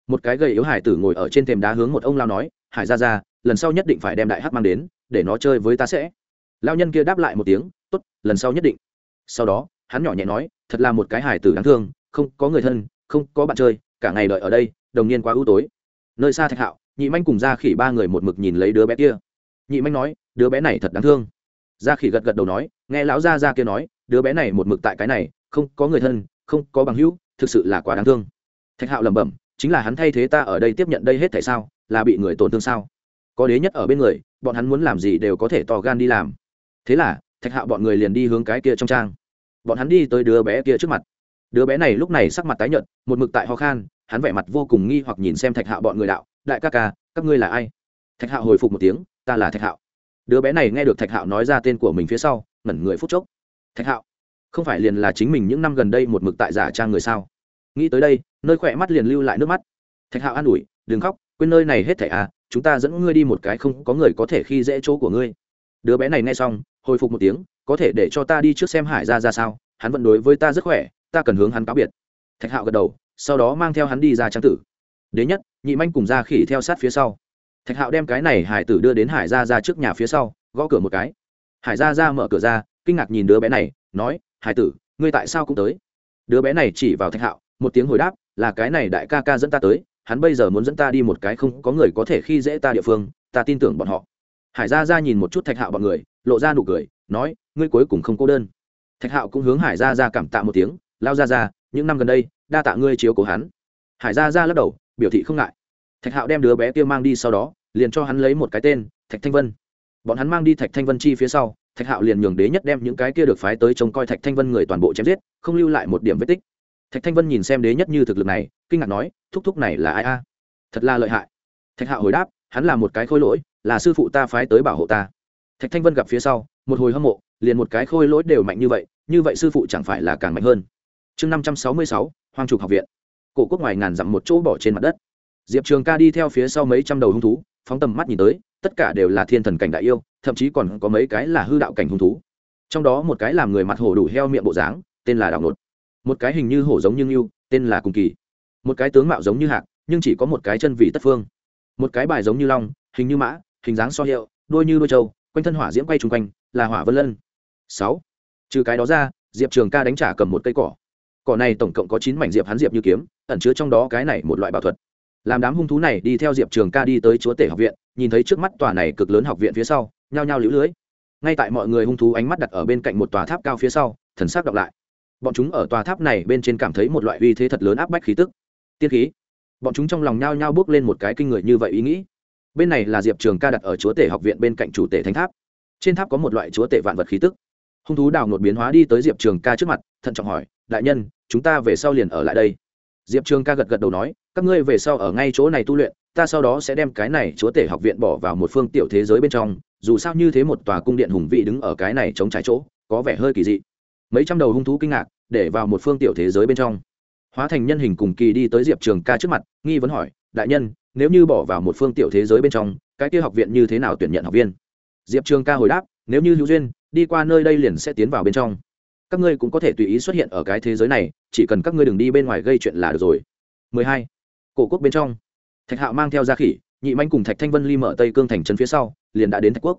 một cái gầy yếu hải tử ngồi ở trên thềm đá hướng một ông lao nói hải ra ra lần sau nhất định phải đem đại hắc mang đến để nó chơi với ta sẽ. Lao nhân kia đáp lại một tiếng tốt lần sau nhất định. Sau đó hắn nhỏ nhẹ nói thật là một cái hải tử đáng thương không có người thân không có bạn chơi, cả ngày đợi ở đây, đồng nhiên quá ưu tối. Nơi xa thạch hạo, nhị manh cùng ra khỉ ba người một mực nhìn lấy đứa bé kia. Nhị manh nói, đứa bé này thật đáng thương. Gia khỉ gật gật đầu nói, nghe lão gia gia kia nói, đứa bé này một mực tại cái này, không có người thân, không có bằng hữu, thực sự là quá đáng thương. Thạch hạo lẩm bẩm, chính là hắn thay thế ta ở đây tiếp nhận đây hết tại sao, là bị người tổn thương sao? Có đế nhất ở bên người, bọn hắn muốn làm gì đều có thể to gan đi làm. Thế là, thạch hạo bọn người liền đi hướng cái kia trong trang. Bọn hắn đi tới đứa bé kia trước mặt đứa bé này lúc này sắc mặt tái nhợt, một mực tại ho khan, hắn vẻ mặt vô cùng nghi hoặc nhìn xem thạch hạo bọn người đạo, đại ca ca, các ngươi là ai? Thạch hạo hồi phục một tiếng, ta là thạch hạo. Đứa bé này nghe được thạch hạo nói ra tên của mình phía sau, ngẩn người phút chốc. Thạch hạo, không phải liền là chính mình những năm gần đây một mực tại giả trang người sao? Nghĩ tới đây, nơi khỏe mắt liền lưu lại nước mắt. Thạch hạo an ủi, đừng khóc, quên nơi này hết thảy à chúng ta dẫn ngươi đi một cái không có người có thể khi dễ chỗ của ngươi. Đứa bé này nghe xong, hồi phục một tiếng, có thể để cho ta đi trước xem hải ra ra sao, hắn vẫn đối với ta rất khỏe ta cần hướng hắn cáo biệt. Thạch hạo gật đầu, sau đó mang theo hắn đi ra trang tử. Đế nhất, nhị manh cùng ra khỉ theo sát phía sau. Thạch hạo đem cái này hải tử đưa đến hải ra ra trước nhà phía sau, gõ cửa một cái. Hải ra ra mở cửa ra, kinh ngạc nhìn đứa bé này, nói, hải tử, ngươi tại sao cũng tới? Đứa bé này chỉ vào thạch hạo, một tiếng hồi đáp, là cái này đại ca ca dẫn ta tới, hắn bây giờ muốn dẫn ta đi một cái không có người có thể khi dễ ta địa phương, ta tin tưởng bọn họ. Hải ra ra nhìn một chút thạch hạo bọn người, lộ ra nụ cười, nói, ngươi cuối cùng không cô đơn. Thạch hạo cũng hướng hải ra ra cảm tạ một tiếng lao ra ra, những năm gần đây, đa tạ ngươi chiếu cố hắn. Hải ra ra lắc đầu, biểu thị không ngại. Thạch hạo đem đứa bé kia mang đi sau đó, liền cho hắn lấy một cái tên, thạch thanh vân. Bọn hắn mang đi thạch thanh vân chi phía sau, thạch hạo liền nhường đế nhất đem những cái kia được phái tới trông coi thạch thanh vân người toàn bộ chém giết, không lưu lại một điểm vết tích. Thạch thanh vân nhìn xem đế nhất như thực lực này, kinh ngạc nói, thúc thúc này là ai a? Thật là lợi hại. Thạch hạo hồi đáp, hắn là một cái khôi lỗi, là sư phụ ta phái tới bảo hộ ta. Thạch thanh vân gặp phía sau, một hồi hâm mộ, liền một cái khôi lỗi đều mạnh như vậy như vậy sư phụ chẳng phải là càng mạnh hơn chương năm trăm sáu mươi sáu, hoang trục học viện. Cổ quốc ngoài ngàn dặm một chỗ bỏ trên mặt đất. Diệp trường ca đi theo phía sau mấy trăm đầu hung thú, phóng tầm mắt nhìn tới, tất cả đều là thiên thần cảnh đại yêu, thậm chí còn có mấy cái là hư đạo cảnh hung thú. Trong đó một cái làm người mặt hổ đủ heo miệng bộ dáng, tên là đạo nột. Một cái hình như hổ giống như ngưu, tên là cùng kỳ. Một cái tướng mạo giống như hạc, nhưng chỉ có một cái chân vị tất phương. Một cái bài giống như long, hình như mã, hình dáng so hiệu đôi như đôi trâu, quanh thân hỏa diễm quay chung quanh, là hỏa vân lân. Sáu. Trừ cái đó ra, diệp trường ca đánh trả cầm một cây cỏ cỏ này tổng cộng có chín mảnh diệp hắn diệp như kiếm, ẩn chứa trong đó cái này một loại bảo thuật. Làm đám hung thú này đi theo diệp trường ca đi tới chúa tể học viện, nhìn thấy trước mắt tòa này cực lớn học viện phía sau, nhao nhao lũ lưới. Ngay tại mọi người hung thú ánh mắt đặt ở bên cạnh một tòa tháp cao phía sau, thần sắc đọc lại. Bọn chúng ở tòa tháp này bên trên cảm thấy một loại uy thế thật lớn áp bách khí tức. Tiên khí. Bọn chúng trong lòng nhao nhao bước lên một cái kinh người như vậy ý nghĩ. Bên này là diệp trường ca đặt ở chúa tể học viện bên cạnh chủ tể thánh tháp. Trên tháp có một loại chúa tể vạn vật khí tức. Hung thú đào ngột biến hóa đi tới diệp trường ca trước mặt, thận trọng hỏi, đại nhân chúng ta về sau liền ở lại đây. Diệp trường ca gật gật đầu nói, các ngươi về sau ở ngay chỗ này tu luyện, ta sau đó sẽ đem cái này chúa tể học viện bỏ vào một phương tiểu thế giới bên trong, dù sao như thế một tòa cung điện hùng vị đứng ở cái này chống trái chỗ, có vẻ hơi kỳ dị. Mấy trăm đầu hung thú kinh ngạc, để vào một phương tiểu thế giới bên trong. Hóa thành nhân hình cùng kỳ đi tới diệp trường ca trước mặt, nghi vấn hỏi, đại nhân, nếu như bỏ vào một phương tiểu thế giới bên trong, cái kia học viện như thế nào tuyển nhận học viên? Diệp trường ca hồi đáp, nếu như hữu duyên, đi qua nơi đây liền sẽ tiến vào bên trong các ngươi cũng có thể tùy ý xuất hiện ở cái thế giới này, chỉ cần các ngươi đừng đi bên ngoài gây chuyện là được rồi. 12. cổ quốc bên trong. Thạch hạo mang theo gia khỉ, nhị manh cùng thạch thanh vân ly mở tây cương thành trấn phía sau, liền đã đến thạch quốc.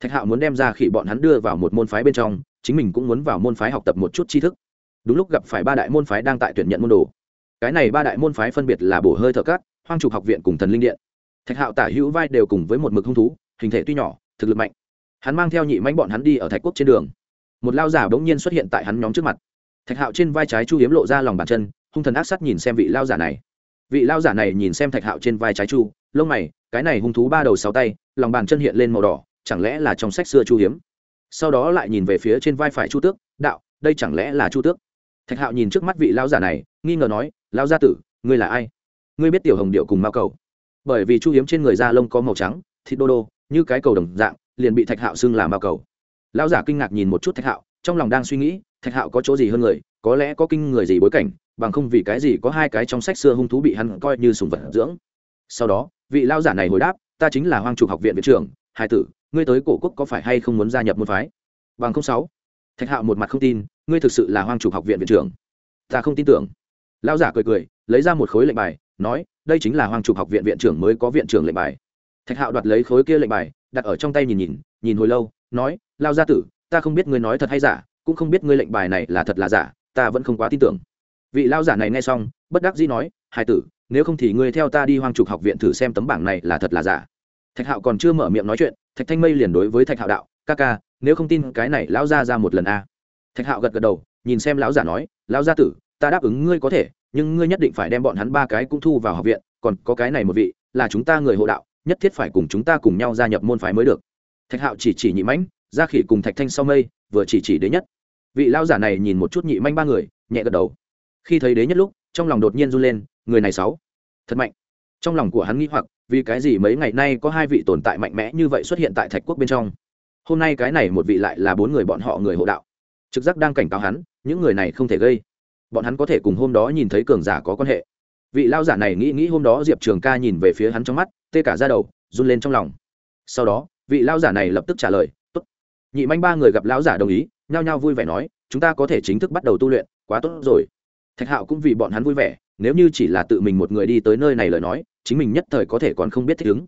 Thạch hạo muốn đem gia khỉ bọn hắn đưa vào một môn phái bên trong, chính mình cũng muốn vào môn phái học tập một chút tri thức. Đúng lúc gặp phải ba đại môn phái đang tại tuyển nhận môn đồ. Cái này ba đại môn phái phân biệt là bổ hơi thợ cát, hoang trục học viện cùng thần linh điện. Thạch hạo tả hữu vai đều cùng với một mực hung thú, hình thể tuy nhỏ, thực lực mạnh. Hắn mang theo nhị manh bọn hắn đi ở thạch quốc trên đường một lao giả bỗng nhiên xuất hiện tại hắn nhóm trước mặt. Thạch hạo trên vai trái chu hiếm lộ ra lòng bàn chân, hung thần ác sắt nhìn xem vị lao giả này. Vị lao giả này nhìn xem thạch hạo trên vai trái chu, lông mày, cái này hung thú ba đầu sáu tay, lòng bàn chân hiện lên màu đỏ, chẳng lẽ là trong sách xưa chu hiếm? Sau đó lại nhìn về phía trên vai phải chu tước, đạo, đây chẳng lẽ là chu tước? Thạch hạo nhìn trước mắt vị lao giả này, nghi ngờ nói lao gia tử, ngươi là ai? Ngươi biết tiểu hồng điệu cùng mao cầu? Bởi vì chu hiếm trên người da lông có màu trắng, thịt đô đô, như cái cầu đồng dạng, liền bị thạch hạo xưng là mao cầu lão giả kinh ngạc nhìn một chút thạch hạo, trong lòng đang suy nghĩ, thạch hạo có chỗ gì hơn người, có lẽ có kinh người gì bối cảnh, bằng không vì cái gì có hai cái trong sách xưa hung thú bị hắn coi như sùng vật dưỡng. Sau đó, vị lao giả này hồi đáp, ta chính là hoang trục học viện viện trưởng, hai tử, ngươi tới cổ quốc có phải hay không muốn gia nhập môn phái? Bằng không sáu. Thạch hạo một mặt không tin, ngươi thực sự là hoang trục học viện viện trưởng? Ta không tin tưởng. Lao giả cười cười, lấy ra một khối lệnh bài, nói, đây chính là hoang trục học viện viện trưởng mới có viện trưởng lệnh bài. Thạch hạo đoạt lấy khối kia lệnh bài, đặt ở trong tay nhìn nhìn nhìn hồi lâu, nói lao gia tử, ta không biết ngươi nói thật hay giả, cũng không biết ngươi lệnh bài này là thật là giả, ta vẫn không quá tin tưởng. Vị lao giả này nghe xong, bất đắc dĩ nói hai tử, nếu không thì ngươi theo ta đi hoang trục học viện thử xem tấm bảng này là thật là giả. Thạch hạo còn chưa mở miệng nói chuyện, thạch thanh mây liền đối với thạch hạo đạo, ca ca, nếu không tin cái này lão ra ra một lần a. Thạch hạo gật gật đầu, nhìn xem lão giả nói, lão gia tử, ta đáp ứng ngươi có thể, nhưng ngươi nhất định phải đem bọn hắn ba cái cũng thu vào học viện, còn có cái này một vị, là chúng ta người hộ đạo, nhất thiết phải cùng chúng ta cùng nhau gia nhập môn phái mới được. Thạch hạo chỉ chỉ nhị mãnh gia khỉ cùng thạch thanh sau mây, vừa chỉ chỉ đế nhất. Vị lao giả này nhìn một chút nhị manh ba người, nhẹ gật đầu. Khi thấy đế nhất lúc, trong lòng đột nhiên run lên, người này sáu. Thật mạnh. Trong lòng của hắn nghĩ hoặc, vì cái gì mấy ngày nay có hai vị tồn tại mạnh mẽ như vậy xuất hiện tại thạch quốc bên trong? Hôm nay cái này một vị lại là bốn người bọn họ người hộ đạo. Trực giác đang cảnh cáo hắn, những người này không thể gây. Bọn hắn có thể cùng hôm đó nhìn thấy cường giả có quan hệ. Vị lao giả này nghĩ nghĩ hôm đó diệp trường ca nhìn về phía hắn trong mắt, tê cả ra đầu, run lên trong lòng. Sau đó, vị lao giả này lập tức trả lời nhị manh ba người gặp lão giả đồng ý, nhao nhao vui vẻ nói, chúng ta có thể chính thức bắt đầu tu luyện, quá tốt rồi. Thạch hạo cũng vì bọn hắn vui vẻ, nếu như chỉ là tự mình một người đi tới nơi này lời nói, chính mình nhất thời có thể còn không biết thích ứng.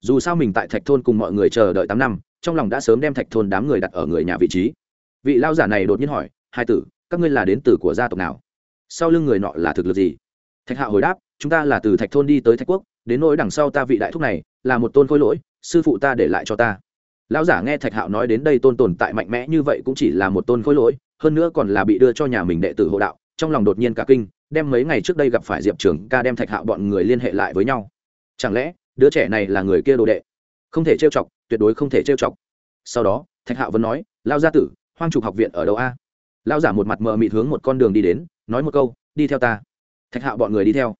Dù sao mình tại thạch thôn cùng mọi người chờ đợi tám năm, trong lòng đã sớm đem thạch thôn đám người đặt ở người nhà vị trí. Vị lao giả này đột nhiên hỏi, hai tử, các ngươi là đến từ của gia tộc nào? Sau lưng người nọ là thực lực gì? Thạch hạo hồi đáp, chúng ta là từ thạch thôn đi tới thạch quốc, đến nỗi đằng sau ta vị đại thúc này, là một tôn khôi lỗi, sư phụ ta để lại cho ta lão giả nghe thạch hạo nói đến đây tôn tồn tại mạnh mẽ như vậy cũng chỉ là một tôn khối lỗi, hơn nữa còn là bị đưa cho nhà mình đệ tử hộ đạo, trong lòng đột nhiên cả kinh, đem mấy ngày trước đây gặp phải diệp trường ca đem thạch hạo bọn người liên hệ lại với nhau. Chẳng lẽ, đứa trẻ này là người kia đồ đệ? Không thể trêu chọc, tuyệt đối không thể trêu chọc. Sau đó, thạch hạo vẫn nói lao gia tử, hoang trục học viện ở đâu a? Lao giả một mặt mờ mịt hướng một con đường đi đến, nói một câu, đi theo ta. Thạch hạo bọn người đi theo.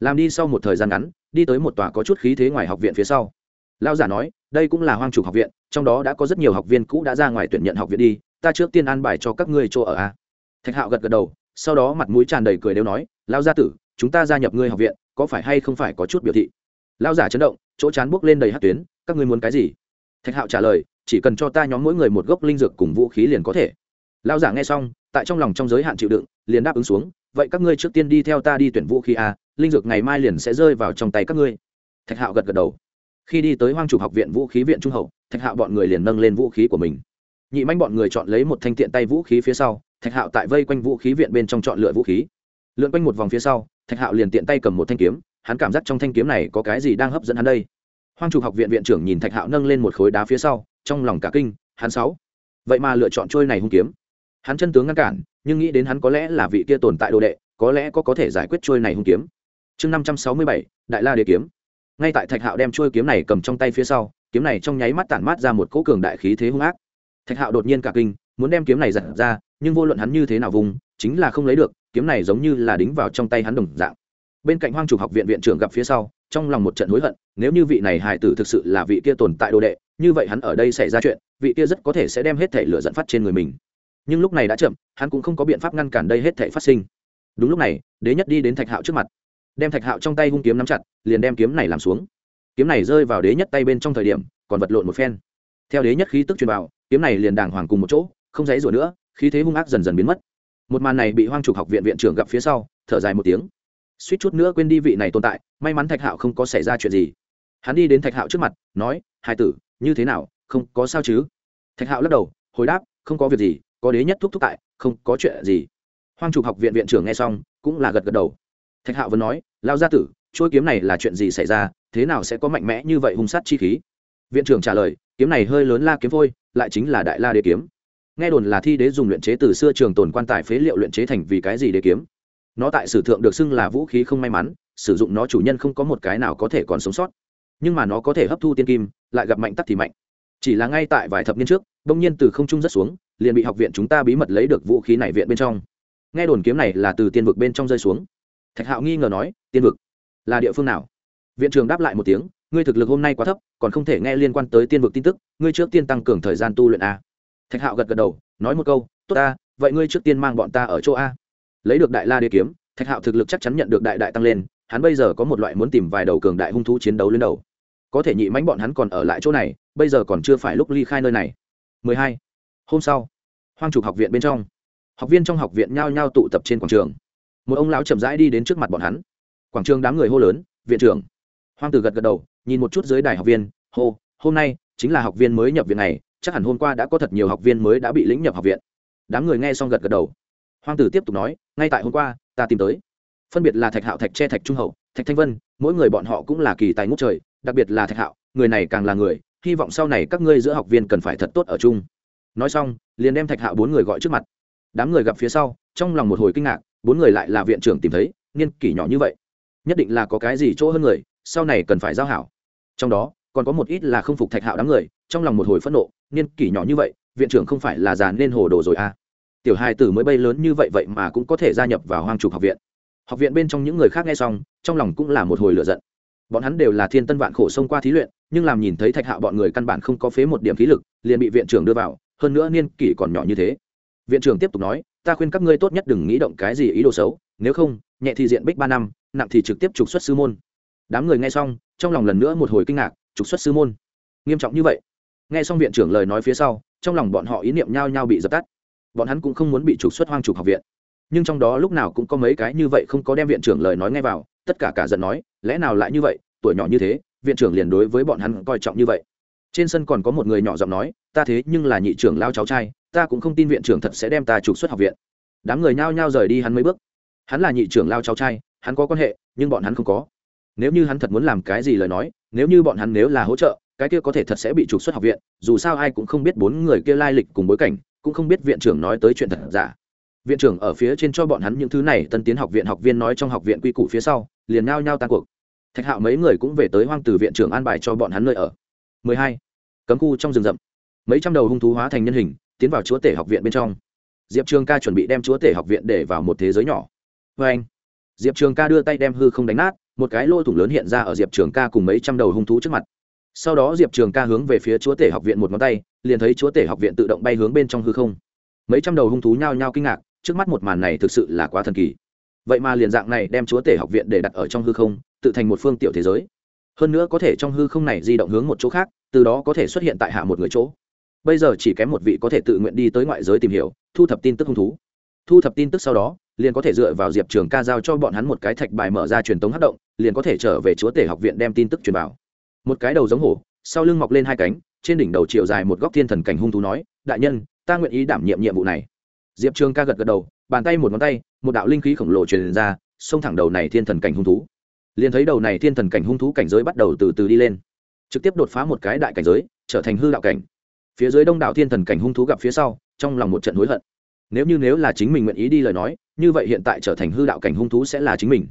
Làm đi sau một thời gian ngắn, đi tới một tòa có chút khí thế ngoài học viện phía sau lao giả nói, đây cũng là hoang trục học viện, trong đó đã có rất nhiều học viên cũ đã ra ngoài tuyển nhận học viện đi, ta trước tiên an bài cho các ngươi chỗ ở a. Thạch hạo gật gật đầu, sau đó mặt mũi tràn đầy cười đều nói lao gia tử, chúng ta gia nhập ngươi học viện, có phải hay không phải có chút biểu thị? Lao giả chấn động, chỗ chán buốc lên đầy hát tuyến, các ngươi muốn cái gì? Thạch hạo trả lời, chỉ cần cho ta nhóm mỗi người một gốc linh dược cùng vũ khí liền có thể. Lao giả nghe xong, tại trong lòng trong giới hạn chịu đựng, liền đáp ứng xuống, vậy các ngươi trước tiên đi theo ta đi tuyển vũ khí a, linh dược ngày mai liền sẽ rơi vào trong tay các ngươi. Thạch hạo gật gật đầu khi đi tới hoang trục học viện vũ khí viện trung hậu, thạch hạo bọn người liền nâng lên vũ khí của mình. Nhị manh bọn người chọn lấy một thanh tiện tay vũ khí phía sau, thạch hạo tại vây quanh vũ khí viện bên trong chọn lựa vũ khí. Lượn quanh một vòng phía sau, thạch hạo liền tiện tay cầm một thanh kiếm, hắn cảm giác trong thanh kiếm này có cái gì đang hấp dẫn hắn đây. Hoang trục học viện viện trưởng nhìn thạch hạo nâng lên một khối đá phía sau, trong lòng cả kinh, hắn sáu. Vậy mà lựa chọn trôi này hung kiếm. Hắn chân tướng ngăn cản, nhưng nghĩ đến hắn có lẽ là vị kia tồn tại đồ đệ, có lẽ có có thể giải quyết trôi này hung kiếm. Chương năm trăm sáu mươi bảy, đại la đế kiếm ngay tại thạch hạo đem trôi kiếm này cầm trong tay phía sau, kiếm này trong nháy mắt tản mát ra một cỗ cường đại khí thế hung ác. Thạch hạo đột nhiên cả kinh, muốn đem kiếm này giật ra, nhưng vô luận hắn như thế nào vùng, chính là không lấy được, kiếm này giống như là đính vào trong tay hắn đồng dạng. Bên cạnh hoang trục học viện viện trưởng gặp phía sau, trong lòng một trận hối hận, nếu như vị này hài tử thực sự là vị kia tồn tại đồ đệ, như vậy hắn ở đây xảy ra chuyện, vị kia rất có thể sẽ đem hết thể lửa dẫn phát trên người mình. Nhưng lúc này đã chậm, hắn cũng không có biện pháp ngăn cản đây hết thể phát sinh. Đúng lúc này, đế nhất đi đến thạch hạo trước mặt đem thạch hạo trong tay hung kiếm nắm chặt, liền đem kiếm này làm xuống. Kiếm này rơi vào đế nhất tay bên trong thời điểm, còn vật lộn một phen. Theo đế nhất khí tức truyền vào, kiếm này liền đàng hoàng cùng một chỗ, không dãy rủa nữa, khí thế hung ác dần dần biến mất. Một màn này bị hoang trục học viện viện trưởng gặp phía sau, thở dài một tiếng. Suýt chút nữa quên đi vị này tồn tại, may mắn thạch hạo không có xảy ra chuyện gì. Hắn đi đến thạch hạo trước mặt, nói hai tử, như thế nào, không có sao chứ? Thạch hạo lắc đầu, hồi đáp, không có việc gì, có đế nhất thúc thúc tại, không có chuyện gì. Hoang trục học viện viện trưởng nghe xong, cũng là gật gật đầu thạch hạo vẫn nói lao gia tử chuôi kiếm này là chuyện gì xảy ra? Thế nào sẽ có mạnh mẽ như vậy hung sát chi khí? Viện trưởng trả lời, kiếm này hơi lớn la kiếm phôi, lại chính là đại la đế kiếm. Nghe đồn là thi đế dùng luyện chế từ xưa trường tồn quan tài phế liệu luyện chế thành vì cái gì đế kiếm. Nó tại sử thượng được xưng là vũ khí không may mắn, sử dụng nó chủ nhân không có một cái nào có thể còn sống sót. Nhưng mà nó có thể hấp thu tiên kim, lại gặp mạnh tắc thì mạnh. Chỉ là ngay tại vài thập niên trước, bỗng nhiên từ không trung rất xuống, liền bị học viện chúng ta bí mật lấy được vũ khí này viện bên trong. Nghe đồn kiếm này là từ tiên vực bên trong rơi xuống thạch hạo nghi ngờ nói, tiên vực là địa phương nào? Viện trường đáp lại một tiếng, ngươi thực lực hôm nay quá thấp, còn không thể nghe liên quan tới tiên vực tin tức, ngươi trước tiên tăng cường thời gian tu luyện a. Thạch hạo gật gật đầu, nói một câu, tốt ta, vậy ngươi trước tiên mang bọn ta ở chỗ a. Lấy được đại la đế kiếm, thạch hạo thực lực chắc chắn nhận được đại đại tăng lên, hắn bây giờ có một loại muốn tìm vài đầu cường đại hung thú chiến đấu lên đầu. Có thể nhị mánh bọn hắn còn ở lại chỗ này, bây giờ còn chưa phải lúc ly khai nơi này. 12. hôm sau, hoang trục học viện bên trong. Học viên trong học viện nhao nhao tụ tập trên quảng trường một ông lão chậm rãi đi đến trước mặt bọn hắn. Quảng trường đám người hô lớn, viện trưởng! Hoang tử gật gật đầu, nhìn một chút dưới đài học viên, hô, hôm nay chính là học viên mới nhập viện này chắc hẳn hôm qua đã có thật nhiều học viên mới đã bị lĩnh nhập học viện. Đám người nghe xong gật gật đầu. Hoang tử tiếp tục nói, ngay tại hôm qua, ta tìm tới. Phân biệt là thạch hạo, thạch che thạch trung hậu, thạch thanh vân, mỗi người bọn họ cũng là kỳ tài ngút trời, đặc biệt là thạch hạo, người này càng là người, hy vọng sau này các ngươi giữa học viên cần phải thật tốt ở chung. Nói xong, liền đem thạch hạo bốn người gọi trước mặt. Đám người gặp phía sau, trong lòng một hồi kinh ngạc bốn người lại là viện trưởng tìm thấy, niên kỷ nhỏ như vậy. Nhất định là có cái gì chỗ hơn người, sau này cần phải giao hảo. Trong đó, còn có một ít là không phục thạch hạo đám người, trong lòng một hồi phẫn nộ, niên kỷ nhỏ như vậy, viện trưởng không phải là già nên hồ đồ rồi à? Tiểu hai tử mới bay lớn như vậy vậy mà cũng có thể gia nhập vào hoang trục học viện. Học viện bên trong những người khác nghe xong, trong lòng cũng là một hồi lựa giận. Bọn hắn đều là thiên tân vạn khổ xông qua thí luyện, nhưng làm nhìn thấy thạch hạo bọn người căn bản không có phế một điểm khí lực, liền bị viện trưởng đưa vào, hơn nữa niên kỷ còn nhỏ như thế. Viện trưởng tiếp tục nói ta khuyên các ngươi tốt nhất đừng nghĩ động cái gì ý đồ xấu, nếu không, nhẹ thì diện bích ba năm, nặng thì trực tiếp trục xuất sư môn. Đám người nghe xong, trong lòng lần nữa một hồi kinh ngạc, trục xuất sư môn. Nghiêm trọng như vậy? Nghe xong viện trưởng lời nói phía sau, trong lòng bọn họ ý niệm nhao nhao bị dập tắt. Bọn hắn cũng không muốn bị trục xuất hoang trục học viện. Nhưng trong đó lúc nào cũng có mấy cái như vậy không có đem viện trưởng lời nói ngay vào, tất cả cả giận nói, lẽ nào lại như vậy? Tuổi nhỏ như thế, viện trưởng liền đối với bọn hắn coi trọng như vậy trên sân còn có một người nhỏ giọng nói, ta thế nhưng là nhị trưởng lao cháu trai, ta cũng không tin viện trưởng thật sẽ đem ta trục xuất học viện. Đám người nhao nhao rời đi hắn mấy bước. Hắn là nhị trưởng lao cháu trai, hắn có quan hệ, nhưng bọn hắn không có. Nếu như hắn thật muốn làm cái gì lời nói, nếu như bọn hắn nếu là hỗ trợ, cái kia có thể thật sẽ bị trục xuất học viện, dù sao ai cũng không biết bốn người kia lai lịch cùng bối cảnh, cũng không biết viện trưởng nói tới chuyện thật giả. Viện trưởng ở phía trên cho bọn hắn những thứ này, tân tiến học viện học viên nói trong học viện quy củ phía sau, liền nhao nhao tan cuộc. Thạch hạo mấy người cũng về tới hoang từ viện trưởng an bài cho bọn hắn nơi ở. 12. cấm khu trong rừng rậm. Mấy trăm đầu hung thú hóa thành nhân hình, tiến vào chúa tể học viện bên trong. Diệp trường ca chuẩn bị đem chúa tể học viện để vào một thế giới nhỏ. Oeng. anh, diệp trường ca đưa tay đem hư không đánh nát, một cái lỗ thủng lớn hiện ra ở diệp trường ca cùng mấy trăm đầu hung thú trước mặt. Sau đó diệp trường ca hướng về phía chúa tể học viện một ngón tay, liền thấy chúa tể học viện tự động bay hướng bên trong hư không. Mấy trăm đầu hung thú nhao nhao kinh ngạc, trước mắt một màn này thực sự là quá thần kỳ. Vậy mà liền dạng này đem chúa tể học viện để đặt ở trong hư không, tự thành một phương tiểu thế giới hơn nữa có thể trong hư không này di động hướng một chỗ khác, từ đó có thể xuất hiện tại hạ một người chỗ. Bây giờ chỉ kém một vị có thể tự nguyện đi tới ngoại giới tìm hiểu, thu thập tin tức hung thú. Thu thập tin tức sau đó, liền có thể dựa vào diệp trường ca giao cho bọn hắn một cái thạch bài mở ra truyền tống hát động, liền có thể trở về chúa tể học viện đem tin tức truyền vào. Một cái đầu giống hổ, sau lưng mọc lên hai cánh, trên đỉnh đầu chiều dài một góc thiên thần cảnh hung thú nói, đại nhân, ta nguyện ý đảm nhiệm nhiệm vụ này. Diệp trường ca gật gật đầu, bàn tay một ngón tay, một đạo linh khí khổng lồ truyền ra, xông thẳng đầu này thiên thần cảnh hung thú liền thấy đầu này thiên thần cảnh hung thú cảnh giới bắt đầu từ từ đi lên, trực tiếp đột phá một cái đại cảnh giới, trở thành hư đạo cảnh. Phía dưới đông đảo thiên thần cảnh hung thú gặp phía sau, trong lòng một trận hối hận. Nếu như nếu là chính mình nguyện ý đi lời nói, như vậy hiện tại trở thành hư đạo cảnh hung thú sẽ là chính mình.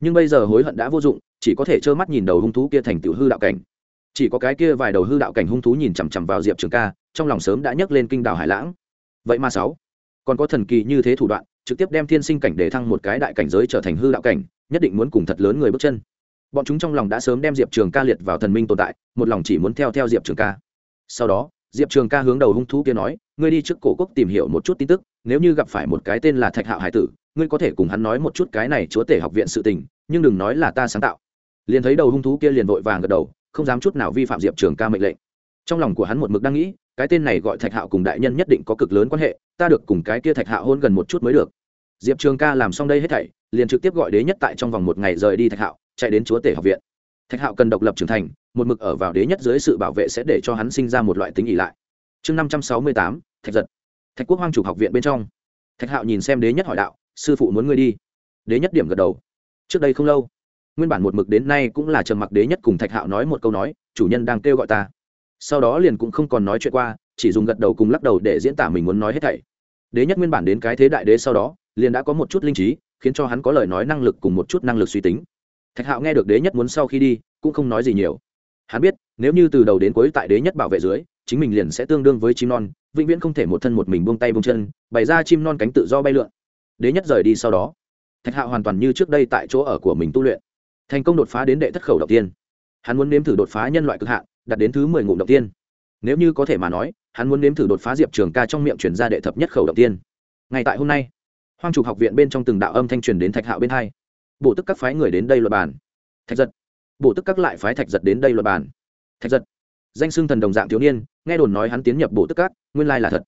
Nhưng bây giờ hối hận đã vô dụng, chỉ có thể trơ mắt nhìn đầu hung thú kia thành tựu hư đạo cảnh. Chỉ có cái kia vài đầu hư đạo cảnh hung thú nhìn chằm chằm vào diệp trường ca, trong lòng sớm đã nhấc lên kinh đảo hải lãng. Vậy mà sáu, còn có thần kỳ như thế thủ đoạn, trực tiếp đem thiên sinh cảnh để thăng một cái đại cảnh giới trở thành hư đạo cảnh nhất định muốn cùng thật lớn người bước chân. Bọn chúng trong lòng đã sớm đem diệp trường ca liệt vào thần minh tồn tại, một lòng chỉ muốn theo theo diệp trường ca. Sau đó, diệp trường ca hướng đầu hung thú kia nói, ngươi đi trước cổ quốc tìm hiểu một chút tin tức, nếu như gặp phải một cái tên là thạch hạo hải tử, ngươi có thể cùng hắn nói một chút cái này chúa tể học viện sự tình, nhưng đừng nói là ta sáng tạo. Liền thấy đầu hung thú kia liền vội vàng gật đầu, không dám chút nào vi phạm diệp trường ca mệnh lệnh. Trong lòng của hắn một mực đang nghĩ, cái tên này gọi thạch hạo cùng đại nhân nhất định có cực lớn quan hệ, ta được cùng cái kia thạch hạo hôn gần một chút mới được diệp trường ca làm xong đây hết thảy, liền trực tiếp gọi đế nhất tại trong vòng một ngày rời đi thạch hạo, chạy đến chúa tể học viện. Thạch hạo cần độc lập trưởng thành, một mực ở vào đế nhất dưới sự bảo vệ sẽ để cho hắn sinh ra một loại tính ỉ lại. Chương năm trăm sáu mươi tám, thạch giật. Thạch quốc hoang chủ học viện bên trong. Thạch hạo nhìn xem đế nhất hỏi đạo, sư phụ muốn ngươi đi? Đế nhất điểm gật đầu. Trước đây không lâu, nguyên bản một mực đến nay cũng là trầm mặc đế nhất cùng thạch hạo nói một câu nói, chủ nhân đang kêu gọi ta. Sau đó liền cũng không còn nói chuyện qua, chỉ dùng gật đầu cùng lắc đầu để diễn tả mình muốn nói hết thảy. Đế nhất nguyên bản đến cái thế đại đế sau đó liền đã có một chút linh trí, khiến cho hắn có lời nói năng lực cùng một chút năng lực suy tính. Thạch hạo nghe được đế nhất muốn sau khi đi, cũng không nói gì nhiều. Hắn biết, nếu như từ đầu đến cuối tại đế nhất bảo vệ dưới, chính mình liền sẽ tương đương với chim non, vĩnh viễn không thể một thân một mình buông tay buông chân, bày ra chim non cánh tự do bay lượn. Đế nhất rời đi sau đó, thạch hạo hoàn toàn như trước đây tại chỗ ở của mình tu luyện, thành công đột phá đến đệ thất khẩu đầu tiên. Hắn muốn nếm thử đột phá nhân loại cực hạn, đạt đến thứ mười ngụm đầu tiên. Nếu như có thể mà nói, hắn muốn nếm thử đột phá diệp trường ca trong miệng chuyển ra đệ thập nhất khẩu đầu tiên. Ngay tại hôm nay hoang trục học viện bên trong từng đạo âm thanh truyền đến thạch hạo bên hai. Bộ tức các phái người đến đây luật bàn. Thạch giật. Bộ tức các lại phái thạch giật đến đây luật bàn. Thạch giật. Danh xưng thần đồng dạng thiếu niên, nghe đồn nói hắn tiến nhập bộ tức các, nguyên lai là thật.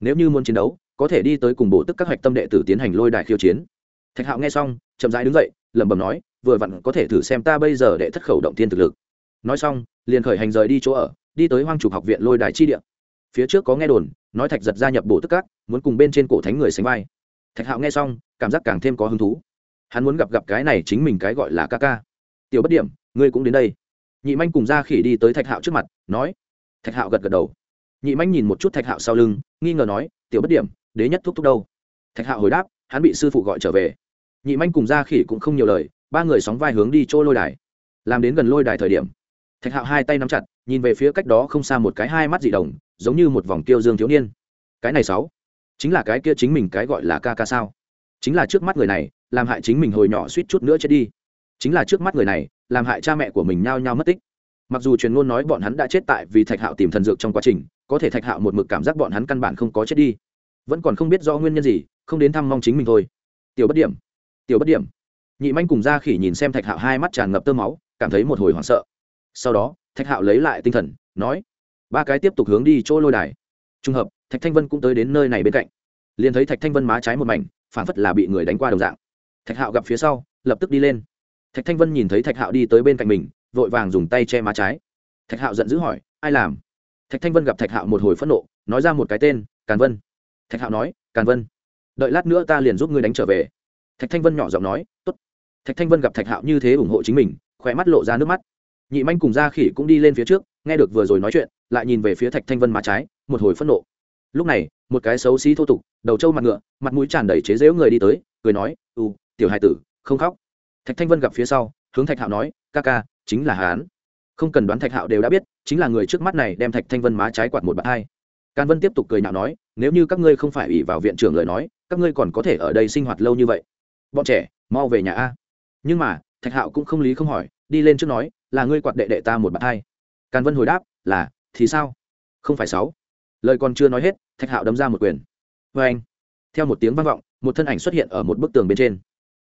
Nếu như muốn chiến đấu, có thể đi tới cùng bộ tức các hoạch tâm đệ tử tiến hành lôi đài khiêu chiến. Thạch hạo nghe xong, chậm rãi đứng dậy, lẩm bẩm nói, vừa vặn có thể thử xem ta bây giờ đệ thất khẩu động tiên thực lực. Nói xong, liền khởi hành rời đi chỗ ở, đi tới hoang trục học viện lôi đài chi địa. Phía trước có nghe đồn, nói thạch giật gia nhập bộ tức các, muốn cùng bên trên cổ thánh người sánh vai thạch hạo nghe xong, cảm giác càng thêm có hứng thú. Hắn muốn gặp gặp cái này chính mình cái gọi là ca ca. Tiểu bất điểm, ngươi cũng đến đây. Nhị manh cùng ra khỉ đi tới thạch hạo trước mặt, nói. Thạch hạo gật gật đầu. Nhị manh nhìn một chút thạch hạo sau lưng, nghi ngờ nói, tiểu bất điểm, đế nhất thúc thúc đâu? Thạch hạo hồi đáp, hắn bị sư phụ gọi trở về. Nhị manh cùng ra khỉ cũng không nhiều lời, ba người sóng vai hướng đi chỗ lôi đài. Làm đến gần lôi đài thời điểm, thạch hạo hai tay nắm chặt, nhìn về phía cách đó không xa một cái hai mắt dị đồng giống như một vòng kiêu dương thiếu niên. Cái này sáu chính là cái kia chính mình cái gọi là ca ca sao? Chính là trước mắt người này, làm hại chính mình hồi nhỏ suýt chút nữa chết đi. Chính là trước mắt người này, làm hại cha mẹ của mình nhao nhao mất tích. Mặc dù truyền ngôn nói bọn hắn đã chết tại vì thạch hạo tìm thần dược trong quá trình, có thể thạch hạo một mực cảm giác bọn hắn căn bản không có chết đi. Vẫn còn không biết do nguyên nhân gì, không đến thăm mong chính mình thôi. Tiểu bất điểm, tiểu bất điểm. Nhị manh cùng ra khỉ nhìn xem thạch hạo hai mắt tràn ngập tơ máu, cảm thấy một hồi hoảng sợ. Sau đó, thạch hạo lấy lại tinh thần, nói, ba cái tiếp tục hướng đi chỗ lôi đài trùng hợp, thạch thanh vân cũng tới đến nơi này bên cạnh. Liền thấy thạch thanh vân má trái một mảnh phản phất là bị người đánh qua đồng dạng. Thạch hạo gặp phía sau, lập tức đi lên. Thạch thanh vân nhìn thấy thạch hạo đi tới bên cạnh mình, vội vàng dùng tay che má trái. Thạch hạo giận dữ hỏi, ai làm? Thạch thanh vân gặp thạch hạo một hồi phẫn nộ, nói ra một cái tên, càn vân. Thạch hạo nói, càn vân, đợi lát nữa ta liền giúp ngươi đánh trở về. Thạch thanh vân nhỏ giọng nói t ố t thạch thanh vân gặp thạch hạo như thế ủng hộ chính mình khỏe mắt lộ ra nước mắt. Nhị manh cùng gia khỉ cũng đi lên phía trước, nghe được vừa rồi nói chuyện, lại nhìn về phía thạch thanh vân má trái một hồi phẫn nộ. Lúc này, một cái xấu xí thô tục, đầu trâu mặt ngựa, mặt mũi tràn đầy chế dễu người đi tới, cười nói, u, tiểu hai tử, không khóc. Thạch thanh vân gặp phía sau, hướng thạch hạo nói, ca ca, chính là hán không cần đoán thạch hạo đều đã biết, chính là người trước mắt này đem thạch thanh vân má trái quạt một bạt hai. Can vân tiếp tục cười nhạo nói, nếu như các ngươi không phải ủy vào viện trưởng lời nói, các ngươi còn có thể ở đây sinh hoạt lâu như vậy. Bọn trẻ, mau về nhà a. Nhưng mà, thạch hạo cũng không lý không hỏi, đi lên trước nói, là ngươi quạt đệ đệ ta một bạt hai. Càn vân hồi đáp, là, thì sao? Không phải sáu lời còn chưa nói hết, thạch hạo đấm ra một quyền. Vê anh, theo một tiếng vang vọng, một thân ảnh xuất hiện ở một bức tường bên trên.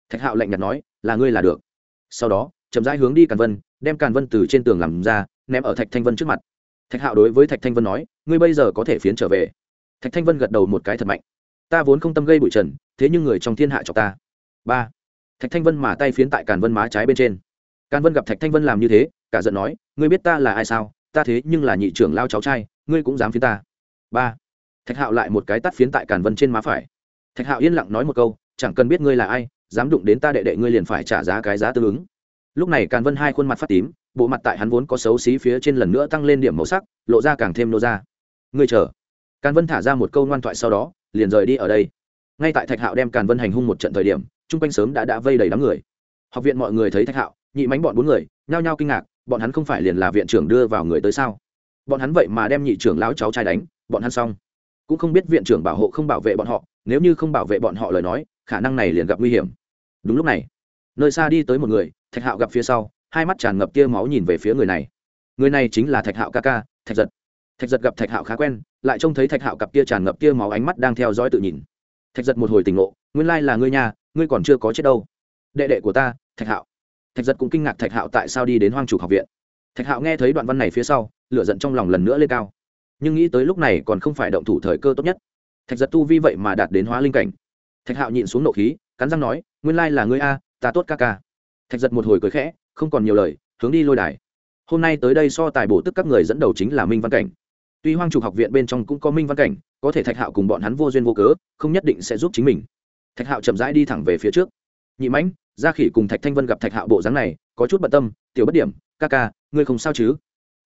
Thạch hạo lạnh nhạt nói, là ngươi là được. Sau đó, chậm rãi hướng đi càn vân, đem càn vân từ trên tường làm ra, ném ở thạch thanh vân trước mặt. Thạch hạo đối với thạch thanh vân nói, ngươi bây giờ có thể phiến trở về. Thạch thanh vân gật đầu một cái thật mạnh. Ta vốn không tâm gây bụi trần, thế nhưng người trong thiên hạ cho ta. Ba, thạch thanh vân mà tay phiến tại càn vân má trái bên trên. Càn vân gặp thạch thanh vân làm như thế, cả giận nói, ngươi biết ta là ai sao? Ta thế nhưng là nhị trưởng lao cháu trai, ngươi cũng dám phiến ta ba thạch hạo lại một cái tắt phiến tại càn vân trên má phải thạch hạo yên lặng nói một câu chẳng cần biết ngươi là ai dám đụng đến ta đệ đệ ngươi liền phải trả giá cái giá tương ứng lúc này càn vân hai khuôn mặt phát tím bộ mặt tại hắn vốn có xấu xí phía trên lần nữa tăng lên điểm màu sắc lộ ra càng thêm nô ra ngươi chờ càn vân thả ra một câu ngoan thoại sau đó liền rời đi ở đây ngay tại thạch hạo đem càn vân hành hung một trận thời điểm chung quanh sớm đã đã vây đầy đám người học viện mọi người thấy thạch hạo nhị mánh bọn bốn người nhao nhao kinh ngạc bọn hắn không phải liền là viện trưởng đưa vào người tới sao bọn hắn vậy mà đem nhị trưởng lão cháu trai đánh bọn hắn xong. Cũng không biết viện trưởng bảo hộ không bảo vệ bọn họ, nếu như không bảo vệ bọn họ lời nói, khả năng này liền gặp nguy hiểm. Đúng lúc này, nơi xa đi tới một người, thạch hạo gặp phía sau, hai mắt tràn ngập tia máu nhìn về phía người này. Người này chính là thạch hạo ca ca, thạch giật. Thạch giật gặp thạch hạo khá quen, lại trông thấy thạch hạo cặp tia tràn ngập tia máu ánh mắt đang theo dõi tự nhìn. Thạch giật một hồi tỉnh ngộ, nguyên lai là ngươi nhà ngươi còn chưa có chết đâu. Đệ đệ của ta, thạch hạo. Thạch giật cũng kinh ngạc thạch hạo tại sao đi đến hoang chủ học viện. Thạch hạo nghe thấy đoạn văn này phía sau, lửa giận trong lòng lần nữa lên cao nhưng nghĩ tới lúc này còn không phải động thủ thời cơ tốt nhất. Thạch giật tu vi vậy mà đạt đến hóa linh cảnh. Thạch hạo nhịn xuống nộ khí, cắn răng nói, nguyên lai là ngươi a, ta tốt ca ca. Thạch giật một hồi cười khẽ, không còn nhiều lời, hướng đi lôi đài. Hôm nay tới đây so tài bổ tức các người dẫn đầu chính là minh văn cảnh. Tuy hoang trục học viện bên trong cũng có minh văn cảnh, có thể thạch hạo cùng bọn hắn vô duyên vô cớ, không nhất định sẽ giúp chính mình. Thạch hạo chậm rãi đi thẳng về phía trước. Nhị mãnh, gia khỉ cùng thạch thanh vân gặp thạch hạo bộ dáng này, có chút bận tâm, tiểu bất điểm, ca ca, ngươi không sao chứ?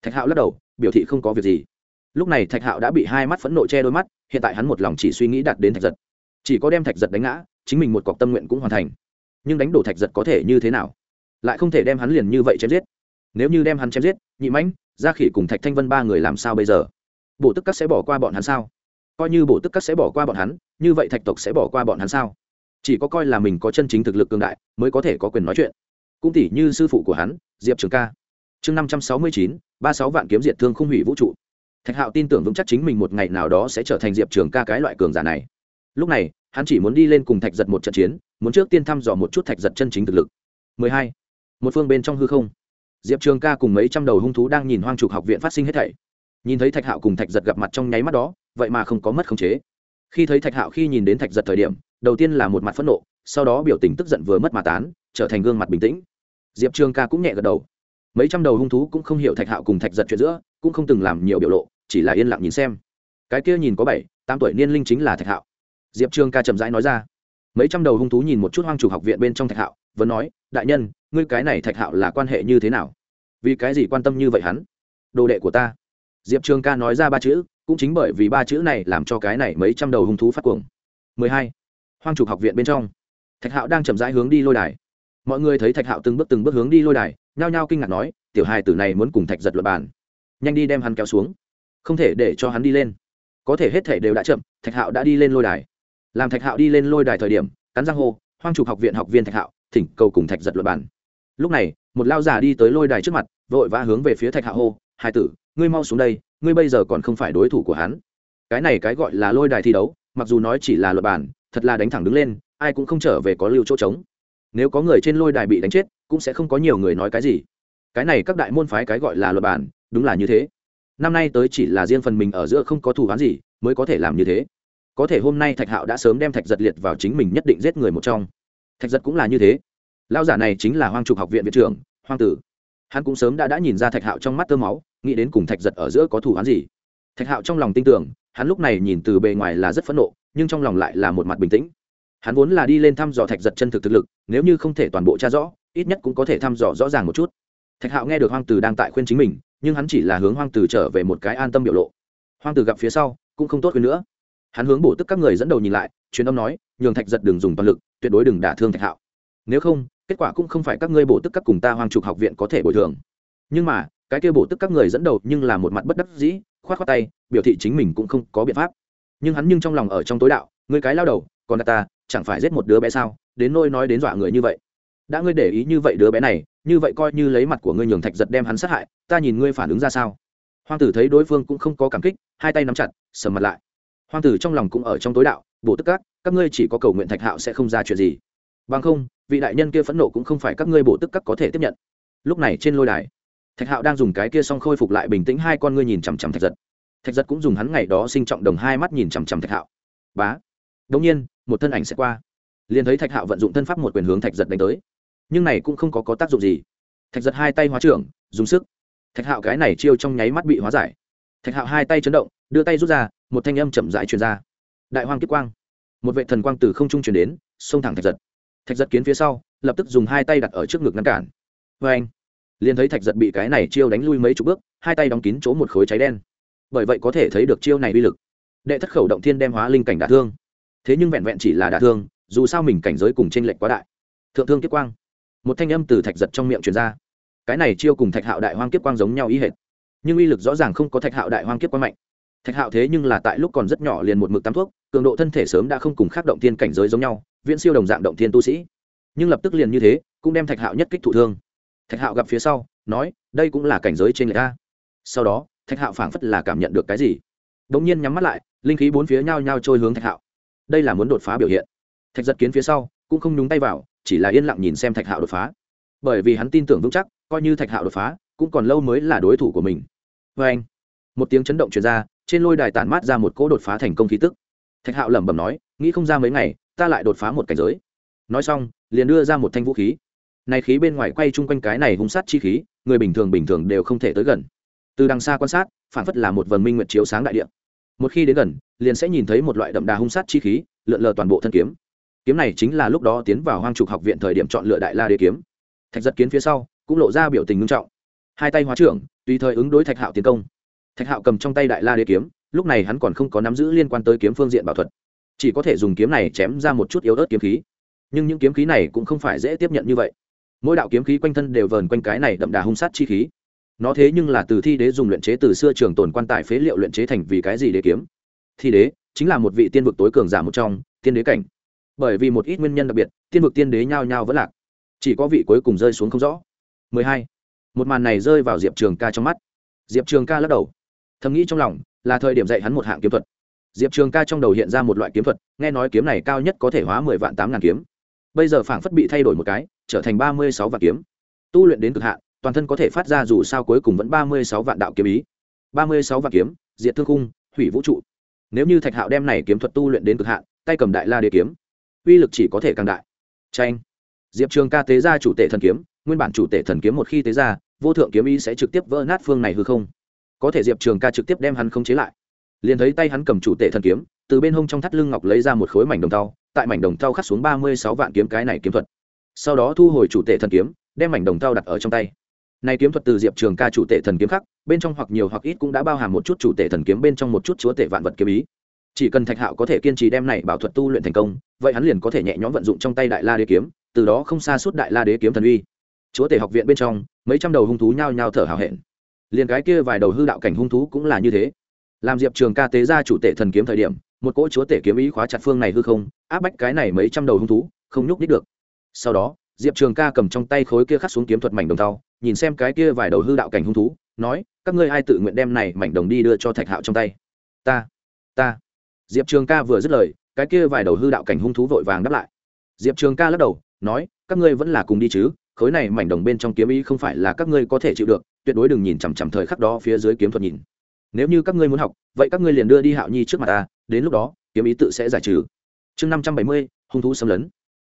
Thạch hạo lắc đầu, biểu thị không có việc gì lúc này thạch hạo đã bị hai mắt phẫn nộ che đôi mắt, hiện tại hắn một lòng chỉ suy nghĩ đạt đến thạch giật. Chỉ có đem thạch giật đánh ngã, chính mình một cọc tâm nguyện cũng hoàn thành. Nhưng đánh đổ thạch giật có thể như thế nào? Lại không thể đem hắn liền như vậy chém giết. Nếu như đem hắn chém giết, nhị mãnh, gia khỉ cùng thạch thanh vân ba người làm sao bây giờ? Bộ tức các sẽ bỏ qua bọn hắn sao? Coi như bộ tức các sẽ bỏ qua bọn hắn, như vậy thạch tộc sẽ bỏ qua bọn hắn sao? Chỉ có coi là mình có chân chính thực lực cương đại, mới có thể có quyền nói chuyện. Cũng tỷ như sư phụ của hắn, diệp trường ca. Chương năm trăm sáu mươi chín, ba sáu vạn kiếm diệt thương không hủy vũ trụ thạch hạo tin tưởng vững chắc chính mình một ngày nào đó sẽ trở thành diệp trường ca cái loại cường giả này. Lúc này, hắn chỉ muốn đi lên cùng thạch giật một trận chiến, muốn trước tiên thăm dò một chút thạch giật chân chính thực lực. 12. một phương bên trong hư không. Diệp trường ca cùng mấy trăm đầu hung thú đang nhìn hoang trục học viện phát sinh hết thảy. Nhìn thấy thạch hạo cùng thạch giật gặp mặt trong nháy mắt đó, vậy mà không có mất khống chế. Khi thấy thạch hạo khi nhìn đến thạch giật thời điểm, đầu tiên là một mặt phẫn nộ, sau đó biểu tình tức giận vừa mất mà tán, trở thành gương mặt bình tĩnh. Diệp trường ca cũng nhẹ gật đầu. Mấy trăm đầu hung thú cũng không hiểu thạch hạo cùng thạch giật chuyện giữa cũng không từng làm nhiều biểu lộ, chỉ là yên lặng nhìn xem. Cái kia nhìn có bảy, tám tuổi niên linh chính là thạch hạo. Diệp trương ca chậm rãi nói ra. Mấy trăm đầu hung thú nhìn một chút hoang chủ học viện bên trong thạch hạo, vẫn nói, đại nhân, ngươi cái này thạch hạo là quan hệ như thế nào? Vì cái gì quan tâm như vậy hắn? Đồ đệ của ta. Diệp trương ca nói ra ba chữ, cũng chính bởi vì ba chữ này làm cho cái này mấy trăm đầu hung thú phát cuồng. 12. hoang trục học viện bên trong. Thạch hạo đang chậm rãi hướng đi lôi đài. Mọi người thấy thạch hạo từng bước từng bước hướng đi lôi đài, nhao nhao kinh ngạc nói, tiểu hài tử này muốn cùng thạch giật luật bàn nhanh đi đem hắn kéo xuống. Không thể để cho hắn đi lên. Có thể hết thể đều đã chậm, thạch hạo đã đi lên lôi đài. Làm thạch hạo đi lên lôi đài thời điểm, cắn răng hô, hoang trục học viện, học viên thạch hạo, thỉnh cầu cùng thạch giật luật bản. lúc này, một lao giả đi tới lôi đài trước mặt, vội vã hướng về phía thạch hạo hô, hai tử, ngươi mau xuống đây, ngươi bây giờ còn không phải đối thủ của hắn. Cái này cái gọi là lôi đài thi đấu, mặc dù nói chỉ là luật bản thật là đánh thẳng đứng lên, ai cũng không trở về có lưu chỗ trống. Nếu có người trên lôi đài bị đánh chết, cũng sẽ không có nhiều người nói cái gì cái này các đại môn phái cái gọi là luật bản, đúng là như thế. Năm nay tới chỉ là riêng phần mình ở giữa không có thù oán gì, mới có thể làm như thế. Có thể hôm nay thạch hạo đã sớm đem thạch giật liệt vào chính mình nhất định giết người một trong. Thạch giật cũng là như thế. Lao giả này chính là hoang trục học viện viện trưởng, hoang tử. Hắn cũng sớm đã đã nhìn ra thạch hạo trong mắt tơ máu, nghĩ đến cùng thạch giật ở giữa có thù hắn gì. Thạch hạo trong lòng tin tưởng, hắn lúc này nhìn từ bề ngoài là rất phẫn nộ, nhưng trong lòng lại là một mặt bình tĩnh. Hắn vốn là đi lên thăm dò thạch giật chân thực thực lực, nếu như không thể toàn bộ tra rõ, ít nhất cũng có thể thăm dò rõ ràng một chút thạch hạo nghe được hoang tử đang tại khuyên chính mình, nhưng hắn chỉ là hướng hoang tử trở về một cái an tâm biểu lộ. Hoang tử gặp phía sau, cũng không tốt hơn nữa. Hắn hướng bổ tức các người dẫn đầu nhìn lại, truyền âm nói, nhường thạch giật đừng dùng toàn lực, tuyệt đối đừng đả thương thạch hạo. Nếu không, kết quả cũng không phải các ngươi bổ tức các cùng ta hoang trục học viện có thể bồi thường. Nhưng mà, cái kia bổ tức các người dẫn đầu nhưng là một mặt bất đắc dĩ, khoát khoát tay, biểu thị chính mình cũng không có biện pháp. Nhưng hắn nhưng trong lòng ở trong tối đạo người cái lao đầu, còn ta, chẳng phải giết một đứa bé sao? Đến nôi nói đến dọa người như vậy đã ngươi để ý như vậy đứa bé này, như vậy coi như lấy mặt của ngươi nhường thạch giật đem hắn sát hại, ta nhìn ngươi phản ứng ra sao? Hoàng tử thấy đối phương cũng không có cảm kích, hai tay nắm chặt, sầm mặt lại. Hoàng tử trong lòng cũng ở trong tối đạo, bổ tức các các ngươi chỉ có cầu nguyện thạch hạo sẽ không ra chuyện gì. Bằng không, vị đại nhân kia phẫn nộ cũng không phải các ngươi bổ tức các có thể tiếp nhận. Lúc này trên lôi đài, thạch hạo đang dùng cái kia xong khôi phục lại bình tĩnh hai con ngươi nhìn chằm chằm thạch giật. Thạch giật cũng dùng hắn ngày đó sinh trọng đồng hai mắt nhìn chằm chằm thạch hạo. Bá. Đông nhiên, một thân ảnh sẽ qua. Liền thấy thạch hạo vận dụng thân pháp một quyền hướng thạch giật đánh tới nhưng này cũng không có, có tác dụng gì. Thạch giật hai tay hóa trưởng dùng sức. Thạch hạo cái này chiêu trong nháy mắt bị hóa giải. Thạch hạo hai tay chấn động đưa tay rút ra một thanh âm chậm rãi truyền ra. Đại Hoàng kiếp quang. Một vệ thần quang từ không trung truyền đến xông thẳng thạch giật. Thạch giật kiến phía sau lập tức dùng hai tay đặt ở trước ngực ngăn cản. Vê anh liền thấy thạch giật bị cái này chiêu đánh lui mấy chục bước hai tay đóng kín chỗ một khối cháy đen. Bởi vậy có thể thấy được chiêu này uy lực. Đệ thất khẩu động thiên đem hóa linh cảnh đả thương. Thế nhưng vẹn vẹn chỉ là đả thương dù sao mình cảnh giới cùng t r ê n lệch quá đại. Thượng thương kiếp quang một thanh âm từ thạch giật trong miệng truyền ra. Cái này chiêu cùng thạch hạo đại hoang kiếp quang giống nhau ý hệt. Nhưng uy lực rõ ràng không có thạch hạo đại hoang kiếp quang mạnh. Thạch hạo thế nhưng là tại lúc còn rất nhỏ liền một mực tắm thuốc, cường độ thân thể sớm đã không cùng khác động thiên cảnh giới giống nhau, viễn siêu đồng dạng động thiên tu sĩ. Nhưng lập tức liền như thế, cũng đem thạch hạo nhất kích thụ thương. Thạch hạo gặp phía sau, nói, đây cũng là cảnh giới trên người ta. Sau đó, thạch hạo phảng phất là cảm nhận được cái gì. Đ ỗ n g nhiên nhắm mắt lại, linh khí bốn phía nhao nhao trôi hướng thạch hạo. Đây là muốn đột phá biểu hiện. Thạch giật kiến phía sau, cũng không nhúng tay vào chỉ là yên lặng nhìn xem thạch hạo đột phá. Bởi vì hắn tin tưởng vững chắc, coi như thạch hạo đột phá, cũng còn lâu mới là đối thủ của mình. Vê anh, một tiếng chấn động truyền ra, trên lôi đài tản mát ra một cỗ đột phá thành công khí tức. Thạch hạo lẩm bẩm nói, nghĩ không ra mấy ngày, ta lại đột phá một cảnh giới. Nói xong, liền đưa ra một thanh vũ khí. Này khí bên ngoài quay chung quanh cái này hung sát chi khí, người bình thường bình thường đều không thể tới gần. Từ đằng xa quan sát, phản phất là một vần minh nguyệt chiếu sáng đại địa. Một khi đến gần, liền sẽ nhìn thấy một loại đậm đà hung sát chi khí, lượn lờ toàn bộ thân kiếm kiếm này chính là lúc đó tiến vào hoang trục học viện thời điểm chọn lựa đại la đế kiếm. Thạch giật kiến phía sau cũng lộ ra biểu tình nghiêm trọng. Hai tay hóa trưởng, tùy thời ứng đối thạch hạo tiến công. Thạch hạo cầm trong tay đại la đế kiếm, lúc này hắn còn không có nắm giữ liên quan tới kiếm phương diện bảo thuật. Chỉ có thể dùng kiếm này chém ra một chút yếu ớt kiếm khí. Nhưng những kiếm khí này cũng không phải dễ tiếp nhận như vậy. Mỗi đạo kiếm khí quanh thân đều vờn quanh cái này đậm đà hung sát chi khí. Nó thế nhưng là từ thi đế dùng luyện chế từ xưa trường tồn quan tài phế liệu luyện chế thành vì cái gì để kiếm? Thi đế chính là một vị tiên vực tối cường giả một trong, tiên đế cảnh bởi vì một ít nguyên nhân đặc biệt, tiên vực tiên đế nhao nhao vẫn lạc. Chỉ có vị cuối cùng rơi xuống không rõ. 12. một màn này rơi vào diệp trường ca trong mắt. Diệp trường ca lắc đầu. Thầm nghĩ trong lòng, là thời điểm dạy hắn một hạng kiếm thuật. Diệp trường ca trong đầu hiện ra một loại kiếm thuật, nghe nói kiếm này cao nhất có thể hóa mười vạn tám ngàn kiếm. Bây giờ phảng phất bị thay đổi một cái, trở thành ba mươi sáu vạn kiếm. Tu luyện đến cực hạn, toàn thân có thể phát ra dù sao cuối cùng vẫn ba mươi sáu vạn đạo kiếm ý. ba mươi sáu vạn kiếm, diệt thương khung, hủy vũ trụ. Nếu như thạch hạo đem này kiếm thuật tu luyện đến cực hạn, tay cầm đại la đế kiếm uy lực chỉ có thể càng đại. Tranh diệp trường ca tế ra chủ tể thần kiếm, nguyên bản chủ tể thần kiếm một khi tế ra, vô thượng kiếm ý sẽ trực tiếp vỡ nát phương này hư không. Có thể diệp trường ca trực tiếp đem hắn không chế lại. Liền thấy tay hắn cầm chủ tể thần kiếm, từ bên hông trong thắt lưng ngọc lấy ra một khối mảnh đồng tàu tại mảnh đồng tàu khắc xuống ba mươi sáu vạn kiếm cái này kiếm thuật. Sau đó thu hồi chủ tể thần kiếm, đem mảnh đồng tàu đặt ở trong tay. Này kiếm thuật từ diệp trường ca chủ tể thần kiếm khắc, bên trong hoặc nhiều hoặc ít cũng đã bao hàm một chút chủ tể thần kiếm, bên trong một chút chúa tể vạn vật kiếm ý chỉ cần thạch hạo có thể kiên trì đem này bảo thuật tu luyện thành công, vậy hắn liền có thể nhẹ nhõm vận dụng trong tay đại la đế kiếm, từ đó không xa suốt đại la đế kiếm thần uy. Chúa tể học viện bên trong, mấy trăm đầu hung thú nhao nhao thở hào hẹn. Liền cái kia vài đầu hư đạo cảnh hung thú cũng là như thế. Làm diệp trường ca tế ra chủ tể thần kiếm thời điểm, một cỗ chúa tể kiếm ý khóa chặt phương này hư không, áp bách cái này mấy trăm đầu hung thú, không nhúc nhích được. Sau đó, diệp trường ca cầm trong tay khối kia khắc xuống kiếm thuật mảnh đồng tàu nhìn xem cái kia vài đầu hư đạo cảnh hung thú, nói, các ngươi ai tự nguyện đem này mảnh đồng đi đưa cho thạch hạo trong tay? Ta ta diệp trường ca vừa dứt lời, cái kia vài đầu hư đạo cảnh hung thú vội vàng đáp lại. Diệp trường ca lắc đầu, nói, các ngươi vẫn là cùng đi chứ, khối này mảnh đồng bên trong kiếm ý không phải là các ngươi có thể chịu được, tuyệt đối đừng nhìn chằm chằm thời khắc đó phía dưới kiếm thuật nhìn. Nếu như các ngươi muốn học, vậy các ngươi liền đưa đi hạo nhi trước mặt ta, đến lúc đó, kiếm ý tự sẽ giải trừ. Chương năm trăm bảy mươi, hung thú xâm lấn.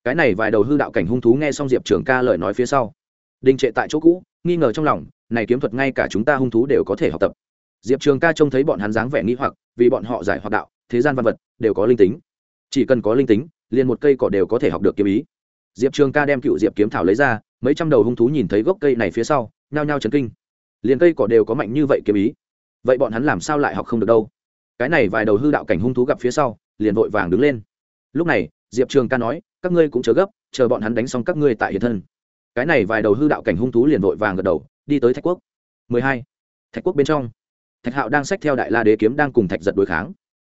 Cái này vài đầu hư đạo cảnh hung thú nghe xong diệp trường ca lời nói phía sau, đình trệ tại chỗ cũ, nghi ngờ trong lòng, này kiếm thuật ngay cả chúng ta hung thú đều có thể học tập. Diệp trường ca trông thấy bọn hắn dáng vẻ nghi hoặc, vì bọn họ giải hoặc đạo thế gian văn vật đều có linh tính. Chỉ cần có linh tính, liền một cây cỏ đều có thể học được kiếm ý. Diệp trường ca đem cựu diệp kiếm thảo lấy ra, mấy trăm đầu hung thú nhìn thấy gốc cây này phía sau, nhao nhao chấn kinh. Liền cây cỏ đều có mạnh như vậy kiếm ý. Vậy bọn hắn làm sao lại học không được đâu? Cái này vài đầu hư đạo cảnh hung thú gặp phía sau, liền vội vàng đứng lên. Lúc này, diệp trường ca nói, các ngươi cũng chớ gấp, chờ bọn hắn đánh xong các ngươi tại hiện thân. Cái này vài đầu hư đạo cảnh hung thú liền vội vàng gật đầu, đi tới thạch quốc. 12. thạch quốc bên trong. Thạch hạo đang xách theo đại la đế kiếm đang cùng thạch giật đối kháng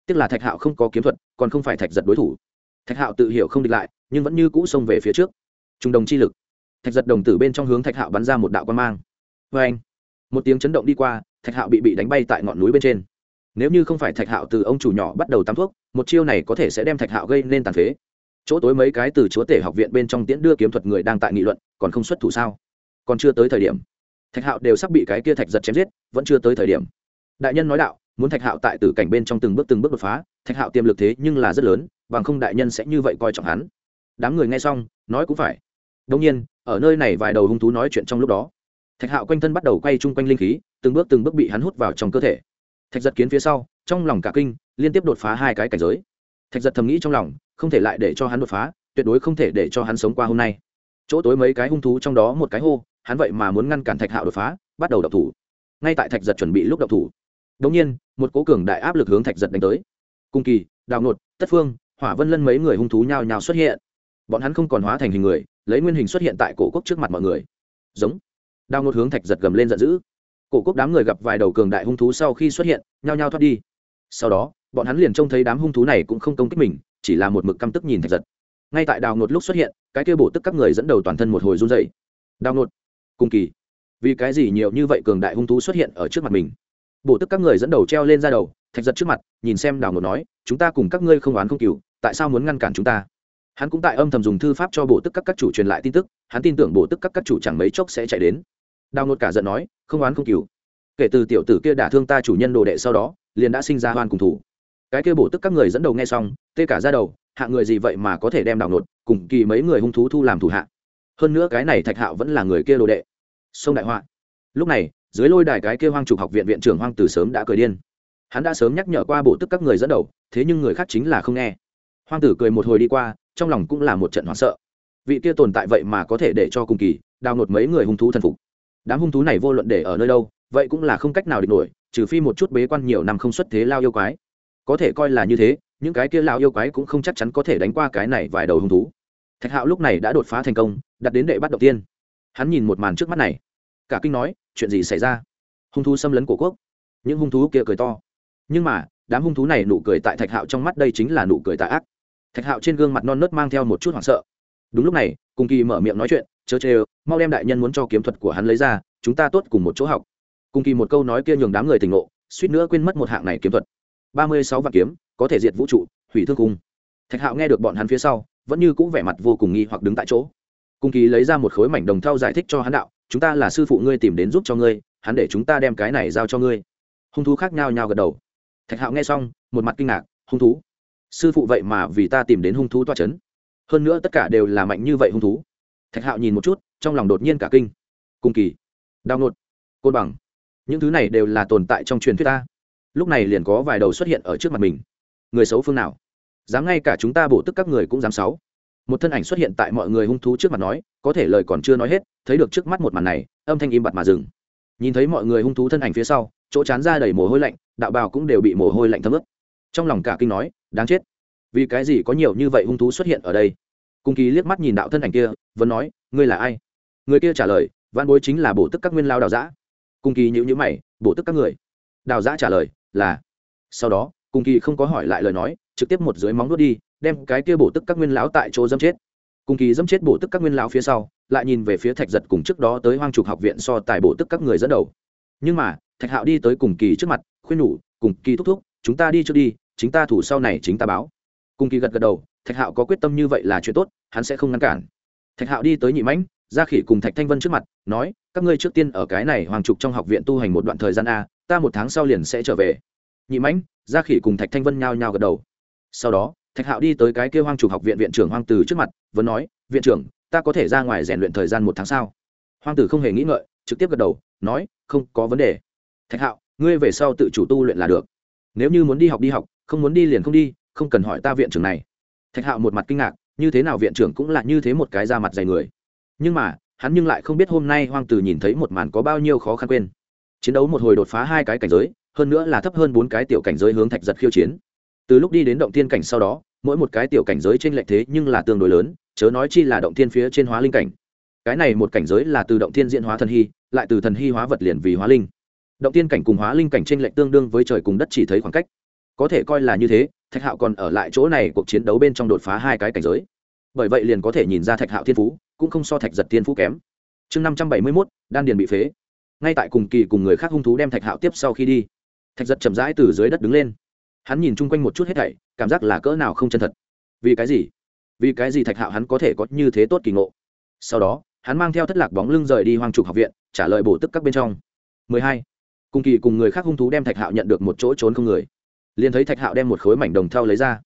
tức là thạch hạo không có kiếm thuật, còn không phải thạch giật đối thủ. Thạch hạo tự hiểu không địch lại, nhưng vẫn như cũ xông về phía trước. Trung đồng chi lực. Thạch giật đồng tử bên trong hướng thạch hạo bắn ra một đạo quan mang. Vê anh, một tiếng chấn động đi qua, thạch hạo bị bị đánh bay tại ngọn núi bên trên. Nếu như không phải thạch hạo từ ông chủ nhỏ bắt đầu tắm thuốc, một chiêu này có thể sẽ đem thạch hạo gây nên tàn phế. Chỗ tối mấy cái từ chúa tể học viện bên trong tiễn đưa kiếm thuật người đang tại nghị luận, còn không xuất thủ sao? Còn chưa tới thời điểm. Thạch hạo đều sắp bị cái kia thạch giật chém giết, vẫn chưa tới thời điểm. Đại nhân nói đạo muốn thạch hạo tại tử cảnh bên trong từng bước từng bước đột phá, thạch hạo tiềm lực thế nhưng là rất lớn, bằng không đại nhân sẽ như vậy coi trọng hắn. Đám người nghe xong, nói cũng phải. Đông nhiên, ở nơi này vài đầu hung thú nói chuyện trong lúc đó, thạch hạo quanh thân bắt đầu quay chung quanh linh khí, từng bước từng bước bị hắn hút vào trong cơ thể. Thạch giật kiến phía sau, trong lòng cả kinh, liên tiếp đột phá hai cái cảnh giới. Thạch giật thầm nghĩ trong lòng, không thể lại để cho hắn đột phá, tuyệt đối không thể để cho hắn sống qua hôm nay. Chỗ tối mấy cái hung thú trong đó một cái hô, hắn vậy mà muốn ngăn cản thạch hạo đột phá, bắt đầu đập thủ. Ngay tại thạch giật chuẩn bị lúc đập thủ đống nhiên, một cố cường đại áp lực hướng thạch giật đánh tới. Cung kỳ, đào nột, tất phương, hỏa vân lân mấy người hung thú nhao nhao xuất hiện. Bọn hắn không còn hóa thành hình người, lấy nguyên hình xuất hiện tại cổ quốc trước mặt mọi người. Giống. Đào nột hướng thạch giật gầm lên giận dữ. Cổ quốc đám người gặp vài đầu cường đại hung thú sau khi xuất hiện, nhao nhao thoát đi. Sau đó, bọn hắn liền trông thấy đám hung thú này cũng không công kích mình, chỉ là một mực căm tức nhìn thạch giật. Ngay tại đào nột lúc xuất hiện, cái kia bổ tức các người dẫn đầu toàn thân một hồi run rẩy. Đào nột cung kỳ, vì cái gì nhiều như vậy cường đại hung thú xuất hiện ở trước mặt mình? Bổ tức các người dẫn đầu treo lên ra đầu, thạch giật trước mặt, nhìn xem đào ngột nói, chúng ta cùng các ngươi không oán không cừu, tại sao muốn ngăn cản chúng ta? Hắn cũng tại âm thầm dùng thư pháp cho bổ tức các các chủ truyền lại tin tức, hắn tin tưởng bổ tức các các chủ chẳng mấy chốc sẽ chạy đến. Đào ngột cả giận nói, không oán không cừu. Kể từ tiểu tử kia đả thương ta chủ nhân đồ đệ sau đó, liền đã sinh ra hoan cùng thủ. Cái kia bổ tức các người dẫn đầu nghe xong, tê cả ra đầu, hạ người gì vậy mà có thể đem đào ngột cùng kỳ mấy người hung thú thu làm thủ hạ? Hơn nữa cái này thạch hạo vẫn là người kia đồ đệ. Sông đại họa. Lúc này dưới lôi đài cái kia hoang trục học viện viện trưởng hoang từ sớm đã cười điên. Hắn đã sớm nhắc nhở qua bộ tức các người dẫn đầu, thế nhưng người khác chính là không nghe. Hoang tử cười một hồi đi qua, trong lòng cũng là một trận hoảng sợ. Vị kia tồn tại vậy mà có thể để cho cùng kỳ, đào nột mấy người hung thú thần phục. Đám hung thú này vô luận để ở nơi đâu, vậy cũng là không cách nào địch nổi, trừ phi một chút bế quan nhiều năm không xuất thế lao yêu quái. Có thể coi là như thế, những cái kia lao yêu quái cũng không chắc chắn có thể đánh qua cái này vài đầu hung thú. Thạch hạo lúc này đã đột phá thành công, đặt đến đệ bắt đầu tiên. Hắn nhìn một màn trước mắt này cả kinh nói, chuyện gì xảy ra? Hung thú xâm lấn của quốc. Những hung thú kia cười to. Nhưng mà, đám hung thú này nụ cười tại thạch hạo trong mắt đây chính là nụ cười tạ ác. Thạch hạo trên gương mặt non nớt mang theo một chút hoảng sợ. Đúng lúc này, cùng kỳ mở miệng nói chuyện, chớ chê mau đem đại nhân muốn cho kiếm thuật của hắn lấy ra, chúng ta tốt cùng một chỗ học. Cùng kỳ một câu nói kia nhường đám người tỉnh ngộ, suýt nữa quên mất một hạng này kiếm thuật. Ba mươi sáu vạn kiếm, có thể diệt vũ trụ, hủy thương cung. Thạch hạo nghe được bọn hắn phía sau, vẫn như cũng vẻ mặt vô cùng nghi hoặc đứng tại chỗ. Cung kỳ lấy ra một khối mảnh đồng thau giải thích cho hắn đạo chúng ta là sư phụ ngươi tìm đến giúp cho ngươi, hắn để chúng ta đem cái này giao cho ngươi. Hung thú khác nhau nhau gật đầu. Thạch hạo nghe xong, một mặt kinh ngạc, hung thú? Sư phụ vậy mà vì ta tìm đến hung thú toa c h ấ n hơn nữa tất cả đều là mạnh như vậy hung thú. Thạch hạo nhìn một chút, trong lòng đột nhiên cả kinh. Cung kỳ. Đau nột. Côn bằng. Những thứ này đều là tồn tại trong truyền thuyết ta. Lúc này liền có vài đầu xuất hiện ở trước mặt mình. Người xấu phương nào? Dám ngay cả chúng ta bổ tức các người cũng dám xấu một thân ảnh xuất hiện tại mọi người hung thú trước mặt nói, có thể lời còn chưa nói hết, thấy được trước mắt một màn này, âm thanh im bặt mà dừng. Nhìn thấy mọi người hung thú thân ảnh phía sau, chỗ chán ra đầy mồ hôi lạnh, đạo bào cũng đều bị mồ hôi lạnh thấm ướt. Trong lòng cả kinh nói, đáng chết. Vì cái gì có nhiều như vậy hung thú xuất hiện ở đây? Cung kỳ liếc mắt nhìn đạo thân ảnh kia, vẫn nói, ngươi là ai? Người kia trả lời văn bối chính là bổ tức các nguyên lao đào giã. Cung kỳ nhữ nhữ mày, bổ tức các người. Đào giã trả lời, là. Sau đó, cung kỳ không có hỏi lại lời nói, trực tiếp một dưới móng nuốt đi đem cái kia bổ tức các nguyên lão tại chỗ dâm chết. Cùng kỳ dâm chết bổ tức các nguyên lão phía sau, lại nhìn về phía thạch giật cùng trước đó tới hoang trục học viện so tài bổ tức các người dẫn đầu. Nhưng mà, thạch hạo đi tới cùng kỳ trước mặt, khuyên nhủ, cùng kỳ thúc thúc, chúng ta đi trước đi, chính ta thủ sau này chính ta báo. Cùng kỳ gật gật đầu, thạch hạo có quyết tâm như vậy là chuyện tốt, hắn sẽ không ngăn cản. Thạch hạo đi tới nhị mãnh gia khỉ cùng thạch thanh vân trước mặt, nói, các ngươi trước tiên ở cái này hoàng trục trong học viện tu hành một đoạn thời gian a, ta một tháng sau liền sẽ trở về. Nhị mãnh gia khỉ cùng thạch thanh vân nhao nhao gật đầu. Sau đó thạch hạo đi tới cái kêu hoang trục học viện viện trưởng hoang tử trước mặt vẫn nói, viện trưởng, ta có thể ra ngoài rèn luyện thời gian một tháng sau hoang tử không hề nghĩ ngợi, trực tiếp gật đầu, nói, không có vấn đề. Thạch hạo, ngươi về sau tự chủ tu luyện là được. Nếu như muốn đi học đi học, không muốn đi liền không đi, không cần hỏi ta viện trưởng này. Thạch hạo một mặt kinh ngạc, như thế nào viện trưởng cũng là như thế một cái ra mặt dày người. Nhưng mà, hắn nhưng lại không biết hôm nay hoang tử nhìn thấy một màn có bao nhiêu khó khăn quên. Chiến đấu một hồi đột phá hai cái cảnh giới, hơn nữa là thấp hơn bốn cái tiểu cảnh giới hướng thạch giật khiêu chiến từ lúc đi đến động thiên cảnh sau đó, mỗi một cái tiểu cảnh giới trên lệch thế nhưng là tương đối lớn, chớ nói chi là động thiên phía trên hóa linh cảnh. Cái này một cảnh giới là từ động thiên diễn hóa thần hy, lại từ thần hy hóa vật liền vì hóa linh. Động thiên cảnh cùng hóa linh cảnh trên lệch tương đương với trời cùng đất chỉ thấy khoảng cách. Có thể coi là như thế, thạch hạo còn ở lại chỗ này cuộc chiến đấu bên trong đột phá hai cái cảnh giới. Bởi vậy liền có thể nhìn ra thạch hạo thiên phú, cũng không so thạch giật thiên phú kém. Chương năm trăm bảy mươi mốt, đan điền bị phế. Ngay tại cùng kỳ cùng người khác hung thú đem thạch hạo tiếp sau khi đi, thạch giật chậm rãi từ dưới đất đứng lên hắn nhìn chung quanh một chút hết thảy, cảm giác là cỡ nào không chân thật. Vì cái gì? Vì cái gì thạch hạo hắn có thể có như thế tốt kỳ ngộ? Sau đó, hắn mang theo thất lạc bóng lưng rời đi hoang trục học viện, trả lời bổ tức các bên trong. 12. cùng kỳ cùng người khác hung thú đem thạch hạo nhận được một chỗ trốn không người. Liền thấy thạch hạo đem một khối mảnh đồng thau lấy ra.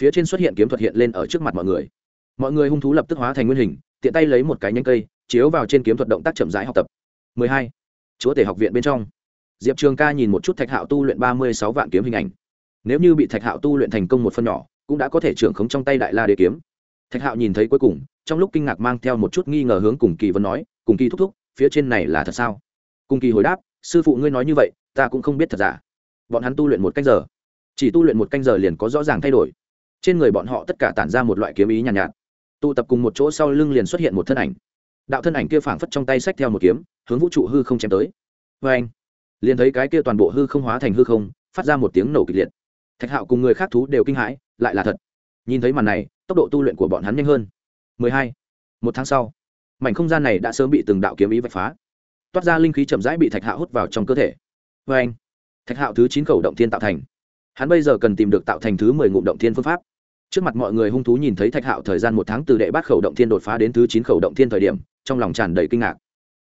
Phía trên xuất hiện kiếm thuật hiện lên ở trước mặt mọi người. Mọi người hung thú lập tức hóa thành nguyên hình, tiện tay lấy một cái nhánh cây, chiếu vào trên kiếm thuật động tác chậm rãi học tập. 12. chúa tể học viện bên trong. Diệp trường ca nhìn một chút thạch hạo tu luyện ba mươi sáu vạn kiếm hình ảnh nếu như bị thạch hạo tu luyện thành công một phần nhỏ cũng đã có thể trưởng khống trong tay đại la đế kiếm. Thạch hạo nhìn thấy cuối cùng trong lúc kinh ngạc mang theo một chút nghi ngờ hướng cùng kỳ vân nói cùng kỳ thúc thúc phía trên này là thật sao? Cùng kỳ hồi đáp sư phụ ngươi nói như vậy ta cũng không biết thật giả. Bọn hắn tu luyện một canh giờ. Chỉ tu luyện một canh giờ liền có rõ ràng thay đổi. Trên người bọn họ tất cả tản ra một loại kiếm ý nhàn nhạt, nhạt. Tụ tập cùng một chỗ sau lưng liền xuất hiện một thân ảnh. Đạo thân ảnh kia phảng phất trong tay sách theo một kiếm hướng vũ trụ hư không chém tới. Vê anh liền thấy cái kia toàn bộ hư không hóa thành hư không phát ra một tiếng nổ kịch liệt thạch hạo cùng người khác thú đều kinh hãi, lại là thật. Nhìn thấy màn này, tốc độ tu luyện của bọn hắn nhanh hơn. 12. một tháng sau, mảnh không gian này đã sớm bị từng đạo kiếm ý vạch phá. Toát ra linh khí chậm rãi bị thạch hạo hút vào trong cơ thể. Vê anh thạch hạo thứ chín khẩu động thiên tạo thành. Hắn bây giờ cần tìm được tạo thành thứ mười ngụm động thiên phương pháp. Trước mặt mọi người hung thú nhìn thấy thạch hạo thời gian một tháng từ đệ bát khẩu động thiên đột phá đến thứ chín khẩu động thiên thời điểm, trong lòng tràn đầy kinh ngạc.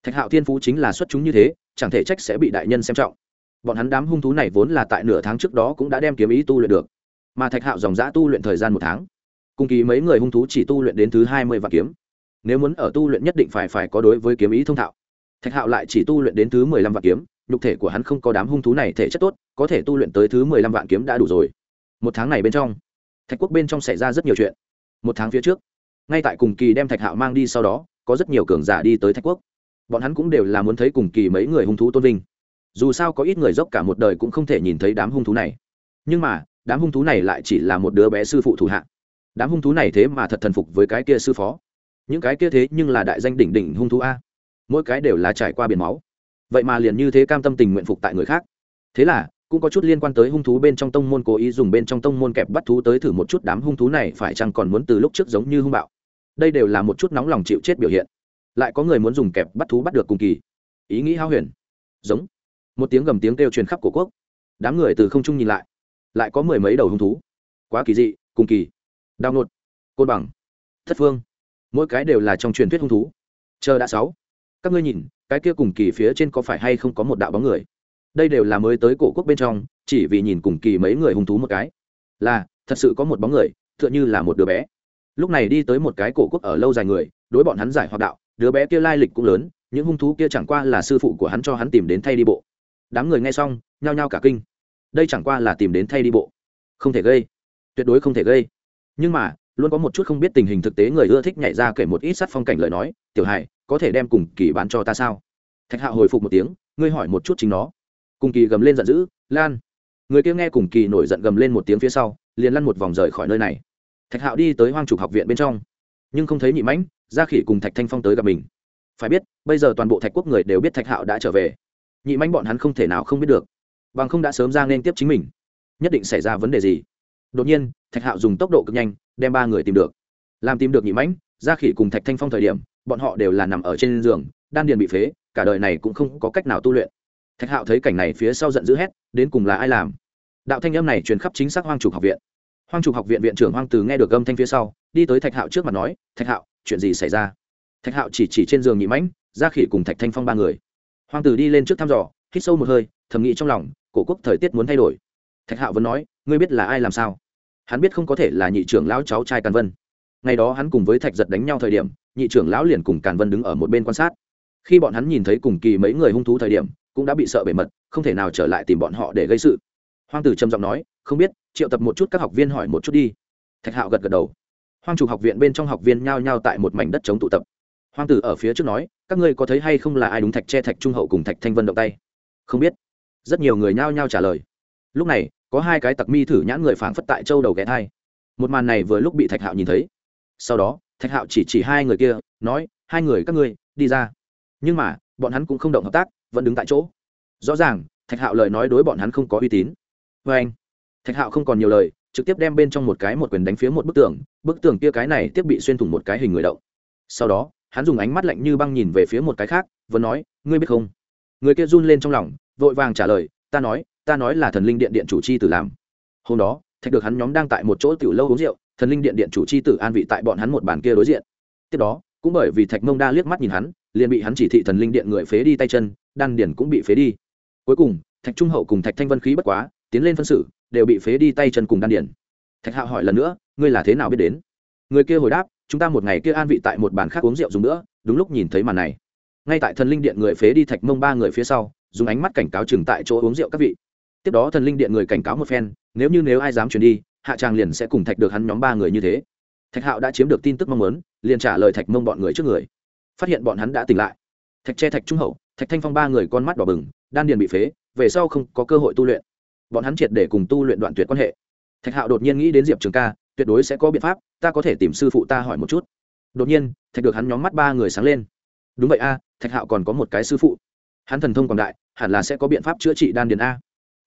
Thạch hạo thiên phú chính là xuất chúng như thế, chẳng thể trách sẽ bị đại nhân xem trọng bọn hắn đám hung thú này vốn là tại nửa tháng trước đó cũng đã đem kiếm ý tu luyện được. Mà thạch hạo dòng giã tu luyện thời gian một tháng. Cùng kỳ mấy người hung thú chỉ tu luyện đến thứ hai mươi vạn kiếm. Nếu muốn ở tu luyện nhất định phải phải có đối với kiếm ý thông thạo. Thạch hạo lại chỉ tu luyện đến thứ mười lăm vạn kiếm, nhục thể của hắn không có đám hung thú này thể chất tốt, có thể tu luyện tới thứ mười lăm vạn kiếm đã đủ rồi. Một tháng này bên trong, thạch quốc bên trong xảy ra rất nhiều chuyện. Một tháng phía trước, ngay tại cùng kỳ đem thạch hạo mang đi sau đó, có rất nhiều cường giả đi tới thạch quốc. Bọn hắn cũng đều là muốn thấy cùng kỳ mấy người hung thú tôn vinh dù sao có ít người dốc cả một đời cũng không thể nhìn thấy đám hung thú này. Nhưng mà, đám hung thú này lại chỉ là một đứa bé sư phụ thủ hạ. Đám hung thú này thế mà thật thần phục với cái kia sư phó. Những cái kia thế nhưng là đại danh đỉnh đỉnh hung thú a. Mỗi cái đều là trải qua biển máu. Vậy mà liền như thế cam tâm tình nguyện phục tại người khác. Thế là, cũng có chút liên quan tới hung thú bên trong tông môn cố ý dùng bên trong tông môn kẹp bắt thú tới thử một chút đám hung thú này phải chăng còn muốn từ lúc trước giống như hung bạo. Đây đều là một chút nóng lòng chịu chết biểu hiện. Lại có người muốn dùng kẹp bắt thú bắt được cùng kỳ. Ý nghĩ hao huyền. Giống một tiếng gầm tiếng kêu truyền khắp cổ quốc. Đám người từ không trung nhìn lại lại có mười mấy đầu hung thú. Quá kỳ dị, cùng kỳ. Đau nột, côn bằng, thất phương. Mỗi cái đều là trong truyền thuyết hung thú. Chờ đã sáu. Các ngươi nhìn, cái kia cùng kỳ phía trên có phải hay không có một đạo bóng người? Đây đều là mới tới cổ quốc bên trong, chỉ vì nhìn cùng kỳ mấy người hung thú một cái. Là, thật sự có một bóng người, tựa như là một đứa bé. Lúc này đi tới một cái cổ quốc ở lâu dài người, đối bọn hắn giải hoạt đạo, đứa bé kia lai lịch cũng lớn, những hung thú kia chẳng qua là sư phụ của hắn cho hắn tìm đến thay đi bộ đám người nghe xong, nhao nhao cả kinh. Đây chẳng qua là tìm đến thay đi bộ. Không thể gây. Tuyệt đối không thể gây. Nhưng mà, luôn có một chút không biết tình hình thực tế người ưa thích nhảy ra kể một ít sát phong cảnh lời nói, tiểu hải, có thể đem cùng kỳ bán cho ta sao? Thạch hạ hồi phục một tiếng, ngươi hỏi một chút chính nó. Cùng kỳ gầm lên giận dữ, lan. Người kia nghe cùng kỳ nổi giận gầm lên một tiếng phía sau, liền lăn một vòng rời khỏi nơi này. Thạch hạo đi tới hoang trục học viện bên trong. Nhưng không thấy nhị mãnh, gia khỉ cùng thạch thanh phong tới gặp mình. Phải biết, bây giờ toàn bộ thạch quốc người đều biết thạch hạo đã trở về nhị manh bọn hắn không thể nào không biết được. Bằng không đã sớm ra nên tiếp chính mình. Nhất định xảy ra vấn đề gì? Đột nhiên, thạch hạo dùng tốc độ cực nhanh, đem ba người tìm được. Làm tìm được nhị mãnh gia khỉ cùng thạch thanh phong thời điểm, bọn họ đều là nằm ở trên giường, đan điền bị phế, cả đời này cũng không có cách nào tu luyện. Thạch hạo thấy cảnh này phía sau giận dữ hét, đến cùng là ai làm? Đạo thanh âm này truyền khắp chính xác hoang trục học viện. Hoang trục học viện viện trưởng hoang từ nghe được âm thanh phía sau, đi tới thạch hạo trước mặt nói, thạch hạo, chuyện gì xảy ra? Thạch hạo chỉ chỉ trên giường nhị mãnh gia khỉ cùng thạch thanh phong ba người hoang tử đi lên trước thăm dò, hít sâu một hơi, thầm nghĩ trong lòng, cổ quốc thời tiết muốn thay đổi. Thạch hạo vẫn nói, ngươi biết là ai làm sao? Hắn biết không có thể là nhị trưởng lão cháu trai càn vân. Ngày đó hắn cùng với thạch giật đánh nhau thời điểm, nhị trưởng lão liền cùng càn vân đứng ở một bên quan sát. Khi bọn hắn nhìn thấy cùng kỳ mấy người hung thú thời điểm, cũng đã bị sợ bề mật, không thể nào trở lại tìm bọn họ để gây sự. Hoang tử trầm giọng nói, không biết, triệu tập một chút các học viên hỏi một chút đi. Thạch hạo gật gật đầu. Hoang chủ học viện bên trong học viên nhao nhao tại một mảnh đất chống tụ tập hoang tử ở phía trước nói, các ngươi có thấy hay không là ai đúng thạch che thạch trung hậu cùng thạch thanh vân động tay? Không biết. Rất nhiều người nhao nhao trả lời. Lúc này, có hai cái tặc mi thử nhãn người phảng phất tại châu đầu ghé thai. Một màn này vừa lúc bị thạch hạo nhìn thấy. Sau đó, thạch hạo chỉ chỉ hai người kia, nói, hai người, các ngươi, đi ra. Nhưng mà, bọn hắn cũng không động hợp tác, vẫn đứng tại chỗ. Rõ ràng, thạch hạo lời nói đối bọn hắn không có uy tín. Vê anh, thạch hạo không còn nhiều lời, trực tiếp đem bên trong một cái một quyền đánh phía một bức tường. Bức tường kia cái này tiếp bị xuyên thủng một cái hình người động. Sau đó hắn dùng ánh mắt lạnh như băng nhìn về phía một cái khác vẫn nói, ngươi biết không? Người kia run lên trong lòng, vội vàng trả lời, ta nói ta nói là thần linh điện điện chủ chi tử làm. Hôm đó, thạch được hắn nhóm đang tại một chỗ tiểu lâu uống rượu, thần linh điện điện chủ chi tử an vị tại bọn hắn một bàn kia đối diện. Tiếp đó, cũng bởi vì thạch mông đa liếc mắt nhìn hắn, liền bị hắn chỉ thị thần linh điện người phế đi tay chân, đan điển cũng bị phế đi. Cuối cùng, thạch trung hậu cùng thạch thanh vân khí bất quá, tiến lên phân xử, đều bị phế đi tay chân cùng đan điển thạch hạo hỏi lần nữa, ngươi là thế nào biết đến? Người kia hồi đáp chúng ta một ngày kia an vị tại một bàn khác uống rượu dùng nữa, đúng lúc nhìn thấy màn này. Ngay tại thần linh điện người phế đi thạch mông ba người phía sau, dùng ánh mắt cảnh cáo chừng tại chỗ uống rượu các vị. Tiếp đó thần linh điện người cảnh cáo một phen, nếu như nếu ai dám chuyển đi, hạ tràng liền sẽ cùng thạch được hắn nhóm ba người như thế. Thạch hạo đã chiếm được tin tức mong muốn, liền trả lời thạch mông bọn người trước người. Phát hiện bọn hắn đã tỉnh lại. Thạch che thạch trung hậu, thạch thanh phong ba người con mắt đỏ bừng, đan điền bị phế, về sau không có cơ hội tu luyện. Bọn hắn triệt để cùng tu luyện đoạn tuyệt quan hệ. Thạch hạo đột nhiên nghĩ đến diệp trường ca tuyệt đối sẽ có biện pháp, ta có thể tìm sư phụ ta hỏi một chút. Đột nhiên, thạch được hắn nhóm mắt ba người sáng lên. Đúng vậy a, thạch hạo còn có một cái sư phụ. Hắn thần thông quảng đại, hẳn là sẽ có biện pháp chữa trị đan điền a.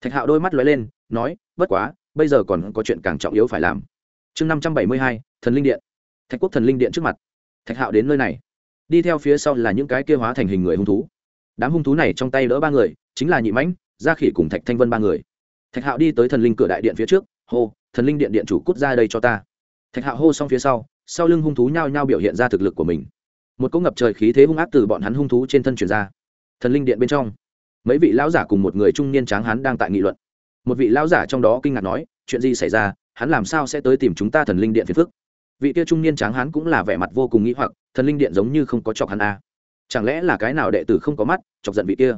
Thạch hạo đôi mắt lóe lên, nói, bất quá, bây giờ còn có chuyện càng trọng yếu phải làm. Chương năm trăm bảy mươi hai, thần linh điện. Thạch quốc thần linh điện trước mặt. Thạch hạo đến nơi này. Đi theo phía sau là những cái kia hóa thành hình người hung thú. Đám hung thú này trong tay đỡ ba người, chính là nhị mãnh, gia khỉ cùng thạch thanh vân ba người. Thạch hạo đi tới thần linh cửa đại điện phía trước, hô thần linh điện điện chủ cút ra đây cho ta. Thạch hạo hô xong phía sau sau lưng hung thú nhao nhao biểu hiện ra thực lực của mình. Một cỗ ngập trời khí thế hung ác từ bọn hắn hung thú trên thân truyền ra. Thần linh điện bên trong, mấy vị lão giả cùng một người trung niên tráng hắn đang tại nghị luận. Một vị lão giả trong đó kinh ngạc nói, chuyện gì xảy ra? Hắn làm sao sẽ tới tìm chúng ta thần linh điện phiền phức? Vị kia trung niên tráng hắn cũng là vẻ mặt vô cùng nghĩ hoặc, thần linh điện giống như không có chọc hắn a à. chẳng lẽ là cái nào đệ tử không có mắt chọc giận vị kia?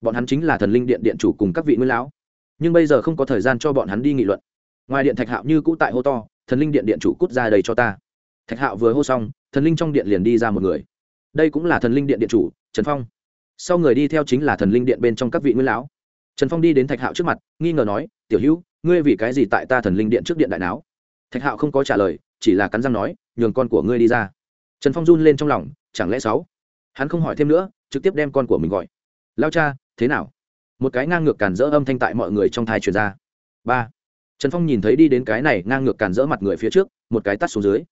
Bọn hắn chính là thần linh điện điện chủ cùng các vị nguyên lão. Nhưng bây giờ không có thời gian cho bọn hắn đi nghị luận ngoài điện thạch hạo như cũ tại hô to, thần linh điện điện chủ cút ra đây cho ta. Thạch hạo vừa hô xong, thần linh trong điện liền đi ra một người. Đây cũng là thần linh điện điện chủ, trần phong. Sau người đi theo chính là thần linh điện bên trong các vị nguyên lão. Trần phong đi đến thạch hạo trước mặt, nghi ngờ nói, tiểu hữu, ngươi vì cái gì tại ta thần linh điện trước điện đại não thạch hạo không có trả lời, chỉ là cắn răng nói, nhường con của ngươi đi ra. Trần phong run lên trong lòng, chẳng lẽ sáu? Hắn không hỏi thêm nữa, trực tiếp đem con của mình gọi. Lao cha, thế nào? Một cái ngang ngược cản rỡ âm thanh tại mọi người trong thai truyền ra. Ba trần phong nhìn thấy đi đến cái này ngang ngược càn rỡ mặt người phía trước, một cái tắt xuống dưới.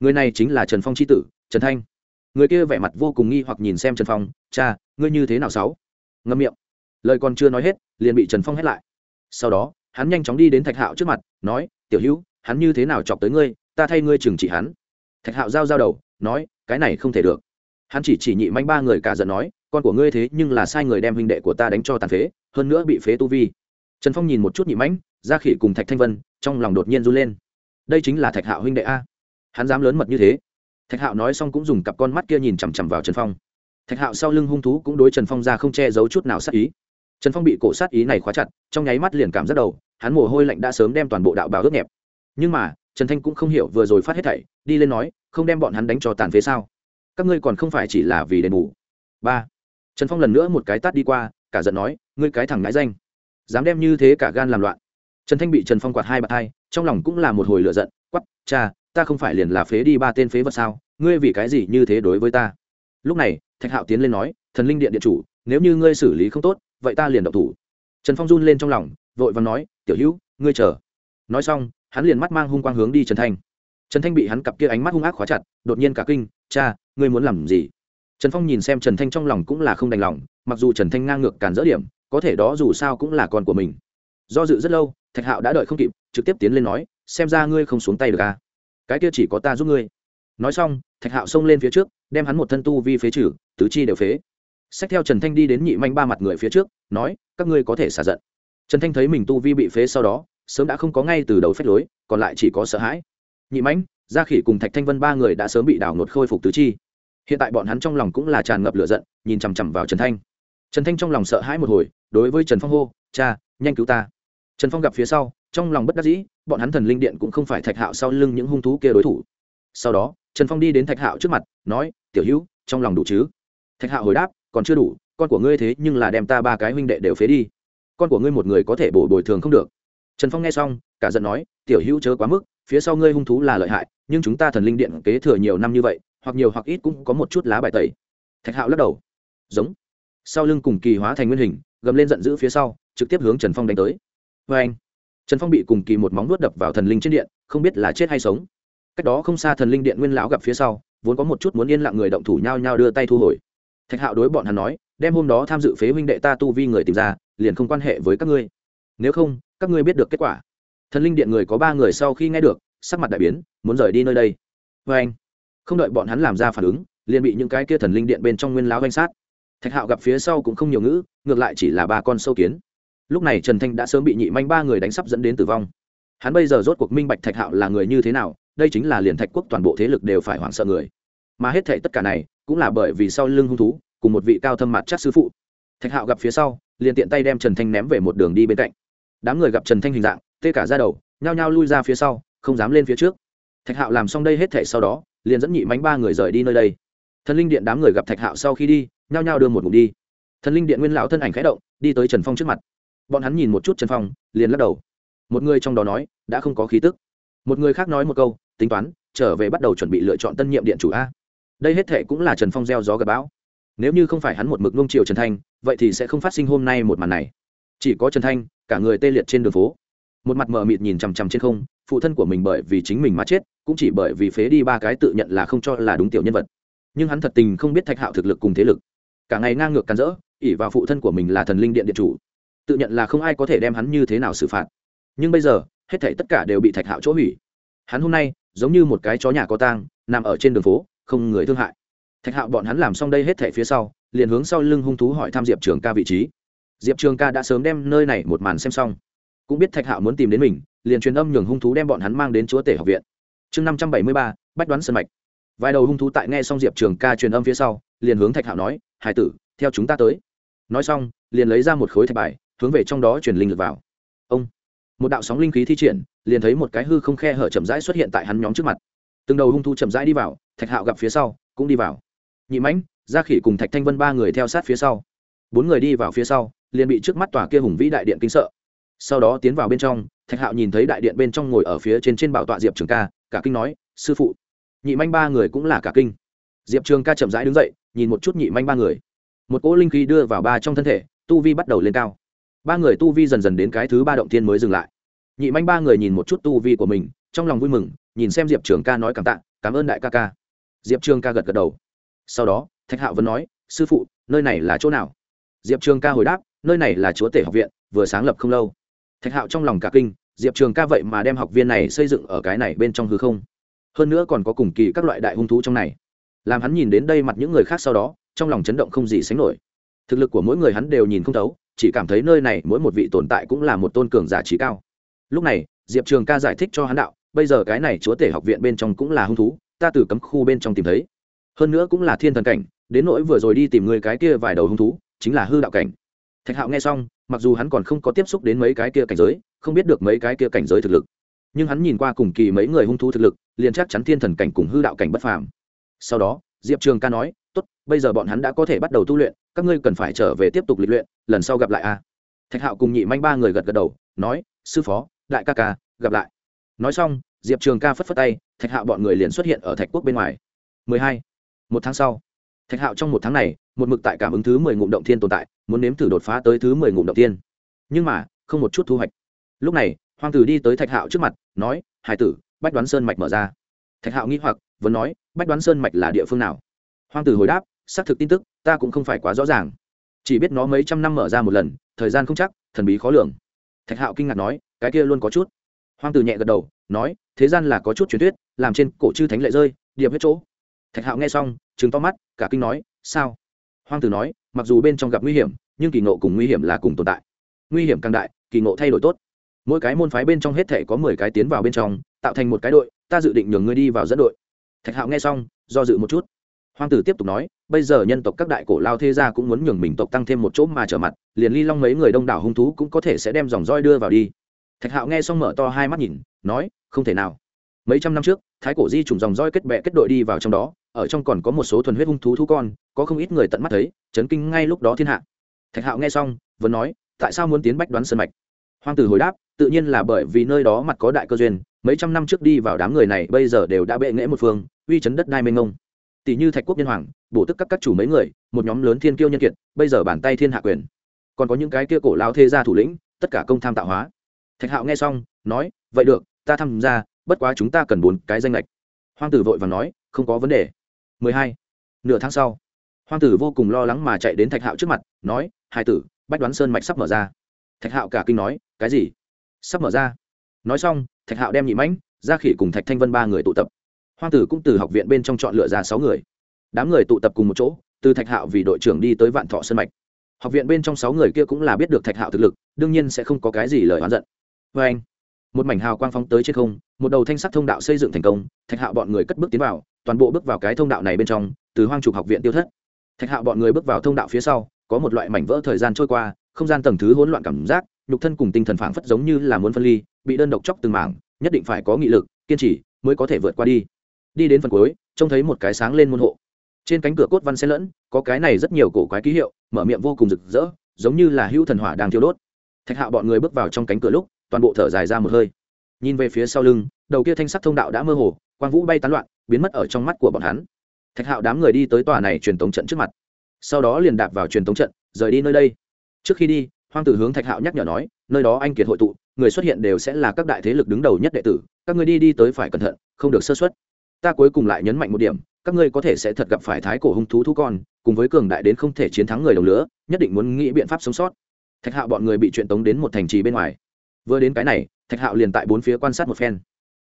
Người này chính là trần phong c h i tử, trần thanh. Người kia vẻ mặt vô cùng nghi hoặc nhìn xem trần phong, cha, ngươi như thế nào sáu? Ngâm miệng. Lời còn chưa nói hết, liền bị trần phong hét lại. Sau đó, hắn nhanh chóng đi đến thạch hạo trước mặt, nói, tiểu hữu, hắn như thế nào chọc tới ngươi, ta thay ngươi trừng trị hắn. Thạch hạo giao giao đầu, nói, cái này không thể được. Hắn chỉ chỉ nhị manh ba người cả giận nói, con của ngươi thế nhưng là sai người đem huynh đệ của ta đánh cho tàn phế, hơn nữa bị phế tu vi trần phong nhìn một chút nhị mãnh ra khỉ cùng thạch thanh vân, trong lòng đột nhiên run lên. Đây chính là thạch hạo huynh đệ a. Hắn dám lớn mật như thế. Thạch hạo nói xong cũng dùng cặp con mắt kia nhìn chằm chằm vào trần phong. Thạch hạo sau lưng hung thú cũng đối trần phong ra không che giấu chút nào sát ý. Trần phong bị cổ sát ý này khóa chặt, trong nháy mắt liền cảm rất đầu, hắn mồ hôi lạnh đã sớm đem toàn bộ đạo bào ướt nhẹp. Nhưng mà, trần thanh cũng không hiểu vừa rồi phát hết thảy, đi lên nói, không đem bọn hắn đánh cho tàn phế sao? Các ngươi còn không phải chỉ là vì đền bù. Ba. Trần phong lần nữa một cái tát đi qua, cả giận nói, ngươi cái thằng ngãi danh dám đem như thế cả gan làm loạn. Trần thanh bị trần phong quạt hai bạt hai, trong lòng cũng là một hồi lửa giận quắp cha, ta không phải liền là phế đi ba tên phế vật sao, ngươi vì cái gì như thế đối với ta? Lúc này, thạch hạo tiến lên nói, thần linh điện điện chủ, nếu như ngươi xử lý không tốt, vậy ta liền độc thủ. Trần phong run lên trong lòng, vội và nói, tiểu hữu, ngươi chờ. Nói xong, hắn liền mắt mang hung quang hướng đi trần thanh. Trần thanh bị hắn cặp kia ánh mắt hung ác khóa chặt, đột nhiên cả kinh, cha, ngươi muốn làm gì? Trần phong nhìn xem trần thanh trong lòng cũng là không đành lòng, mặc dù trần thanh ngang ngược càn dỡ điểm có thể đó dù sao cũng là con của mình. Do dự rất lâu, thạch hạo đã đợi không kịp, trực tiếp tiến lên nói, xem ra ngươi không xuống tay được à? Cái kia chỉ có ta giúp ngươi. Nói xong, thạch hạo xông lên phía trước, đem hắn một thân tu vi phế trừ, tứ chi đều phế. Xách theo trần thanh đi đến nhị manh ba mặt người phía trước, nói, các ngươi có thể xả giận. Trần thanh thấy mình tu vi bị phế sau đó, sớm đã không có ngay từ đầu phép lối, còn lại chỉ có sợ hãi. Nhị mãnh gia khỉ cùng thạch thanh vân ba người đã sớm bị đảo ngột khôi phục tứ chi. Hiện tại bọn hắn trong lòng cũng là tràn ngập lửa giận, nhìn chằm chằm vào trần thanh trần thanh trong lòng sợ hãi một hồi, đối với trần phong hô, cha, nhanh cứu ta. Trần phong gặp phía sau, trong lòng bất đắc dĩ, bọn hắn thần linh điện cũng không phải thạch hạo sau lưng những hung thú kia đối thủ. Sau đó, trần phong đi đến thạch hạo trước mặt, nói, tiểu hữu, trong lòng đủ chứ? Thạch hạo hồi đáp, còn chưa đủ, con của ngươi thế nhưng là đem ta ba cái huynh đệ đều phế đi. Con của ngươi một người có thể bổ bồi thường không được. Trần phong nghe xong, cả giận nói, tiểu hữu chớ quá mức, phía sau ngươi hung thú là lợi hại, nhưng chúng ta thần linh điện kế thừa nhiều năm như vậy, hoặc nhiều hoặc ít cũng có một chút lá bài tẩy. Thạch hạo lắc đầu, giống sau lưng cùng kỳ hóa thành nguyên hình, gầm lên giận dữ phía sau, trực tiếp hướng trần phong đánh tới. Vê anh, trần phong bị cùng kỳ một móng nuốt đập vào thần linh trên điện, không biết là chết hay sống. Cách đó không xa thần linh điện nguyên lão gặp phía sau, vốn có một chút muốn yên lặng người động thủ nhau nhau đưa tay thu hồi. Thạch hạo đối bọn hắn nói, đem hôm đó tham dự phế huynh đệ ta tu vi người tìm ra, liền không quan hệ với các ngươi. Nếu không, các ngươi biết được kết quả. Thần linh điện người có ba người sau khi nghe được, sắc mặt đại biến, muốn rời đi nơi đây. Vê anh, không đợi bọn hắn làm ra phản ứng, liền bị những cái kia thần linh điện bên trong nguyên lão danh sát thạch hạo gặp phía sau cũng không nhiều ngữ, ngược lại chỉ là ba con sâu kiến. Lúc này trần thanh đã sớm bị nhị manh ba người đánh sắp dẫn đến tử vong. Hắn bây giờ rốt cuộc minh bạch thạch hạo là người như thế nào, đây chính là liền thạch quốc toàn bộ thế lực đều phải hoảng sợ người. Mà hết thệ tất cả này, cũng là bởi vì sau lưng hung thú, cùng một vị cao thâm mặt chắc sư phụ. Thạch hạo gặp phía sau, liền tiện tay đem trần thanh ném về một đường đi bên cạnh. Đám người gặp trần thanh hình dạng, tê cả ra đầu, nhao nhao lui ra phía sau, không dám lên phía trước. Thạch hạo làm xong đây hết thệ sau đó, liền dẫn nhị mánh ba người rời đi nơi đây. Thần linh điện đám người gặp thạch hạo sau khi đi nhao nhao đưa một ngụm đi. Thần linh điện nguyên lão thân ảnh khẽ động, đi tới trần phong trước mặt. Bọn hắn nhìn một chút trần phong, liền lắc đầu. Một người trong đó nói, đã không có khí tức. Một người khác nói một câu, tính toán, trở về bắt đầu chuẩn bị lựa chọn tân nhiệm điện chủ a. Đây hết thệ cũng là trần phong gieo gió gặp bão. Nếu như không phải hắn một mực nông chiều trần thanh, vậy thì sẽ không phát sinh hôm nay một màn này. Chỉ có trần thanh, cả người tê liệt trên đường phố. Một mặt mờ mịt nhìn chằm chằm trên không, phụ thân của mình bởi vì chính mình mà chết, cũng chỉ bởi vì phế đi ba cái tự nhận là không cho là đúng tiểu nhân vật. Nhưng hắn thật tình không biết thạch hạo thực lực cùng thế lực cả ngày ngang ngược cắn rỡ ỉ vào phụ thân của mình là thần linh điện điện chủ. Tự nhận là không ai có thể đem hắn như thế nào xử phạt. Nhưng bây giờ, hết thảy tất cả đều bị thạch hạo chỗ hủy. Hắn hôm nay, giống như một cái chó nhà có tang, nằm ở trên đường phố, không người thương hại. Thạch hạo bọn hắn làm xong đây hết thảy phía sau, liền hướng sau lưng hung thú hỏi thăm diệp trường ca vị trí. Diệp trường ca đã sớm đem nơi này một màn xem xong. Cũng biết thạch hạo muốn tìm đến mình, liền truyền âm nhường hung thú đem bọn hắn mang đến chúa tể học viện. Chương năm trăm bảy mươi ba, bách đoán sân mạch. Vài đầu hung thú tại nghe xong diệp trường ca truyền âm phía sau, liền hướng thạch hạo nói hải tử, theo chúng ta tới. Nói xong, liền lấy ra một khối thạch bài, hướng về trong đó truyền linh lực vào. Ông! Một đạo sóng linh khí thi triển, liền thấy một cái hư không khe hở chậm rãi xuất hiện tại hắn nhóm trước mặt. Từng đầu hung thu chậm rãi đi vào, thạch hạo gặp phía sau, cũng đi vào. Nhị mãnh, gia khỉ cùng thạch thanh vân ba người theo sát phía sau. Bốn người đi vào phía sau, liền bị trước mắt tòa kia hùng vĩ đại điện kinh sợ. Sau đó tiến vào bên trong, thạch hạo nhìn thấy đại điện bên trong ngồi ở phía trên trên bảo tọa diệp trường ca, cả kinh nói, sư phụ. Nhị manh ba người cũng là cả kinh. Diệp trường ca chậm rãi đứng dậy nhìn một chút nhị manh ba người. Một cỗ linh khí đưa vào ba trong thân thể, tu vi bắt đầu lên cao. Ba người tu vi dần dần đến cái thứ ba động thiên mới dừng lại. Nhị manh ba người nhìn một chút tu vi của mình, trong lòng vui mừng, nhìn xem diệp trường ca nói cảm tạ, cảm ơn đại ca ca. Diệp trường ca gật gật đầu. Sau đó, thạch hạo vẫn nói, sư phụ, nơi này là chỗ nào? Diệp trường ca hồi đáp, nơi này là chúa tể học viện, vừa sáng lập không lâu. Thạch hạo trong lòng cả kinh, diệp trường ca vậy mà đem học viên này xây dựng ở cái này bên trong hư không? Hơn nữa còn có cùng kỳ các loại đại hung thú trong này làm hắn nhìn đến đây mặt những người khác sau đó, trong lòng chấn động không gì sánh nổi. Thực lực của mỗi người hắn đều nhìn không thấu, chỉ cảm thấy nơi này mỗi một vị tồn tại cũng là một tôn cường giả trí cao. Lúc này, diệp trường ca giải thích cho hắn đạo, bây giờ cái này chúa tể học viện bên trong cũng là hung thú, ta từ cấm khu bên trong tìm thấy. Hơn nữa cũng là thiên thần cảnh, đến nỗi vừa rồi đi tìm người cái kia vài đầu hung thú, chính là hư đạo cảnh. Thạch hạo nghe xong, mặc dù hắn còn không có tiếp xúc đến mấy cái kia cảnh giới, không biết được mấy cái kia cảnh giới thực lực. Nhưng hắn nhìn qua cùng kỳ mấy người hung thú thực lực, liền chắc chắn thiên thần cảnh cùng hư đạo cảnh bất phàm sau đó, diệp trường ca nói, tốt, bây giờ bọn hắn đã có thể bắt đầu tu luyện, các ngươi cần phải trở về tiếp tục lịch luyện, lần sau gặp lại a. Thạch hạo cùng nhị manh ba người gật gật đầu, nói, sư phó, đại ca ca, gặp lại. Nói xong, diệp trường ca phất phất tay, thạch hạo bọn người liền xuất hiện ở thạch quốc bên ngoài. 12. một tháng sau. Thạch hạo trong một tháng này, một mực tại cảm ứng thứ mười ngụm động thiên tồn tại, muốn nếm thử đột phá tới thứ mười ngụm động thiên. Nhưng mà, không một chút thu hoạch. Lúc này hoàng tử đi tới thạch hạo trước mặt, nói, hải tử, bách đoán sơn mạch mở ra thạch hạo nghĩ hoặc, vẫn nói, bách đoán sơn mạch là địa phương nào? Hoàng tử hồi đáp, xác thực tin tức, ta cũng không phải quá rõ ràng. Chỉ biết nó mấy trăm năm mở ra một lần, thời gian không chắc, thần bí khó lường. Thạch hạo kinh ngạc nói, cái kia luôn có chút. Hoàng tử nhẹ gật đầu, nói, thế gian là có chút truyền thuyết, làm trên cổ chư thánh lệ rơi, điệp hết chỗ. Thạch hạo nghe xong chứng to mắt, cả kinh nói, sao? Hoàng tử nói, mặc dù bên trong gặp nguy hiểm, nhưng kỳ ngộ cùng nguy hiểm là cùng tồn tại. Nguy hiểm càng đại, kỳ ngộ thay đổi tốt. Mỗi cái môn phái bên trong hết thể có mười cái tiến vào bên trong, tạo thành một cái đội ta dự định nhường ngươi đi vào dẫn đội. Thạch hạo nghe xong, do dự một chút. Hoàng tử tiếp tục nói, bây giờ nhân tộc các đại cổ lao thế gia cũng muốn nhường mình tộc tăng thêm một chỗ mà trở mặt, liền ly long mấy người đông đảo hung thú cũng có thể sẽ đem dòng roi đưa vào đi. Thạch hạo nghe xong mở to hai mắt nhìn, nói, không thể nào. Mấy trăm năm trước, thái cổ di trùng dòng roi kết bệ kết đội đi vào trong đó, ở trong còn có một số thuần huyết hung thú thú con, có không ít người tận mắt thấy, chấn kinh ngay lúc đó thiên hạ. Thạch hạo nghe xong, vẫn nói, tại sao muốn tiến bách đoán sơn mạch? Hoàng tử hồi đáp, tự nhiên là bởi vì nơi đó mặt có đại cơ duyên mấy trăm năm trước đi vào đám người này, bây giờ đều đã bệ nghễ một phương, uy chấn đất đai mênh ngông tỷ như thạch quốc nhân hoàng, bổ tức các các chủ mấy người, một nhóm lớn thiên kiêu nhân kiệt, bây giờ bàn tay thiên hạ quyền. Còn có những cái kia cổ lao thê gia thủ lĩnh, tất cả công tham tạo hóa. Thạch hạo nghe xong, nói, vậy được, ta tham gia, bất quá chúng ta cần bốn cái danh lệch. Hoàng tử vội và nói, không có vấn đề. 12. nửa tháng sau hoàng tử vô cùng lo lắng mà chạy đến thạch hạo trước mặt, nói hai tử, bách đoán sơn mạch sắp mở ra. Thạch hạo cả kinh nói, cái gì? Sắp mở ra? Nói xong thạch hạo đem nhị mãnh, Gia khỉ cùng thạch thanh vân ba người tụ tập. Hoàng tử cũng từ học viện bên trong chọn lựa ra sáu người. Đám người tụ tập cùng một chỗ, từ thạch hạo vì đội trưởng đi tới vạn thọ sân mạch. Học viện bên trong sáu người kia cũng là biết được thạch hạo thực lực, đương nhiên sẽ không có cái gì lời oán giận. Vê anh, một mảnh hào quang phóng tới trên không, một đầu thanh sắt thông đạo xây dựng thành công, thạch hạo bọn người cất bước tiến vào, toàn bộ bước vào cái thông đạo này bên trong, từ hoang trục học viện tiêu thất. Thạch hạo bọn người bước vào thông đạo phía sau, có một loại mảnh vỡ thời gian trôi qua, không gian tầng thứ hỗn loạn cảm giác nhục thân cùng tinh thần phảng phất giống như là muốn phân ly, bị đơn độc chóc từng mảng, nhất định phải có nghị lực, kiên trì mới có thể vượt qua đi. Đi đến phần cuối, trông thấy một cái sáng lên môn hộ. Trên cánh cửa cốt văn xen lẫn, có cái này rất nhiều cổ quái ký hiệu, mở miệng vô cùng rực rỡ, giống như là hữu thần hỏa đang thiêu đốt. Thạch hạo bọn người bước vào trong cánh cửa lúc, toàn bộ thở dài ra một hơi. Nhìn về phía sau lưng, đầu kia thanh sắc thông đạo đã mơ hồ, quang vũ bay tán loạn, biến mất ở trong mắt của bọn hắn. Thạch hạo đám người đi tới tòa này truyền tống trận trước mặt. Sau đó liền đạp vào truyền tống trận, rời đi nơi đây. Trước khi đi hoang tử hướng thạch hạo nhắc nhở nói, nơi đó anh kiệt hội tụ, người xuất hiện đều sẽ là các đại thế lực đứng đầu nhất đệ tử, các người đi đi tới phải cẩn thận, không được sơ xuất ta cuối cùng lại nhấn mạnh một điểm, các ngươi có thể sẽ thật gặp phải thái cổ hung thú thú con, cùng với cường đại đến không thể chiến thắng người đồng lứa nhất định muốn nghĩ biện pháp sống sót. Thạch hạo bọn người bị chuyện tống đến một thành trì bên ngoài. Vừa đến cái này, thạch hạo liền tại bốn phía quan sát một phen.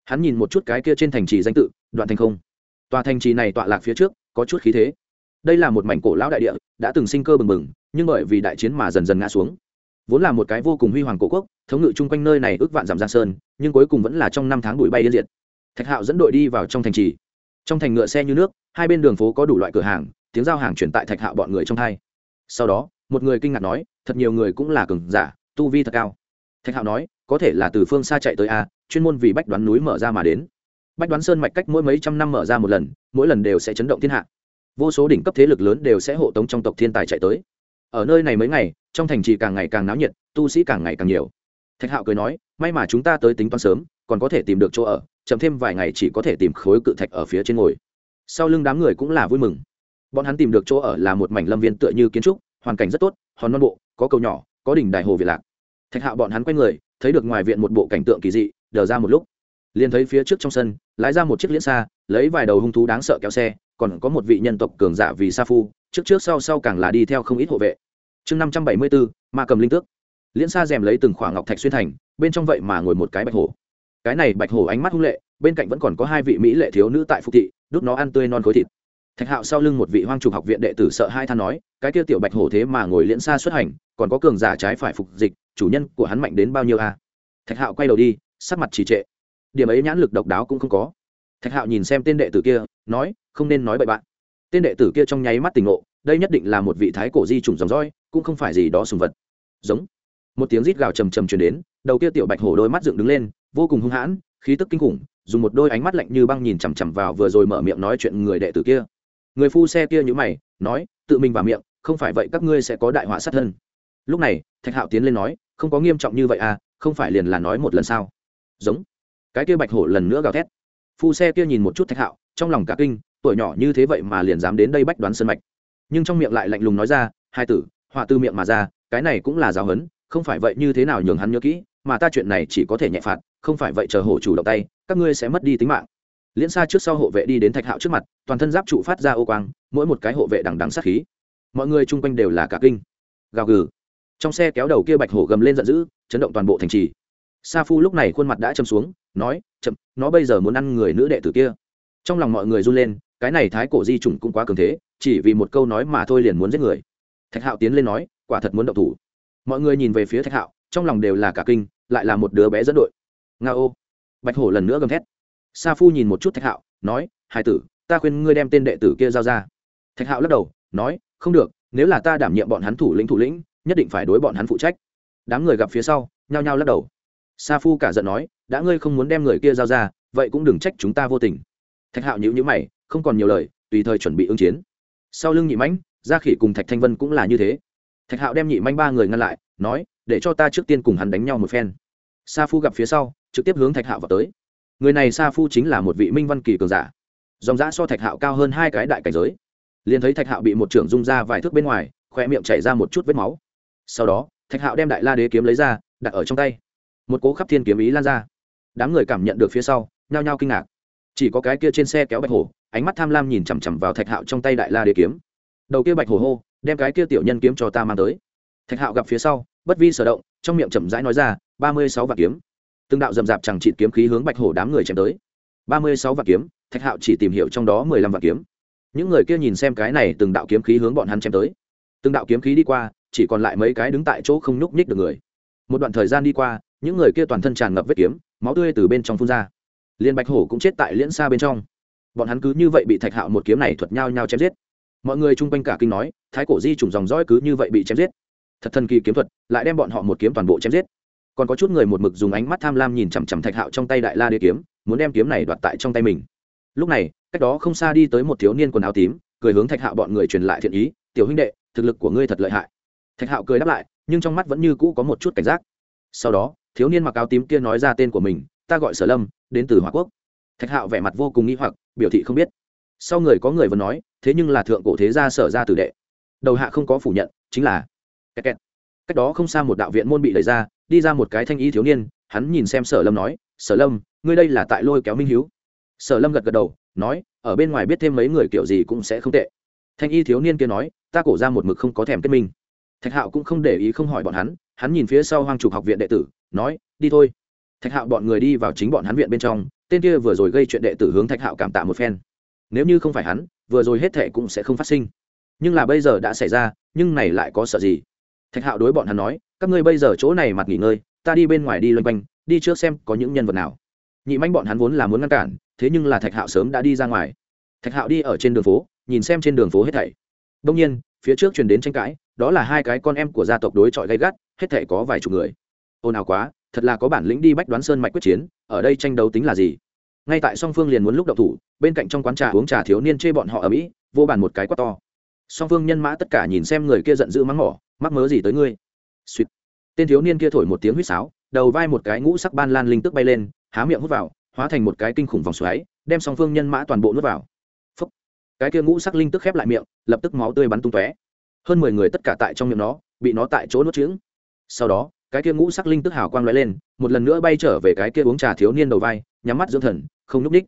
Hắn nhìn một chút cái kia trên thành trì danh tự, đoạn thành không. Tòa thành trì này tọa lạc phía trước, có chút khí thế. Đây là một mảnh cổ lão đại địa, đã từng sinh cơ bừng bừng, nhưng bởi vì đại chiến mà dần dần ngã xuống vốn là một cái vô cùng huy hoàng cổ quốc, thống ngự chung quanh nơi này ước vạn dặm giang sơn, nhưng cuối cùng vẫn là trong năm tháng bụi bay yên diệt. Thạch hạo dẫn đội đi vào trong thành trì. Trong thành ngựa xe như nước, hai bên đường phố có đủ loại cửa hàng, tiếng giao hàng chuyển tại thạch hạo bọn người trong hai. Sau đó, một người kinh ngạc nói, thật nhiều người cũng là cường giả, tu vi thật cao. Thạch hạo nói, có thể là từ phương xa chạy tới a, chuyên môn vì bách đoán núi mở ra mà đến. Bách đoán sơn mạch cách mỗi mấy trăm năm mở ra một lần, mỗi lần đều sẽ chấn động thiên hạ. Vô số đỉnh cấp thế lực lớn đều sẽ hộ tống trong tộc thiên tài chạy tới. Ở nơi này mấy ngày trong thành trì càng ngày càng náo nhiệt, tu sĩ càng ngày càng nhiều. Thạch hạo cười nói, may mà chúng ta tới tính toán sớm, còn có thể tìm được chỗ ở, chậm thêm vài ngày chỉ có thể tìm khối cự thạch ở phía trên ngồi. Sau lưng đám người cũng là vui mừng. Bọn hắn tìm được chỗ ở là một mảnh lâm viên tựa như kiến trúc, hoàn cảnh rất tốt, hòn non bộ, có cầu nhỏ, có đỉnh đài hồ việt lạc. Thạch hạo bọn hắn quay người, thấy được ngoài viện một bộ cảnh tượng kỳ dị, đờ ra một lúc. Liền thấy phía trước trong sân, lái ra một chiếc liễn xa, lấy vài đầu hung thú đáng sợ kéo xe, còn có một vị nhân tộc cường giả vì sa phu, trước trước sau sau càng là đi theo không ít hộ vệ chương năm trăm bảy mươi bốn, ma cầm linh tước. Liễn xa rèm lấy từng khoảng ngọc thạch xuyên thành, bên trong vậy mà ngồi một cái bạch hổ. Cái này bạch hổ ánh mắt hung lệ, bên cạnh vẫn còn có hai vị mỹ lệ thiếu nữ tại phục thị, đút nó ăn tươi non khối thịt. Thạch hạo sau lưng một vị hoang trục học viện đệ tử sợ hai than nói, cái kia tiểu bạch hổ thế mà ngồi liễn xa xuất hành, còn có cường giả trái phải phục dịch, chủ nhân của hắn mạnh đến bao nhiêu a? Thạch hạo quay đầu đi, sắc mặt trì trệ. Điểm ấy nhãn lực độc đáo cũng không có. Thạch hạo nhìn xem tên đệ tử kia, nói, không nên nói bậy bạn. Tên đệ tử kia trong nháy mắt tỉnh ngộ đây nhất định là một vị thái cổ di chủng dòng roi cũng không phải gì đó sùng vật. Giống. Một tiếng rít gào trầm trầm truyền đến, đầu kia tiểu bạch hổ đôi mắt dựng đứng lên, vô cùng hung hãn, khí tức kinh khủng, dùng một đôi ánh mắt lạnh như băng nhìn chằm chằm vào vừa rồi mở miệng nói chuyện người đệ tử kia. Người phu xe kia nhữ mày, nói, tự mình vào miệng, không phải vậy các ngươi sẽ có đại họa sát thân. Lúc này, thạch hạo tiến lên nói, không có nghiêm trọng như vậy à không phải liền là nói một lần sao? Giống. Cái kia bạch hổ lần nữa gào thét. Phu xe kia nhìn một chút thạch hạo, trong lòng cả kinh, tuổi nhỏ như thế vậy mà liền dám đến đây bách đoán sân mạch nhưng trong miệng lại lạnh lùng nói ra, hai tử, họa tư miệng mà ra, cái này cũng là giáo huấn, không phải vậy như thế nào nhường hắn nhớ kỹ, mà ta chuyện này chỉ có thể nhẹ phạt, không phải vậy chờ hổ chủ động tay, các ngươi sẽ mất đi tính mạng. Liễn xa trước sau hộ vệ đi đến thạch hạo trước mặt, toàn thân giáp trụ phát ra ô quang, mỗi một cái hộ vệ đằng đằng sát khí. Mọi người chung quanh đều là cả kinh. Gào gừ. Trong xe kéo đầu kia bạch hổ gầm lên giận dữ, chấn động toàn bộ thành trì. Sa phu lúc này khuôn mặt đã châm xuống, nói, chậm, nó bây giờ muốn ăn người nữ đệ tử kia. Trong lòng mọi người run lên, cái này thái cổ di chủng cũng quá cường thế chỉ vì một câu nói mà thôi liền muốn giết người. Thạch hạo tiến lên nói, quả thật muốn động thủ. Mọi người nhìn về phía thạch hạo, trong lòng đều là cả kinh, lại là một đứa bé dẫn đội. Nga ô. Bạch hổ lần nữa gầm thét. Sa phu nhìn một chút thạch hạo, nói hai tử, ta khuyên ngươi đem tên đệ tử kia giao ra. Thạch hạo lắc đầu, nói, không được, nếu là ta đảm nhiệm bọn hắn thủ lĩnh thủ lĩnh, nhất định phải đối bọn hắn phụ trách. Đám người gặp phía sau, nhao nhao lắc đầu. Sa phu cả giận nói, đã ngươi không muốn đem người kia giao ra, vậy cũng đừng trách chúng ta vô tình. Thạch hạo nhữ nhữ mày, không còn nhiều lời, tùy thời chuẩn bị ứng chiến sau lưng nhị mãnh, gia khỉ cùng thạch thanh vân cũng là như thế. Thạch hạo đem nhị manh ba người ngăn lại, nói, để cho ta trước tiên cùng hắn đánh nhau một phen. Sa phu gặp phía sau, trực tiếp hướng thạch hạo vào tới. Người này sa phu chính là một vị minh văn kỳ cường giả. Dòng giã so thạch hạo cao hơn hai cái đại cảnh giới. Liền thấy thạch hạo bị một trưởng rung ra vài thước bên ngoài khoe miệng chảy ra một chút vết máu. Sau đó, thạch hạo đem đại la đế kiếm lấy ra, đặt ở trong tay. Một cố khắp thiên kiếm ý lan ra. Đám người cảm nhận được phía sau, nhao nhao kinh ngạc. Chỉ có cái kia trên xe kéo bạch hổ ánh mắt tham lam nhìn chằm chằm vào thạch hạo trong tay đại la đế kiếm. Đầu kia bạch hổ hô, đem cái kia tiểu nhân kiếm cho ta mang tới. Thạch hạo gặp phía sau, bất vi sở động, trong miệng chậm rãi nói ra, ba mươi sáu vạn kiếm. Từng đạo rậm rạp chẳng trị kiếm khí hướng bạch hổ đám người chém tới. Ba mươi sáu vạn kiếm. Thạch hạo chỉ tìm hiểu trong đó mười lăm vạn kiếm. Những người kia nhìn xem cái này, từng đạo kiếm khí hướng bọn hắn chém tới. Từng đạo kiếm khí đi qua, chỉ còn lại mấy cái đứng tại chỗ không nhúc nhích được người. Một đoạn thời gian đi qua, những người kia toàn thân tràn ngập vết kiếm, máu tươi từ bên trong phun ra. Liên bạch hổ cũng chết tại liễn xa bên trong bọn hắn cứ như vậy bị thạch hạo một kiếm này thuật nhau nhau chém giết. Mọi người chung quanh cả kinh nói, thái cổ di trùng dòng dõi cứ như vậy bị chém giết. Thật thần kỳ kiếm thuật, lại đem bọn họ một kiếm toàn bộ chém giết. Còn có chút người một mực dùng ánh mắt tham lam nhìn chằm chằm thạch hạo trong tay đại la đế kiếm, muốn đem kiếm này đoạt tại trong tay mình. Lúc này, cách đó không xa đi tới một thiếu niên quần áo tím, cười hướng thạch hạo bọn người truyền lại thiện ý, tiểu huynh đệ, thực lực của ngươi thật lợi hại. Thạch hạo cười đáp lại, nhưng trong mắt vẫn như cũ có một chút cảnh giác. Sau đó, thiếu niên mặc áo tím kia nói ra tên của mình, ta gọi sở lâm, đến từ hòa quốc. Thạch hạo vẻ mặt vô cùng nghĩ hoặc biểu thị không biết. Sau người có người vẫn nói, thế nhưng là thượng cổ thế gia sở ra tử đệ. Đầu hạ không có phủ nhận, chính là kẹt kẹt. cách đó không xa một đạo viện môn bị đẩy ra, đi ra một cái thanh y thiếu niên, hắn nhìn xem sở lâm nói, sở lâm, ngươi đây là tại lôi kéo minh hiếu. Sở lâm gật gật đầu, nói, ở bên ngoài biết thêm mấy người kiểu gì cũng sẽ không tệ. Thanh y thiếu niên kia nói, ta cổ ra một mực không có thèm kết minh. Thạch hạo cũng không để ý không hỏi bọn hắn hắn nhìn phía sau hoang trục học viện đệ tử, nói, đi thôi. Thạch hạo bọn người đi vào chính bọn hắn viện bên trong tên kia vừa rồi gây chuyện đệ tử hướng thạch hạo cảm tạ một phen. Nếu như không phải hắn, vừa rồi hết thệ cũng sẽ không phát sinh. Nhưng là bây giờ đã xảy ra, nhưng này lại có sợ gì? Thạch hạo đối bọn hắn nói, các ngươi bây giờ chỗ này mặt nghỉ ngơi, ta đi bên ngoài đi loanh quanh, đi trước xem có những nhân vật nào. Nhị manh bọn hắn vốn là muốn ngăn cản, thế nhưng là thạch hạo sớm đã đi ra ngoài. Thạch hạo đi ở trên đường phố, nhìn xem trên đường phố hết thảy. Đông nhiên, phía trước truyền đến tranh cãi, đó là hai cái con em của gia tộc đối chọi gay gắt, hết thảy có vài chục người. Ồn ào quá thật là có bản lĩnh đi bách đoán sơn mạch quyết chiến, ở đây tranh đấu tính là gì? Ngay tại song phương liền muốn lúc đậu thủ, bên cạnh trong quán trà uống trà thiếu niên chê bọn họ ở mỹ, vô bàn một cái quát to. Song phương nhân mã tất cả nhìn xem người kia giận dữ mắng mỏ, mắc mớ gì tới ngươi? Suýt. Tên thiếu niên kia thổi một tiếng huýt sáo, đầu vai một cái ngũ sắc ban lan linh tức bay lên, há miệng hút vào, hóa thành một cái kinh khủng vòng xoáy, đem song phương nhân mã toàn bộ nuốt vào. Phúc. cái kia ngũ sắc linh tức khép lại miệng, lập tức máu tươi bắn tung tóe. Hơn mười người tất cả tại trong miệng nó, bị nó tại chỗ nuốt trứng sau đó cái kia ngũ sắc linh tức hào quang lóe lên, một lần nữa bay trở về cái kia uống trà thiếu niên đầu vai, nhắm mắt dưỡng thần, không núp ních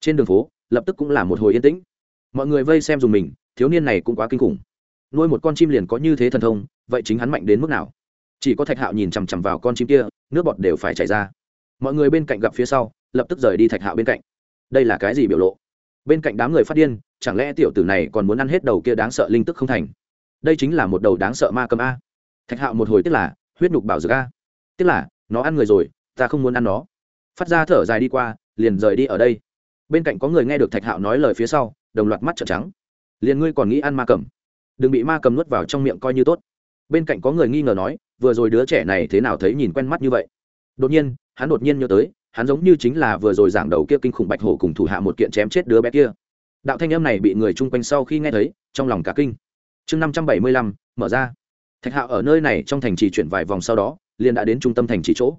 trên đường phố, lập tức cũng là một hồi yên tĩnh. Mọi người vây xem dùng mình, thiếu niên này cũng quá kinh khủng. Nuôi một con chim liền có như thế thần thông, vậy chính hắn mạnh đến mức nào? Chỉ có thạch hạo nhìn chằm chằm vào con chim kia, nước bọt đều phải chảy ra. Mọi người bên cạnh gặp phía sau, lập tức rời đi thạch hạo bên cạnh. Đây là cái gì biểu lộ? Bên cạnh đám người phát điên, chẳng lẽ tiểu tử này còn muốn ăn hết đầu kia đáng sợ linh tức không thành? Đây chính là một đầu đáng sợ ma cầm a. Thạch hạo một hồi tức là huyết nhục bảo dược a. Tức là, nó ăn người rồi, ta không muốn ăn nó. Phát ra thở dài đi qua, liền rời đi ở đây. Bên cạnh có người nghe được thạch hạo nói lời phía sau, đồng loạt mắt trợn trắng. Liền ngươi còn nghĩ ăn ma cầm đừng bị ma cầm nuốt vào trong miệng coi như tốt. Bên cạnh có người nghi ngờ nói, vừa rồi đứa trẻ này thế nào thấy nhìn quen mắt như vậy? Đột nhiên, hắn đột nhiên nhớ tới, hắn giống như chính là vừa rồi giảng đầu kia kinh khủng bạch hổ cùng thủ hạ một kiện chém chết đứa bé kia. Đạo thanh âm này bị người chung quanh sau khi nghe thấy, trong lòng cả kinh. Chương năm trăm bảy mươi lăm, mở ra thạch hạo ở nơi này trong thành trì chuyển vài vòng sau đó, liền đã đến trung tâm thành trì chỗ.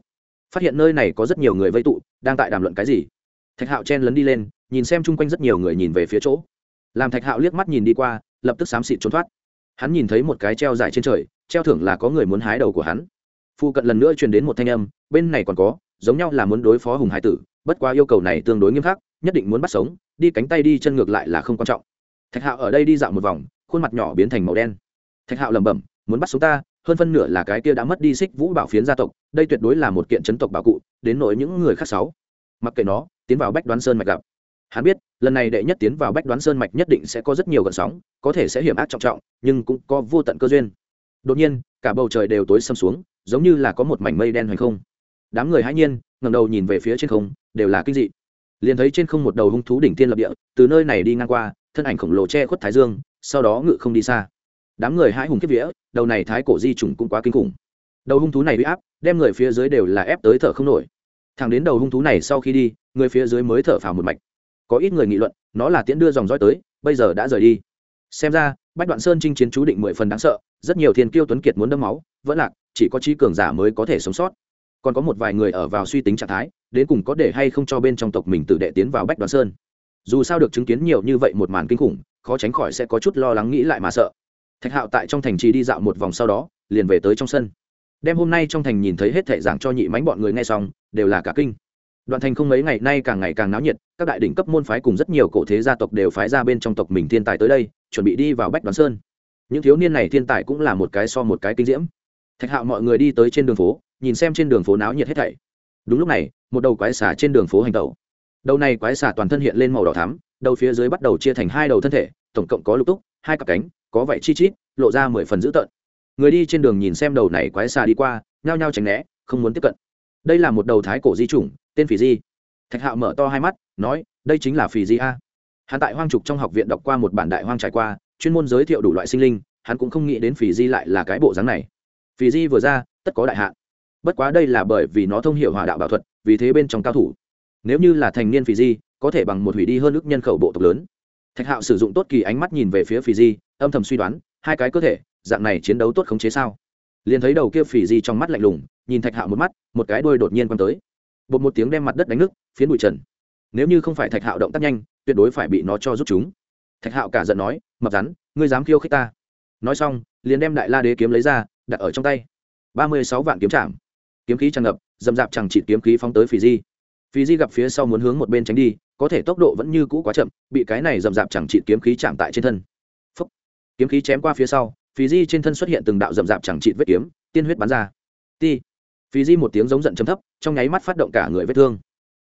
Phát hiện nơi này có rất nhiều người vây tụ, đang tại đàm luận cái gì. Thạch hạo chen lấn đi lên, nhìn xem chung quanh rất nhiều người nhìn về phía chỗ. Làm thạch hạo liếc mắt nhìn đi qua, lập tức xám xịt trốn thoát. Hắn nhìn thấy một cái treo dài trên trời, treo thưởng là có người muốn hái đầu của hắn. Phu cận lần nữa truyền đến một thanh âm, bên này còn có, giống nhau là muốn đối phó hùng hải tử, bất quá yêu cầu này tương đối nghiêm khắc, nhất định muốn bắt sống, đi cánh tay đi chân ngược lại là không quan trọng. Thạch hạo ở đây đi dạo một vòng, khuôn mặt nhỏ biến thành màu đen. Thạch hạo lẩm bẩm muốn bắt sống ta, hơn phân nửa là cái kia đã mất đi xích vũ bảo phiến gia tộc, đây tuyệt đối là một kiện chấn tộc bảo cụ, đến nỗi những người khác sáu. Mặc kệ nó, tiến vào bách đoán sơn mạch gặp. Hắn biết, lần này đệ nhất tiến vào bách đoán sơn mạch nhất định sẽ có rất nhiều gợn sóng, có thể sẽ hiểm ác trọng trọng, nhưng cũng có vô tận cơ duyên. Đột nhiên, cả bầu trời đều tối xâm xuống, giống như là có một mảnh mây đen hoành không. Đám người hãy nhiên ngầm đầu nhìn về phía trên không, đều là kinh dị. Liền thấy trên không một đầu hung thú đỉnh tiên lập địa, từ nơi này đi ngang qua, thân ảnh khổng lồ che khuất thái dương, sau đó ngự không đi xa đám người hãi hùng kiếp vía, đầu này thái cổ di trùng cũng quá kinh khủng. Đầu hung thú này bị áp, đem người phía dưới đều là ép tới thở không nổi. Thẳng đến đầu hung thú này sau khi đi, người phía dưới mới thở phào một mạch. Có ít người nghị luận, nó là tiễn đưa dòng dõi tới, bây giờ đã rời đi. Xem ra, bách đoạn sơn chinh chiến chú định mười phần đáng sợ, rất nhiều thiên kiêu tuấn kiệt muốn đâm máu, vẫn lạc, chỉ có trí cường giả mới có thể sống sót. Còn có một vài người ở vào suy tính trạng thái, đến cùng có để hay không cho bên trong tộc mình tự đệ tiến vào bách đoạn sơn. Dù sao được chứng kiến nhiều như vậy một màn kinh khủng, khó tránh khỏi sẽ có chút lo lắng nghĩ lại mà sợ thạch hạo tại trong thành trì đi dạo một vòng sau đó, liền về tới trong sân. Đêm hôm nay trong thành nhìn thấy hết thể giảng cho nhị mánh bọn người nghe xong, đều là cả kinh. Đoạn thành không mấy ngày nay càng ngày càng náo nhiệt, các đại đỉnh cấp môn phái cùng rất nhiều cổ thế gia tộc đều phái ra bên trong tộc mình thiên tài tới đây, chuẩn bị đi vào bách đoán sơn. Những thiếu niên này thiên tài cũng là một cái so một cái kinh diễm. Thạch hạo mọi người đi tới trên đường phố, nhìn xem trên đường phố náo nhiệt hết thảy. Đúng lúc này, một đầu quái xà trên đường phố hành tẩu. Đầu này quái xà toàn thân hiện lên màu đỏ thắm, đầu phía dưới bắt đầu chia thành hai đầu thân thể, tổng cộng có lục túc hai cặp cánh, có vậy chi chít, lộ ra mười phần dữ tợn. Người đi trên đường nhìn xem đầu này quái xà đi qua, nhao nhao tránh né, không muốn tiếp cận. Đây là một đầu thái cổ di chủng, tên phỉ di. Thạch hạo mở to hai mắt, nói, đây chính là phỉ di a. Hắn tại hoang trục trong học viện đọc qua một bản đại hoang trải qua, chuyên môn giới thiệu đủ loại sinh linh, hắn cũng không nghĩ đến phỉ di lại là cái bộ dáng này. Phỉ di vừa ra, tất có đại hạn. Bất quá đây là bởi vì nó thông hiểu hòa đạo bảo thuật, vì thế bên trong cao thủ. Nếu như là thành niên phỉ di, có thể bằng một hủy đi hơn ước nhân khẩu bộ tộc lớn thạch hạo sử dụng tốt kỳ ánh mắt nhìn về phía phỉ di, âm thầm suy đoán, hai cái cơ thể, dạng này chiến đấu tốt khống chế sao? Liền thấy đầu kia phỉ di trong mắt lạnh lùng, nhìn thạch hạo một mắt, một cái đuôi đột nhiên quăng tới. Bột một tiếng đem mặt đất đánh nước phiến bụi trần. Nếu như không phải thạch hạo động tác nhanh, tuyệt đối phải bị nó cho giúp chúng. Thạch hạo cả giận nói, mập rắn, ngươi dám khiêu khích ta? Nói xong, liền đem đại la đế kiếm lấy ra, đặt ở trong tay. Ba mươi sáu vạn kiếm chạm kiếm khí tràn ngập, dầm dạp chẳng chỉ kiếm khí phóng tới phì di. Phì di gặp phía sau muốn hướng một bên tránh đi có thể tốc độ vẫn như cũ quá chậm, bị cái này dầm dạp chẳng trị kiếm khí chạm tại trên thân. Phúc. kiếm khí chém qua phía sau, phí di trên thân xuất hiện từng đạo dầm dạp chẳng trị vết kiếm, tiên huyết bắn ra. Ti. Phí di một tiếng giống giận chấm thấp, trong nháy mắt phát động cả người vết thương.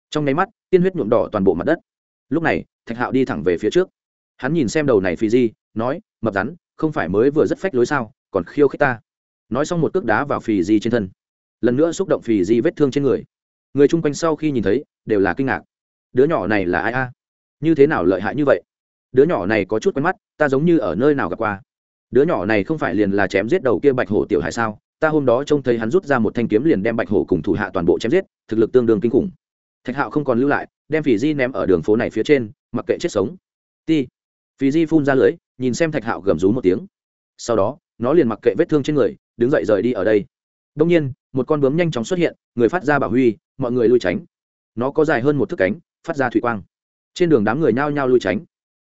Trong nháy mắt, tiên huyết nhuộm đỏ toàn bộ mặt đất. Lúc này, thạch hạo đi thẳng về phía trước. Hắn nhìn xem đầu này phí di, nói, mập rắn, không phải mới vừa rất phách lối sao, còn khiêu khích ta. Nói xong một cước đá vào phì di trên thân. Lần nữa xúc động phì di vết thương trên người. Người chung quanh sau khi nhìn thấy, đều là kinh ngạc đứa nhỏ này là ai a? Như thế nào lợi hại như vậy? Đứa nhỏ này có chút quen mắt, ta giống như ở nơi nào gặp qua. Đứa nhỏ này không phải liền là chém giết đầu kia bạch hổ tiểu hải sao? Ta hôm đó trông thấy hắn rút ra một thanh kiếm liền đem bạch hổ cùng thủ hạ toàn bộ chém giết, thực lực tương đương kinh khủng. Thạch hạo không còn lưu lại, đem phỉ di ném ở đường phố này phía trên, mặc kệ chết sống. Ti. Phỉ di phun ra lưới, nhìn xem thạch hạo gầm rú một tiếng. Sau đó, nó liền mặc kệ vết thương trên người, đứng dậy rời đi ở đây. Đông nhiên, một con bướm nhanh chóng xuất hiện, người phát ra bảo huy, mọi người lui tránh. Nó có dài hơn một thước cánh phát ra thủy quang. Trên đường đám người nhao nhao lui tránh.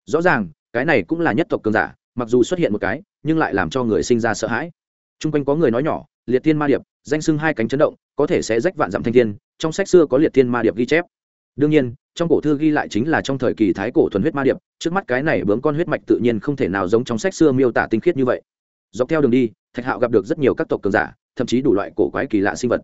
Rõ ràng, cái này cũng là nhất tộc cường giả, mặc dù xuất hiện một cái, nhưng lại làm cho người sinh ra sợ hãi. T r u n g quanh có người nói nhỏ, liệt tiên ma điệp, danh sưng hai cánh chấn động, có thể sẽ rách vạn dặm thanh thiên, trong sách xưa có liệt tiên ma điệp ghi chép. Đương nhiên, trong cổ thư ghi lại chính là trong thời kỳ thái cổ thuần huyết ma điệp, trước mắt cái này bướm con huyết mạch tự nhiên không thể nào giống trong sách xưa miêu tả tinh khiết như vậy. Dọc theo đường đi, thạch hạo gặp được rất nhiều các tộc cường giả, thậm chí đủ loại cổ quái kỳ lạ sinh vật.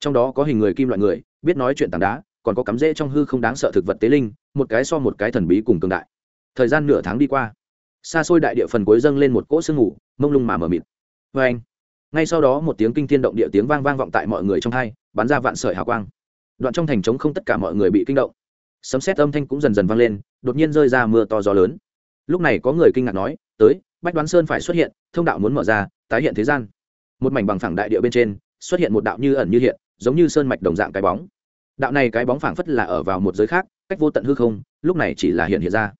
Trong đó có hình người kim loại người, biết nói chuyện tảng đá còn có cắm rễ trong hư không đáng sợ thực vật tế linh, một cái so một cái thần bí cùng cường đại. Thời gian nửa tháng đi qua, xa xôi đại địa phần cuối dâng lên một cỗ sương ngủ mông lung mà mờ mịt. Vê anh, ngay sau đó một tiếng kinh thiên động địa tiếng vang vang vọng tại mọi người trong hai, bắn ra vạn sợi hào quang. Đoạn trong thành trống không tất cả mọi người bị kinh động. Sấm xét âm thanh cũng dần dần vang lên, đột nhiên rơi ra mưa to gió lớn. Lúc này có người kinh ngạc nói, tới, bách đoán sơn phải xuất hiện, thông đạo muốn mở ra, tái hiện thế gian. Một mảnh bằng phẳng đại địa bên trên, xuất hiện một đạo như ẩn như hiện, giống như sơn mạch đồng dạng cái bóng đạo này cái bóng phảng phất là ở vào một giới khác, cách vô tận hư không, lúc này chỉ là hiện hiện ra.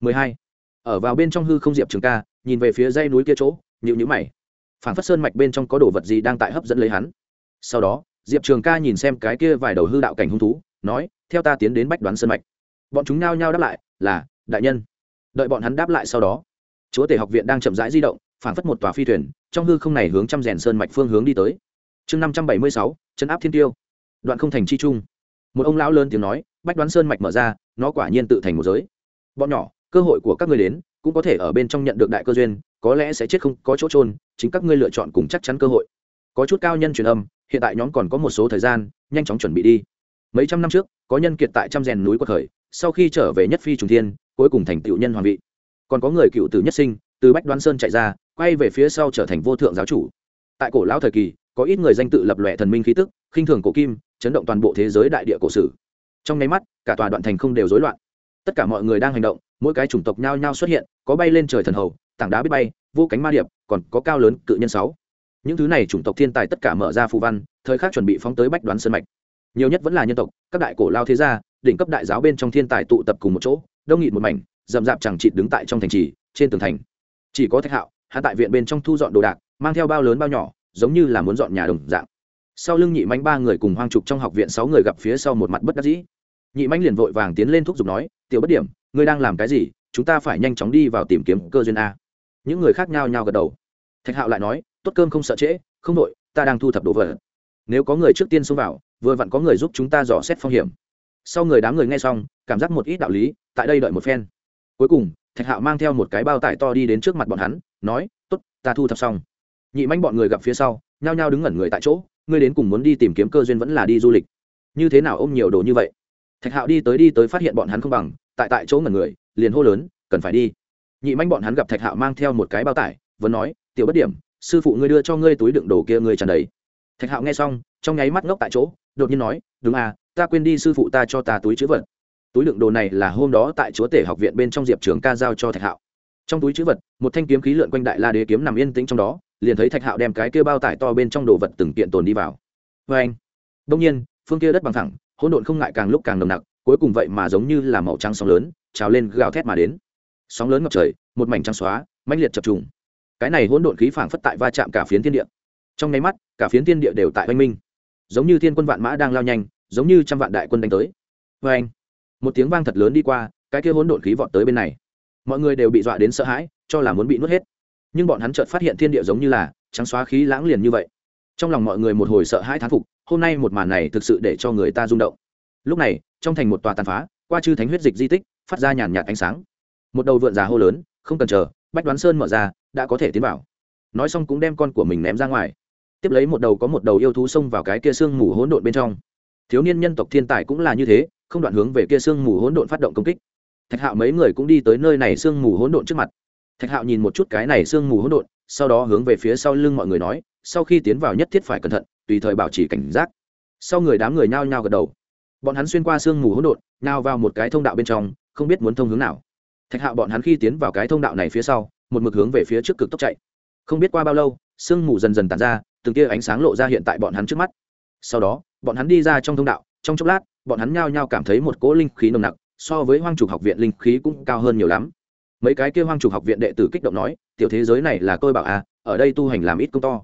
12. ở vào bên trong hư không diệp trường ca, nhìn về phía dây núi kia chỗ nhịu nhữ mày. Phảng phất sơn mạch bên trong có đồ vật gì đang tại hấp dẫn lấy hắn. Sau đó, diệp trường ca nhìn xem cái kia vài đầu hư đạo cảnh hung thú, nói, theo ta tiến đến bách đoán sơn mạch. Bọn chúng nao nhao đáp lại, là, đại nhân. Đợi bọn hắn đáp lại sau đó, chúa tể học viện đang chậm rãi di động, phảng phất một tòa phi thuyền, trong hư không này hướng trăm rèn sơn mạch phương hướng đi tới. Chương năm trăm bảy mươi sáu, chấn áp thiên tiêu. Đoạn không thành chi trung một ông lão lớn tiếng nói, bách đoán sơn mạch mở ra, nó quả nhiên tự thành một giới. Bọn nhỏ, cơ hội của các ngươi đến, cũng có thể ở bên trong nhận được đại cơ duyên, có lẽ sẽ chết không có chỗ trôn chính các ngươi lựa chọn cùng chắc chắn cơ hội. Có chút cao nhân truyền âm, hiện tại nhóm còn có một số thời gian, nhanh chóng chuẩn bị đi. Mấy trăm năm trước, có nhân kiệt tại trăm rèn núi quật khởi, sau khi trở về nhất phi trùng thiên, cuối cùng thành tựu nhân hoàng vị. Còn có người cựu tử nhất sinh, từ bách đoán sơn chạy ra, quay về phía sau trở thành vô thượng giáo chủ. Tại cổ lão thời kỳ, có ít người danh tự lập lòe thần minh khí tức, khinh thường cổ kim chấn động toàn bộ thế giới đại địa cổ sử. Trong nháy mắt, cả tòa đoạn thành không đều rối loạn. Tất cả mọi người đang hành động, mỗi cái chủng tộc nhao nhao xuất hiện, có bay lên trời thần hầu, tảng đá biết bay, vô cánh ma điệp, còn có cao lớn cự nhân sáu. Những thứ này chủng tộc thiên tài tất cả mở ra phù văn, thời khắc chuẩn bị phóng tới bách đoán sơn mạch. Nhiều nhất vẫn là nhân tộc, các đại cổ lao thế gia, đỉnh cấp đại giáo bên trong thiên tài tụ tập cùng một chỗ, đông nghịt một mảnh, rậm rạp chẳng chịt đứng tại trong thành trì, trên tường thành. Chỉ có thạch hạo hạ tại viện bên trong thu dọn đồ đạc, mang theo bao lớn bao nhỏ, giống như là muốn dọn nhà đồng dạng sau lưng nhị mánh ba người cùng hoang trục trong học viện sáu người gặp phía sau một mặt bất đắc dĩ. Nhị mánh liền vội vàng tiến lên thúc giục nói, tiểu bất điểm, ngươi đang làm cái gì? Chúng ta phải nhanh chóng đi vào tìm kiếm cơ duyên a. Những người khác nhau nhau gật đầu. Thạch hạo lại nói, tốt cơm không sợ trễ, không đội, ta đang thu thập đồ vật. Nếu có người trước tiên xông vào, vừa vặn có người giúp chúng ta dò xét phong hiểm. Sau người đám người nghe xong, cảm giác một ít đạo lý, tại đây đợi một phen. Cuối cùng, thạch hạo mang theo một cái bao tải to đi đến trước mặt bọn hắn, nói t ố t ta thu thập xong. Nhị manh bọn người gặp phía sau, nhao nhao đứng ngẩn người tại chỗ ngươi đến cùng muốn đi tìm kiếm cơ duyên vẫn là đi du lịch. Như thế nào ôm nhiều đồ như vậy? Thạch hạo đi tới đi tới phát hiện bọn hắn không bằng, tại tại chỗ ngẩn người, liền hô lớn, cần phải đi. Nhị manh bọn hắn gặp thạch hạo mang theo một cái bao tải, vẫn nói, tiểu bất điểm, sư phụ ngươi đưa cho ngươi túi đựng đồ kia ngươi tràn đầy. Thạch hạo nghe xong, trong nháy mắt ngốc tại chỗ, đột nhiên nói, đúng à ta quên đi sư phụ ta cho ta túi chữ vật. Túi đựng đồ này là hôm đó tại chúa tể học viện bên trong diệp trường ca giao cho thạch hạo. Trong túi chữ vật, một thanh kiếm khí lượn quanh đại la đế kiếm nằm yên tĩnh trong đó liền thấy thạch hạo đem cái kia bao tải to bên trong đồ vật từng kiện tồn đi vào. Vê anh, đông nhiên, phương kia đất bằng thẳng, hỗn độn không ngại càng lúc càng nồng nặc, cuối cùng vậy mà giống như là màu trắng sóng lớn, trào lên gào thét mà đến. Sóng lớn ngập trời, một mảnh trắng xóa, mãnh liệt chập trùng. Cái này hỗn độn khí phảng phất tại va chạm cả phiến thiên địa. Trong nháy mắt, cả phiến thiên địa đều tại oanh minh. Giống như thiên quân vạn mã đang lao nhanh, giống như trăm vạn đại quân đánh tới. Vê anh, một tiếng vang thật lớn đi qua, cái kia hỗn độn khí vọt tới bên này. Mọi người đều bị dọa đến sợ hãi, cho là muốn bị nuốt hết nhưng bọn hắn chợt phát hiện thiên địa giống như là trắng xóa khí lãng liền như vậy. Trong lòng mọi người một hồi sợ hãi thán phục, hôm nay một màn này thực sự để cho người ta rung động. Lúc này, trong thành một tòa tàn phá, qua chư thánh huyết dịch di tích, phát ra nhàn nhạt ánh sáng. Một đầu vượn già hô lớn, không cần chờ, bách đoán sơn mở ra, đã có thể tiến vào. Nói xong cũng đem con của mình ném ra ngoài. Tiếp lấy một đầu có một đầu yêu thú xông vào cái kia sương mù hỗn độn bên trong. Thiếu niên nhân tộc thiên tài cũng là như thế, không đoạn hướng về kia sương mù hỗn độn phát động công kích. Thạch hạo mấy người cũng đi tới nơi này sương mù hỗn độn trước mặt thạch hạo nhìn một chút cái này sương mù hỗn độn, sau đó hướng về phía sau lưng mọi người nói, sau khi tiến vào nhất thiết phải cẩn thận, tùy thời bảo trì cảnh giác. Sau người đám người nhao nhao gật đầu. Bọn hắn xuyên qua sương mù hỗn độn, nhao vào một cái thông đạo bên trong, không biết muốn thông hướng nào. Thạch hạo bọn hắn khi tiến vào cái thông đạo này phía sau, một mực hướng về phía trước cực tốc chạy. Không biết qua bao lâu, sương mù dần dần tàn ra, từng tia ánh sáng lộ ra hiện tại bọn hắn trước mắt. Sau đó, bọn hắn đi ra trong thông đạo, trong chốc lát, bọn hắn nhao nhao cảm thấy một cỗ linh khí nồng nặc, so với hoang trục học viện linh khí cũng cao hơn nhiều lắm mấy cái kia hoang trục học viện đệ tử kích động nói, tiểu thế giới này là tôi bảo à ở đây tu hành làm ít công to.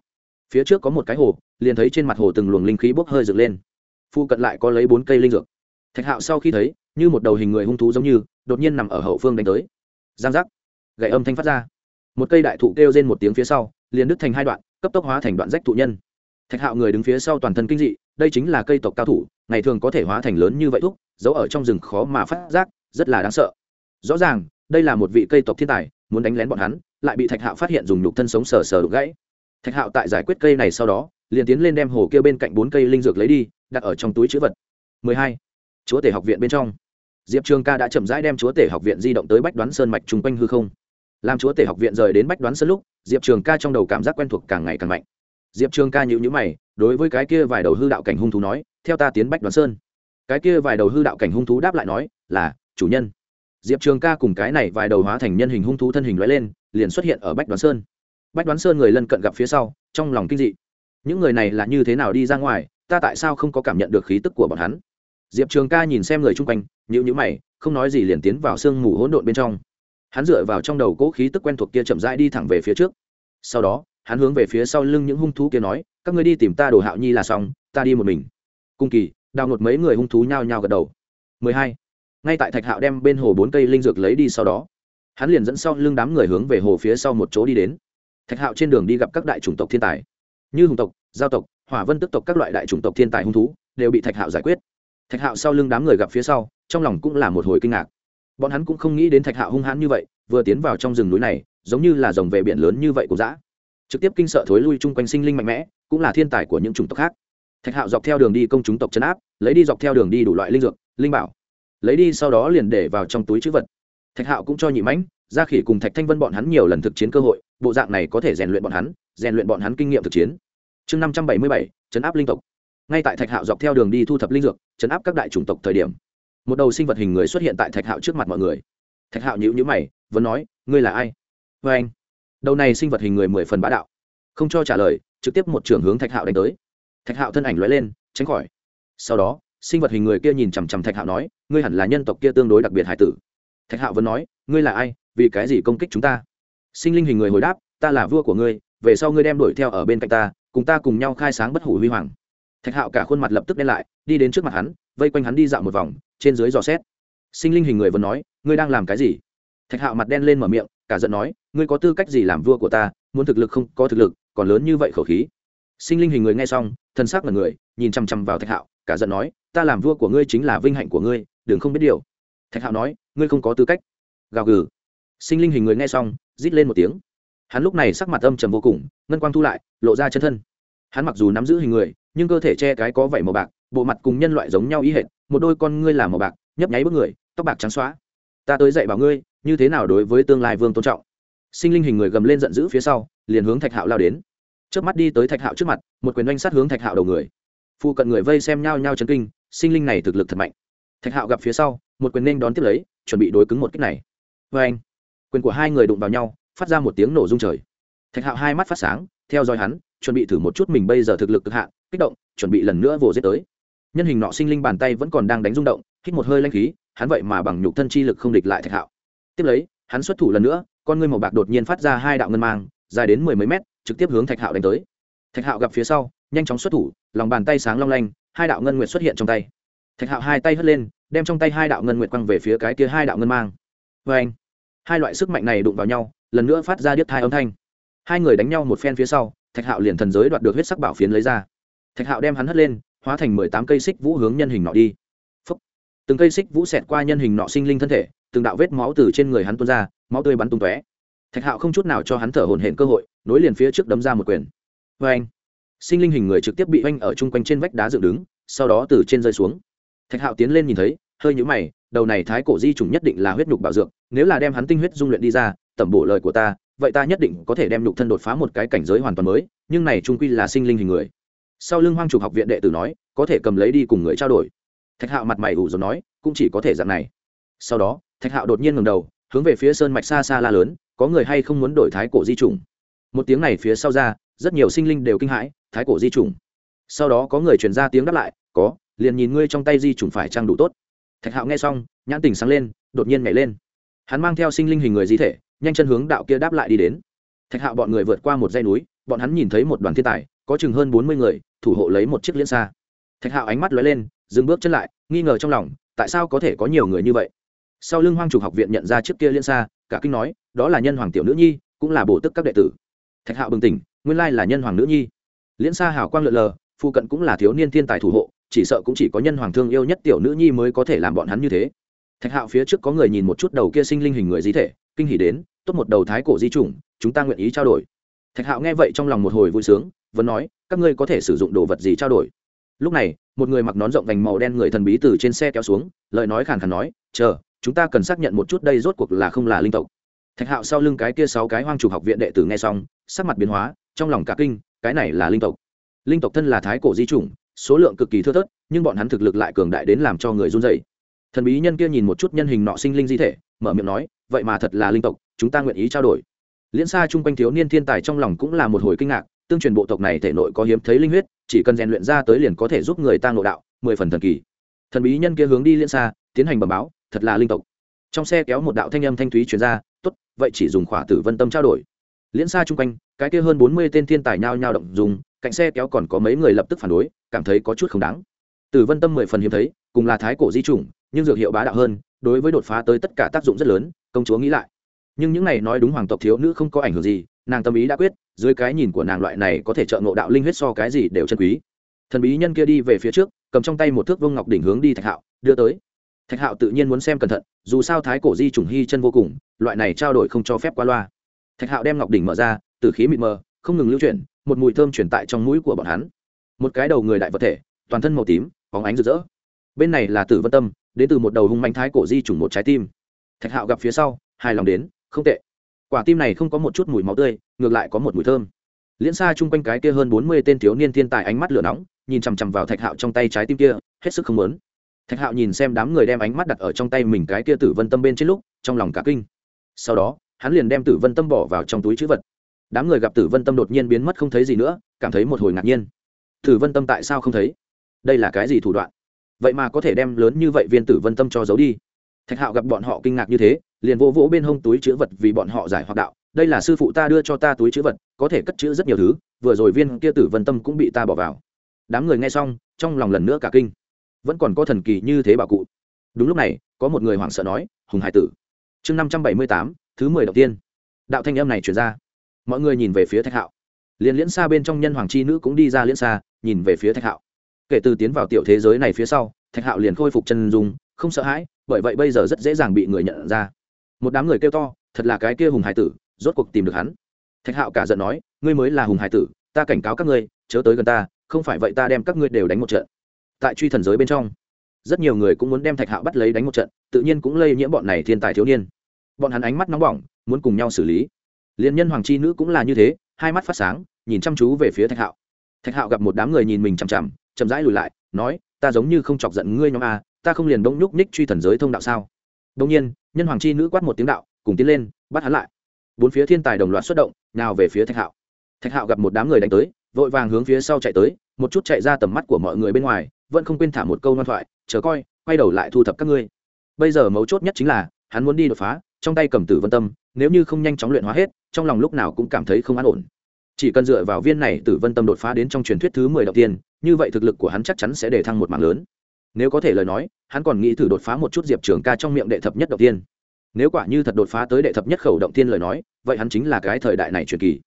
Phía trước có một cái hồ, liền thấy trên mặt hồ từng luồng linh khí bốc hơi dựng lên. Phu cận lại có lấy bốn cây linh dược. Thạch hạo sau khi thấy, như một đầu hình người hung thú giống như, đột nhiên nằm ở hậu phương đánh tới. Giang giác. Gậy âm thanh phát ra. Một cây đại thụ kêu trên một tiếng phía sau, liền đứt thành hai đoạn, cấp tốc hóa thành đoạn rách thụ nhân. Thạch hạo người đứng phía sau toàn thân kinh dị, đây chính là cây tộc cao thủ, ngày thường có thể hóa thành lớn như vậy thúc, giấu ở trong rừng khó mà phát giác, rất là đáng sợ. Rõ ràng đây là một vị cây tộc thiên tài, muốn đánh lén bọn hắn, lại bị thạch hạo phát hiện dùng nhục thân sống sờ sờ đục gãy. Thạch hạo tại giải quyết cây này sau đó, liền tiến lên đem hồ kia bên cạnh bốn cây linh dược lấy đi, đặt ở trong túi chữ vật. 12. chúa tể học viện bên trong. Diệp trường ca đã chậm rãi đem chúa tể học viện di động tới bách đoán sơn mạch chung quanh hư không. Làm chúa tể học viện rời đến bách đoán sơn lúc, diệp trường ca trong đầu cảm giác quen thuộc càng ngày càng mạnh. Diệp trường ca nhịu nhữ mày, đối với cái kia vài đầu hư đạo cảnh hung thú nói, theo ta tiến bách đoán sơn. Cái kia vài đầu hư đạo cảnh hung thú đáp lại nói, là, chủ nhân diệp trường ca cùng cái này vài đầu hóa thành nhân hình hung thú thân hình loại lên, liền xuất hiện ở bách đoán sơn. Bách đoán sơn người lân cận gặp phía sau, trong lòng kinh dị. Những người này là như thế nào đi ra ngoài, ta tại sao không có cảm nhận được khí tức của bọn hắn? Diệp trường ca nhìn xem người chung quanh nhữ nhữ mày, không nói gì liền tiến vào sương mù hỗn độn bên trong. Hắn dựa vào trong đầu cỗ khí tức quen thuộc kia chậm rãi đi thẳng về phía trước. Sau đó, hắn hướng về phía sau lưng những hung thú kia nói, các ngươi đi tìm ta đồ hạo nhi là xong, ta đi một mình. Cung kỳ, đào ngột mấy người hung thú nhao nhao gật đầu. 12 ngay tại thạch hạo đem bên hồ bốn cây linh dược lấy đi sau đó, hắn liền dẫn sau lưng đám người hướng về hồ phía sau một chỗ đi đến. Thạch hạo trên đường đi gặp các đại chủng tộc thiên tài, như hùng tộc, giao tộc, hỏa vân tức tộc các loại đại chủng tộc thiên tài hung thú, đều bị thạch hạo giải quyết. Thạch hạo sau lưng đám người gặp phía sau, trong lòng cũng là một hồi kinh ngạc. Bọn hắn cũng không nghĩ đến thạch hạo hung hãn như vậy, vừa tiến vào trong rừng núi này, giống như là dòng về biển lớn như vậy của dã. Trực tiếp kinh sợ thối lui chung quanh sinh linh mạnh mẽ, cũng là thiên tài của những chủng tộc khác. Thạch hạo dọc theo đường đi công chúng tộc chấn áp, lấy đi dọc theo đường đi đủ loại linh dược, linh bảo lấy đi sau đó liền để vào trong túi chữ vật. Thạch hạo cũng cho nhị mãnh, gia khỉ cùng thạch thanh vân bọn hắn nhiều lần thực chiến cơ hội, bộ dạng này có thể rèn luyện bọn hắn, rèn luyện bọn hắn kinh nghiệm thực chiến. Chương năm trăm bảy mươi bảy chấn áp linh tộc. Ngay tại thạch hạo dọc theo đường đi thu thập linh dược chấn áp các đại chủng tộc thời điểm, một đầu sinh vật hình người xuất hiện tại thạch hạo trước mặt mọi người. Thạch hạo nhữ nhữ mày, vẫn nói, ngươi là ai? Vê anh. Đầu này sinh vật hình người mười phần bá đạo. Không cho trả lời, trực tiếp một trưởng hướng thạch hạo đánh tới. Thạch hạo thân ảnh lóe lên, tránh khỏi. Sau đó sinh vật hình người kia nhìn chằm chằm thạch hạo nói, ngươi hẳn là nhân tộc kia tương đối đặc biệt hải tử. Thạch hạo vẫn nói, ngươi là ai? Vì cái gì công kích chúng ta? Sinh linh hình người hồi đáp, ta là vua của ngươi, về sau ngươi đem đuổi theo ở bên cạnh ta, cùng ta cùng nhau khai sáng bất hủ huy hoàng. Thạch hạo cả khuôn mặt lập tức đen lại, đi đến trước mặt hắn, vây quanh hắn đi dạo một vòng, trên dưới dò xét. Sinh linh hình người vẫn nói, ngươi đang làm cái gì? Thạch hạo mặt đen lên mở miệng, cả giận nói, ngươi có tư cách gì làm vua của ta? Muốn thực lực không có thực lực, còn lớn như vậy khẩu khí. Sinh linh hình người nghe xong thân xác là người, nhìn chằm chằm vào thạch hạo cả giận nói, ta làm vua của ngươi chính là vinh hạnh của ngươi, đừng không biết điều. Thạch hạo nói, ngươi không có tư cách. Gào gừ. Sinh linh hình người nghe xong, rít lên một tiếng. Hắn lúc này sắc mặt âm trầm vô cùng, ngân quang thu lại, lộ ra chân thân. Hắn mặc dù nắm giữ hình người, nhưng cơ thể che cái có vảy màu bạc, bộ mặt cùng nhân loại giống nhau ý hệt, một đôi con ngươi làm màu bạc, nhấp nháy bước người, tóc bạc trắng xóa. Ta tới dạy bảo ngươi, như thế nào đối với tương lai vương tôn trọng. Sinh linh hình người gầm lên giận dữ phía sau, liền hướng thạch hạo lao đến. Trước mắt đi tới thạch hạo trước mặt, một quyền oanh sát hướng thạch hạo đầu người phụ cận người vây xem nhau nhau chấn kinh, sinh linh này thực lực thật mạnh. Thạch hạo gặp phía sau, một quyền nên đón tiếp lấy, chuẩn bị đối cứng một kích này. Vê anh, quyền của hai người đụng vào nhau, phát ra một tiếng nổ rung trời. Thạch hạo hai mắt phát sáng, theo dõi hắn, chuẩn bị thử một chút mình bây giờ thực lực cực hạn, kích động, chuẩn bị lần nữa vồ giết tới. Nhân hình nọ sinh linh bàn tay vẫn còn đang đánh rung động, hít một hơi lanh khí, hắn vậy mà bằng nhục thân chi lực không địch lại thạch hạo. Tiếp lấy, hắn xuất thủ lần nữa, con ngươi màu bạc đột nhiên phát ra hai đạo ngân mang, dài đến mười mấy mét, trực tiếp hướng thạch hạo đánh tới. Thạch hạo gặp phía sau nhanh chóng xuất thủ, lòng bàn tay sáng long lanh, hai đạo ngân nguyệt xuất hiện trong tay. Thạch hạo hai tay hất lên, đem trong tay hai đạo ngân nguyệt quăng về phía cái kia hai đạo ngân mang. Vê anh hai loại sức mạnh này đụng vào nhau, lần nữa phát ra điếc thai âm thanh. Hai người đánh nhau một phen phía sau, thạch hạo liền thần giới đoạt được huyết sắc bảo phiến lấy ra. Thạch hạo đem hắn hất lên, hóa thành mười tám cây xích vũ hướng nhân hình nọ đi. Phúc. từng cây xích vũ xẹt qua nhân hình nọ sinh linh thân thể, từng đạo vết máu từ trên người hắn tuôn ra, máu tươi bắn tung tóe. Thạch hạo không chút nào cho hắn thở hổn hển cơ hội, nối liền phía trước đấm ra một quyền. Vê anh sinh linh hình người trực tiếp bị oanh ở chung quanh trên vách đá dựng đứng, sau đó từ trên rơi xuống. Thạch hạo tiến lên nhìn thấy, hơi nhũ mày, đầu này thái cổ di chủng nhất định là huyết nhục bảo dược, nếu là đem hắn tinh huyết dung luyện đi ra, tẩm bổ lời của ta, vậy ta nhất định có thể đem nhục thân đột phá một cái cảnh giới hoàn toàn mới, nhưng này trung quy là sinh linh hình người. Sau lưng hoang trục học viện đệ tử nói, có thể cầm lấy đi cùng người trao đổi. Thạch hạo mặt mày ủ rồi nói, cũng chỉ có thể dạng này. Sau đó, thạch hạo đột nhiên ngầm đầu, hướng về phía sơn mạch xa xa la lớn, có người hay không muốn đổi thái cổ di chủng? Một tiếng này phía sau ra rất nhiều sinh linh đều kinh hãi, thái cổ di chủng sau đó có người truyền ra tiếng đáp lại, có, liền nhìn ngươi trong tay di chủng phải trang đủ tốt. Thạch hạo nghe xong, nhãn tình sáng lên, đột nhiên nhảy lên. Hắn mang theo sinh linh hình người di thể, nhanh chân hướng đạo kia đáp lại đi đến. Thạch hạo bọn người vượt qua một dây núi, bọn hắn nhìn thấy một đoàn thiên tài, có chừng hơn bốn mươi người, thủ hộ lấy một chiếc liễn xa. Thạch hạo ánh mắt lóe lên, dừng bước chân lại, nghi ngờ trong lòng, tại sao có thể có nhiều người như vậy? Sau lưng hoang trục học viện nhận ra chiếc kia liễn xa, cả kinh nói, đó là nhân hoàng tiểu nữ nhi, cũng là bổ tức các đệ tử. Thạch hạo bừng tỉnh nguyên lai là nhân hoàng nữ nhi. Liễn xa hào quang lượn lờ phụ cận cũng là thiếu niên thiên tài thủ hộ, chỉ sợ cũng chỉ có nhân hoàng thương yêu nhất tiểu nữ nhi mới có thể làm bọn hắn như thế. Thạch hạo phía trước có người nhìn một chút đầu kia sinh linh hình người di thể, kinh hỉ đến, tốt một đầu thái cổ di chủng, chúng ta nguyện ý trao đổi. Thạch hạo nghe vậy trong lòng một hồi vui sướng, vẫn nói, các ngươi có thể sử dụng đồ vật gì trao đổi? Lúc này, một người mặc nón rộng vành màu đen người thần bí từ trên xe kéo xuống, lời nói khàn khàn nói, chờ, chúng ta cần xác nhận một chút đây rốt cuộc là không là linh tộc. Thạch hạo sau lưng cái kia sáu cái hoang trục học viện đệ tử nghe xong, sắc mặt biến hóa trong lòng cả kinh, cái này là linh tộc. Linh tộc thân là thái cổ di chủng, số lượng cực kỳ thưa thớt, nhưng bọn hắn thực lực lại cường đại đến làm cho người run dày thần bí nhân kia nhìn một chút nhân hình nọ sinh linh di thể, mở miệng nói, vậy mà thật là linh tộc, chúng ta nguyện ý trao đổi. Liễn xa chung quanh thiếu niên thiên tài trong lòng cũng là một hồi kinh ngạc, tương truyền bộ tộc này thể nội có hiếm thấy linh huyết, chỉ cần rèn luyện ra tới liền có thể giúp người ta ngộ đạo, mười phần thần kỳ. Thần bí nhân kia hướng đi liễn xa, tiến hành bẩm báo, thật là linh tộc. Trong xe kéo một đạo thanh âm thanh thúy chuyển ra, tốt, vậy chỉ dùng khỏa tử vân tâm trao đổi liễn xa chung quanh, cái kia hơn bốn mươi tên thiên tài nhao nhao động dùng, cạnh xe kéo còn có mấy người lập tức phản đối, cảm thấy có chút không đáng. Tử vân tâm mười phần hiếm thấy, cùng là thái cổ di chủng, nhưng dược hiệu bá đạo hơn, đối với đột phá tới tất cả tác dụng rất lớn, công chúa nghĩ lại. Nhưng những này nói đúng hoàng tộc thiếu nữ không có ảnh hưởng gì, nàng tâm ý đã quyết, dưới cái nhìn của nàng loại này có thể trợ ngộ đạo linh huyết so cái gì đều chân quý. Thần bí nhân kia đi về phía trước, cầm trong tay một thước vương ngọc đỉnh hướng đi thạch hạo, đưa tới. Thạch hạo tự nhiên muốn xem cẩn thận, dù sao thái cổ di trùng hy chân vô cùng, loại này trao đổi không cho phép qua loa thạch hạo đem ngọc đỉnh mở ra từ khí mịt mờ, không ngừng lưu chuyển, một mùi thơm chuyển tại trong mũi của bọn hắn. Một cái đầu người đại vật thể, toàn thân màu tím, bóng ánh rực rỡ. Bên này là tử vân tâm, đến từ một đầu hung manh thái cổ di trùng một trái tim. Thạch hạo gặp phía sau, hài lòng đến, không tệ. Quả tim này không có một chút mùi máu tươi, ngược lại có một mùi thơm. Liễn xa chung quanh cái kia hơn bốn mươi tên thiếu niên thiên tài ánh mắt lửa nóng, nhìn chằm chằm vào thạch hạo trong tay trái tim kia, hết sức không lớn thạch hạo nhìn xem đám người đem ánh mắt đặt ở trong tay mình cái kia tử vân tâm bên trên lúc, trong lòng cả kinh. Sau đó hắn liền đem tử vân tâm bỏ vào trong túi chữ vật. Đám người gặp tử vân tâm đột nhiên biến mất không thấy gì nữa, cảm thấy một hồi ngạc nhiên. Tử vân tâm tại sao không thấy? Đây là cái gì thủ đoạn? Vậy mà có thể đem lớn như vậy viên tử vân tâm cho giấu đi. Thạch hạo gặp bọn họ kinh ngạc như thế, liền vỗ vỗ bên hông túi chữ vật vì bọn họ giải hoặc đạo. Đây là sư phụ ta đưa cho ta túi chữ vật, có thể cất chữ rất nhiều thứ, vừa rồi viên kia tử vân tâm cũng bị ta bỏ vào. Đám người nghe xong, trong lòng lần nữa cả kinh. Vẫn còn có thần kỳ như thế bà cụ. Đúng lúc này, có một người hoảng sợ nói, hùng hải tử. Chương năm trăm bảy mươi tám thứ mười đầu tiên. Đạo thanh âm này chuyển ra. Mọi người nhìn về phía thạch hạo. Liền liễn xa bên trong nhân hoàng chi nữ cũng đi ra liễn xa nhìn về phía thạch hạo. Kể từ tiến vào tiểu thế giới này phía sau, thạch hạo liền khôi phục chân dung, không sợ hãi, bởi vậy bây giờ rất dễ dàng bị người nhận ra. Một đám người kêu to, thật là cái kia hùng hải tử, rốt cuộc tìm được hắn. Thạch hạo cả giận nói, ngươi mới là hùng hải tử, ta cảnh cáo các ngươi, chớ tới gần ta, không phải vậy ta đem các ngươi đều đánh một trận. Tại truy thần giới bên trong, rất nhiều người cũng muốn đem thạch hạo bắt lấy đánh một trận, tự nhiên cũng lây nhiễm bọn này thiên tài thiếu niên bọn hắn ánh mắt nóng bỏng, muốn cùng nhau xử lý. Liên nhân hoàng chi nữ cũng là như thế, hai mắt phát sáng, nhìn chăm chú về phía thạch hạo. Thạch hạo gặp một đám người nhìn mình chằm chằm, chậm rãi lùi lại, nói, ta giống như không chọc giận ngươi nhóm a, ta không liền đông nhúc ních truy thần giới thông đạo sao? Đông nhiên, nhân hoàng chi nữ quát một tiếng đạo, cùng tiến lên, bắt hắn lại. Bốn phía thiên tài đồng loạt xuất động nào về phía thạch hạo. Thạch hạo gặp một đám người đánh tới, vội vàng hướng phía sau chạy tới, một chút chạy ra tầm mắt của mọi người bên ngoài, vẫn không quên thả một câu ngoan thoại, chờ coi, quay đầu lại thu thập các ngươi. Bây giờ mấu chốt nhất chính là, hắn muốn đi đột phá trong tay cầm tử vân tâm, nếu như không nhanh chóng luyện hóa hết, trong lòng lúc nào cũng cảm thấy không an ổn. Chỉ cần dựa vào viên này tử vân tâm đột phá đến trong truyền thuyết thứ mười đầu tiên, như vậy thực lực của hắn chắc chắn sẽ để thăng một mạng lớn. Nếu có thể lời nói, hắn còn nghĩ thử đột phá một chút diệp trường ca trong miệng đệ thập nhất đầu tiên. Nếu quả như thật đột phá tới đệ thập nhất khẩu động tiên lời nói, vậy hắn chính là cái thời đại này truyền kỳ.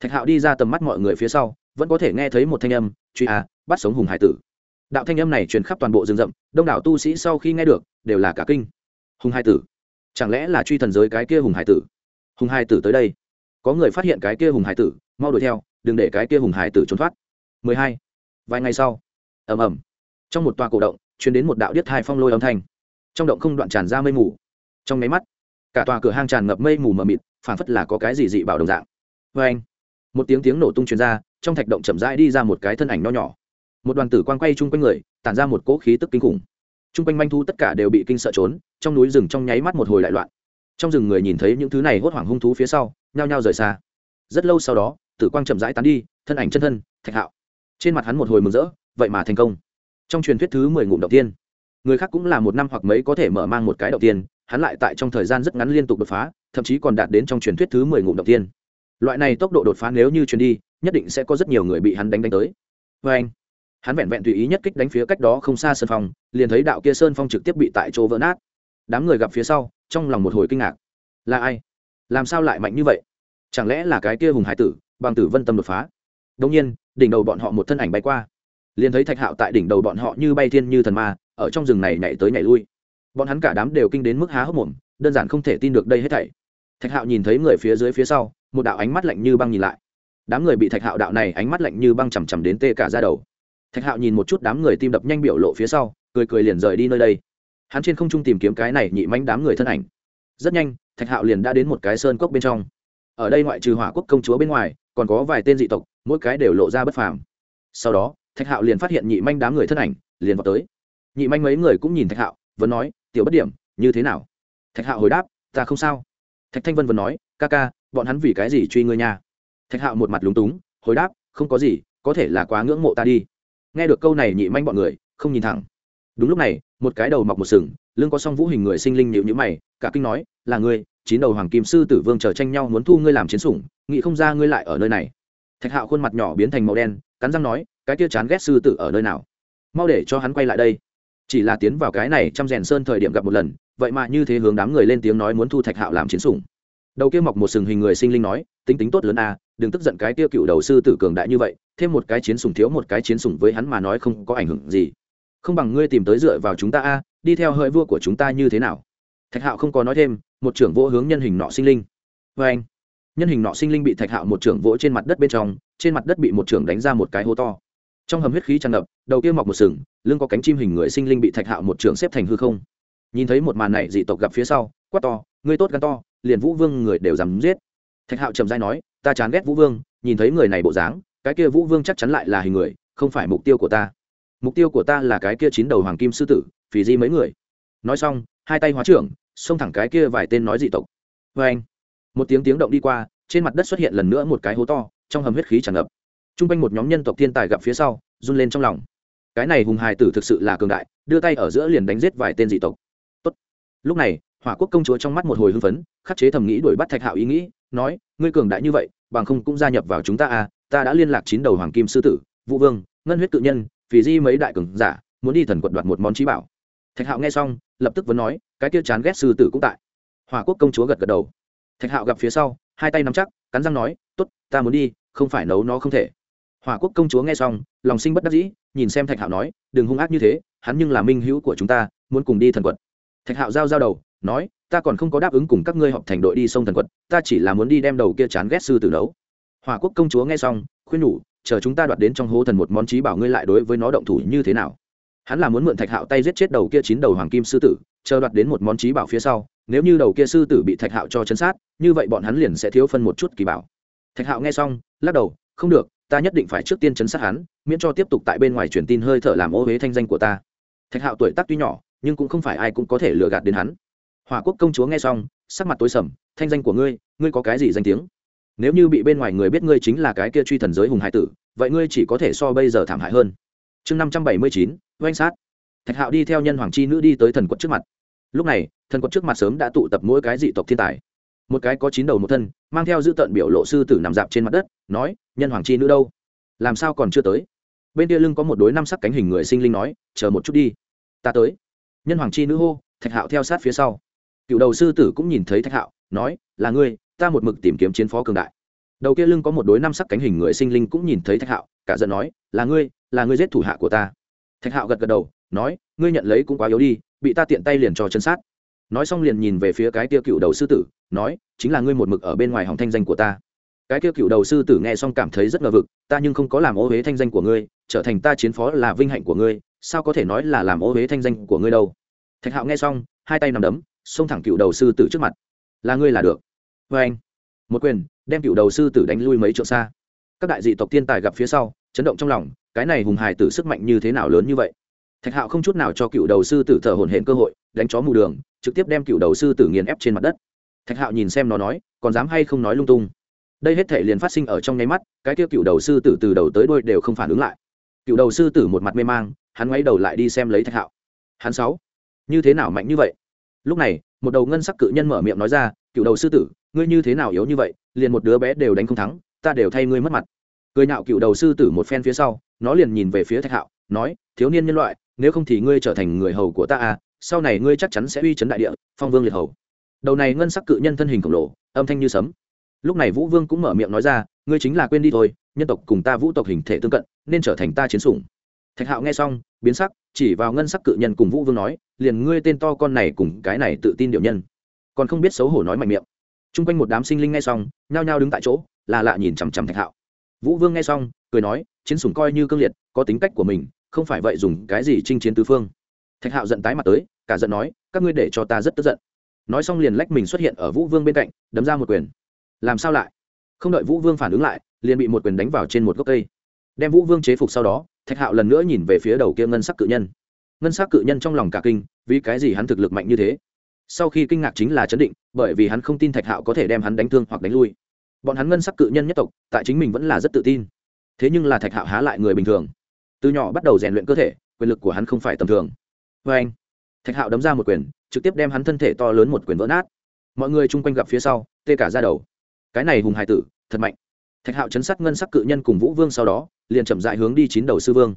Thạch hạo đi ra tầm mắt mọi người phía sau, vẫn có thể nghe thấy một thanh âm, truy à bắt sống hùng hải tử. Đạo thanh âm này truyền khắp toàn bộ rừng rậm, đông đảo tu sĩ sau khi nghe được, đều là cả kinh. Hùng hải tử chẳng lẽ là truy thần giới cái kia hùng hải tử? Hùng hải tử tới đây. Có người phát hiện cái kia hùng hải tử, mau đuổi theo, đừng để cái kia hùng hải tử trốn thoát. 12. vài ngày sau. Ầm ầm. Trong một tòa cổ động, truyền đến một đạo điếc hai phong lôi âm thanh. Trong động không đoạn tràn ra mây mù. Trong máy mắt, cả tòa cửa hang tràn ngập mây mù mờ mịt phản phất là có cái gì dị bảo đồng dạng. Vê anh. Một tiếng tiếng nổ tung truyền ra, trong thạch động chậm rãi đi ra một cái thân ảnh nho nhỏ. Một đoàn tử quang quay chung quanh người, tản ra một cỗ khí tức kinh khủng chung quanh manh thu tất cả đều bị kinh sợ trốn, trong núi rừng trong nháy mắt một hồi đại loạn. Trong rừng người nhìn thấy những thứ này hốt hoảng hung thú phía sau, nhao nhao rời xa. Rất lâu sau đó, tử quang chậm rãi tán đi, thân ảnh chân thân, thạch hạo. Trên mặt hắn một hồi mừng rỡ, vậy mà thành công. Trong truyền thuyết thứ mười ngụm đầu tiên, người khác cũng là một năm hoặc mấy có thể mở mang một cái đầu tiên, hắn lại tại trong thời gian rất ngắn liên tục đột phá, thậm chí còn đạt đến trong truyền thuyết thứ mười ngụm đầu tiên. Loại này tốc độ đột phá nếu như truyền đi, nhất định sẽ có rất nhiều người bị hắn đánh đánh tới. Vê anh hắn vẹn vẹn tùy ý nhất kích đánh phía cách đó không xa sơn phong, liền thấy đạo kia sơn phong trực tiếp bị tại chỗ vỡ nát. Đám người gặp phía sau, trong lòng một hồi kinh ngạc. Là ai? Làm sao lại mạnh như vậy? Chẳng lẽ là cái kia hùng hải tử, bằng tử vân tâm đột phá? Đông nhiên, đỉnh đầu bọn họ một thân ảnh bay qua. Liền thấy thạch hạo tại đỉnh đầu bọn họ như bay thiên như thần ma, ở trong rừng này nhảy tới nhảy lui. Bọn hắn cả đám đều kinh đến mức há hốc mồm, đơn giản không thể tin được đây hết thảy. Thạch hạo nhìn thấy người phía dưới phía sau, một đạo ánh mắt lạnh như băng nhìn lại. Đám người bị thạch hạo đạo này ánh mắt lạnh như băng chằm chằm đến tê cả ra đầu thạch hạo nhìn một chút đám người tim đập nhanh biểu lộ phía sau, cười cười liền rời đi nơi đây. Hắn trên không trung tìm kiếm cái này nhị manh đám người thân ảnh. Rất nhanh, thạch hạo liền đã đến một cái sơn cốc bên trong. Ở đây ngoại trừ hỏa quốc công chúa bên ngoài, còn có vài tên dị tộc, mỗi cái đều lộ ra bất phàm. Sau đó, thạch hạo liền phát hiện nhị manh đám người thân ảnh, liền vào tới. Nhị manh mấy người cũng nhìn thạch hạo, vẫn nói, tiểu bất điểm, như thế nào? Thạch hạo hồi đáp, ta không sao. Thạch thanh vân vẫn nói, ca ca, bọn hắn vì cái gì truy ngươi nha? Thạch hạo một mặt lúng túng, hồi đáp, không có gì, có thể là quá ngưỡng mộ ta đi nghe được câu này nhị manh bọn người, không nhìn thẳng. Đúng lúc này, một cái đầu mọc một sừng, lưng có song vũ hình người sinh linh nhịu nhữ mày, cả kinh nói, là ngươi, chín đầu hoàng kim sư tử vương chờ tranh nhau muốn thu ngươi làm chiến sủng, nghĩ không ra ngươi lại ở nơi này. Thạch hạo khuôn mặt nhỏ biến thành màu đen, cắn răng nói, cái kia chán ghét sư tử ở nơi nào? Mau để cho hắn quay lại đây. Chỉ là tiến vào cái này trong rèn sơn thời điểm gặp một lần, vậy mà như thế hướng đám người lên tiếng nói muốn thu thạch hạo làm chiến sủng đầu kia mọc một sừng hình người sinh linh nói, tính tính tốt lớn a đừng tức giận cái kia cựu đầu sư tử cường đại như vậy, thêm một cái chiến sủng thiếu một cái chiến sủng với hắn mà nói không có ảnh hưởng gì. Không bằng ngươi tìm tới dựa vào chúng ta a, đi theo hợi vua của chúng ta như thế nào? Thạch hạo không có nói thêm, một trưởng vỗ hướng nhân hình nọ sinh linh. Vê anh, nhân hình nọ sinh linh bị thạch hạo một trưởng vỗ trên mặt đất bên trong, trên mặt đất bị một trưởng đánh ra một cái hố to. Trong hầm huyết khí tràn ngập, đầu kia mọc một sừng, lưng có cánh chim hình người sinh linh bị thạch hạo một trưởng xếp thành hư không. Nhìn thấy một màn này dị tộc gặp phía sau, quát to, ngươi tốt gan to liền vũ vương người đều dám giết. Thạch hạo trầm dai nói, ta chán ghét vũ vương, nhìn thấy người này bộ dáng, cái kia vũ vương chắc chắn lại là hình người, không phải mục tiêu của ta. Mục tiêu của ta là cái kia chín đầu hoàng kim sư tử, phì di mấy người. Nói xong, hai tay hóa trưởng, xông thẳng cái kia vài tên nói dị tộc. Vê anh, một tiếng tiếng động đi qua, trên mặt đất xuất hiện lần nữa một cái hố to, trong hầm huyết khí tràn ngập. T r u n g quanh một nhóm nhân tộc thiên tài gặp phía sau, run lên trong lòng. Cái này hùng hài tử thực sự là cường đại, đưa tay ở giữa liền đánh giết vài tên dị tộc. Tốt. lúc này hỏa quốc công chúa trong mắt một hồi hưng phấn, khắc chế thầm nghĩ đuổi bắt thạch hạo ý nghĩ, nói, ngươi cường đại như vậy, bằng không cũng gia nhập vào chúng ta à ta đã liên lạc chín đầu hoàng kim sư tử, vũ vương, ngân huyết tự nhân phì di mấy đại cường giả, muốn đi thần quật đoạt một món trí bảo. Thạch hạo nghe xong, lập tức vẫn nói, cái kia chán ghét sư tử cũng tại. Hòa quốc công chúa gật gật đầu. Thạch hạo gặp phía sau, hai tay nắm chắc, cắn răng nói t ố t ta muốn đi, không phải nấu nó không thể. Hòa quốc công chúa nghe xong, lòng sinh bất đắc dĩ, nhìn xem thạch hạo nói, đừng hung ác như thế, hắn nhưng là minh hữu của chúng ta, muốn cùng đi thần quật. Thạch hạo giao giao đầu nói, ta còn không có đáp ứng cùng các ngươi họp thành đội đi sông thần quật, ta chỉ là muốn đi đem đầu kia chán ghét sư tử nấu. Hòa quốc công chúa nghe xong, khuyên nhủ, chờ chúng ta đoạt đến trong hố thần một món trí bảo ngươi lại đối với nó động thủ như thế nào? Hắn là muốn mượn thạch hạo tay giết chết đầu kia chín đầu hoàng kim sư tử, chờ đoạt đến một món trí bảo phía sau, nếu như đầu kia sư tử bị thạch hạo cho chấn sát, như vậy bọn hắn liền sẽ thiếu phân một chút kỳ bảo. Thạch hạo nghe xong, lắc đầu, không được, ta nhất định phải trước tiên chấn sát hắn, miễn cho tiếp tục tại bên ngoài truyền tin hơi thở làm ô huế thanh danh của ta. Thạch hạo tuổi tác tuy nhỏ, nhưng cũng không phải ai cũng có thể lừa gạt đến hắn hòa quốc công chúa nghe xong, sắc mặt tối sầm, thanh danh của ngươi ngươi có cái gì danh tiếng? Nếu như bị bên ngoài người biết ngươi chính là cái kia truy thần giới hùng hải tử, vậy ngươi chỉ có thể so bây giờ thảm hại hơn. Chương năm trăm bảy mươi chín, oanh sát. Thạch hạo đi theo nhân hoàng chi nữ đi tới thần quật trước mặt. Lúc này, thần quật trước mặt sớm đã tụ tập mỗi cái dị tộc thiên tài. Một cái có chín đầu một thân, mang theo dữ tận biểu lộ sư tử nằm dạp trên mặt đất, nói, nhân hoàng chi nữ đâu? Làm sao còn chưa tới? Bên kia lưng có một đối năm sắc cánh hình người sinh linh nói, chờ một chút đi, ta tới. Nhân hoàng chi nữ hô, thạch hạo theo sát phía sau cựu đầu sư tử cũng nhìn thấy thạch hạo, nói, là ngươi, ta một mực tìm kiếm chiến phó cường đại. Đầu kia lưng có một đối năm sắc cánh hình người sinh linh cũng nhìn thấy thạch hạo, cả giận nói, là ngươi là ngươi giết thủ hạ của ta. Thạch hạo gật gật đầu, nói, ngươi nhận lấy cũng quá yếu đi, bị ta tiện tay liền cho chân sát. Nói xong liền nhìn về phía cái kia cựu đầu sư tử, nói, chính là ngươi một mực ở bên ngoài hỏng thanh danh của ta. Cái kia cựu đầu sư tử nghe xong cảm thấy rất ngờ vực, ta nhưng không có làm ô huế thanh danh của ngươi, trở thành ta chiến phó là vinh hạnh của ngươi, sao có thể nói là làm ô huế thanh danh của ngươi đâu? Thạch hạo nghe xong, hai tay nằm đấm xông thẳng cựu đầu sư tử trước mặt. Là ngươi là được. Vê anh, một quyền, đem cựu đầu sư tử đánh lui mấy trượng xa. Các đại dị tộc tiên tài gặp phía sau, chấn động trong lòng, cái này hùng hài tử sức mạnh như thế nào lớn như vậy? Thạch hạo không chút nào cho cựu đầu sư tử thở hồn hển cơ hội, đánh chó mù đường, trực tiếp đem cựu đầu sư tử nghiền ép trên mặt đất. Thạch hạo nhìn xem nó nói, còn dám hay không nói lung tung. Đây hết thể liền phát sinh ở trong nháy mắt, cái kia cựu đầu sư tử từ đầu tới đôi đều không phản ứng lại. Cựu đầu sư tử một mặt mê mang, hắn ngoáy đầu lại đi xem lấy thạch hạo. Hắn sáu, như thế nào mạnh như vậy? Lúc này, một đầu ngân sắc cự nhân mở miệng nói ra, cựu đầu sư tử, ngươi như thế nào yếu như vậy, liền một đứa bé đều đánh không thắng, ta đều thay ngươi mất mặt. Cười nạo cựu đầu sư tử một phen phía sau, nó liền nhìn về phía thạch hạo, nói, thiếu niên nhân loại, nếu không thì ngươi trở thành người hầu của ta à sau này ngươi chắc chắn sẽ uy chấn đại địa, phong vương liệt hầu. Đầu này ngân sắc cự nhân thân hình khổng lồ, âm thanh như sấm. Lúc này vũ vương cũng mở miệng nói ra, ngươi chính là quên đi thôi, nhân tộc cùng ta vũ tộc hình thể tương cận, nên trở thành ta chiến sủng thạch hạo nghe xong, biến sắc, chỉ vào ngân sắc cự nhân cùng vũ vương nói, liền ngươi tên to con này cùng cái này tự tin điệu nhân. Còn không biết xấu hổ nói mạnh miệng. T r u n g quanh một đám sinh linh nghe xong, nhao nhao đứng tại chỗ, là lạ nhìn chằm chằm thạch hạo. Vũ vương nghe xong, cười nói, chiến sủng coi như cương liệt, có tính cách của mình, không phải vậy dùng cái gì chinh chiến tứ phương. Thạch hạo giận tái mặt tới, cả giận nói, các ngươi để cho ta rất tức giận. Nói xong liền lách mình xuất hiện ở vũ vương bên cạnh, đấm ra một quyền. Làm sao lại? Không đợi vũ vương phản ứng lại, liền bị một quyền đánh vào trên một gốc cây. Đem vũ vương chế phục sau đó thạch hạo lần nữa nhìn về phía đầu kia ngân sắc cự nhân. Ngân sắc cự nhân trong lòng cả kinh, vì cái gì hắn thực lực mạnh như thế? Sau khi kinh ngạc chính là chấn định, bởi vì hắn không tin thạch hạo có thể đem hắn đánh thương hoặc đánh lui. Bọn hắn ngân sắc cự nhân nhất tộc, tại chính mình vẫn là rất tự tin. Thế nhưng là thạch hạo há lại người bình thường. Từ nhỏ bắt đầu rèn luyện cơ thể, quyền lực của hắn không phải tầm thường. Vê anh, thạch hạo đấm ra một quyền, trực tiếp đem hắn thân thể to lớn một quyền vỡ nát. Mọi người chung quanh gặp phía sau, tê cả ra đầu. Cái này hùng hải tử, thật mạnh thạch hạo chấn sát ngân sắc cự nhân cùng vũ vương sau đó, liền chậm dại hướng đi chín đầu sư vương.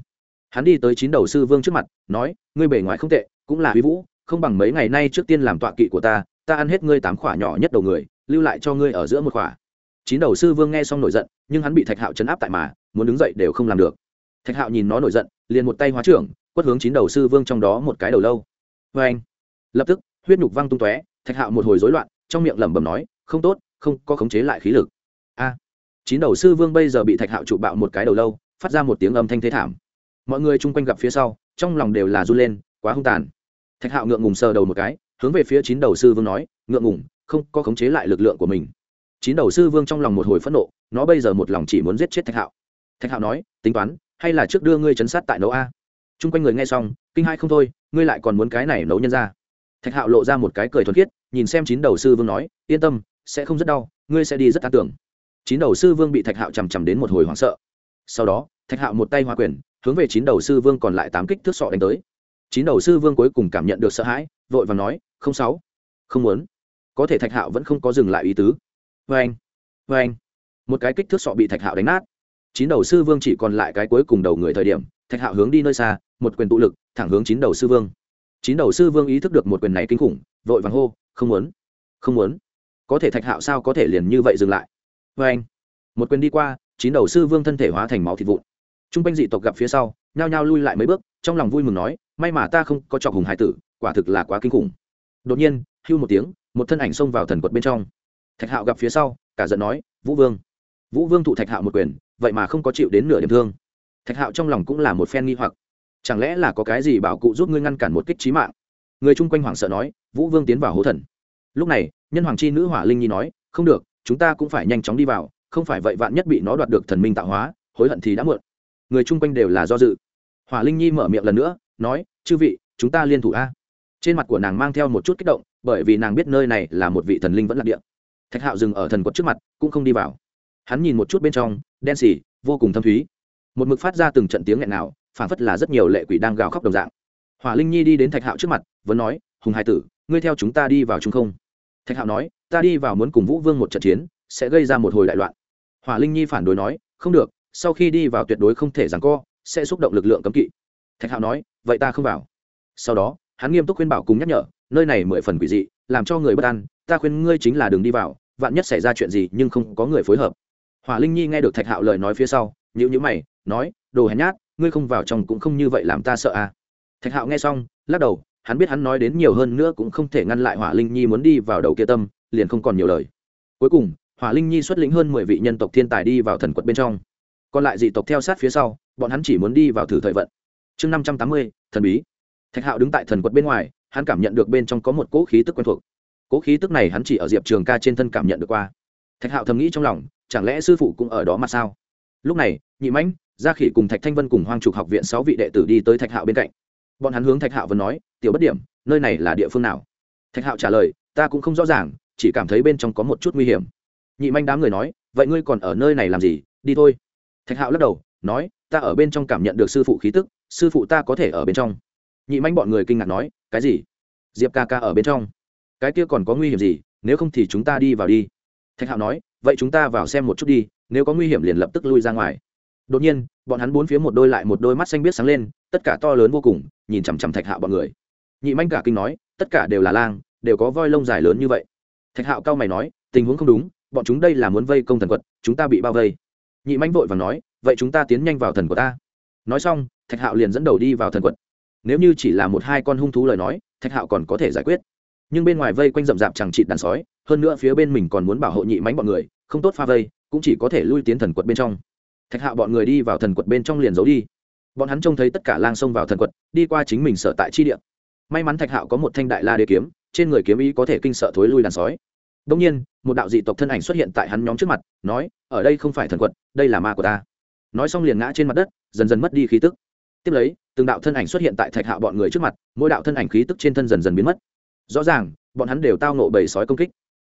Hắn đi tới chín đầu sư vương trước mặt, nói, ngươi bề ngoài không tệ, cũng là huy vũ, không bằng mấy ngày nay trước tiên làm tọa kỵ của ta ta ăn hết ngươi tám khỏa nhỏ nhất đầu người, lưu lại cho ngươi ở giữa một khỏa. Chín đầu sư vương nghe xong nổi giận, nhưng hắn bị thạch hạo chấn áp tại mà, muốn đứng dậy đều không làm được. Thạch hạo nhìn nó nổi giận, liền một tay hóa trưởng, quất hướng chín đầu sư vương trong đó một cái đầu lâu. Vê anh. Lập tức, huyết nhục văng tung tóe, thạch hạo một hồi rối loạn, trong miệng lẩm bẩm nói, không tốt, không có khống chế lại khí lực chín đầu sư vương bây giờ bị thạch hạo trụ bạo một cái đầu lâu, phát ra một tiếng âm thanh thế thảm. Mọi người chung quanh gặp phía sau, trong lòng đều là run lên, quá hung tàn. Thạch hạo ngượng ngùng sờ đầu một cái, hướng về phía chín đầu sư vương nói, ngượng ngùng, không, có khống chế lại lực lượng của mình. Chín đầu sư vương trong lòng một hồi phẫn nộ, nó bây giờ một lòng chỉ muốn giết chết thạch hạo. Thạch hạo nói, tính toán, hay là trước đưa ngươi chấn sát tại nấu a? Chung quanh người nghe xong, kinh hai không thôi, ngươi lại còn muốn cái này nấu nhân ra? Thạch hạo lộ ra một cái cười thuần khiết, nhìn xem chín đầu sư vương nói, yên tâm, sẽ không rất đau, ngươi sẽ đi rất an tưởng chín đầu sư vương bị thạch hạo chằm chằm đến một hồi hoảng sợ. Sau đó, thạch hạo một tay hoa quyền, hướng về chín đầu sư vương còn lại tám kích thước sọ đánh tới. Chín đầu sư vương cuối cùng cảm nhận được sợ hãi, vội và nói, không sáu, không muốn. Có thể thạch hạo vẫn không có dừng lại ý tứ. Vê anh vê anh một cái kích thước sọ bị thạch hạo đánh nát. Chín đầu sư vương chỉ còn lại cái cuối cùng đầu người thời điểm, thạch hạo hướng đi nơi xa, một quyền tụ lực, thẳng hướng chín đầu sư vương. Chín đầu sư vương ý thức được một quyền này kinh khủng, vội vàng hô, không muốn không muốn. Có thể thạch hạo sao có thể liền như vậy dừng lại? Vê anh, một quyền đi qua, chín đầu sư vương thân thể hóa thành máu thịt vụn. T r u n g quanh dị tộc gặp phía sau, nhao nhao lui lại mấy bước, trong lòng vui mừng nói, may mà ta không có chọc hùng hải tử, quả thực là quá kinh khủng. Đột nhiên, hưu một tiếng, một thân ảnh xông vào thần quật bên trong. Thạch hạo gặp phía sau, cả giận nói, vũ vương vũ vương thụ thạch hạo một quyền, vậy mà không có chịu đến nửa điểm thương. Thạch hạo trong lòng cũng là một phen nghi hoặc. Chẳng lẽ là có cái gì bảo cụ giúp ngươi ngăn cản một kích trí mạng? Người chung quanh hoảng sợ nói, vũ vương tiến vào hố thần. Lúc này, nhân hoàng chi nữ hỏa linh nhi nói, không được chúng ta cũng phải nhanh chóng đi vào, không phải vậy vạn nhất bị nó đoạt được thần minh tạo hóa, hối hận thì đã muộn. Người chung quanh đều là do dự. Hỏa linh nhi mở miệng lần nữa, nói, chư vị, chúng ta liên thủ a. Trên mặt của nàng mang theo một chút kích động, bởi vì nàng biết nơi này là một vị thần linh vẫn lạc địa. Thạch hạo dừng ở thần quật trước mặt, cũng không đi vào. Hắn nhìn một chút bên trong, đen xì, vô cùng thâm thúy. Một mực phát ra từng trận tiếng nghẹn nào phản phất là rất nhiều lệ quỷ đang gào khóc đồng dạng. Hỏa linh nhi đi đến thạch hạo trước mặt, vẫn nói, hùng hai tử, ngươi theo chúng ta đi vào chúng không? Thạch hạo nói, ta đi vào muốn cùng vũ vương một trận chiến, sẽ gây ra một hồi đại loạn. Hỏa linh nhi phản đối nói, không được, sau khi đi vào tuyệt đối không thể rằng co, sẽ xúc động lực lượng cấm kỵ. Thạch hạo nói, vậy ta không vào. Sau đó, hắn nghiêm túc khuyên bảo cùng nhắc nhở, nơi này mười phần quỷ dị, làm cho người bất an, ta khuyên ngươi chính là đường đi vào, vạn nhất xảy ra chuyện gì nhưng không có người phối hợp. Hỏa linh nhi nghe được thạch hạo lời nói phía sau nhữ nhữ mày, nói, đồ hèn nhát, ngươi không vào trong cũng không như vậy làm ta sợ à. Thạch hạo nghe xong, lắc đầu hắn biết hắn nói đến nhiều hơn nữa cũng không thể ngăn lại hỏa linh nhi muốn đi vào đầu kia tâm, liền không còn nhiều lời. Cuối cùng, hỏa linh nhi xuất lĩnh hơn mười vị nhân tộc thiên tài đi vào thần quật bên trong. Còn lại dị tộc theo sát phía sau, bọn hắn chỉ muốn đi vào thử thời vận. Chương năm trăm tám mươi, thần bí. Thạch hạo đứng tại thần quật bên ngoài, hắn cảm nhận được bên trong có một cỗ khí tức quen thuộc. Cỗ khí tức này hắn chỉ ở diệp trường ca trên thân cảm nhận được qua. Thạch hạo thầm nghĩ trong lòng, chẳng lẽ sư phụ cũng ở đó mà sao? Lúc này, nhị mãnh, gia khỉ cùng thạch thanh vân cùng hoang trục học viện sáu vị đệ tử đi tới thạch hạo bên cạnh bọn hắn hướng thạch hạo vẫn nói, tiểu bất điểm, nơi này là địa phương nào? Thạch hạo trả lời, ta cũng không rõ ràng, chỉ cảm thấy bên trong có một chút nguy hiểm. Nhị manh đám người nói, vậy ngươi còn ở nơi này làm gì? Đi thôi. Thạch hạo lắc đầu, nói, ta ở bên trong cảm nhận được sư phụ khí tức, sư phụ ta có thể ở bên trong. Nhị manh bọn người kinh ngạc nói, cái gì? Diệp ca ca ở bên trong? Cái kia còn có nguy hiểm gì? Nếu không thì chúng ta đi vào đi. Thạch hạo nói, vậy chúng ta vào xem một chút đi, nếu có nguy hiểm liền lập tức lui ra ngoài. Đột nhiên, bọn hắn bốn phía một đôi lại một đôi mắt xanh biết sáng lên, tất cả to lớn vô cùng nhìn chằm chằm thạch hạo bọn người. Nhị manh cả kinh nói, tất cả đều là lang, đều có voi lông dài lớn như vậy. Thạch hạo cao mày nói, tình huống không đúng, bọn chúng đây là muốn vây công thần quật, chúng ta bị bao vây. Nhị manh vội và nói, vậy chúng ta tiến nhanh vào thần của ta. Nói xong, thạch hạo liền dẫn đầu đi vào thần quật. Nếu như chỉ là một hai con hung thú lời nói, thạch hạo còn có thể giải quyết. Nhưng bên ngoài vây quanh rậm rạp chẳng chịt đàn sói, hơn nữa phía bên mình còn muốn bảo hộ nhị mánh bọn người, không tốt pha vây, cũng chỉ có thể lui tiến thần quật bên trong. Thạch hạo bọn người đi vào thần quật bên trong liền giấu đi bọn hắn trông thấy tất cả lang xông vào thần quật, đi qua chính mình sở tại chi địa. May mắn thạch hạo có một thanh đại la đế kiếm, trên người kiếm ý có thể kinh sợ thối lui đàn sói. Đông nhiên, một đạo dị tộc thân ảnh xuất hiện tại hắn nhóm trước mặt, nói, ở đây không phải thần quật, đây là ma của ta. Nói xong liền ngã trên mặt đất, dần dần mất đi khí tức. Tiếp lấy, từng đạo thân ảnh xuất hiện tại thạch hạo bọn người trước mặt, mỗi đạo thân ảnh khí tức trên thân dần dần biến mất. Rõ ràng, bọn hắn đều tao nộ bầy sói công kích.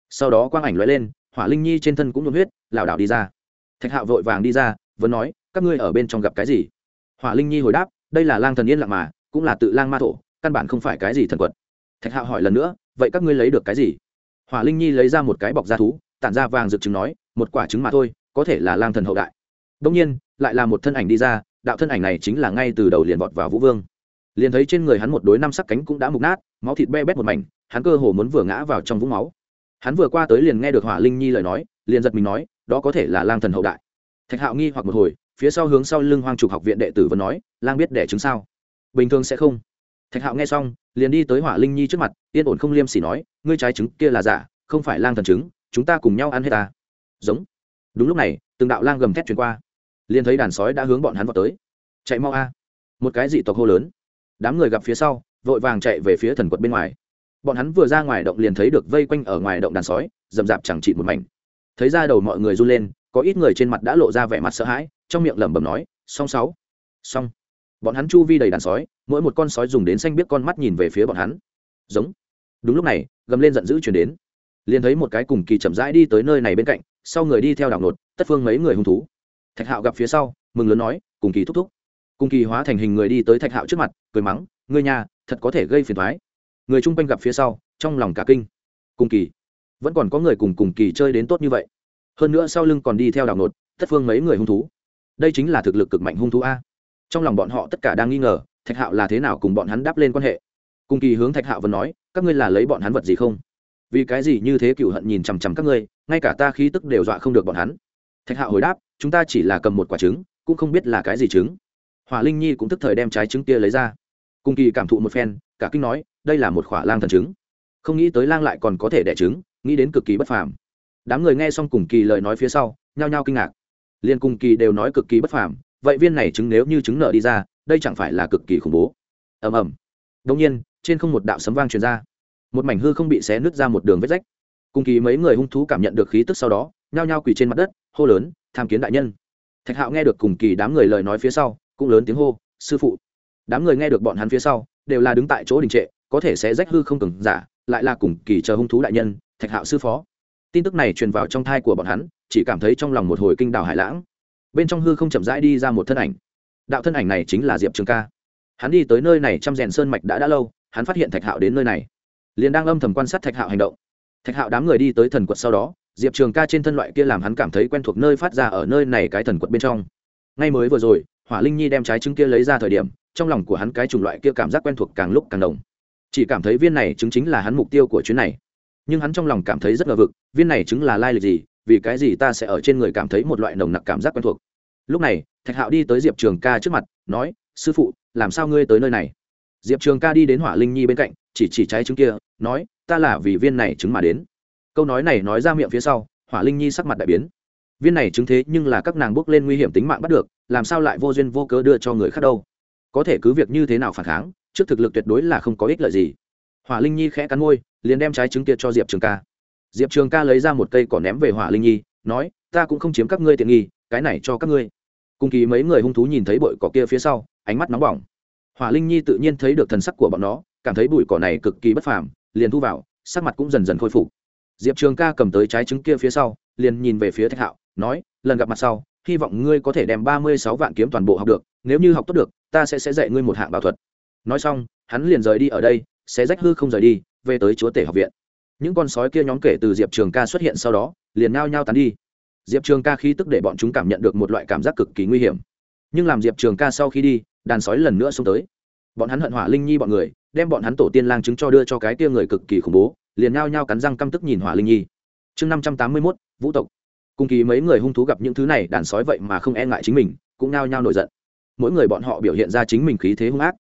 Sau đó quang ảnh l lên, hỏa linh nhi trên thân cũng nhuộm huyết, lảo đảo đi ra. Thạch hạo vội vàng đi ra, vẫn nói, các ngươi ở bên trong gặp cái gì? Hỏa linh nhi hồi đáp, đây là lang thần yên lặng mà, cũng là tự lang ma thổ, căn bản không phải cái gì thần quật. Thạch hạo hỏi lần nữa, vậy các ngươi lấy được cái gì? Hỏa linh nhi lấy ra một cái bọc da thú, tản ra vàng rực trứng nói, một quả trứng mà thôi, có thể là lang thần hậu đại. Đông nhiên, lại là một thân ảnh đi ra, đạo thân ảnh này chính là ngay từ đầu liền vọt vào vũ vương. Liền thấy trên người hắn một đối năm sắc cánh cũng đã mục nát, máu thịt be bét một mảnh, hắn cơ hồ muốn vừa ngã vào trong vũng máu. Hắn vừa qua tới liền nghe được hỏa linh nhi lời nói, liền giật mình nói, đó có thể là lang thần hậu đại. Thạch hạo nghi hoặc một hồi phía sau hướng sau lưng hoang trục học viện đệ tử vẫn nói, lang biết đẻ trứng sao? Bình thường sẽ không. Thạch hạo nghe xong, liền đi tới hỏa linh nhi trước mặt, yên ổn không liêm sỉ nói, ngươi trái trứng kia là giả, không phải lang thần trứng, chúng ta cùng nhau ăn hết ta. Giống. Đúng lúc này, từng đạo lang gầm thét truyền qua. Liền thấy đàn sói đã hướng bọn hắn vào tới. Chạy mau a. Một cái dị tộc hô lớn. Đám người gặp phía sau, vội vàng chạy về phía thần quật bên ngoài. Bọn hắn vừa ra ngoài động liền thấy được vây quanh ở ngoài động đàn sói, rậm rạp chẳng trị một mảnh. Thấy ra đầu mọi người run lên có ít người trên mặt đã lộ ra vẻ mặt sợ hãi, trong miệng lẩm bẩm nói, song sáu, song. Bọn hắn chu vi đầy đàn sói, mỗi một con sói dùng đến xanh biết con mắt nhìn về phía bọn hắn. Giống. Đúng lúc này, gầm lên giận dữ chuyển đến. Liền thấy một cái cùng kỳ chậm rãi đi tới nơi này bên cạnh, sau người đi theo đảo nột tất phương mấy người hung thú. Thạch hạo gặp phía sau, mừng lớn nói, cùng kỳ thúc thúc. Cùng kỳ hóa thành hình người đi tới thạch hạo trước mặt, cười mắng người nhà, thật có thể gây phiền thoái người chung quanh gặp phía sau, trong lòng cả kinh. Cùng kỳ, vẫn còn có người cùng cùng kỳ chơi đến tốt như vậy hơn nữa sau lưng còn đi theo đảo nột tất phương mấy người hung thú. Đây chính là thực lực cực mạnh hung thú a. Trong lòng bọn họ tất cả đang nghi ngờ, thạch hạo là thế nào cùng bọn hắn đáp lên quan hệ. Cùng kỳ hướng thạch hạo vẫn nói, các ngươi là lấy bọn hắn vật gì không? Vì cái gì như thế cựu hận nhìn chằm chằm các ngươi, ngay cả ta khí tức đều dọa không được bọn hắn? Thạch hạo hồi đáp, chúng ta chỉ là cầm một quả trứng, cũng không biết là cái gì trứng. Hỏa linh nhi cũng tức thời đem trái trứng kia lấy ra. Cùng kỳ cảm thụ một phen, cả kinh nói, đây là một khỏa lang thần trứng. Không nghĩ tới lang lại còn có thể đẻ trứng, nghĩ đến cực kỳ bất phàm đám người nghe xong cùng kỳ lời nói phía sau, nhao nhao kinh ngạc. Liên cùng kỳ đều nói cực kỳ bất phàm, vậy viên này chứng nếu như chứng nợ đi ra, đây chẳng phải là cực kỳ khủng bố. Ầm ầm. Đông nhiên, trên không một đạo sấm vang truyền ra. Một mảnh hư không bị xé nứt ra một đường vết rách. Cùng kỳ mấy người hung thú cảm nhận được khí tức sau đó, nhao nhao quỳ trên mặt đất, hô lớn, tham kiến đại nhân. Thạch hạo nghe được cùng kỳ đám người lời nói phía sau, cũng lớn tiếng hô, sư phụ. Đám người nghe được bọn hắn phía sau, đều là đứng tại chỗ đình trệ, có thể sẽ rách hư không cường giả, lại là cùng kỳ chờ hung thú đại nhân, thạch hạo sư phó tin tức này truyền vào trong thai của bọn hắn, chỉ cảm thấy trong lòng một hồi kinh đào hải lãng. Bên trong hư không chậm rãi đi ra một thân ảnh. Đạo thân ảnh này chính là diệp trường ca. Hắn đi tới nơi này chăm rèn sơn mạch đã đã lâu, hắn phát hiện thạch hạo đến nơi này. Liền đang âm thầm quan sát thạch hạo hành động. Thạch hạo đám người đi tới thần quật sau đó, diệp trường ca trên thân loại kia làm hắn cảm thấy quen thuộc nơi phát ra ở nơi này cái thần quật bên trong. Ngay mới vừa rồi, hỏa linh nhi đem trái trứng kia lấy ra thời điểm, trong lòng của hắn cái chủng loại kia cảm giác quen thuộc càng lúc càng đồng chỉ cảm thấy viên này trứng chính là hắn mục tiêu của chuyến này nhưng hắn trong lòng cảm thấy rất ngờ vực, viên này chứng là lai lịch gì, vì cái gì ta sẽ ở trên người cảm thấy một loại nồng nặc cảm giác quen thuộc. Lúc này, thạch hạo đi tới diệp trường ca trước mặt, nói, sư phụ, làm sao ngươi tới nơi này? Diệp trường ca đi đến hỏa linh nhi bên cạnh, chỉ chỉ trái trứng kia, nói, ta là vì viên này trứng mà đến. Câu nói này nói ra miệng phía sau, hỏa linh nhi sắc mặt đại biến. Viên này chứng thế nhưng là các nàng bước lên nguy hiểm tính mạng bắt được, làm sao lại vô duyên vô cớ đưa cho người khác đâu? Có thể cứ việc như thế nào phản kháng, trước thực lực tuyệt đối là không có ích lợi gì. Hỏa linh nhi khẽ cắn môi liền đem trái trứng kia cho diệp trường ca. Diệp trường ca lấy ra một cây cỏ ném về hỏa linh nhi, nói, ta cũng không chiếm các ngươi tiện nghi, cái này cho các ngươi. Cùng kỳ mấy người hung thú nhìn thấy bụi cỏ kia phía sau, ánh mắt nóng bỏng. Hỏa linh nhi tự nhiên thấy được thần sắc của bọn nó, cảm thấy bụi cỏ này cực kỳ bất phàm, liền thu vào, sắc mặt cũng dần dần khôi phục. Diệp trường ca cầm tới trái trứng kia phía sau, liền nhìn về phía thạch hạo, nói, lần gặp mặt sau, hy vọng ngươi có thể đem ba mươi sáu vạn kiếm toàn bộ học được, nếu như học tốt được, ta sẽ sẽ dạy ngươi một hạng bảo thuật. Nói xong, hắn liền rời đi ở đây sẽ rách hư không rời đi về tới chúa tể học viện. Những con sói kia nhóm kể từ diệp trường ca xuất hiện sau đó, liền nao nhao tán đi. Diệp trường ca khi tức để bọn chúng cảm nhận được một loại cảm giác cực kỳ nguy hiểm. Nhưng làm diệp trường ca sau khi đi, đàn sói lần nữa xông tới. Bọn hắn hận hỏa linh nhi bọn người, đem bọn hắn tổ tiên lang chứng cho đưa cho cái tia người cực kỳ khủng bố, liền nao nhao cắn răng căm tức nhìn hỏa linh nhi. Chương năm trăm tám mươi mốt, vũ tộc. Cùng kỳ mấy người hung thú gặp những thứ này, đàn sói vậy mà không e ngại chính mình, cũng nao nhao nổi giận. Mỗi người bọn họ biểu hiện ra chính mình khí thế hung ác.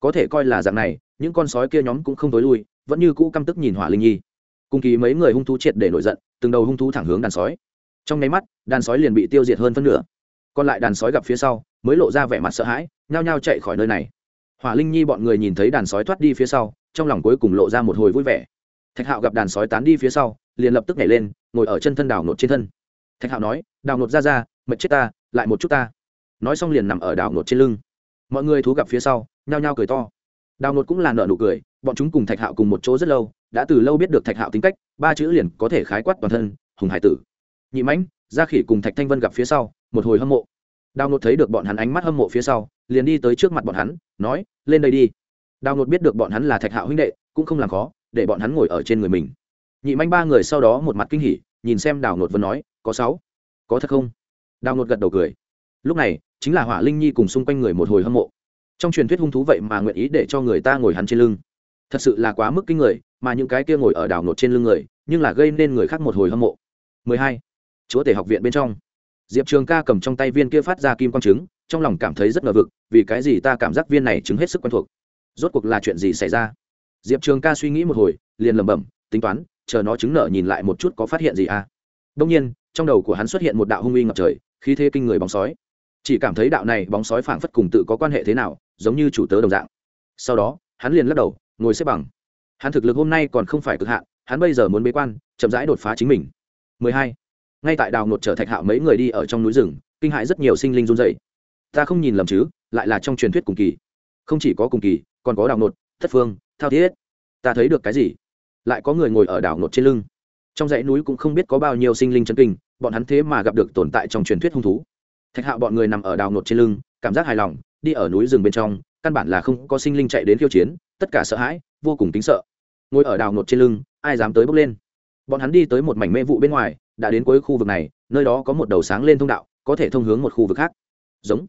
Có thể coi là dạng này, những con sói kia nhóm cũng không tối lui vẫn như cũ căm tức nhìn hỏa linh nhi. Cùng kỳ mấy người hung thú triệt để nổi giận, từng đầu hung thú thẳng hướng đàn sói. Trong nháy mắt, đàn sói liền bị tiêu diệt hơn phân nửa. Còn lại đàn sói gặp phía sau, mới lộ ra vẻ mặt sợ hãi, nhao nhao chạy khỏi nơi này. Hỏa linh nhi bọn người nhìn thấy đàn sói thoát đi phía sau, trong lòng cuối cùng lộ ra một hồi vui vẻ. Thạch hạo gặp đàn sói tán đi phía sau, liền lập tức nhảy lên, ngồi ở chân thân đào nột trên thân. Thạch hạo nói, đào nột ra ra, mệt chết ta, lại một chút ta. Nói xong liền nằm ở đào nột trên lưng. Mọi người thú gặp phía sau, nhao nhao cười to đào nột cũng là nợ nụ cười, bọn chúng cùng thạch hạo cùng một chỗ rất lâu, đã từ lâu biết được thạch hạo tính cách, ba chữ liền có thể khái quát toàn thân, hùng hải tử. Nhị mãnh, gia khỉ cùng thạch thanh vân gặp phía sau, một hồi hâm mộ. Đào nột thấy được bọn hắn ánh mắt hâm mộ phía sau, liền đi tới trước mặt bọn hắn, nói, lên đây đi. Đào nột biết được bọn hắn là thạch hạo huynh đệ, cũng không làm khó, để bọn hắn ngồi ở trên người mình. Nhị manh ba người sau đó một mặt kinh hỉ, nhìn xem đào nột vẫn nói, có sáu, có thật không? Đào nột gật đầu cười. Lúc này, chính là hỏa linh nhi cùng xung quanh người một hồi hâm mộ trong truyền thuyết hung thú vậy mà nguyện ý để cho người ta ngồi hắn trên lưng. Thật sự là quá mức kinh người, mà những cái kia ngồi ở đào nột trên lưng người, nhưng là gây nên người khác một hồi hâm mộ. 12. chúa tể học viện bên trong. Diệp trường ca cầm trong tay viên kia phát ra kim quang trứng, trong lòng cảm thấy rất ngờ vực, vì cái gì ta cảm giác viên này chứng hết sức quen thuộc? Rốt cuộc là chuyện gì xảy ra? Diệp trường ca suy nghĩ một hồi, liền lẩm bẩm, tính toán, chờ nó chứng nợ nhìn lại một chút có phát hiện gì à? Đông nhiên, trong đầu của hắn xuất hiện một đạo hung uy ngập trời, khí thế kinh người bóng sói. Chỉ cảm thấy đạo này bóng sói phảng phất cùng tự có quan hệ thế nào giống như chủ tớ đồng dạng. Sau đó, hắn liền lắc đầu, ngồi xếp bằng. Hắn thực lực hôm nay còn không phải cực hạn, hắn bây giờ muốn bế quan, chậm rãi đột phá chính mình. 12. ngay tại đào nột trở thạch hạo mấy người đi ở trong núi rừng, kinh hại rất nhiều sinh linh run rẩy. ta không nhìn lầm chứ, lại là trong truyền thuyết cùng kỳ. Không chỉ có cùng kỳ, còn có đào nột thất phương, thao thiết. Ta thấy được cái gì? Lại có người ngồi ở đảo nột trên lưng. Trong dãy núi cũng không biết có bao nhiêu sinh linh chân kinh, bọn hắn thế mà gặp được tồn tại trong truyền thuyết hung thú. Thạch hạo bọn người nằm ở đào nột trên lưng, cảm giác hài lòng đi ở núi rừng bên trong, căn bản là không có sinh linh chạy đến khiêu chiến, tất cả sợ hãi, vô cùng tính sợ. Ngồi ở đào nột trên lưng, ai dám tới bốc lên? Bọn hắn đi tới một mảnh mê vụ bên ngoài, đã đến cuối khu vực này, nơi đó có một đầu sáng lên thông đạo, có thể thông hướng một khu vực khác. Giống.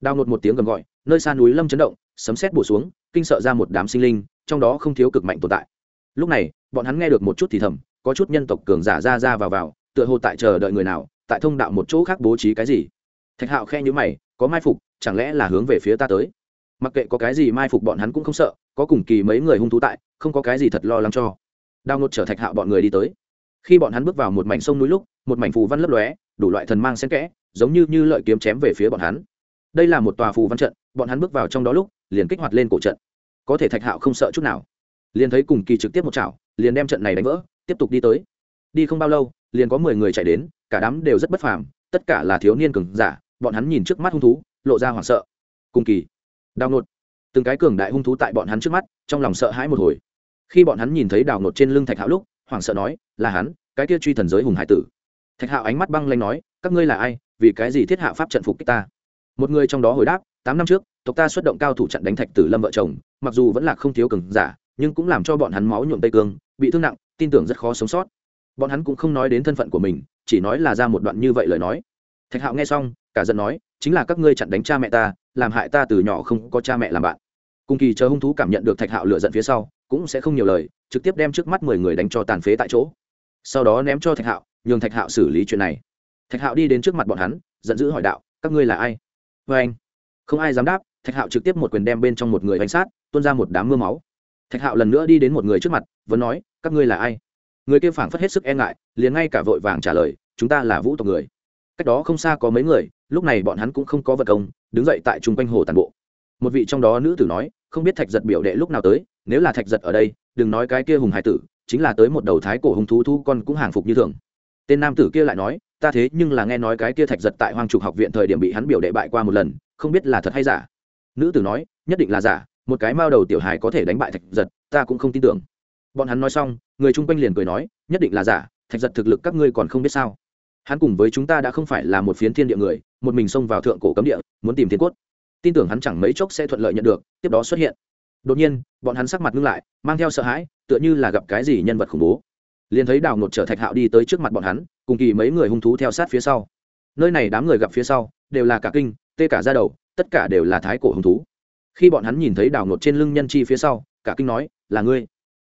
Đào nột một tiếng gầm gọi, nơi xa núi lâm chấn động, sấm xét bổ xuống, kinh sợ ra một đám sinh linh, trong đó không thiếu cực mạnh tồn tại. Lúc này, bọn hắn nghe được một chút thì thầm, có chút nhân tộc cường giả ra ra vào vào, tựa hồ tại chờ đợi người nào, tại thông đạo một chỗ khác bố trí cái gì. Thạch hạo khe nhữ mày có mai phục, chẳng lẽ là hướng về phía ta tới? Mặc kệ có cái gì mai phục bọn hắn cũng không sợ, có cùng kỳ mấy người hung thú tại, không có cái gì thật lo lắng cho. Đao ngột trở thạch hạo bọn người đi tới. Khi bọn hắn bước vào một mảnh sông núi lúc, một mảnh phù văn lấp lóe, đủ loại thần mang xen kẽ, giống như như lợi kiếm chém về phía bọn hắn. Đây là một tòa phù văn trận, bọn hắn bước vào trong đó lúc, liền kích hoạt lên cổ trận. Có thể thạch hạo không sợ chút nào. Liền thấy cùng kỳ trực tiếp một chảo, liền đem trận này đánh vỡ, tiếp tục đi tới. Đi không bao lâu, liền có mười người chạy đến, cả đám đều rất bất phàm, tất cả là thiếu niên cường giả bọn hắn nhìn trước mắt hung thú, lộ ra hoảng sợ. Cùng kỳ. Đào nột. Từng cái cường đại hung thú tại bọn hắn trước mắt, trong lòng sợ hãi một hồi. Khi bọn hắn nhìn thấy đào nột trên lưng thạch hạo lúc, hoảng sợ nói, là hắn, cái kia truy thần giới hùng hải tử. Thạch hạo ánh mắt băng lanh nói, các ngươi là ai, vì cái gì thiết hạ pháp trận phục kích ta? Một người trong đó hồi đáp, tám năm trước, tộc ta xuất động cao thủ trận đánh thạch tử lâm vợ chồng, mặc dù vẫn là không thiếu cường giả, nhưng cũng làm cho bọn hắn máu nhuộm tây cương, bị thương nặng, tin tưởng rất khó sống sót. Bọn hắn cũng không nói đến thân phận của mình, chỉ nói là ra một đoạn như vậy lời nói thạch hạo nghe xong, cả giận nói, chính là các ngươi chặn đánh cha mẹ ta, làm hại ta từ nhỏ không có cha mẹ làm bạn. Cùng kỳ chờ hung thú cảm nhận được thạch hạo lựa giận phía sau, cũng sẽ không nhiều lời, trực tiếp đem trước mắt mười người đánh cho tàn phế tại chỗ. Sau đó ném cho thạch hạo, nhường thạch hạo xử lý chuyện này. Thạch hạo đi đến trước mặt bọn hắn, giận dữ hỏi đạo, các ngươi là ai? Vê anh. Không ai dám đáp, thạch hạo trực tiếp một quyền đem bên trong một người bánh sát, tuôn ra một đám mưa máu. Thạch hạo lần nữa đi đến một người trước mặt, vẫn nói, các ngươi là ai? Người kia phảng phất hết sức e ngại, liền ngay cả vội vàng trả lời, chúng ta là vũ tộc người cách đó không xa có mấy người, lúc này bọn hắn cũng không có vật công, đứng dậy tại chung quanh hồ tàn bộ. Một vị trong đó nữ tử nói, không biết thạch giật biểu đệ lúc nào tới, nếu là thạch giật ở đây, đừng nói cái kia hùng hải tử, chính là tới một đầu thái cổ hùng thú thu con cũng hàng phục như thường. Tên nam tử kia lại nói, ta thế nhưng là nghe nói cái kia thạch giật tại hoàng trục học viện thời điểm bị hắn biểu đệ bại qua một lần, không biết là thật hay giả. Nữ tử nói, nhất định là giả, một cái mao đầu tiểu hài có thể đánh bại thạch giật, ta cũng không tin tưởng. Bọn hắn nói xong, người chung quanh liền cười nói, nhất định là giả, thạch giật thực lực các ngươi còn không biết sao hắn cùng với chúng ta đã không phải là một phiến thiên địa người, một mình xông vào thượng cổ cấm địa, muốn tìm thiên cốt. Tin tưởng hắn chẳng mấy chốc sẽ thuận lợi nhận được, tiếp đó xuất hiện. Đột nhiên, bọn hắn sắc mặt ngưng lại, mang theo sợ hãi, tựa như là gặp cái gì nhân vật khủng bố. Liền thấy đào ngột trở thạch hạo đi tới trước mặt bọn hắn, cùng kỳ mấy người hung thú theo sát phía sau. Nơi này đám người gặp phía sau, đều là cả kinh, tê cả ra đầu, tất cả đều là thái cổ hung thú. Khi bọn hắn nhìn thấy đào ngột trên lưng nhân chi phía sau, cả kinh nói, là ngươi.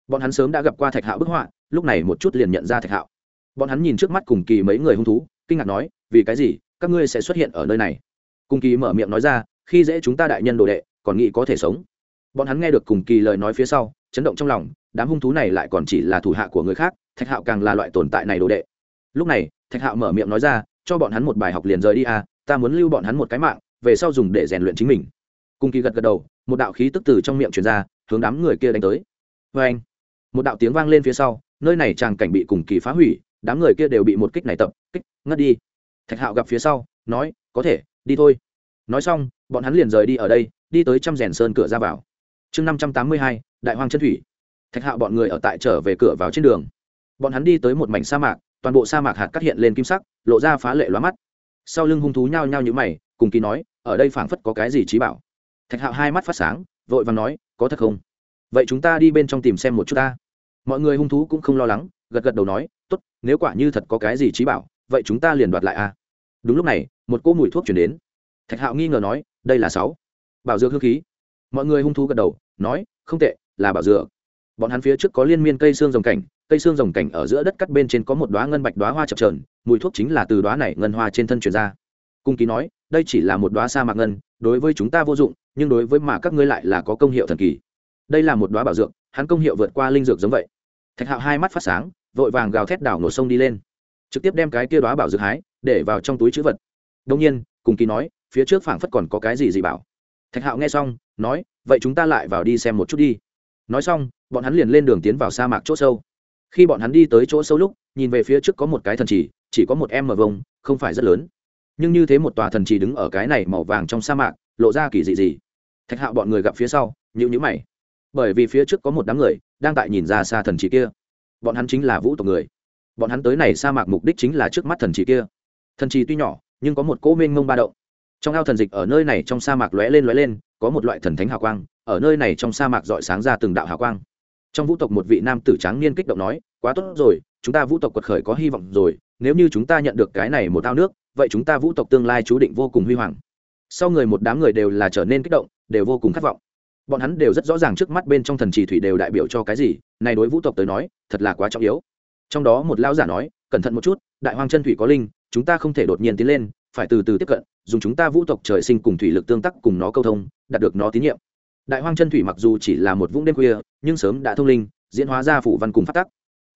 Bọn hắn sớm đã gặp qua thạch hạo bức họa, lúc này một chút liền nhận ra thạch hạo bọn hắn nhìn trước mắt cùng kỳ mấy người hung thú, kinh ngạc nói, vì cái gì? Các ngươi sẽ xuất hiện ở nơi này? Cùng kỳ mở miệng nói ra, khi dễ chúng ta đại nhân đồ đệ, còn nghĩ có thể sống. Bọn hắn nghe được cùng kỳ lời nói phía sau, chấn động trong lòng, đám hung thú này lại còn chỉ là thủ hạ của người khác, thạch hạo càng là loại tồn tại này đồ đệ. Lúc này, thạch hạo mở miệng nói ra, cho bọn hắn một bài học liền rời đi à ta muốn lưu bọn hắn một cái mạng, về sau dùng để rèn luyện chính mình. Cùng kỳ gật gật đầu, một đạo khí tức từ trong miệng truyền ra, hướng đám người kia đánh tới. Vê anh một đạo tiếng vang lên phía sau, nơi này tràng cảnh bị cùng kỳ phá hủy đám người kia đều bị một kích này tập, kích, ngất đi. Thạch hạo gặp phía sau, nói, có thể, đi thôi. Nói xong, bọn hắn liền rời đi ở đây, đi tới trăm rèn sơn cửa ra vào. Chương năm trăm tám mươi hai, đại hoang chân thủy. Thạch hạo bọn người ở tại trở về cửa vào trên đường. Bọn hắn đi tới một mảnh sa mạc, toàn bộ sa mạc hạt cắt hiện lên kim sắc, lộ ra phá lệ loa mắt. Sau lưng hung thú nhao nhao như mày, cùng kỳ nói, ở đây phảng phất có cái gì trí bảo. Thạch hạo hai mắt phát sáng, vội và nói, có thật không? Vậy chúng ta đi bên trong tìm xem một chút ta. Mọi người hung thú cũng không lo lắng, gật gật đầu nói tốt, nếu quả như thật có cái gì trí bảo, vậy chúng ta liền đoạt lại a. Đúng lúc này, một cỗ mùi thuốc chuyển đến. Thạch hạo nghi ngờ nói, đây là sáu. Bảo dược hương khí. Mọi người hung thú gật đầu, nói, không tệ, là bảo dược. Bọn hắn phía trước có liên miên cây xương rồng cảnh, cây xương rồng cảnh ở giữa đất cắt bên trên có một đoá ngân bạch đoá hoa chập trờn mùi thuốc chính là từ đoá này ngân hoa trên thân truyền ra. Cung ký nói, đây chỉ là một đoá sa mạc ngân, đối với chúng ta vô dụng, nhưng đối với mà các ngươi lại là có công hiệu thần kỳ. Đây là một đoá bảo dược, hắn công hiệu vượt qua linh dược giống vậy thạch hạo hai mắt phát sáng, vội vàng gào thét đảo nổ sông đi lên. Trực tiếp đem cái kia đoá bảo dược hái để vào trong túi chữ vật. Đông nhiên, cùng kỳ nói, phía trước phảng phất còn có cái gì gì bảo. Thạch hạo nghe xong, nói, vậy chúng ta lại vào đi xem một chút đi. Nói xong, bọn hắn liền lên đường tiến vào sa mạc chỗ sâu. Khi bọn hắn đi tới chỗ sâu lúc, nhìn về phía trước có một cái thần chỉ chỉ có một em mờ vông, không phải rất lớn. Nhưng như thế một tòa thần chỉ đứng ở cái này màu vàng trong sa mạc, lộ ra kỳ dị gì. Thạch hạo bọn người gặp phía sau nhữ nhữ mày. Bởi vì phía trước có một đám người đang tại nhìn ra xa thần chỉ kia. Bọn hắn chính là vũ tộc người. Bọn hắn tới này sa mạc mục đích chính là trước mắt thần chỉ kia. Thần chỉ tuy nhỏ, nhưng có một cỗ mênh mông ba động. Trong ao thần dịch ở nơi này trong sa mạc lóe lên lóe lên, có một loại thần thánh hào quang, ở nơi này trong sa mạc dọi sáng ra từng đạo hào quang. Trong vũ tộc một vị nam tử tráng niên kích động nói, quá tốt rồi, chúng ta vũ tộc quật khởi có hy vọng rồi, nếu như chúng ta nhận được cái này một ao nước, vậy chúng ta vũ tộc tương lai chú định vô cùng huy hoàng. Sau người một đám người đều là trở nên kích động, đều vô cùng khát vọng bọn hắn đều rất rõ ràng trước mắt bên trong thần trì thủy đều đại biểu cho cái gì này đối vũ tộc tới nói, thật là quá trọng yếu. Trong đó một lão giả nói, cẩn thận một chút, đại hoang chân thủy có linh, chúng ta không thể đột nhiên tiến lên, phải từ từ tiếp cận, dùng chúng ta vũ tộc trời sinh cùng thủy lực tương tác cùng nó câu thông, đạt được nó tín nhiệm. Đại hoang chân thủy mặc dù chỉ là một vũng đêm khuya, nhưng sớm đã thông linh, diễn hóa ra phủ văn cùng phát tắc.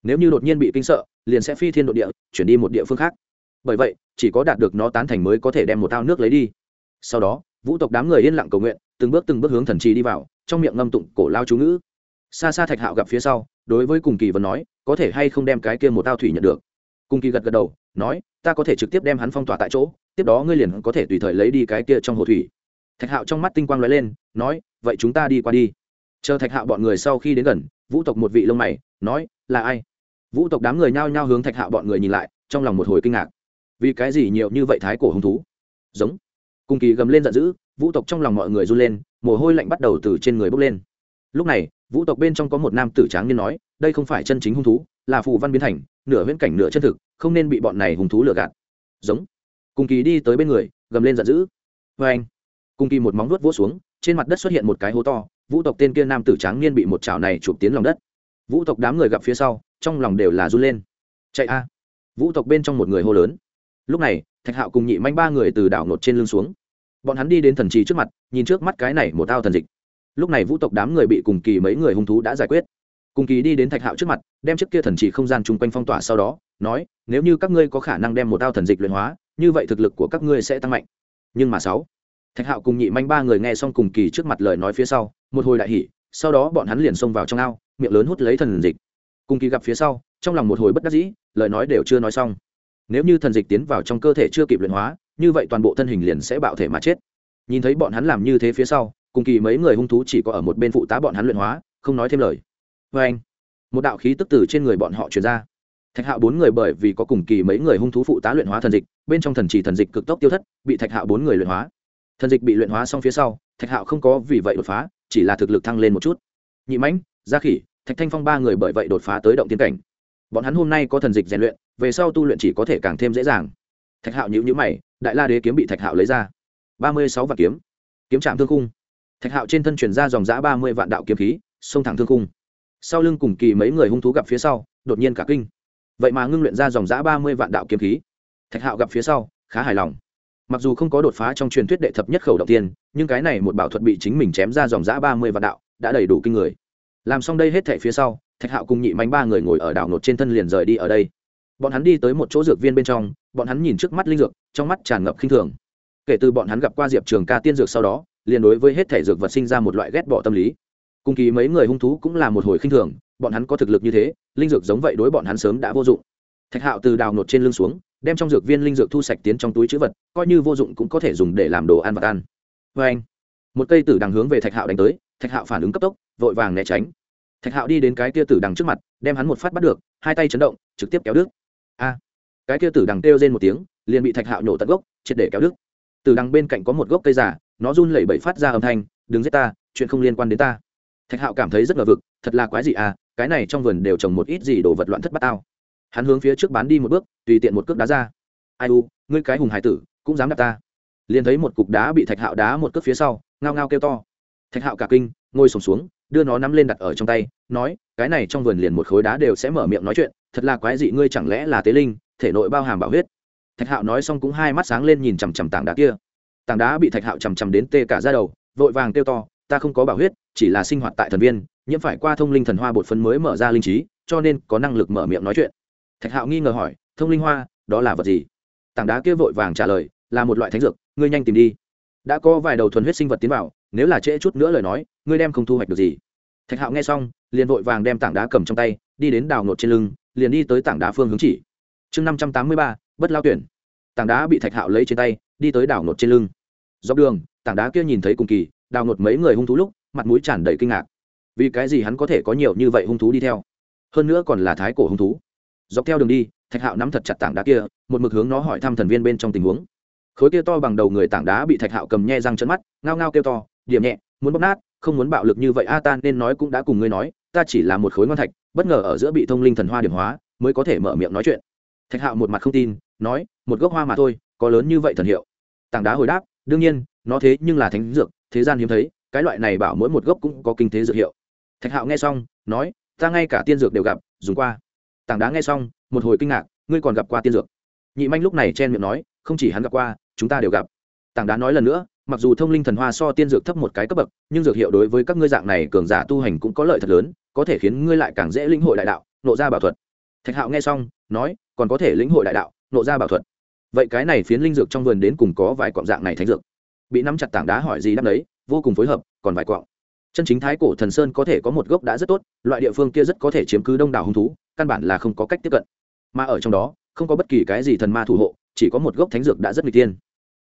Nếu như đột nhiên bị kinh sợ, liền sẽ phi thiên nội địa, chuyển đi một địa phương khác. Bởi vậy, chỉ có đạt được nó tán thành mới có thể đem một ao nước lấy đi. Sau đó, vũ tộc đám người yên lặng cầu nguyện từng bước từng bước hướng thần trì đi vào, trong miệng ngâm tụng cổ lao chú ngữ. Xa xa thạch hạo gặp phía sau, đối với cùng kỳ vẫn nói, có thể hay không đem cái kia một tao thủy nhận được? Cùng kỳ gật gật đầu, nói, ta có thể trực tiếp đem hắn phong tỏa tại chỗ, tiếp đó ngươi liền có thể tùy thời lấy đi cái kia trong hồ thủy. Thạch hạo trong mắt tinh quang l ó e lên, nói, vậy chúng ta đi qua đi. Chờ thạch hạo bọn người sau khi đến gần, vũ tộc một vị lông mày, nói, là ai? Vũ tộc đám người nhao nhao hướng thạch hạo bọn người nhìn lại, trong lòng một hồi kinh ngạc. Vì cái gì nhiều như vậy thái cổ hứng thú? Giống. Cùng kỳ gầm lên giận dữ vũ tộc trong lòng mọi người run lên, mồ hôi lạnh bắt đầu từ trên người bốc lên. Lúc này, vũ tộc bên trong có một nam tử tráng niên nói, đây không phải chân chính hung thú, là phù văn biến thành, nửa viễn cảnh nửa chân thực, không nên bị bọn này hung thú lừa gạt. Giống. Cùng kỳ đi tới bên người, gầm lên giận dữ. Vê anh. Cùng kỳ một móng vuốt vỗ xuống, trên mặt đất xuất hiện một cái hố to, vũ tộc tên kia nam tử tráng niên bị một chảo này chụp tiến lòng đất. Vũ tộc đám người gặp phía sau, trong lòng đều là run lên. Chạy a. Vũ tộc bên trong một người hô lớn. Lúc này, thạch hạo cùng nhị manh ba người từ đảo nột trên lưng xuống bọn hắn đi đến thần trì trước mặt, nhìn trước mắt cái này một ao thần dịch. Lúc này vũ tộc đám người bị cùng kỳ mấy người hung thú đã giải quyết. Cùng kỳ đi đến thạch hạo trước mặt, đem chiếc kia thần trì không gian chung quanh phong tỏa sau đó, nói, nếu như các ngươi có khả năng đem một ao thần dịch luyện hóa, như vậy thực lực của các ngươi sẽ tăng mạnh. Nhưng mà sáu, thạch hạo cùng nhị manh ba người nghe xong cùng kỳ trước mặt lời nói phía sau, một hồi đại hỉ, sau đó bọn hắn liền xông vào trong ao, miệng lớn hút lấy thần dịch. Cùng kỳ gặp phía sau, trong lòng một hồi bất đắc dĩ, lời nói đều chưa nói xong. Nếu như thần dịch tiến vào trong cơ thể chưa kịp luyện hóa như vậy toàn bộ thân hình liền sẽ bạo thể mà chết. Nhìn thấy bọn hắn làm như thế phía sau, cùng kỳ mấy người hung thú chỉ có ở một bên phụ tá bọn hắn luyện hóa, không nói thêm lời. Vê anh, một đạo khí tức từ trên người bọn họ truyền ra. Thạch hạo bốn người bởi vì có cùng kỳ mấy người hung thú phụ tá luyện hóa thần dịch, bên trong thần chỉ thần dịch cực tốc tiêu thất, bị thạch hạo bốn người luyện hóa. Thần dịch bị luyện hóa xong phía sau, thạch hạo không có vì vậy đột phá, chỉ là thực lực thăng lên một chút. Nhị mãnh, gia khỉ, thạch thanh phong ba người bởi vậy đột phá tới động tiên cảnh. Bọn hắn hôm nay có thần dịch rèn luyện, về sau tu luyện chỉ có thể càng thêm dễ dàng thạch hạo nhữ nhữ mày, đại la đế kiếm bị thạch hạo lấy ra. Ba mươi sáu vạn kiếm. Kiếm trạm thương cung thạch hạo trên thân chuyển ra dòng giã ba mươi vạn đạo kiếm khí, xông thẳng thương cung sau lưng cùng kỳ mấy người hung thú gặp phía sau, đột nhiên cả kinh. Vậy mà ngưng luyện ra dòng giã ba mươi vạn đạo kiếm khí. Thạch hạo gặp phía sau, khá hài lòng. Mặc dù không có đột phá trong truyền thuyết đệ thập nhất khẩu đầu tiên, nhưng cái này một bảo thuật bị chính mình chém ra dòng giã ba mươi vạn đạo, đã đầy đủ kinh người. Làm xong đây hết thệ phía sau, thạch hạo cùng nhị mánh ba người ngồi ở đảo nột trên thân liền rời đi ở đây. Bọn hắn đi tới một chỗ dược viên bên trong bọn hắn nhìn trước mắt linh dược, trong mắt tràn ngập khinh thường. Kể từ bọn hắn gặp qua diệp trường ca tiên dược sau đó, liền đối với hết thể dược vật sinh ra một loại ghét bỏ tâm lý. Cùng kỳ mấy người hung thú cũng là một hồi khinh thường, bọn hắn có thực lực như thế, linh dược giống vậy đối bọn hắn sớm đã vô dụng. Thạch hạo từ đào nột trên lưng xuống, đem trong dược viên linh dược thu sạch tiến trong túi chữ vật, coi như vô dụng cũng có thể dùng để làm đồ ăn vật ăn. Vê anh, một cây tử đằng hướng về thạch hạo đánh tới, thạch hạo phản ứng cấp tốc, vội vàng né tránh. Thạch hạo đi đến cái tia tử đằng trước mặt, đem hắn một phát bắt được, hai tay chấn động, trực tiếp kéo đứt. A! Cái kia tử đằng kêu lên một tiếng liền bị thạch hạo nhổ tận gốc triệt để kéo đứt. Tử đằng bên cạnh có một gốc cây giả nó run lẩy bẩy phát ra âm thanh đừng giết ta chuyện không liên quan đến ta. Thạch hạo cảm thấy rất ngờ vực thật là quái gì à cái này trong vườn đều trồng một ít gì đồ vật loạn thất bát tao. Hắn hướng phía trước bán đi một bước tùy tiện một cước đá ra. Ai u ngươi cái hùng hải tử cũng dám đạp ta. Liền thấy một cục đá bị thạch hạo đá một cước phía sau ngao ngao kêu to. Thạch hạo cả kinh ngồi sùng xuống, xuống đưa nó nắm lên đặt ở trong tay nói cái này trong vườn liền một khối đá đều sẽ mở miệng nói chuyện thật là quái dị ngươi chẳng lẽ là tế linh thể nội bao hàm bảo huyết. Thạch hạo nói xong cũng hai mắt sáng lên nhìn chằm chằm tảng đá kia. Tảng đá bị thạch hạo chằm chằm đến tê cả ra đầu, vội vàng kêu to, ta không có bảo huyết, chỉ là sinh hoạt tại thần viên, nhiễm phải qua thông linh thần hoa bột phấn mới mở ra linh trí, cho nên có năng lực mở miệng nói chuyện. Thạch hạo nghi ngờ hỏi, thông linh hoa, đó là vật gì? Tảng đá kia vội vàng trả lời, là một loại thánh dược, ngươi nhanh tìm đi. Đã có vài đầu thuần huyết sinh vật tiến vào, nếu là trễ chút nữa lời nói, ngươi đem không thu hoạch được gì. Thạch hạo nghe xong, liền vội vàng đem tảng đá cầm trong tay, đi đến đào nột trên lưng, liền đi tới tảng đá phương hướng chỉ chương năm trăm tám mươi ba, bất lao tuyển. Tảng đá bị thạch hạo lấy trên tay, đi tới đào nột trên lưng. Dọc đường, tảng đá kia nhìn thấy cùng kỳ đào nột mấy người hung thú lúc, mặt mũi tràn đầy kinh ngạc. Vì cái gì hắn có thể có nhiều như vậy hung thú đi theo? Hơn nữa còn là thái cổ hung thú. Dọc theo đường đi, thạch hạo nắm thật chặt tảng đá kia, một mực hướng nó hỏi thăm thần viên bên trong tình huống. Khối kia to bằng đầu người tảng đá bị thạch hạo cầm nhe răng chân mắt, ngao ngao kêu to, điểm nhẹ, muốn bóp nát, không muốn bạo lực như vậy a tan nên nói cũng đã cùng ngươi nói, ta chỉ là một khối ngon thạch, bất ngờ ở giữa bị thông linh thần hoa điểm hóa, mới có thể mở miệng nói chuyện thạch hạo một mặt không tin, nói, một gốc hoa mà thôi, có lớn như vậy thần hiệu. Tảng đá hồi đáp, đương nhiên, nó thế nhưng là thánh dược, thế gian hiếm thấy, cái loại này bảo mỗi một gốc cũng có kinh thế dược hiệu. Thạch hạo nghe xong, nói, ta ngay cả tiên dược đều gặp, dùng qua. Tảng đá nghe xong, một hồi kinh ngạc, ngươi còn gặp qua tiên dược? Nhị manh lúc này chen miệng nói, không chỉ hắn gặp qua, chúng ta đều gặp. Tảng đá nói lần nữa, mặc dù thông linh thần hoa so tiên dược thấp một cái cấp bậc, nhưng dược hiệu đối với các ngươi dạng này cường giả tu hành cũng có lợi thật lớn, có thể khiến ngươi lại càng dễ lĩnh hội đại đạo, nộ ra bảo thuật. Thạch hạo nghe xong, nói còn có thể lĩnh hội đại đạo, nộ ra bảo thuật. Vậy cái này phiến linh dược trong vườn đến cùng có vài cọng dạng này thánh dược? Bị nắm chặt tảng đá hỏi gì đáp đấy, vô cùng phối hợp, còn vài cọng chân chính thái cổ thần sơn có thể có một gốc đã rất tốt, loại địa phương kia rất có thể chiếm cứ đông đảo hung thú, căn bản là không có cách tiếp cận. Mà ở trong đó, không có bất kỳ cái gì thần ma thủ hộ, chỉ có một gốc thánh dược đã rất nguy tiên.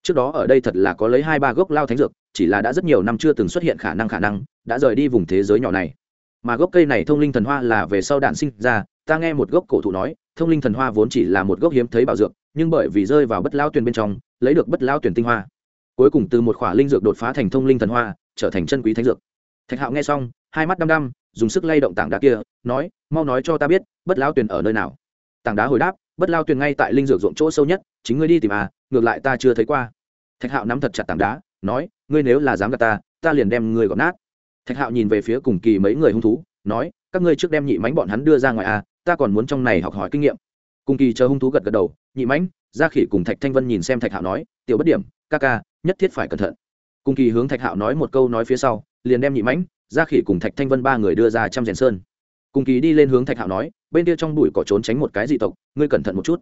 Trước đó ở đây thật là có lấy hai ba gốc lao thánh dược, chỉ là đã rất nhiều năm chưa từng xuất hiện khả năng khả năng, đã rời đi vùng thế giới nhỏ này. Mà gốc cây này thông linh thần hoa là về sau đạn sinh ra, ta nghe một gốc cổ thụ nói thông linh thần hoa vốn chỉ là một gốc hiếm thấy bảo dược, nhưng bởi vì rơi vào bất lao tuyển bên trong, lấy được bất lao tuyển tinh hoa. Cuối cùng từ một khỏa linh dược đột phá thành thông linh thần hoa, trở thành chân quý thánh dược. Thạch hạo nghe xong, hai mắt đăm đăm, dùng sức lay động tảng đá kia, nói, mau nói cho ta biết, bất lao tuyển ở nơi nào? Tảng đá hồi đáp, bất lao tuyển ngay tại linh dược ruộng chỗ sâu nhất, chính ngươi đi tìm à ngược lại ta chưa thấy qua. Thạch hạo nắm thật chặt tảng đá, nói, ngươi nếu là dám gạt ta ta liền đem ngươi gọt nát. Thạch hạo nhìn về phía cùng kỳ mấy người hung thú, nói, các ngươi trước đem nhị mánh bọn hắn đưa ra ngoài à ta còn muốn trong này học hỏi kinh nghiệm. Cùng kỳ chờ hung thú gật gật đầu, nhị mánh gia khỉ cùng thạch thanh vân nhìn xem thạch hạo nói, tiểu bất điểm, ca ca, nhất thiết phải cẩn thận. Cùng kỳ hướng thạch hạo nói một câu nói phía sau, liền đem nhị mãnh, gia khỉ cùng thạch thanh vân ba người đưa ra trăm rèn sơn. Cùng kỳ đi lên hướng thạch hạo nói, bên kia trong bụi cỏ trốn tránh một cái dị tộc, ngươi cẩn thận một chút.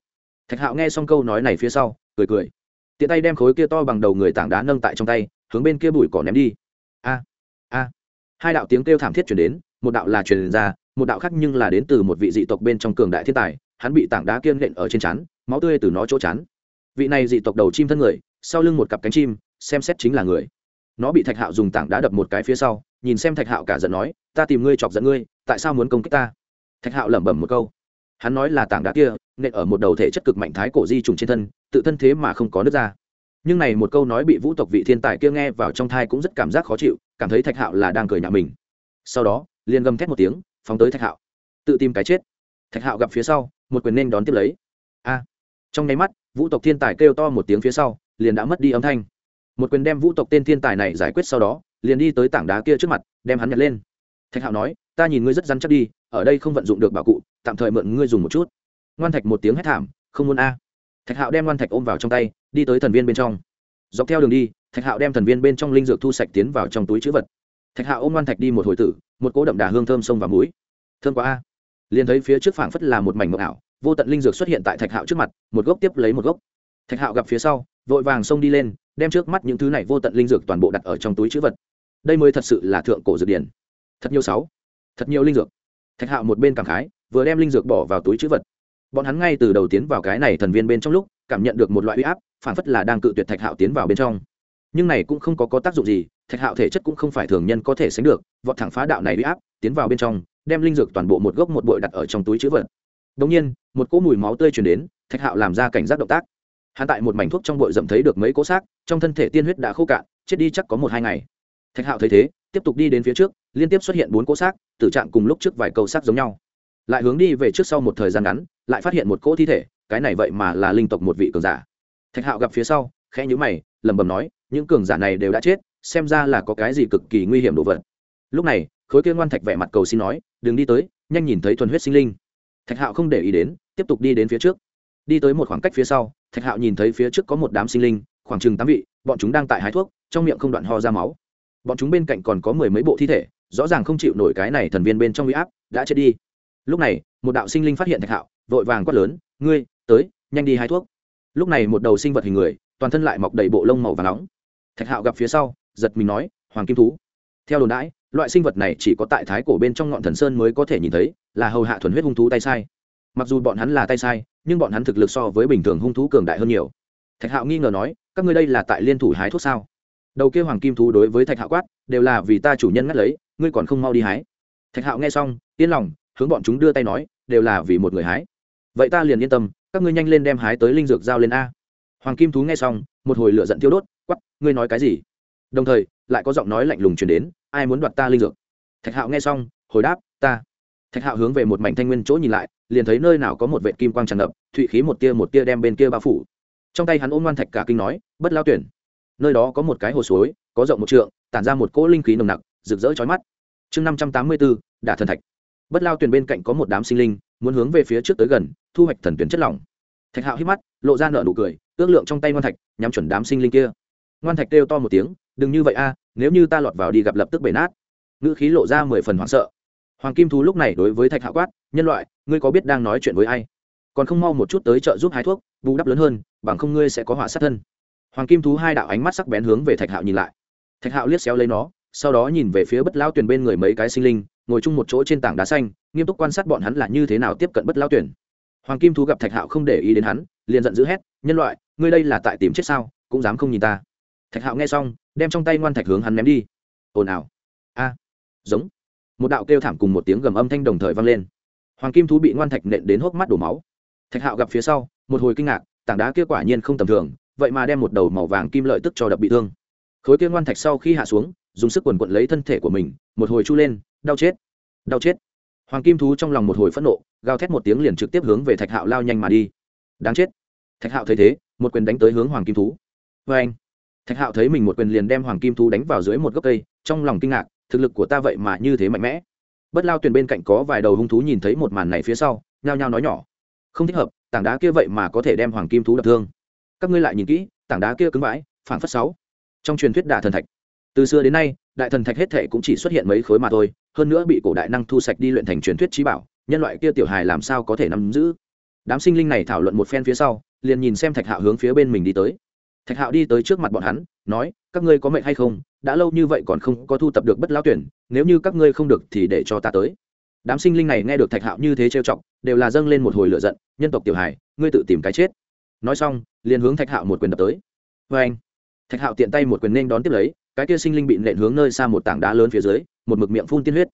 Thạch hạo nghe xong câu nói này phía sau, cười cười. Tiện tay đem khối kia to bằng đầu người tảng đá nâng tại trong tay, hướng bên kia bụi cỏ ném đi. A a. Hai đạo tiếng kêu thảm thiết chuyển đến, một đạo là truyền ra một đạo khác nhưng là đến từ một vị dị tộc bên trong cường đại thiên tài hắn bị tảng đá kiên nện ở trên chán, máu tươi từ nó chỗ chán. vị này dị tộc đầu chim thân người sau lưng một cặp cánh chim xem xét chính là người. Nó bị thạch hạo dùng tảng đá đập một cái phía sau nhìn xem thạch hạo cả giận nói ta tìm ngươi chọc giận ngươi tại sao muốn công kích ta? Thạch hạo lẩm bẩm một câu. Hắn nói là tảng đá kia nện ở một đầu thể chất cực mạnh thái cổ di trùng trên thân tự thân thế mà không có nước ra. Nhưng này một câu nói bị vũ tộc vị thiên tài kia nghe vào trong thai cũng rất cảm giác khó chịu cảm thấy thạch hạo là đang cười nhạo mình. Sau đó liền gầm thét một tiếng phóng tới thạch hạo. Tự tìm cái chết. Thạch hạo gặp phía sau, một quyền nên đón tiếp lấy. A. Trong nháy mắt, vũ tộc thiên tài kêu to một tiếng phía sau, liền đã mất đi âm thanh. Một quyền đem vũ tộc tên thiên tài này giải quyết sau đó, liền đi tới tảng đá kia trước mặt, đem hắn nhặt lên. Thạch hạo nói, ta nhìn ngươi rất rắn chắc đi, ở đây không vận dụng được bảo cụ, tạm thời mượn ngươi dùng một chút. Ngoan thạch một tiếng hét thảm, không muốn a. Thạch hạo đem ngoan thạch ôm vào trong tay, đi tới thần viên bên trong. Dọc theo đường đi, thạch hạo đem thần viên bên trong linh dược thu sạch tiến vào trong túi chữ vật thạch hạo ôm ngoan thạch đi một hồi tử một cỗ đậm đà hương thơm sông và mũi. Thơm quá a. Liền thấy phía trước phảng phất là một mảnh mộng ảo vô tận linh dược xuất hiện tại thạch hạo trước mặt một gốc tiếp lấy một gốc. Thạch hạo gặp phía sau vội vàng xông đi lên đem trước mắt những thứ này vô tận linh dược toàn bộ đặt ở trong túi chữ vật. Đây mới thật sự là thượng cổ dược điển. Thật nhiều sáu. Thật nhiều linh dược. Thạch hạo một bên cảm khái vừa đem linh dược bỏ vào túi chữ vật. Bọn hắn ngay từ đầu tiến vào cái này thần viên bên trong lúc cảm nhận được một loại uy áp phản phất là đang cự tuyệt thạch hạo tiến vào bên trong. Nhưng này cũng không có, có tác dụng gì thạch hạo thể chất cũng không phải thường nhân có thể sánh được vọt thẳng phá đạo này bị áp tiến vào bên trong đem linh dược toàn bộ một gốc một bội đặt ở trong túi chữ vật Đồng nhiên, một cỗ mùi máu tươi truyền đến, Thạch Hạo làm ra cảnh giác động tác. Hắn tại một mảnh thuốc trong bội dậm thấy được mấy cỗ xác, trong thân thể tiên huyết đã khô cạn, chết đi chắc có một hai ngày. Thạch Hạo thấy thế, tiếp tục đi đến phía trước, liên tiếp xuất hiện bốn cỗ xác, tử trạng cùng lúc trước vài câu xác giống nhau. Lại hướng đi về trước sau một thời gian ngắn, lại phát hiện một cỗ thi thể, cái này vậy mà là linh tộc một vị cường giả. Thạch Hạo gặp phía sau, khẽ nhíu mày, lẩm bẩm nói, những cường giả này đều đã chết, xem ra là có cái gì cực kỳ nguy hiểm đồ vật. Lúc này, khối kia ngoan thạch vẻ mặt cầu xin nói, đừng đi tới, nhanh nhìn thấy thuần huyết sinh linh. Thạch hạo không để ý đến tiếp tục đi đến phía trước. Đi tới một khoảng cách phía sau thạch hạo nhìn thấy phía trước có một đám sinh linh khoảng chừng tám vị bọn chúng đang tại hái thuốc trong miệng không đoạn ho ra máu. Bọn chúng bên cạnh còn có mười mấy bộ thi thể rõ ràng không chịu nổi cái này thần viên bên trong huy áp đã chết đi. Lúc này một đạo sinh linh phát hiện thạch hạo vội vàng quát lớn ngươi tới nhanh đi hái thuốc. Lúc này một đầu sinh vật hình người toàn thân lại mọc đầy bộ lông màu và nóng. Thạch hạo gặp phía sau giật mình nói, hoàng kim thú, theo đồn đãi, loại sinh vật này chỉ có tại thái cổ bên trong ngọn thần sơn mới có thể nhìn thấy, là hầu hạ thuần huyết hung thú tay sai. Mặc dù bọn hắn là tay sai, nhưng bọn hắn thực lực so với bình thường hung thú cường đại hơn nhiều. Thạch hạo nghi ngờ nói, các ngươi đây là tại liên thủ hái thuốc sao? Đầu kia hoàng kim thú đối với thạch hạo quát, đều là vì ta chủ nhân ngắt lấy, ngươi còn không mau đi hái. Thạch hạo nghe xong, yên lòng, hướng bọn chúng đưa tay nói, đều là vì một người hái. Vậy ta liền yên tâm, các ngươi nhanh lên đem hái tới linh dược giao lên a. Hoàng kim thú nghe xong, một hồi lửa giận tiêu đốt quắp ngươi nói cái gì? Đồng thời, lại có giọng nói lạnh lùng chuyển đến, ai muốn đoạt ta linh dược? Thạch hạo nghe xong, hồi đáp, ta. Thạch hạo hướng về một mảnh thanh nguyên chỗ nhìn lại, liền thấy nơi nào có một vệ kim quang tràn ngập, thụy khí một tia một tia đem bên kia bao phủ. Trong tay hắn ôm ngoan thạch cả kinh nói, bất lao tuyển. Nơi đó có một cái hồ suối, có rộng một trượng, tản ra một cỗ linh khí nồng nặc, rực rỡ chói mắt. Chương năm trăm tám mươi bốn đả thần thạch. Bất lao tuyển bên cạnh có một đám sinh linh, muốn hướng về phía trước tới gần, thu hoạch thần tuyển chất lỏng. Thạch hạo hít mắt, lộ ra nở nụ cười, ước lượng trong tay ngoan thạch, nhắm chuẩn đám sinh linh kia. Ngoan thạch kêu to một tiếng đừng như vậy a, nếu như ta lọt vào đi gặp lập tức bể nát. Ngữ khí lộ ra mười phần hoảng sợ. Hoàng kim thú lúc này đối với thạch hạ quát, nhân loại, ngươi có biết đang nói chuyện với ai? Còn không mau một chút tới chợ giúp hái thuốc, bù đắp lớn hơn, bằng không ngươi sẽ có họa sát thân. Hoàng kim thú hai đạo ánh mắt sắc bén hướng về thạch hạo nhìn lại. Thạch hạo liếc xéo lấy nó, sau đó nhìn về phía bất lao tuyển bên người mấy cái sinh linh, ngồi chung một chỗ trên tảng đá xanh, nghiêm túc quan sát bọn hắn là như thế nào tiếp cận bất lao tuyển hoàng kim thú gặp thạch hạo không để ý đến hắn, liền giận dữ hét, nhân loại, ngươi đây là tại tìm chết sao, cũng dám không nhìn ta thạch hạo nghe xong, đem trong tay ngoan thạch hướng hắn ném đi. Ồn ào. A. Giống. Một đạo kêu thảm cùng một tiếng gầm âm thanh đồng thời vang lên. Hoàng kim thú bị ngoan thạch nện đến hốc mắt đổ máu. Thạch hạo gặp phía sau, một hồi kinh ngạc, tảng đá kia quả nhiên không tầm thường, vậy mà đem một đầu màu vàng kim lợi tức cho đập bị thương. Khối kia ngoan thạch sau khi hạ xuống, dùng sức quần quận lấy thân thể của mình, một hồi chu lên, đau chết. Đau chết. Hoàng kim thú trong lòng một hồi phẫn nộ, gào thét một tiếng liền trực tiếp hướng về thạch hạo lao nhanh mà đi. Đáng chết. Thạch hạo thấy thế, một quyền đánh tới hướng hoàng kim thú. Vê anh thạch hạo thấy mình một quyền liền đem hoàng kim thú đánh vào dưới một gốc cây, trong lòng kinh ngạc, thực lực của ta vậy mà như thế mạnh mẽ. Bất lao tuyền bên cạnh có vài đầu hung thú nhìn thấy một màn này phía sau, nhao nhao nói nhỏ. Không thích hợp, tảng đá kia vậy mà có thể đem hoàng kim thú đập thương. Các ngươi lại nhìn kỹ, tảng đá kia cứng vãi phản phất sáu. Trong truyền thuyết đả thần thạch. Từ xưa đến nay, đại thần thạch hết thảy cũng chỉ xuất hiện mấy khối mà thôi, hơn nữa bị cổ đại năng thu sạch đi luyện thành truyền thuyết trí bảo, nhân loại kia tiểu hài làm sao có thể nắm giữ? Đám sinh linh này thảo luận một phen phía sau, liền nhìn xem thạch hạo hướng phía bên mình đi tới thạch hạo đi tới trước mặt bọn hắn, nói, các ngươi có mệnh hay không? Đã lâu như vậy còn không có thu tập được bất lao tuyển, nếu như các ngươi không được thì để cho ta tới. Đám sinh linh này nghe được thạch hạo như thế trêu chọc, đều là dâng lên một hồi lửa giận, nhân tộc tiểu hải ngươi tự tìm cái chết. Nói xong, liền hướng thạch hạo một quyền đập tới. Vê anh, thạch hạo tiện tay một quyền nên đón tiếp lấy, cái kia sinh linh bị nện hướng nơi xa một tảng đá lớn phía dưới, một mực miệng phun tiên huyết.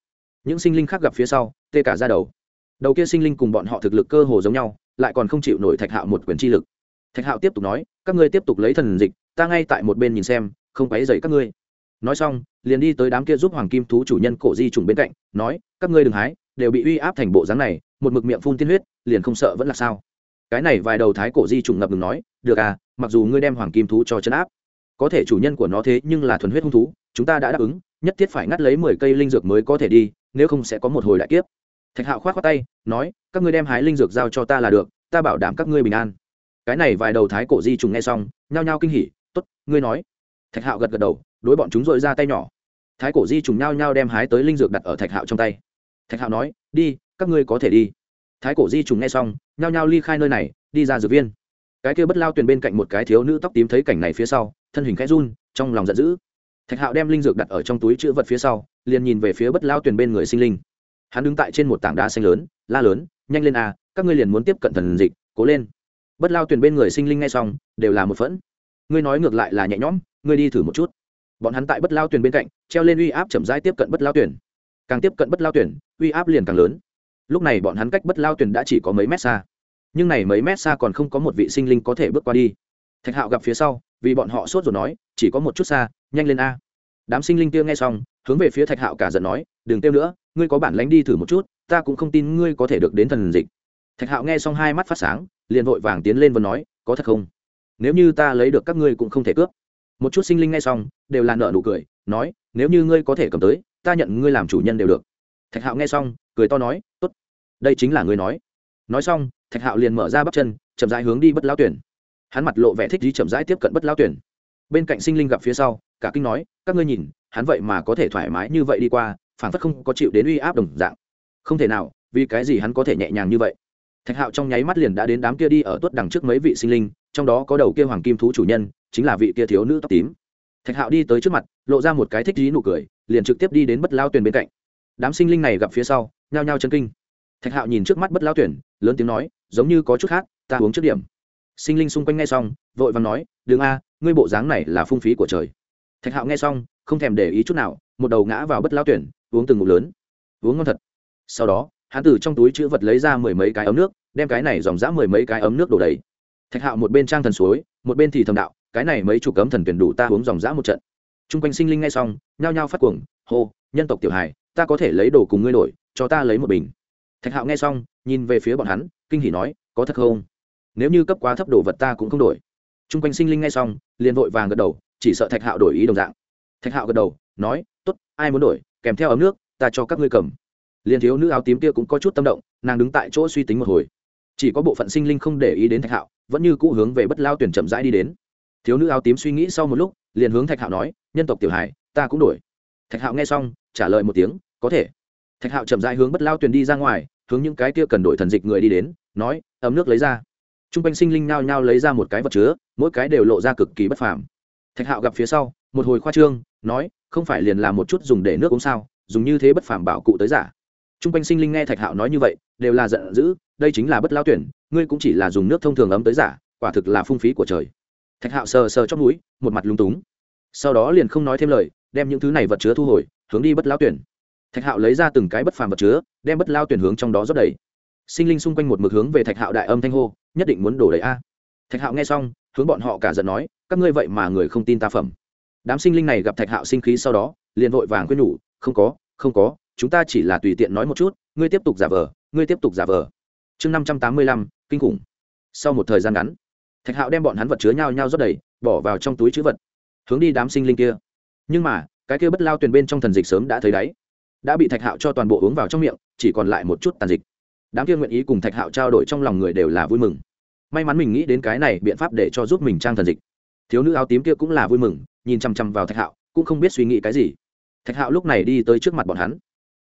Những sinh linh khác gặp phía sau, tê cả ra đầu. Đầu kia sinh linh cùng bọn họ thực lực cơ hồ giống nhau, lại còn không chịu nổi thạch hạo một quyền chi lực. Thạch hạo tiếp tục nói các ngươi tiếp tục lấy thần dịch, ta ngay tại một bên nhìn xem, không quấy dậy các ngươi. Nói xong, liền đi tới đám kia giúp hoàng kim thú chủ nhân cổ di trùng bên cạnh, nói, các ngươi đừng hái, đều bị uy áp thành bộ dáng này, một mực miệng phun tiên huyết, liền không sợ vẫn là sao? Cái này vài đầu thái cổ di trùng ngập ngừng nói, được à mặc dù ngươi đem hoàng kim thú cho chấn áp, có thể chủ nhân của nó thế nhưng là thuần huyết hung thú, chúng ta đã đáp ứng, nhất thiết phải ngắt lấy mười cây linh dược mới có thể đi, nếu không sẽ có một hồi đại kiếp. Thạch hạo k h o á t khoác tay, nói, các ngươi đem hái linh dược giao cho ta là được, ta bảo đảm các ngươi bình an cái này vài đầu thái cổ di trùng nghe xong, nhao nhao kinh hỉ t ố t ngươi nói. Thạch hạo gật gật đầu, đối bọn chúng dội ra tay nhỏ. Thái cổ di trùng nhao nhao đem hái tới linh dược đặt ở thạch hạo trong tay. Thạch hạo nói, đi, các ngươi có thể đi. Thái cổ di trùng nghe xong, nhao nhao ly khai nơi này, đi ra dược viên. Cái kia bất lao tuyền bên cạnh một cái thiếu nữ tóc tím thấy cảnh này phía sau, thân hình khẽ run, trong lòng giận dữ. Thạch hạo đem linh dược đặt ở trong túi chữ vật phía sau, liền nhìn về phía bất lao tuyển bên người sinh linh. Hắn đứng tại trên một tảng đá xanh lớn, la lớn, nhanh lên a, các ngươi liền muốn tiếp cận thần dịch, cố lên bất lao tuyển bên người sinh linh ngay xong, đều là một phẫn. Ngươi nói ngược lại là nhẹ nhõm, ngươi đi thử một chút. Bọn hắn tại bất lao tuyển bên cạnh, treo lên uy áp chậm rãi tiếp cận bất lao tuyển càng tiếp cận bất lao tuyển uy áp liền càng lớn. Lúc này bọn hắn cách bất lao tuyển đã chỉ có mấy mét xa. Nhưng này mấy mét xa còn không có một vị sinh linh có thể bước qua đi. Thạch hạo gặp phía sau, vì bọn họ sốt rồi nói, chỉ có một chút xa, nhanh lên a. Đám sinh linh kia nghe xong, hướng về phía thạch hạo cả giận nói, đừng tiêu nữa, ngươi có bản lánh đi thử một chút, ta cũng không tin ngươi có thể được đến thần dịch thạch hạo nghe xong hai mắt phát sáng, liền vội vàng tiến lên và nói, có thật không? Nếu như ta lấy được các ngươi cũng không thể cướp. Một chút sinh linh nghe xong, đều là nợ nụ cười, nói, nếu như ngươi có thể cầm tới, ta nhận ngươi làm chủ nhân đều được. Thạch hạo nghe xong, cười to nói, tốt, đây chính là ngươi nói. Nói xong, thạch hạo liền mở ra bắp chân, chậm rãi hướng đi bất lao tuyển. Hắn mặt lộ vẻ thích đi chậm rãi tiếp cận bất lao tuyển. Bên cạnh sinh linh gặp phía sau, cả kinh nói, các ngươi nhìn, hắn vậy mà có thể thoải mái như vậy đi qua phản phất không có chịu đến uy áp đồng dạng. Không thể nào, vì cái gì hắn có thể nhẹ nhàng như vậy? Thạch hạo trong nháy mắt liền đã đến đám kia đi ở tuất đằng trước mấy vị sinh linh, trong đó có đầu kia hoàng kim thú chủ nhân, chính là vị kia thiếu nữ tóc tím. Thạch hạo đi tới trước mặt, lộ ra một cái thích dí nụ cười, liền trực tiếp đi đến bất lao tuyển bên cạnh. Đám sinh linh này gặp phía sau, nhao nhao chân kinh. Thạch hạo nhìn trước mắt bất lao tuyển, lớn tiếng nói, giống như có chút khác, ta uống trước điểm. Sinh linh xung quanh nghe xong, vội vàng nói Đường a, ngươi bộ dáng này là phung phí của trời. Thạch hạo nghe xong, không thèm để ý chút nào, một đầu ngã vào bất lao tuyển, uống từng ngụm lớn. Uống ngon thật. Sau đó hắn từ trong túi chữ vật lấy ra mười mấy cái ấm nước, đem cái này dòng dã mười mấy cái ấm nước đổ đầy. Thạch hạo một bên trang thần suối, một bên thì thầm đạo, cái này mấy chục cấm thần tuyển đủ ta uống dòng dã một trận. T r u n g quanh sinh linh ngay xong, nhao nhao phát cuồng, hô, nhân tộc tiểu hài, ta có thể lấy đồ cùng ngươi đổi, cho ta lấy một bình. Thạch hạo nghe xong, nhìn về phía bọn hắn, kinh hỉ nói, có thật không? Nếu như cấp quá thấp đồ vật ta cũng không đổi. T r u n g quanh sinh linh nghe xong, liền vội vàng gật đầu, chỉ sợ thạch hạo đổi ý đồng dạng. Thạch hạo gật đầu, nói t ố t ai muốn đổi, kèm theo ấm nước, ta cho các ngươi cầm liền thiếu nữ áo tím kia cũng có chút tâm động, nàng đứng tại chỗ suy tính một hồi. Chỉ có bộ phận sinh linh không để ý đến thạch hạo, vẫn như cũ hướng về bất lao tuyển chậm rãi đi đến. Thiếu nữ áo tím suy nghĩ sau một lúc, liền hướng thạch hạo nói, nhân tộc tiểu hải ta cũng đổi. Thạch hạo nghe xong, trả lời một tiếng, có thể. Thạch hạo chậm rãi hướng bất lao tuyển đi ra ngoài, hướng những cái kia cần đổi thần dịch người đi đến, nói, ấm nước lấy ra. T r u n g quanh sinh linh nao nhao lấy ra một cái vật chứa, mỗi cái đều lộ ra cực kỳ bất phàm. Thạch hạo gặp phía sau, một hồi khoa trương, nói, không phải liền là một chút dùng để nước uống sao, dùng như thế bất phàm bảo cụ tới giả t r u n g quanh sinh linh nghe thạch hạo nói như vậy, đều là giận dữ, đây chính là bất lao tuyển, ngươi cũng chỉ là dùng nước thông thường ấm tới giả, quả thực là phung phí của trời. Thạch hạo sờ sờ trong núi một mặt lúng túng. Sau đó liền không nói thêm lời, đem những thứ này vật chứa thu hồi, hướng đi bất lao tuyển. Thạch hạo lấy ra từng cái bất phàm vật chứa, đem bất lao tuyển hướng trong đó rót đầy. Sinh linh xung quanh một mực hướng về thạch hạo đại âm thanh hô, nhất định muốn đổ đầy a. Thạch hạo nghe xong, hướng bọn họ cả giận nói, các ngươi vậy mà người không tin ta phẩm. Đám sinh linh này gặp thạch hạo sinh khí sau đó, liền vội vàng quyết nhủ, không có không có chúng ta chỉ là tùy tiện nói một chút, ngươi tiếp tục giả vờ, ngươi tiếp tục giả vờ. Chương năm trăm tám mươi lăm, kinh khủng. Sau một thời gian ngắn, thạch hạo đem bọn hắn vật chứa nhau nhau rót đầy, bỏ vào trong túi chữ vật, hướng đi đám sinh linh kia. Nhưng mà, cái kia bất lao tuyền bên trong thần dịch sớm đã thấy đáy, đã bị thạch hạo cho toàn bộ uống vào trong miệng, chỉ còn lại một chút tàn dịch. Đám kia nguyện ý cùng thạch hạo trao đổi trong lòng người đều là vui mừng. May mắn mình nghĩ đến cái này biện pháp để cho giúp mình trang thần dịch. Thiếu nữ áo tím kia cũng là vui mừng, nhìn chằm chằm vào thạch hạo, cũng không biết suy nghĩ cái gì. Thạch hạo lúc này đi tới trước mặt bọn hắn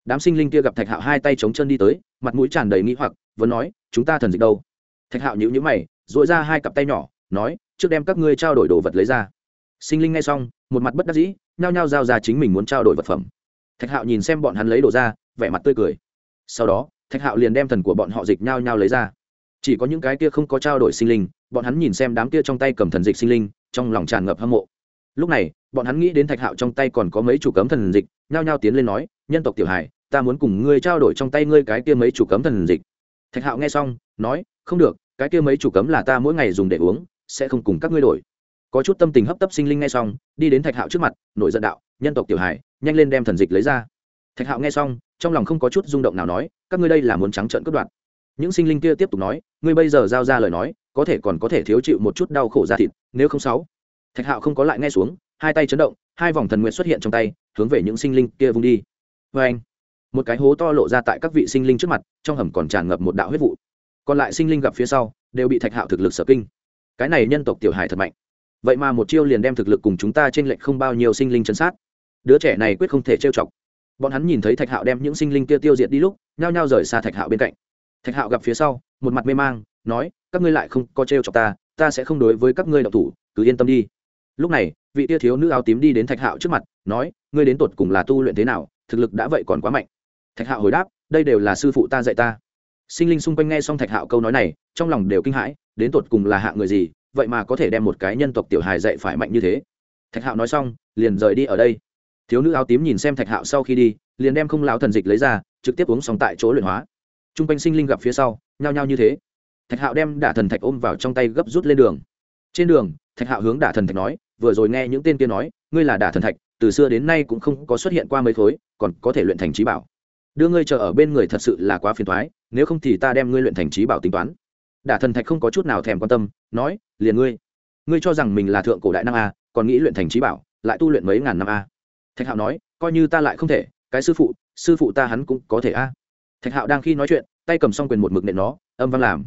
đám sinh linh kia gặp thạch hạo hai tay chống chân đi tới, mặt mũi tràn đầy nghĩ hoặc, vẫn nói, chúng ta thần dịch đâu? Thạch hạo nhữ nhữ mày dội ra hai cặp tay nhỏ, nói, trước đem các ngươi trao đổi đồ vật lấy ra. Sinh linh ngay xong, một mặt bất đắc dĩ, nhao nhao giao ra chính mình muốn trao đổi vật phẩm. Thạch hạo nhìn xem bọn hắn lấy đồ ra, vẻ mặt tươi cười. Sau đó, thạch hạo liền đem thần của bọn họ dịch nhao nhao lấy ra. Chỉ có những cái kia không có trao đổi sinh linh, bọn hắn nhìn xem đám kia trong tay cầm thần dịch sinh linh, trong lòng tràn ngập hâm mộ. Lúc này, bọn hắn nghĩ đến thạch hạo trong tay còn có mấy chủ cấm thần dịch, nhao nhao tiến lên nói, nhân tộc tiểu hải ta muốn cùng ngươi trao đổi trong tay ngươi cái kia mấy chủ cấm thần dịch. Thạch hạo nghe xong, nói, không được, cái kia mấy chủ cấm là ta mỗi ngày dùng để uống, sẽ không cùng các ngươi đổi. Có chút tâm tình hấp tấp sinh linh nghe xong, đi đến thạch hạo trước mặt, nổi giận đạo, nhân tộc tiểu hải nhanh lên đem thần dịch lấy ra. Thạch hạo nghe xong, trong lòng không có chút rung động nào nói, các ngươi đây là muốn trắng trợn cướp đoạt. Những sinh linh kia tiếp tục nói, ngươi bây giờ giao ra lời nói, có thể còn có thể thiếu chịu một chút đau khổ da thịt, nếu không sáu. Thạch hạo không có lại nghe xuống, hai tay chấn động, hai vòng thần nguyện xuất hiện trong tay, hướng về những sinh linh kia vung đi. Vê anh một cái hố to lộ ra tại các vị sinh linh trước mặt, trong hầm còn tràn ngập một đạo huyết vụ. Còn lại sinh linh gặp phía sau, đều bị thạch hạo thực lực sở kinh. Cái này nhân tộc tiểu hải thật mạnh. Vậy mà một chiêu liền đem thực lực cùng chúng ta trên lệnh không bao nhiêu sinh linh chân sát. Đứa trẻ này quyết không thể trêu chọc. Bọn hắn nhìn thấy thạch hạo đem những sinh linh kia tiêu diệt đi lúc, nhao nhao rời xa thạch hạo bên cạnh. Thạch hạo gặp phía sau, một mặt mê mang, nói, các ngươi lại không có trêu chọc ta ta sẽ không đối với các ngươi độc thủ, cứ yên tâm đi. Lúc này, vị tia thiếu nữ áo tím đi đến thạch hạo trước mặt, nói, ngươi đến tột cùng là tu luyện thế nào, thực lực đã vậy còn quá mạnh thạch hạo hồi đáp, đây đều là sư phụ ta dạy ta. Sinh linh xung quanh nghe xong thạch hạo câu nói này, trong lòng đều kinh hãi, đến tột cùng là hạ người gì, vậy mà có thể đem một cái nhân tộc tiểu hài dạy phải mạnh như thế. Thạch hạo nói xong, liền rời đi ở đây. Thiếu nữ áo tím nhìn xem thạch hạo sau khi đi, liền đem không lão thần dịch lấy ra, trực tiếp uống xong tại chỗ luyện hóa. T r u n g quanh sinh linh gặp phía sau, nhao nhao như thế. Thạch hạo đem đả thần thạch ôm vào trong tay gấp rút lên đường. Trên đường, thạch hạo hướng đả thần thạch nói, vừa rồi nghe những tên kia nói, ngươi là đả thần thạch, từ xưa đến nay cũng không có xuất hiện qua mấy khối, còn có thể luyện thành trí bảo đưa ngươi chờ ở bên người thật sự là quá phiền thoái, nếu không thì ta đem ngươi luyện thành trí bảo tính toán. Đả thần thạch không có chút nào thèm quan tâm, nói, liền ngươi ngươi cho rằng mình là thượng cổ đại năng a, còn nghĩ luyện thành trí bảo, lại tu luyện mấy ngàn năm a. Thạch hạo nói, coi như ta lại không thể, cái sư phụ sư phụ ta hắn cũng có thể a. Thạch hạo đang khi nói chuyện, tay cầm xong quyền một mực nện nó, âm vang làm.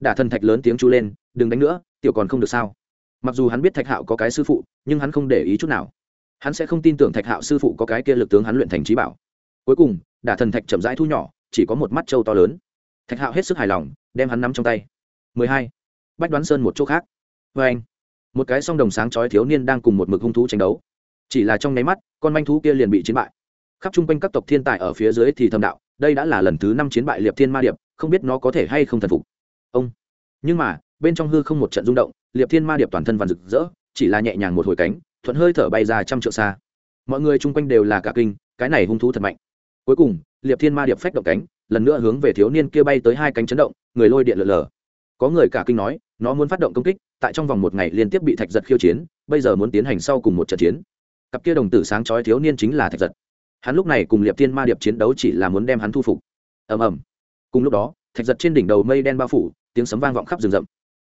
Đả thần thạch lớn tiếng chu lên, đừng đánh nữa, tiểu còn không được sao? Mặc dù hắn biết thạch hạo có cái sư phụ, nhưng hắn không để ý chút nào. Hắn sẽ không tin tưởng thạch hạo sư phụ có cái kia lực tướng hắn luyện thành trí bảo. Cuối cùng đả thần thạch chậm rãi thu nhỏ, chỉ có một mắt trâu to lớn. Thạch hạo hết sức hài lòng, đem hắn nắm trong tay. 12. bách đoán sơn một chỗ khác. Vê anh, một cái song đồng sáng chói thiếu niên đang cùng một mực hung thú tranh đấu. Chỉ là trong nháy mắt, con manh thú kia liền bị chiến bại. Khắp chung quanh các tộc thiên tài ở phía dưới thì thâm đạo, đây đã là lần thứ năm chiến bại liệp thiên ma điệp, không biết nó có thể hay không thần phục. Ông. Nhưng mà, bên trong hư không một trận rung động, liệp thiên ma điệp toàn thân vằn rực rỡ, chỉ là nhẹ nhàng một hồi cánh, thuận hơi thở bay ra trăm trượng xa. Mọi người chung quanh đều là cả kinh, cái này hung thú thật mạnh cuối cùng, liệp thiên ma điệp phách động cánh, lần nữa hướng về thiếu niên kia bay tới hai cánh chấn động, người lôi điện lở lở. Có người cả kinh nói, nó muốn phát động công kích, tại trong vòng một ngày liên tiếp bị thạch giật khiêu chiến, bây giờ muốn tiến hành sau cùng một trận chiến. Cặp kia đồng tử sáng chói thiếu niên chính là thạch giật. Hắn lúc này cùng liệp thiên ma điệp chiến đấu chỉ là muốn đem hắn thu phục. Ầm ầm. Cùng lúc đó, thạch giật trên đỉnh đầu mây đen bao phủ, tiếng sấm vang vọng khắp rừng rậm.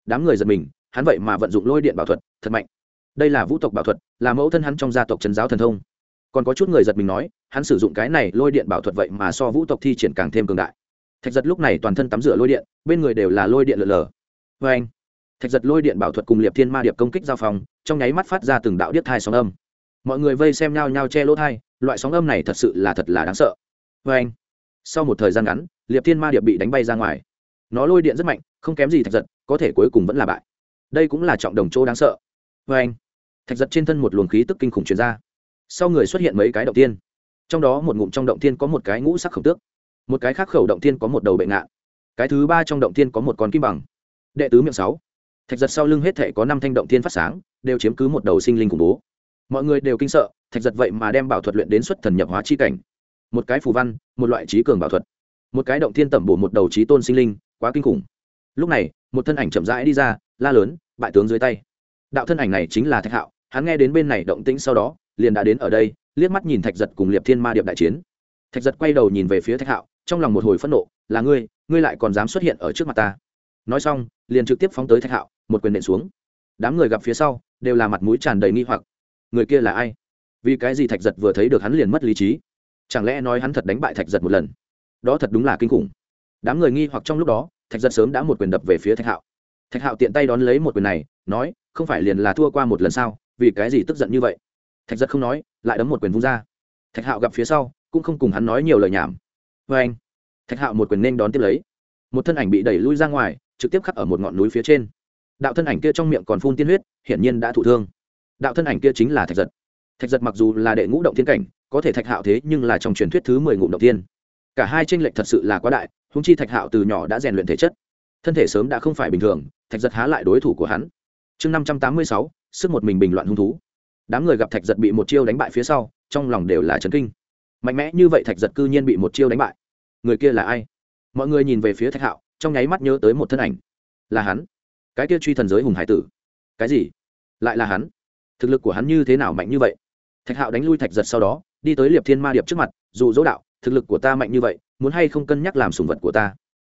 Đám người giật mình, hắn vậy mà vận dụng lôi điện bảo thuật, thật mạnh. Đây là vũ tộc bảo thuật, là mẫu thân hắn trong gia tộc trấn giáo thần thông. Còn có chút người giật mình nói hắn sử dụng cái này lôi điện bảo thuật vậy mà so vũ tộc thi triển càng thêm cường đại. Thạch giật lúc này toàn thân tắm rửa lôi điện, bên người đều là lôi điện lờ lờ vê anh, thạch giật lôi điện bảo thuật cùng liệp thiên ma điệp công kích giao phòng, trong nháy mắt phát ra từng đạo điếc thai sóng âm. Mọi người vây xem nhau nhau che lỗ thai, loại sóng âm này thật sự là thật là đáng sợ. Vê anh, sau một thời gian ngắn, liệp thiên ma điệp bị đánh bay ra ngoài. Nó lôi điện rất mạnh, không kém gì thạch giật, có thể cuối cùng vẫn là bại. Đây cũng là trọng đồng chỗ đáng sợ. Vê anh, thạch giật trên thân một luồng khí tức kinh khủng truyền ra. Sau người xuất hiện mấy cái động tiên trong đó một ngụm trong động thiên có một cái ngũ sắc khổng tước, một cái khác khẩu động thiên có một đầu bệnh ngạn, cái thứ ba trong động thiên có một con kim bằng. Đệ tứ miệng sáu, thạch giật sau lưng hết thể có năm thanh động thiên phát sáng, đều chiếm cứ một đầu sinh linh khủng bố. Mọi người đều kinh sợ, thạch giật vậy mà đem bảo thuật luyện đến xuất thần nhập hóa chi cảnh. Một cái phù văn, một loại trí cường bảo thuật, một cái động thiên tẩm bổ một đầu trí tôn sinh linh, quá kinh khủng. Lúc này, một thân ảnh chậm rãi đi ra, la lớn, bại tướng dưới tay. Đạo thân ảnh này chính là thạch hạo, hắn nghe đến bên này động tĩnh sau đó, liền đã đến ở đây liếc mắt nhìn thạch giật cùng liệp thiên ma điệp đại chiến. Thạch giật quay đầu nhìn về phía thạch hạo, trong lòng một hồi phẫn nộ, là ngươi ngươi lại còn dám xuất hiện ở trước mặt ta? Nói xong, liền trực tiếp phóng tới thạch hạo, một quyền nện xuống. Đám người gặp phía sau, đều là mặt mũi tràn đầy nghi hoặc. Người kia là ai? Vì cái gì thạch giật vừa thấy được hắn liền mất lý trí? Chẳng lẽ nói hắn thật đánh bại thạch giật một lần? Đó thật đúng là kinh khủng. Đám người nghi hoặc trong lúc đó, thạch giật sớm đã một quyền đập về phía thạch hạo. Thạch hạo tiện tay đón lấy một quyền này, nói, không phải liền là thua qua một lần sao? Vì cái gì tức giận như vậy? Thạch giật không nói, lại đấm một quyền vung ra. Thạch hạo gặp phía sau, cũng không cùng hắn nói nhiều lời nhảm. Vê anh, thạch hạo một quyền nên đón tiếp lấy. Một thân ảnh bị đẩy lui ra ngoài, trực tiếp khắc ở một ngọn núi phía trên. Đạo thân ảnh kia trong miệng còn phun tiên huyết, hiển nhiên đã thụ thương. Đạo thân ảnh kia chính là thạch giật. Thạch giật mặc dù là đệ ngũ động thiên cảnh, có thể thạch hạo thế nhưng là trong truyền thuyết thứ mười ngụ động tiên cả hai tranh lệch thật sự là quá đại húng chi thạch hạo từ nhỏ đã rèn luyện thể chất. Thân thể sớm đã không phải bình thường, thạch giật há lại đối thủ của hắn. Chương năm trăm tám mươi sáu, sức một mình bình loạn hung thú đám người gặp thạch giật bị một chiêu đánh bại phía sau, trong lòng đều là trấn kinh. Mạnh mẽ như vậy thạch giật cư nhiên bị một chiêu đánh bại. Người kia là ai? Mọi người nhìn về phía thạch hạo, trong nháy mắt nhớ tới một thân ảnh. Là hắn. Cái kia truy thần giới hùng hải tử. Cái gì? Lại là hắn? Thực lực của hắn như thế nào mạnh như vậy? Thạch hạo đánh lui thạch giật sau đó, đi tới liệp thiên ma điệp trước mặt dù dỗ đạo, thực lực của ta mạnh như vậy, muốn hay không cân nhắc làm sùng vật của ta?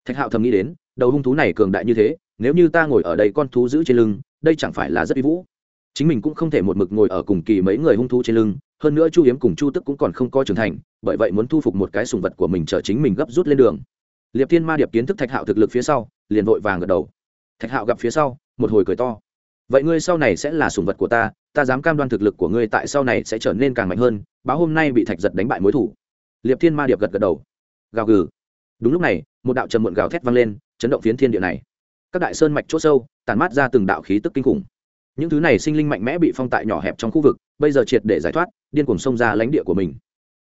Thạch hạo thầm nghĩ đến, đầu hung thú này cường đại như thế, nếu như ta ngồi ở đây con thú giữ trên lưng, đây chẳng phải là rất uy vũ chính mình cũng không thể một mực ngồi ở cùng kỳ mấy người hung thú trên lưng, hơn nữa chu hiếm cùng chu tức cũng còn không coi trưởng thành, bởi vậy muốn thu phục một cái sùng vật của mình chở chính mình gấp rút lên đường. Liệp thiên ma điệp kiến thức thạch hạo thực lực phía sau, liền vội vàng gật đầu. Thạch hạo gặp phía sau, một hồi cười to. Vậy ngươi sau này sẽ là sùng vật của ta ta dám cam đoan thực lực của ngươi tại sau này sẽ trở nên càng mạnh hơn, báo hôm nay bị thạch giật đánh bại mối thủ. Liệp thiên ma điệp gật gật đầu. Gào gừ. Đúng lúc này, một đạo trầm muộn gào thét vang lên, chấn động phiến thiên địa này. Các đại sơn mạch chỗ sâu tàn mát ra từng đạo khí tức kinh khủng những thứ này sinh linh mạnh mẽ bị phong tại nhỏ hẹp trong khu vực, bây giờ triệt để giải thoát, điên cuồng xông ra lãnh địa của mình.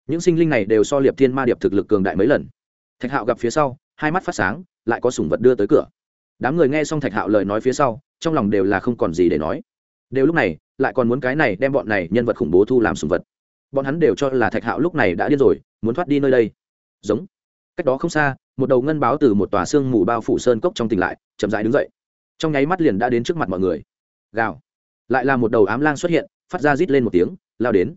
Những sinh linh này đều so liệp thiên ma điệp thực lực cường đại mấy lần. Thạch hạo gặp phía sau, hai mắt phát sáng, lại có sủng vật đưa tới cửa. Đám người nghe xong thạch hạo lời nói phía sau, trong lòng đều là không còn gì để nói. Đều lúc này, lại còn muốn cái này đem bọn này nhân vật khủng bố thu làm sủng vật. Bọn hắn đều cho là thạch hạo lúc này đã điên rồi, muốn thoát đi nơi đây. Giống. Cách đó không xa, một đầu ngân báo từ một tòa xương mù bao phủ sơn cốc trong tỉnh lại, chậm rãi đứng dậy. Trong nháy mắt liền đã đến trước mặt mọi người gào. Lại là một đầu ám lang xuất hiện, phát ra rít lên một tiếng, lao đến.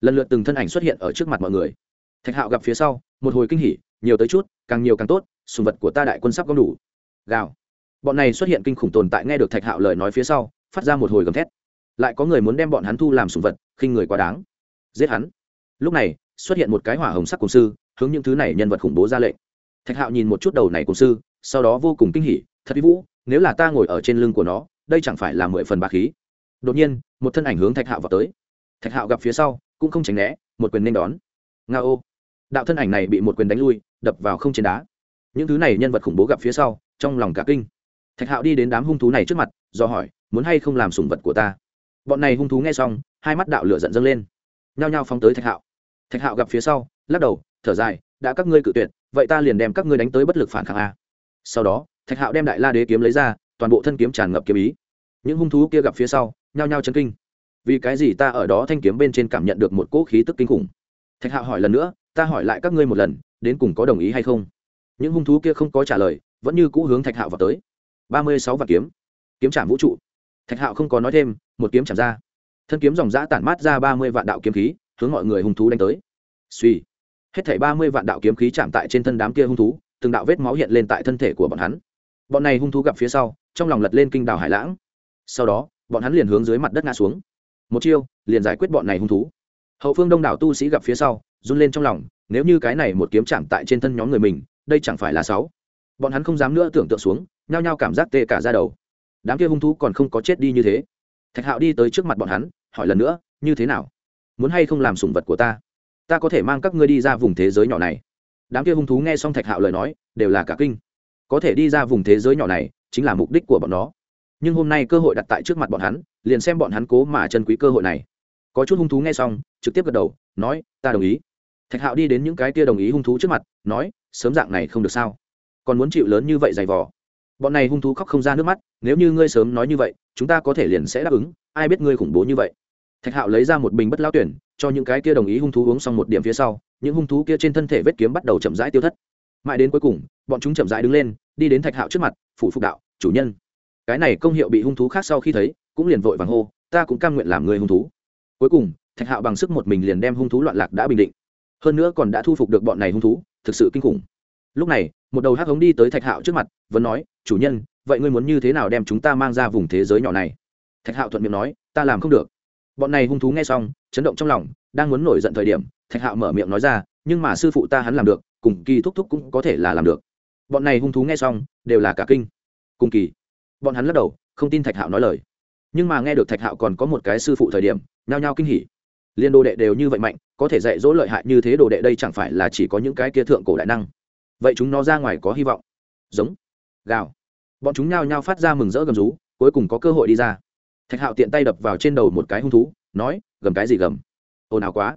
Lần lượt từng thân ảnh xuất hiện ở trước mặt mọi người. Thạch hạo gặp phía sau, một hồi kinh hỉ, nhiều tới chút, càng nhiều càng tốt, sùng vật của ta đại quân sắp gom đủ. Gào. Bọn này xuất hiện kinh khủng tồn tại nghe được thạch hạo lời nói phía sau, phát ra một hồi gầm thét. Lại có người muốn đem bọn hắn thu làm sùng vật, khinh người quá đáng. Giết hắn. Lúc này, xuất hiện một cái hỏa hồng sắc cùng sư, hướng những thứ này nhân vật khủng bố ra lệnh. Thạch hạo nhìn một chút đầu này cùng sư, sau đó vô cùng kinh hỉ, thật vi vũ, nếu là ta ngồi ở trên lưng của nó đây chẳng phải là mười phần bá khí. Đột nhiên, một thân ảnh hướng thạch hạo vào tới. Thạch hạo gặp phía sau, cũng không tránh né, một quyền nên đón. Nga ô. Đạo thân ảnh này bị một quyền đánh lui, đập vào không trên đá. Những thứ này nhân vật khủng bố gặp phía sau, trong lòng cả kinh. Thạch hạo đi đến đám hung thú này trước mặt, do hỏi, muốn hay không làm sủng vật của ta? Bọn này hung thú nghe xong, hai mắt đạo lửa giận dâng lên. Nhao nhao phóng tới thạch hạo. Thạch hạo gặp phía sau, lắc đầu, thở dài, đã các ngươi cự tuyệt, vậy ta liền đem các ngươi đánh tới bất lực phản kháng a. Sau đó, thạch hạo đem đại la đế kiếm lấy ra toàn bộ thân kiếm tràn ngập kiếm ý. Những hung thú kia gặp phía sau, nhao nhao chấn kinh. Vì cái gì ta ở đó thanh kiếm bên trên cảm nhận được một cỗ khí tức kinh khủng? Thạch hạo hỏi lần nữa, ta hỏi lại các ngươi một lần, đến cùng có đồng ý hay không? Những hung thú kia không có trả lời, vẫn như cũ hướng thạch hạo vào tới. Ba mươi sáu vạn kiếm. Kiếm trảm vũ trụ. Thạch hạo không có nói thêm, một kiếm chạm ra. Thân kiếm dòng giã tản mát ra ba mươi vạn đạo kiếm khí, hướng mọi người hung thú đánh tới. Suy hết thảy ba mươi vạn đạo kiếm khí chạm tại trên thân đám kia hung thú, từng đạo vết máu hiện lên tại thân thể của bọn hắn. Bọn này hung thú gặp phía sau trong lòng lật lên kinh đảo hải lãng. Sau đó, bọn hắn liền hướng dưới mặt đất ngã xuống. Một chiêu, liền giải quyết bọn này hung thú. Hậu phương đông đảo tu sĩ gặp phía sau, run lên trong lòng, nếu như cái này một kiếm chạm tại trên thân nhóm người mình, đây chẳng phải là sáu. Bọn hắn không dám nữa tưởng tượng xuống, nhao nhao cảm giác tê cả ra đầu. Đám kia hung thú còn không có chết đi như thế. Thạch hạo đi tới trước mặt bọn hắn, hỏi lần nữa, như thế nào? Muốn hay không làm sủng vật của ta? Ta có thể mang các ngươi đi ra vùng thế giới nhỏ này. Đám kia hung thú nghe xong thạch hạo lời nói, đều là cả kinh. Có thể đi ra vùng thế giới nhỏ này chính là mục đích của bọn nó. Nhưng hôm nay cơ hội đặt tại trước mặt bọn hắn, liền xem bọn hắn cố mà chân quý cơ hội này. Có chút hung thú nghe xong, trực tiếp gật đầu, nói, ta đồng ý. Thạch hạo đi đến những cái kia đồng ý hung thú trước mặt, nói, sớm dạng này không được sao? Còn muốn chịu lớn như vậy dày vò? Bọn này hung thú khóc không ra nước mắt, nếu như ngươi sớm nói như vậy, chúng ta có thể liền sẽ đáp ứng, ai biết ngươi khủng bố như vậy? Thạch hạo lấy ra một bình bất lao tuyển, cho những cái kia đồng ý hung thú uống xong một điểm phía sau, những hung thú kia trên thân thể vết kiếm bắt đầu chậm rãi tiêu thất. Mãi đến cuối cùng, bọn chúng chậm rãi đứng lên, đi đến thạch hạo trước mặt phủ phục đạo, chủ nhân. Cái này công hiệu bị hung thú khác sau khi thấy, cũng liền vội vàng hô, ta cũng cam nguyện làm người hung thú. Cuối cùng, thạch hạo bằng sức một mình liền đem hung thú loạn lạc đã bình định. Hơn nữa còn đã thu phục được bọn này hung thú, thực sự kinh khủng. Lúc này, một đầu hắc hống đi tới thạch hạo trước mặt, vẫn nói, chủ nhân, vậy ngươi muốn như thế nào đem chúng ta mang ra vùng thế giới nhỏ này? Thạch hạo thuận miệng nói, ta làm không được. Bọn này hung thú nghe xong, chấn động trong lòng, đang muốn nổi giận thời điểm, thạch hạo mở miệng nói ra, nhưng mà sư phụ ta hắn làm được, cùng kỳ thúc thúc cũng có thể là làm được bọn này hung thú nghe xong, đều là cả kinh. Cùng kỳ. Bọn hắn lắc đầu, không tin thạch hạo nói lời. Nhưng mà nghe được thạch hạo còn có một cái sư phụ thời điểm, nhao nhao kinh hỉ. Liên đồ đệ đều như vậy mạnh, có thể dạy dỗ lợi hại như thế đồ đệ đây chẳng phải là chỉ có những cái kia thượng cổ đại năng. Vậy chúng nó ra ngoài có hy vọng. Giống. Gào. Bọn chúng nhao nhao phát ra mừng rỡ gầm rú, cuối cùng có cơ hội đi ra. Thạch hạo tiện tay đập vào trên đầu một cái hung thú, nói, gầm cái gì gầm? Ồn ào quá.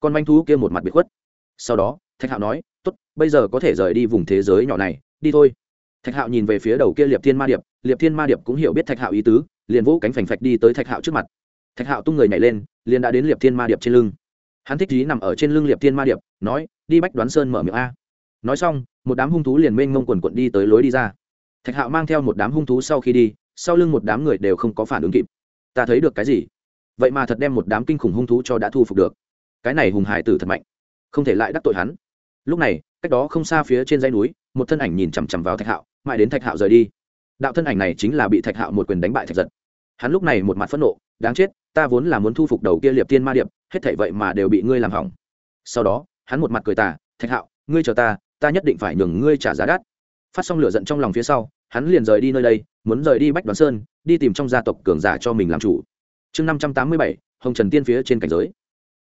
Con manh thú kia một mặt bị khuất. Sau đó, thạch hạo nói Tốt, bây giờ có thể rời đi vùng thế giới nhỏ này đi thôi. Thạch hạo nhìn về phía đầu kia liệp thiên ma điệp liệp thiên ma điệp cũng hiểu biết thạch hạo ý tứ liền vỗ cánh phành phạch đi tới thạch hạo trước mặt. Thạch hạo tung người nhảy lên liền đã đến liệp thiên ma điệp trên lưng. Hắn thích chí nằm ở trên lưng liệp thiên ma điệp nói đi bách đoán sơn mở miệng a. Nói xong một đám hung thú liền mênh mông quần quận đi tới lối đi ra. Thạch hạo mang theo một đám hung thú sau khi đi sau lưng một đám người đều không có phản ứng kịp. Ta thấy được cái gì? Vậy mà thật đem một đám kinh khủng hung thú cho đã thu phục được. Cái này hùng hải tử thật mạnh không thể lại đắc tội hắn lúc này, cách đó không xa phía trên dãy núi, một thân ảnh nhìn chằm chằm vào thạch hạo, mãi đến thạch hạo rời đi. Đạo thân ảnh này chính là bị thạch hạo một quyền đánh bại thạch giật. Hắn lúc này một mặt phẫn nộ, đáng chết, ta vốn là muốn thu phục đầu kia liệp tiên ma điệp, hết thảy vậy mà đều bị ngươi làm hỏng. Sau đó, hắn một mặt cười tà, thạch hạo, ngươi chờ ta ta nhất định phải nhường ngươi trả giá đắt. Phát xong lửa giận trong lòng phía sau, hắn liền rời đi nơi đây, muốn rời đi bách đoán sơn, đi tìm trong gia tộc cường giả cho mình làm chủ. Chương năm trăm tám mươi bảy, hồng trần tiên phía trên cảnh giới.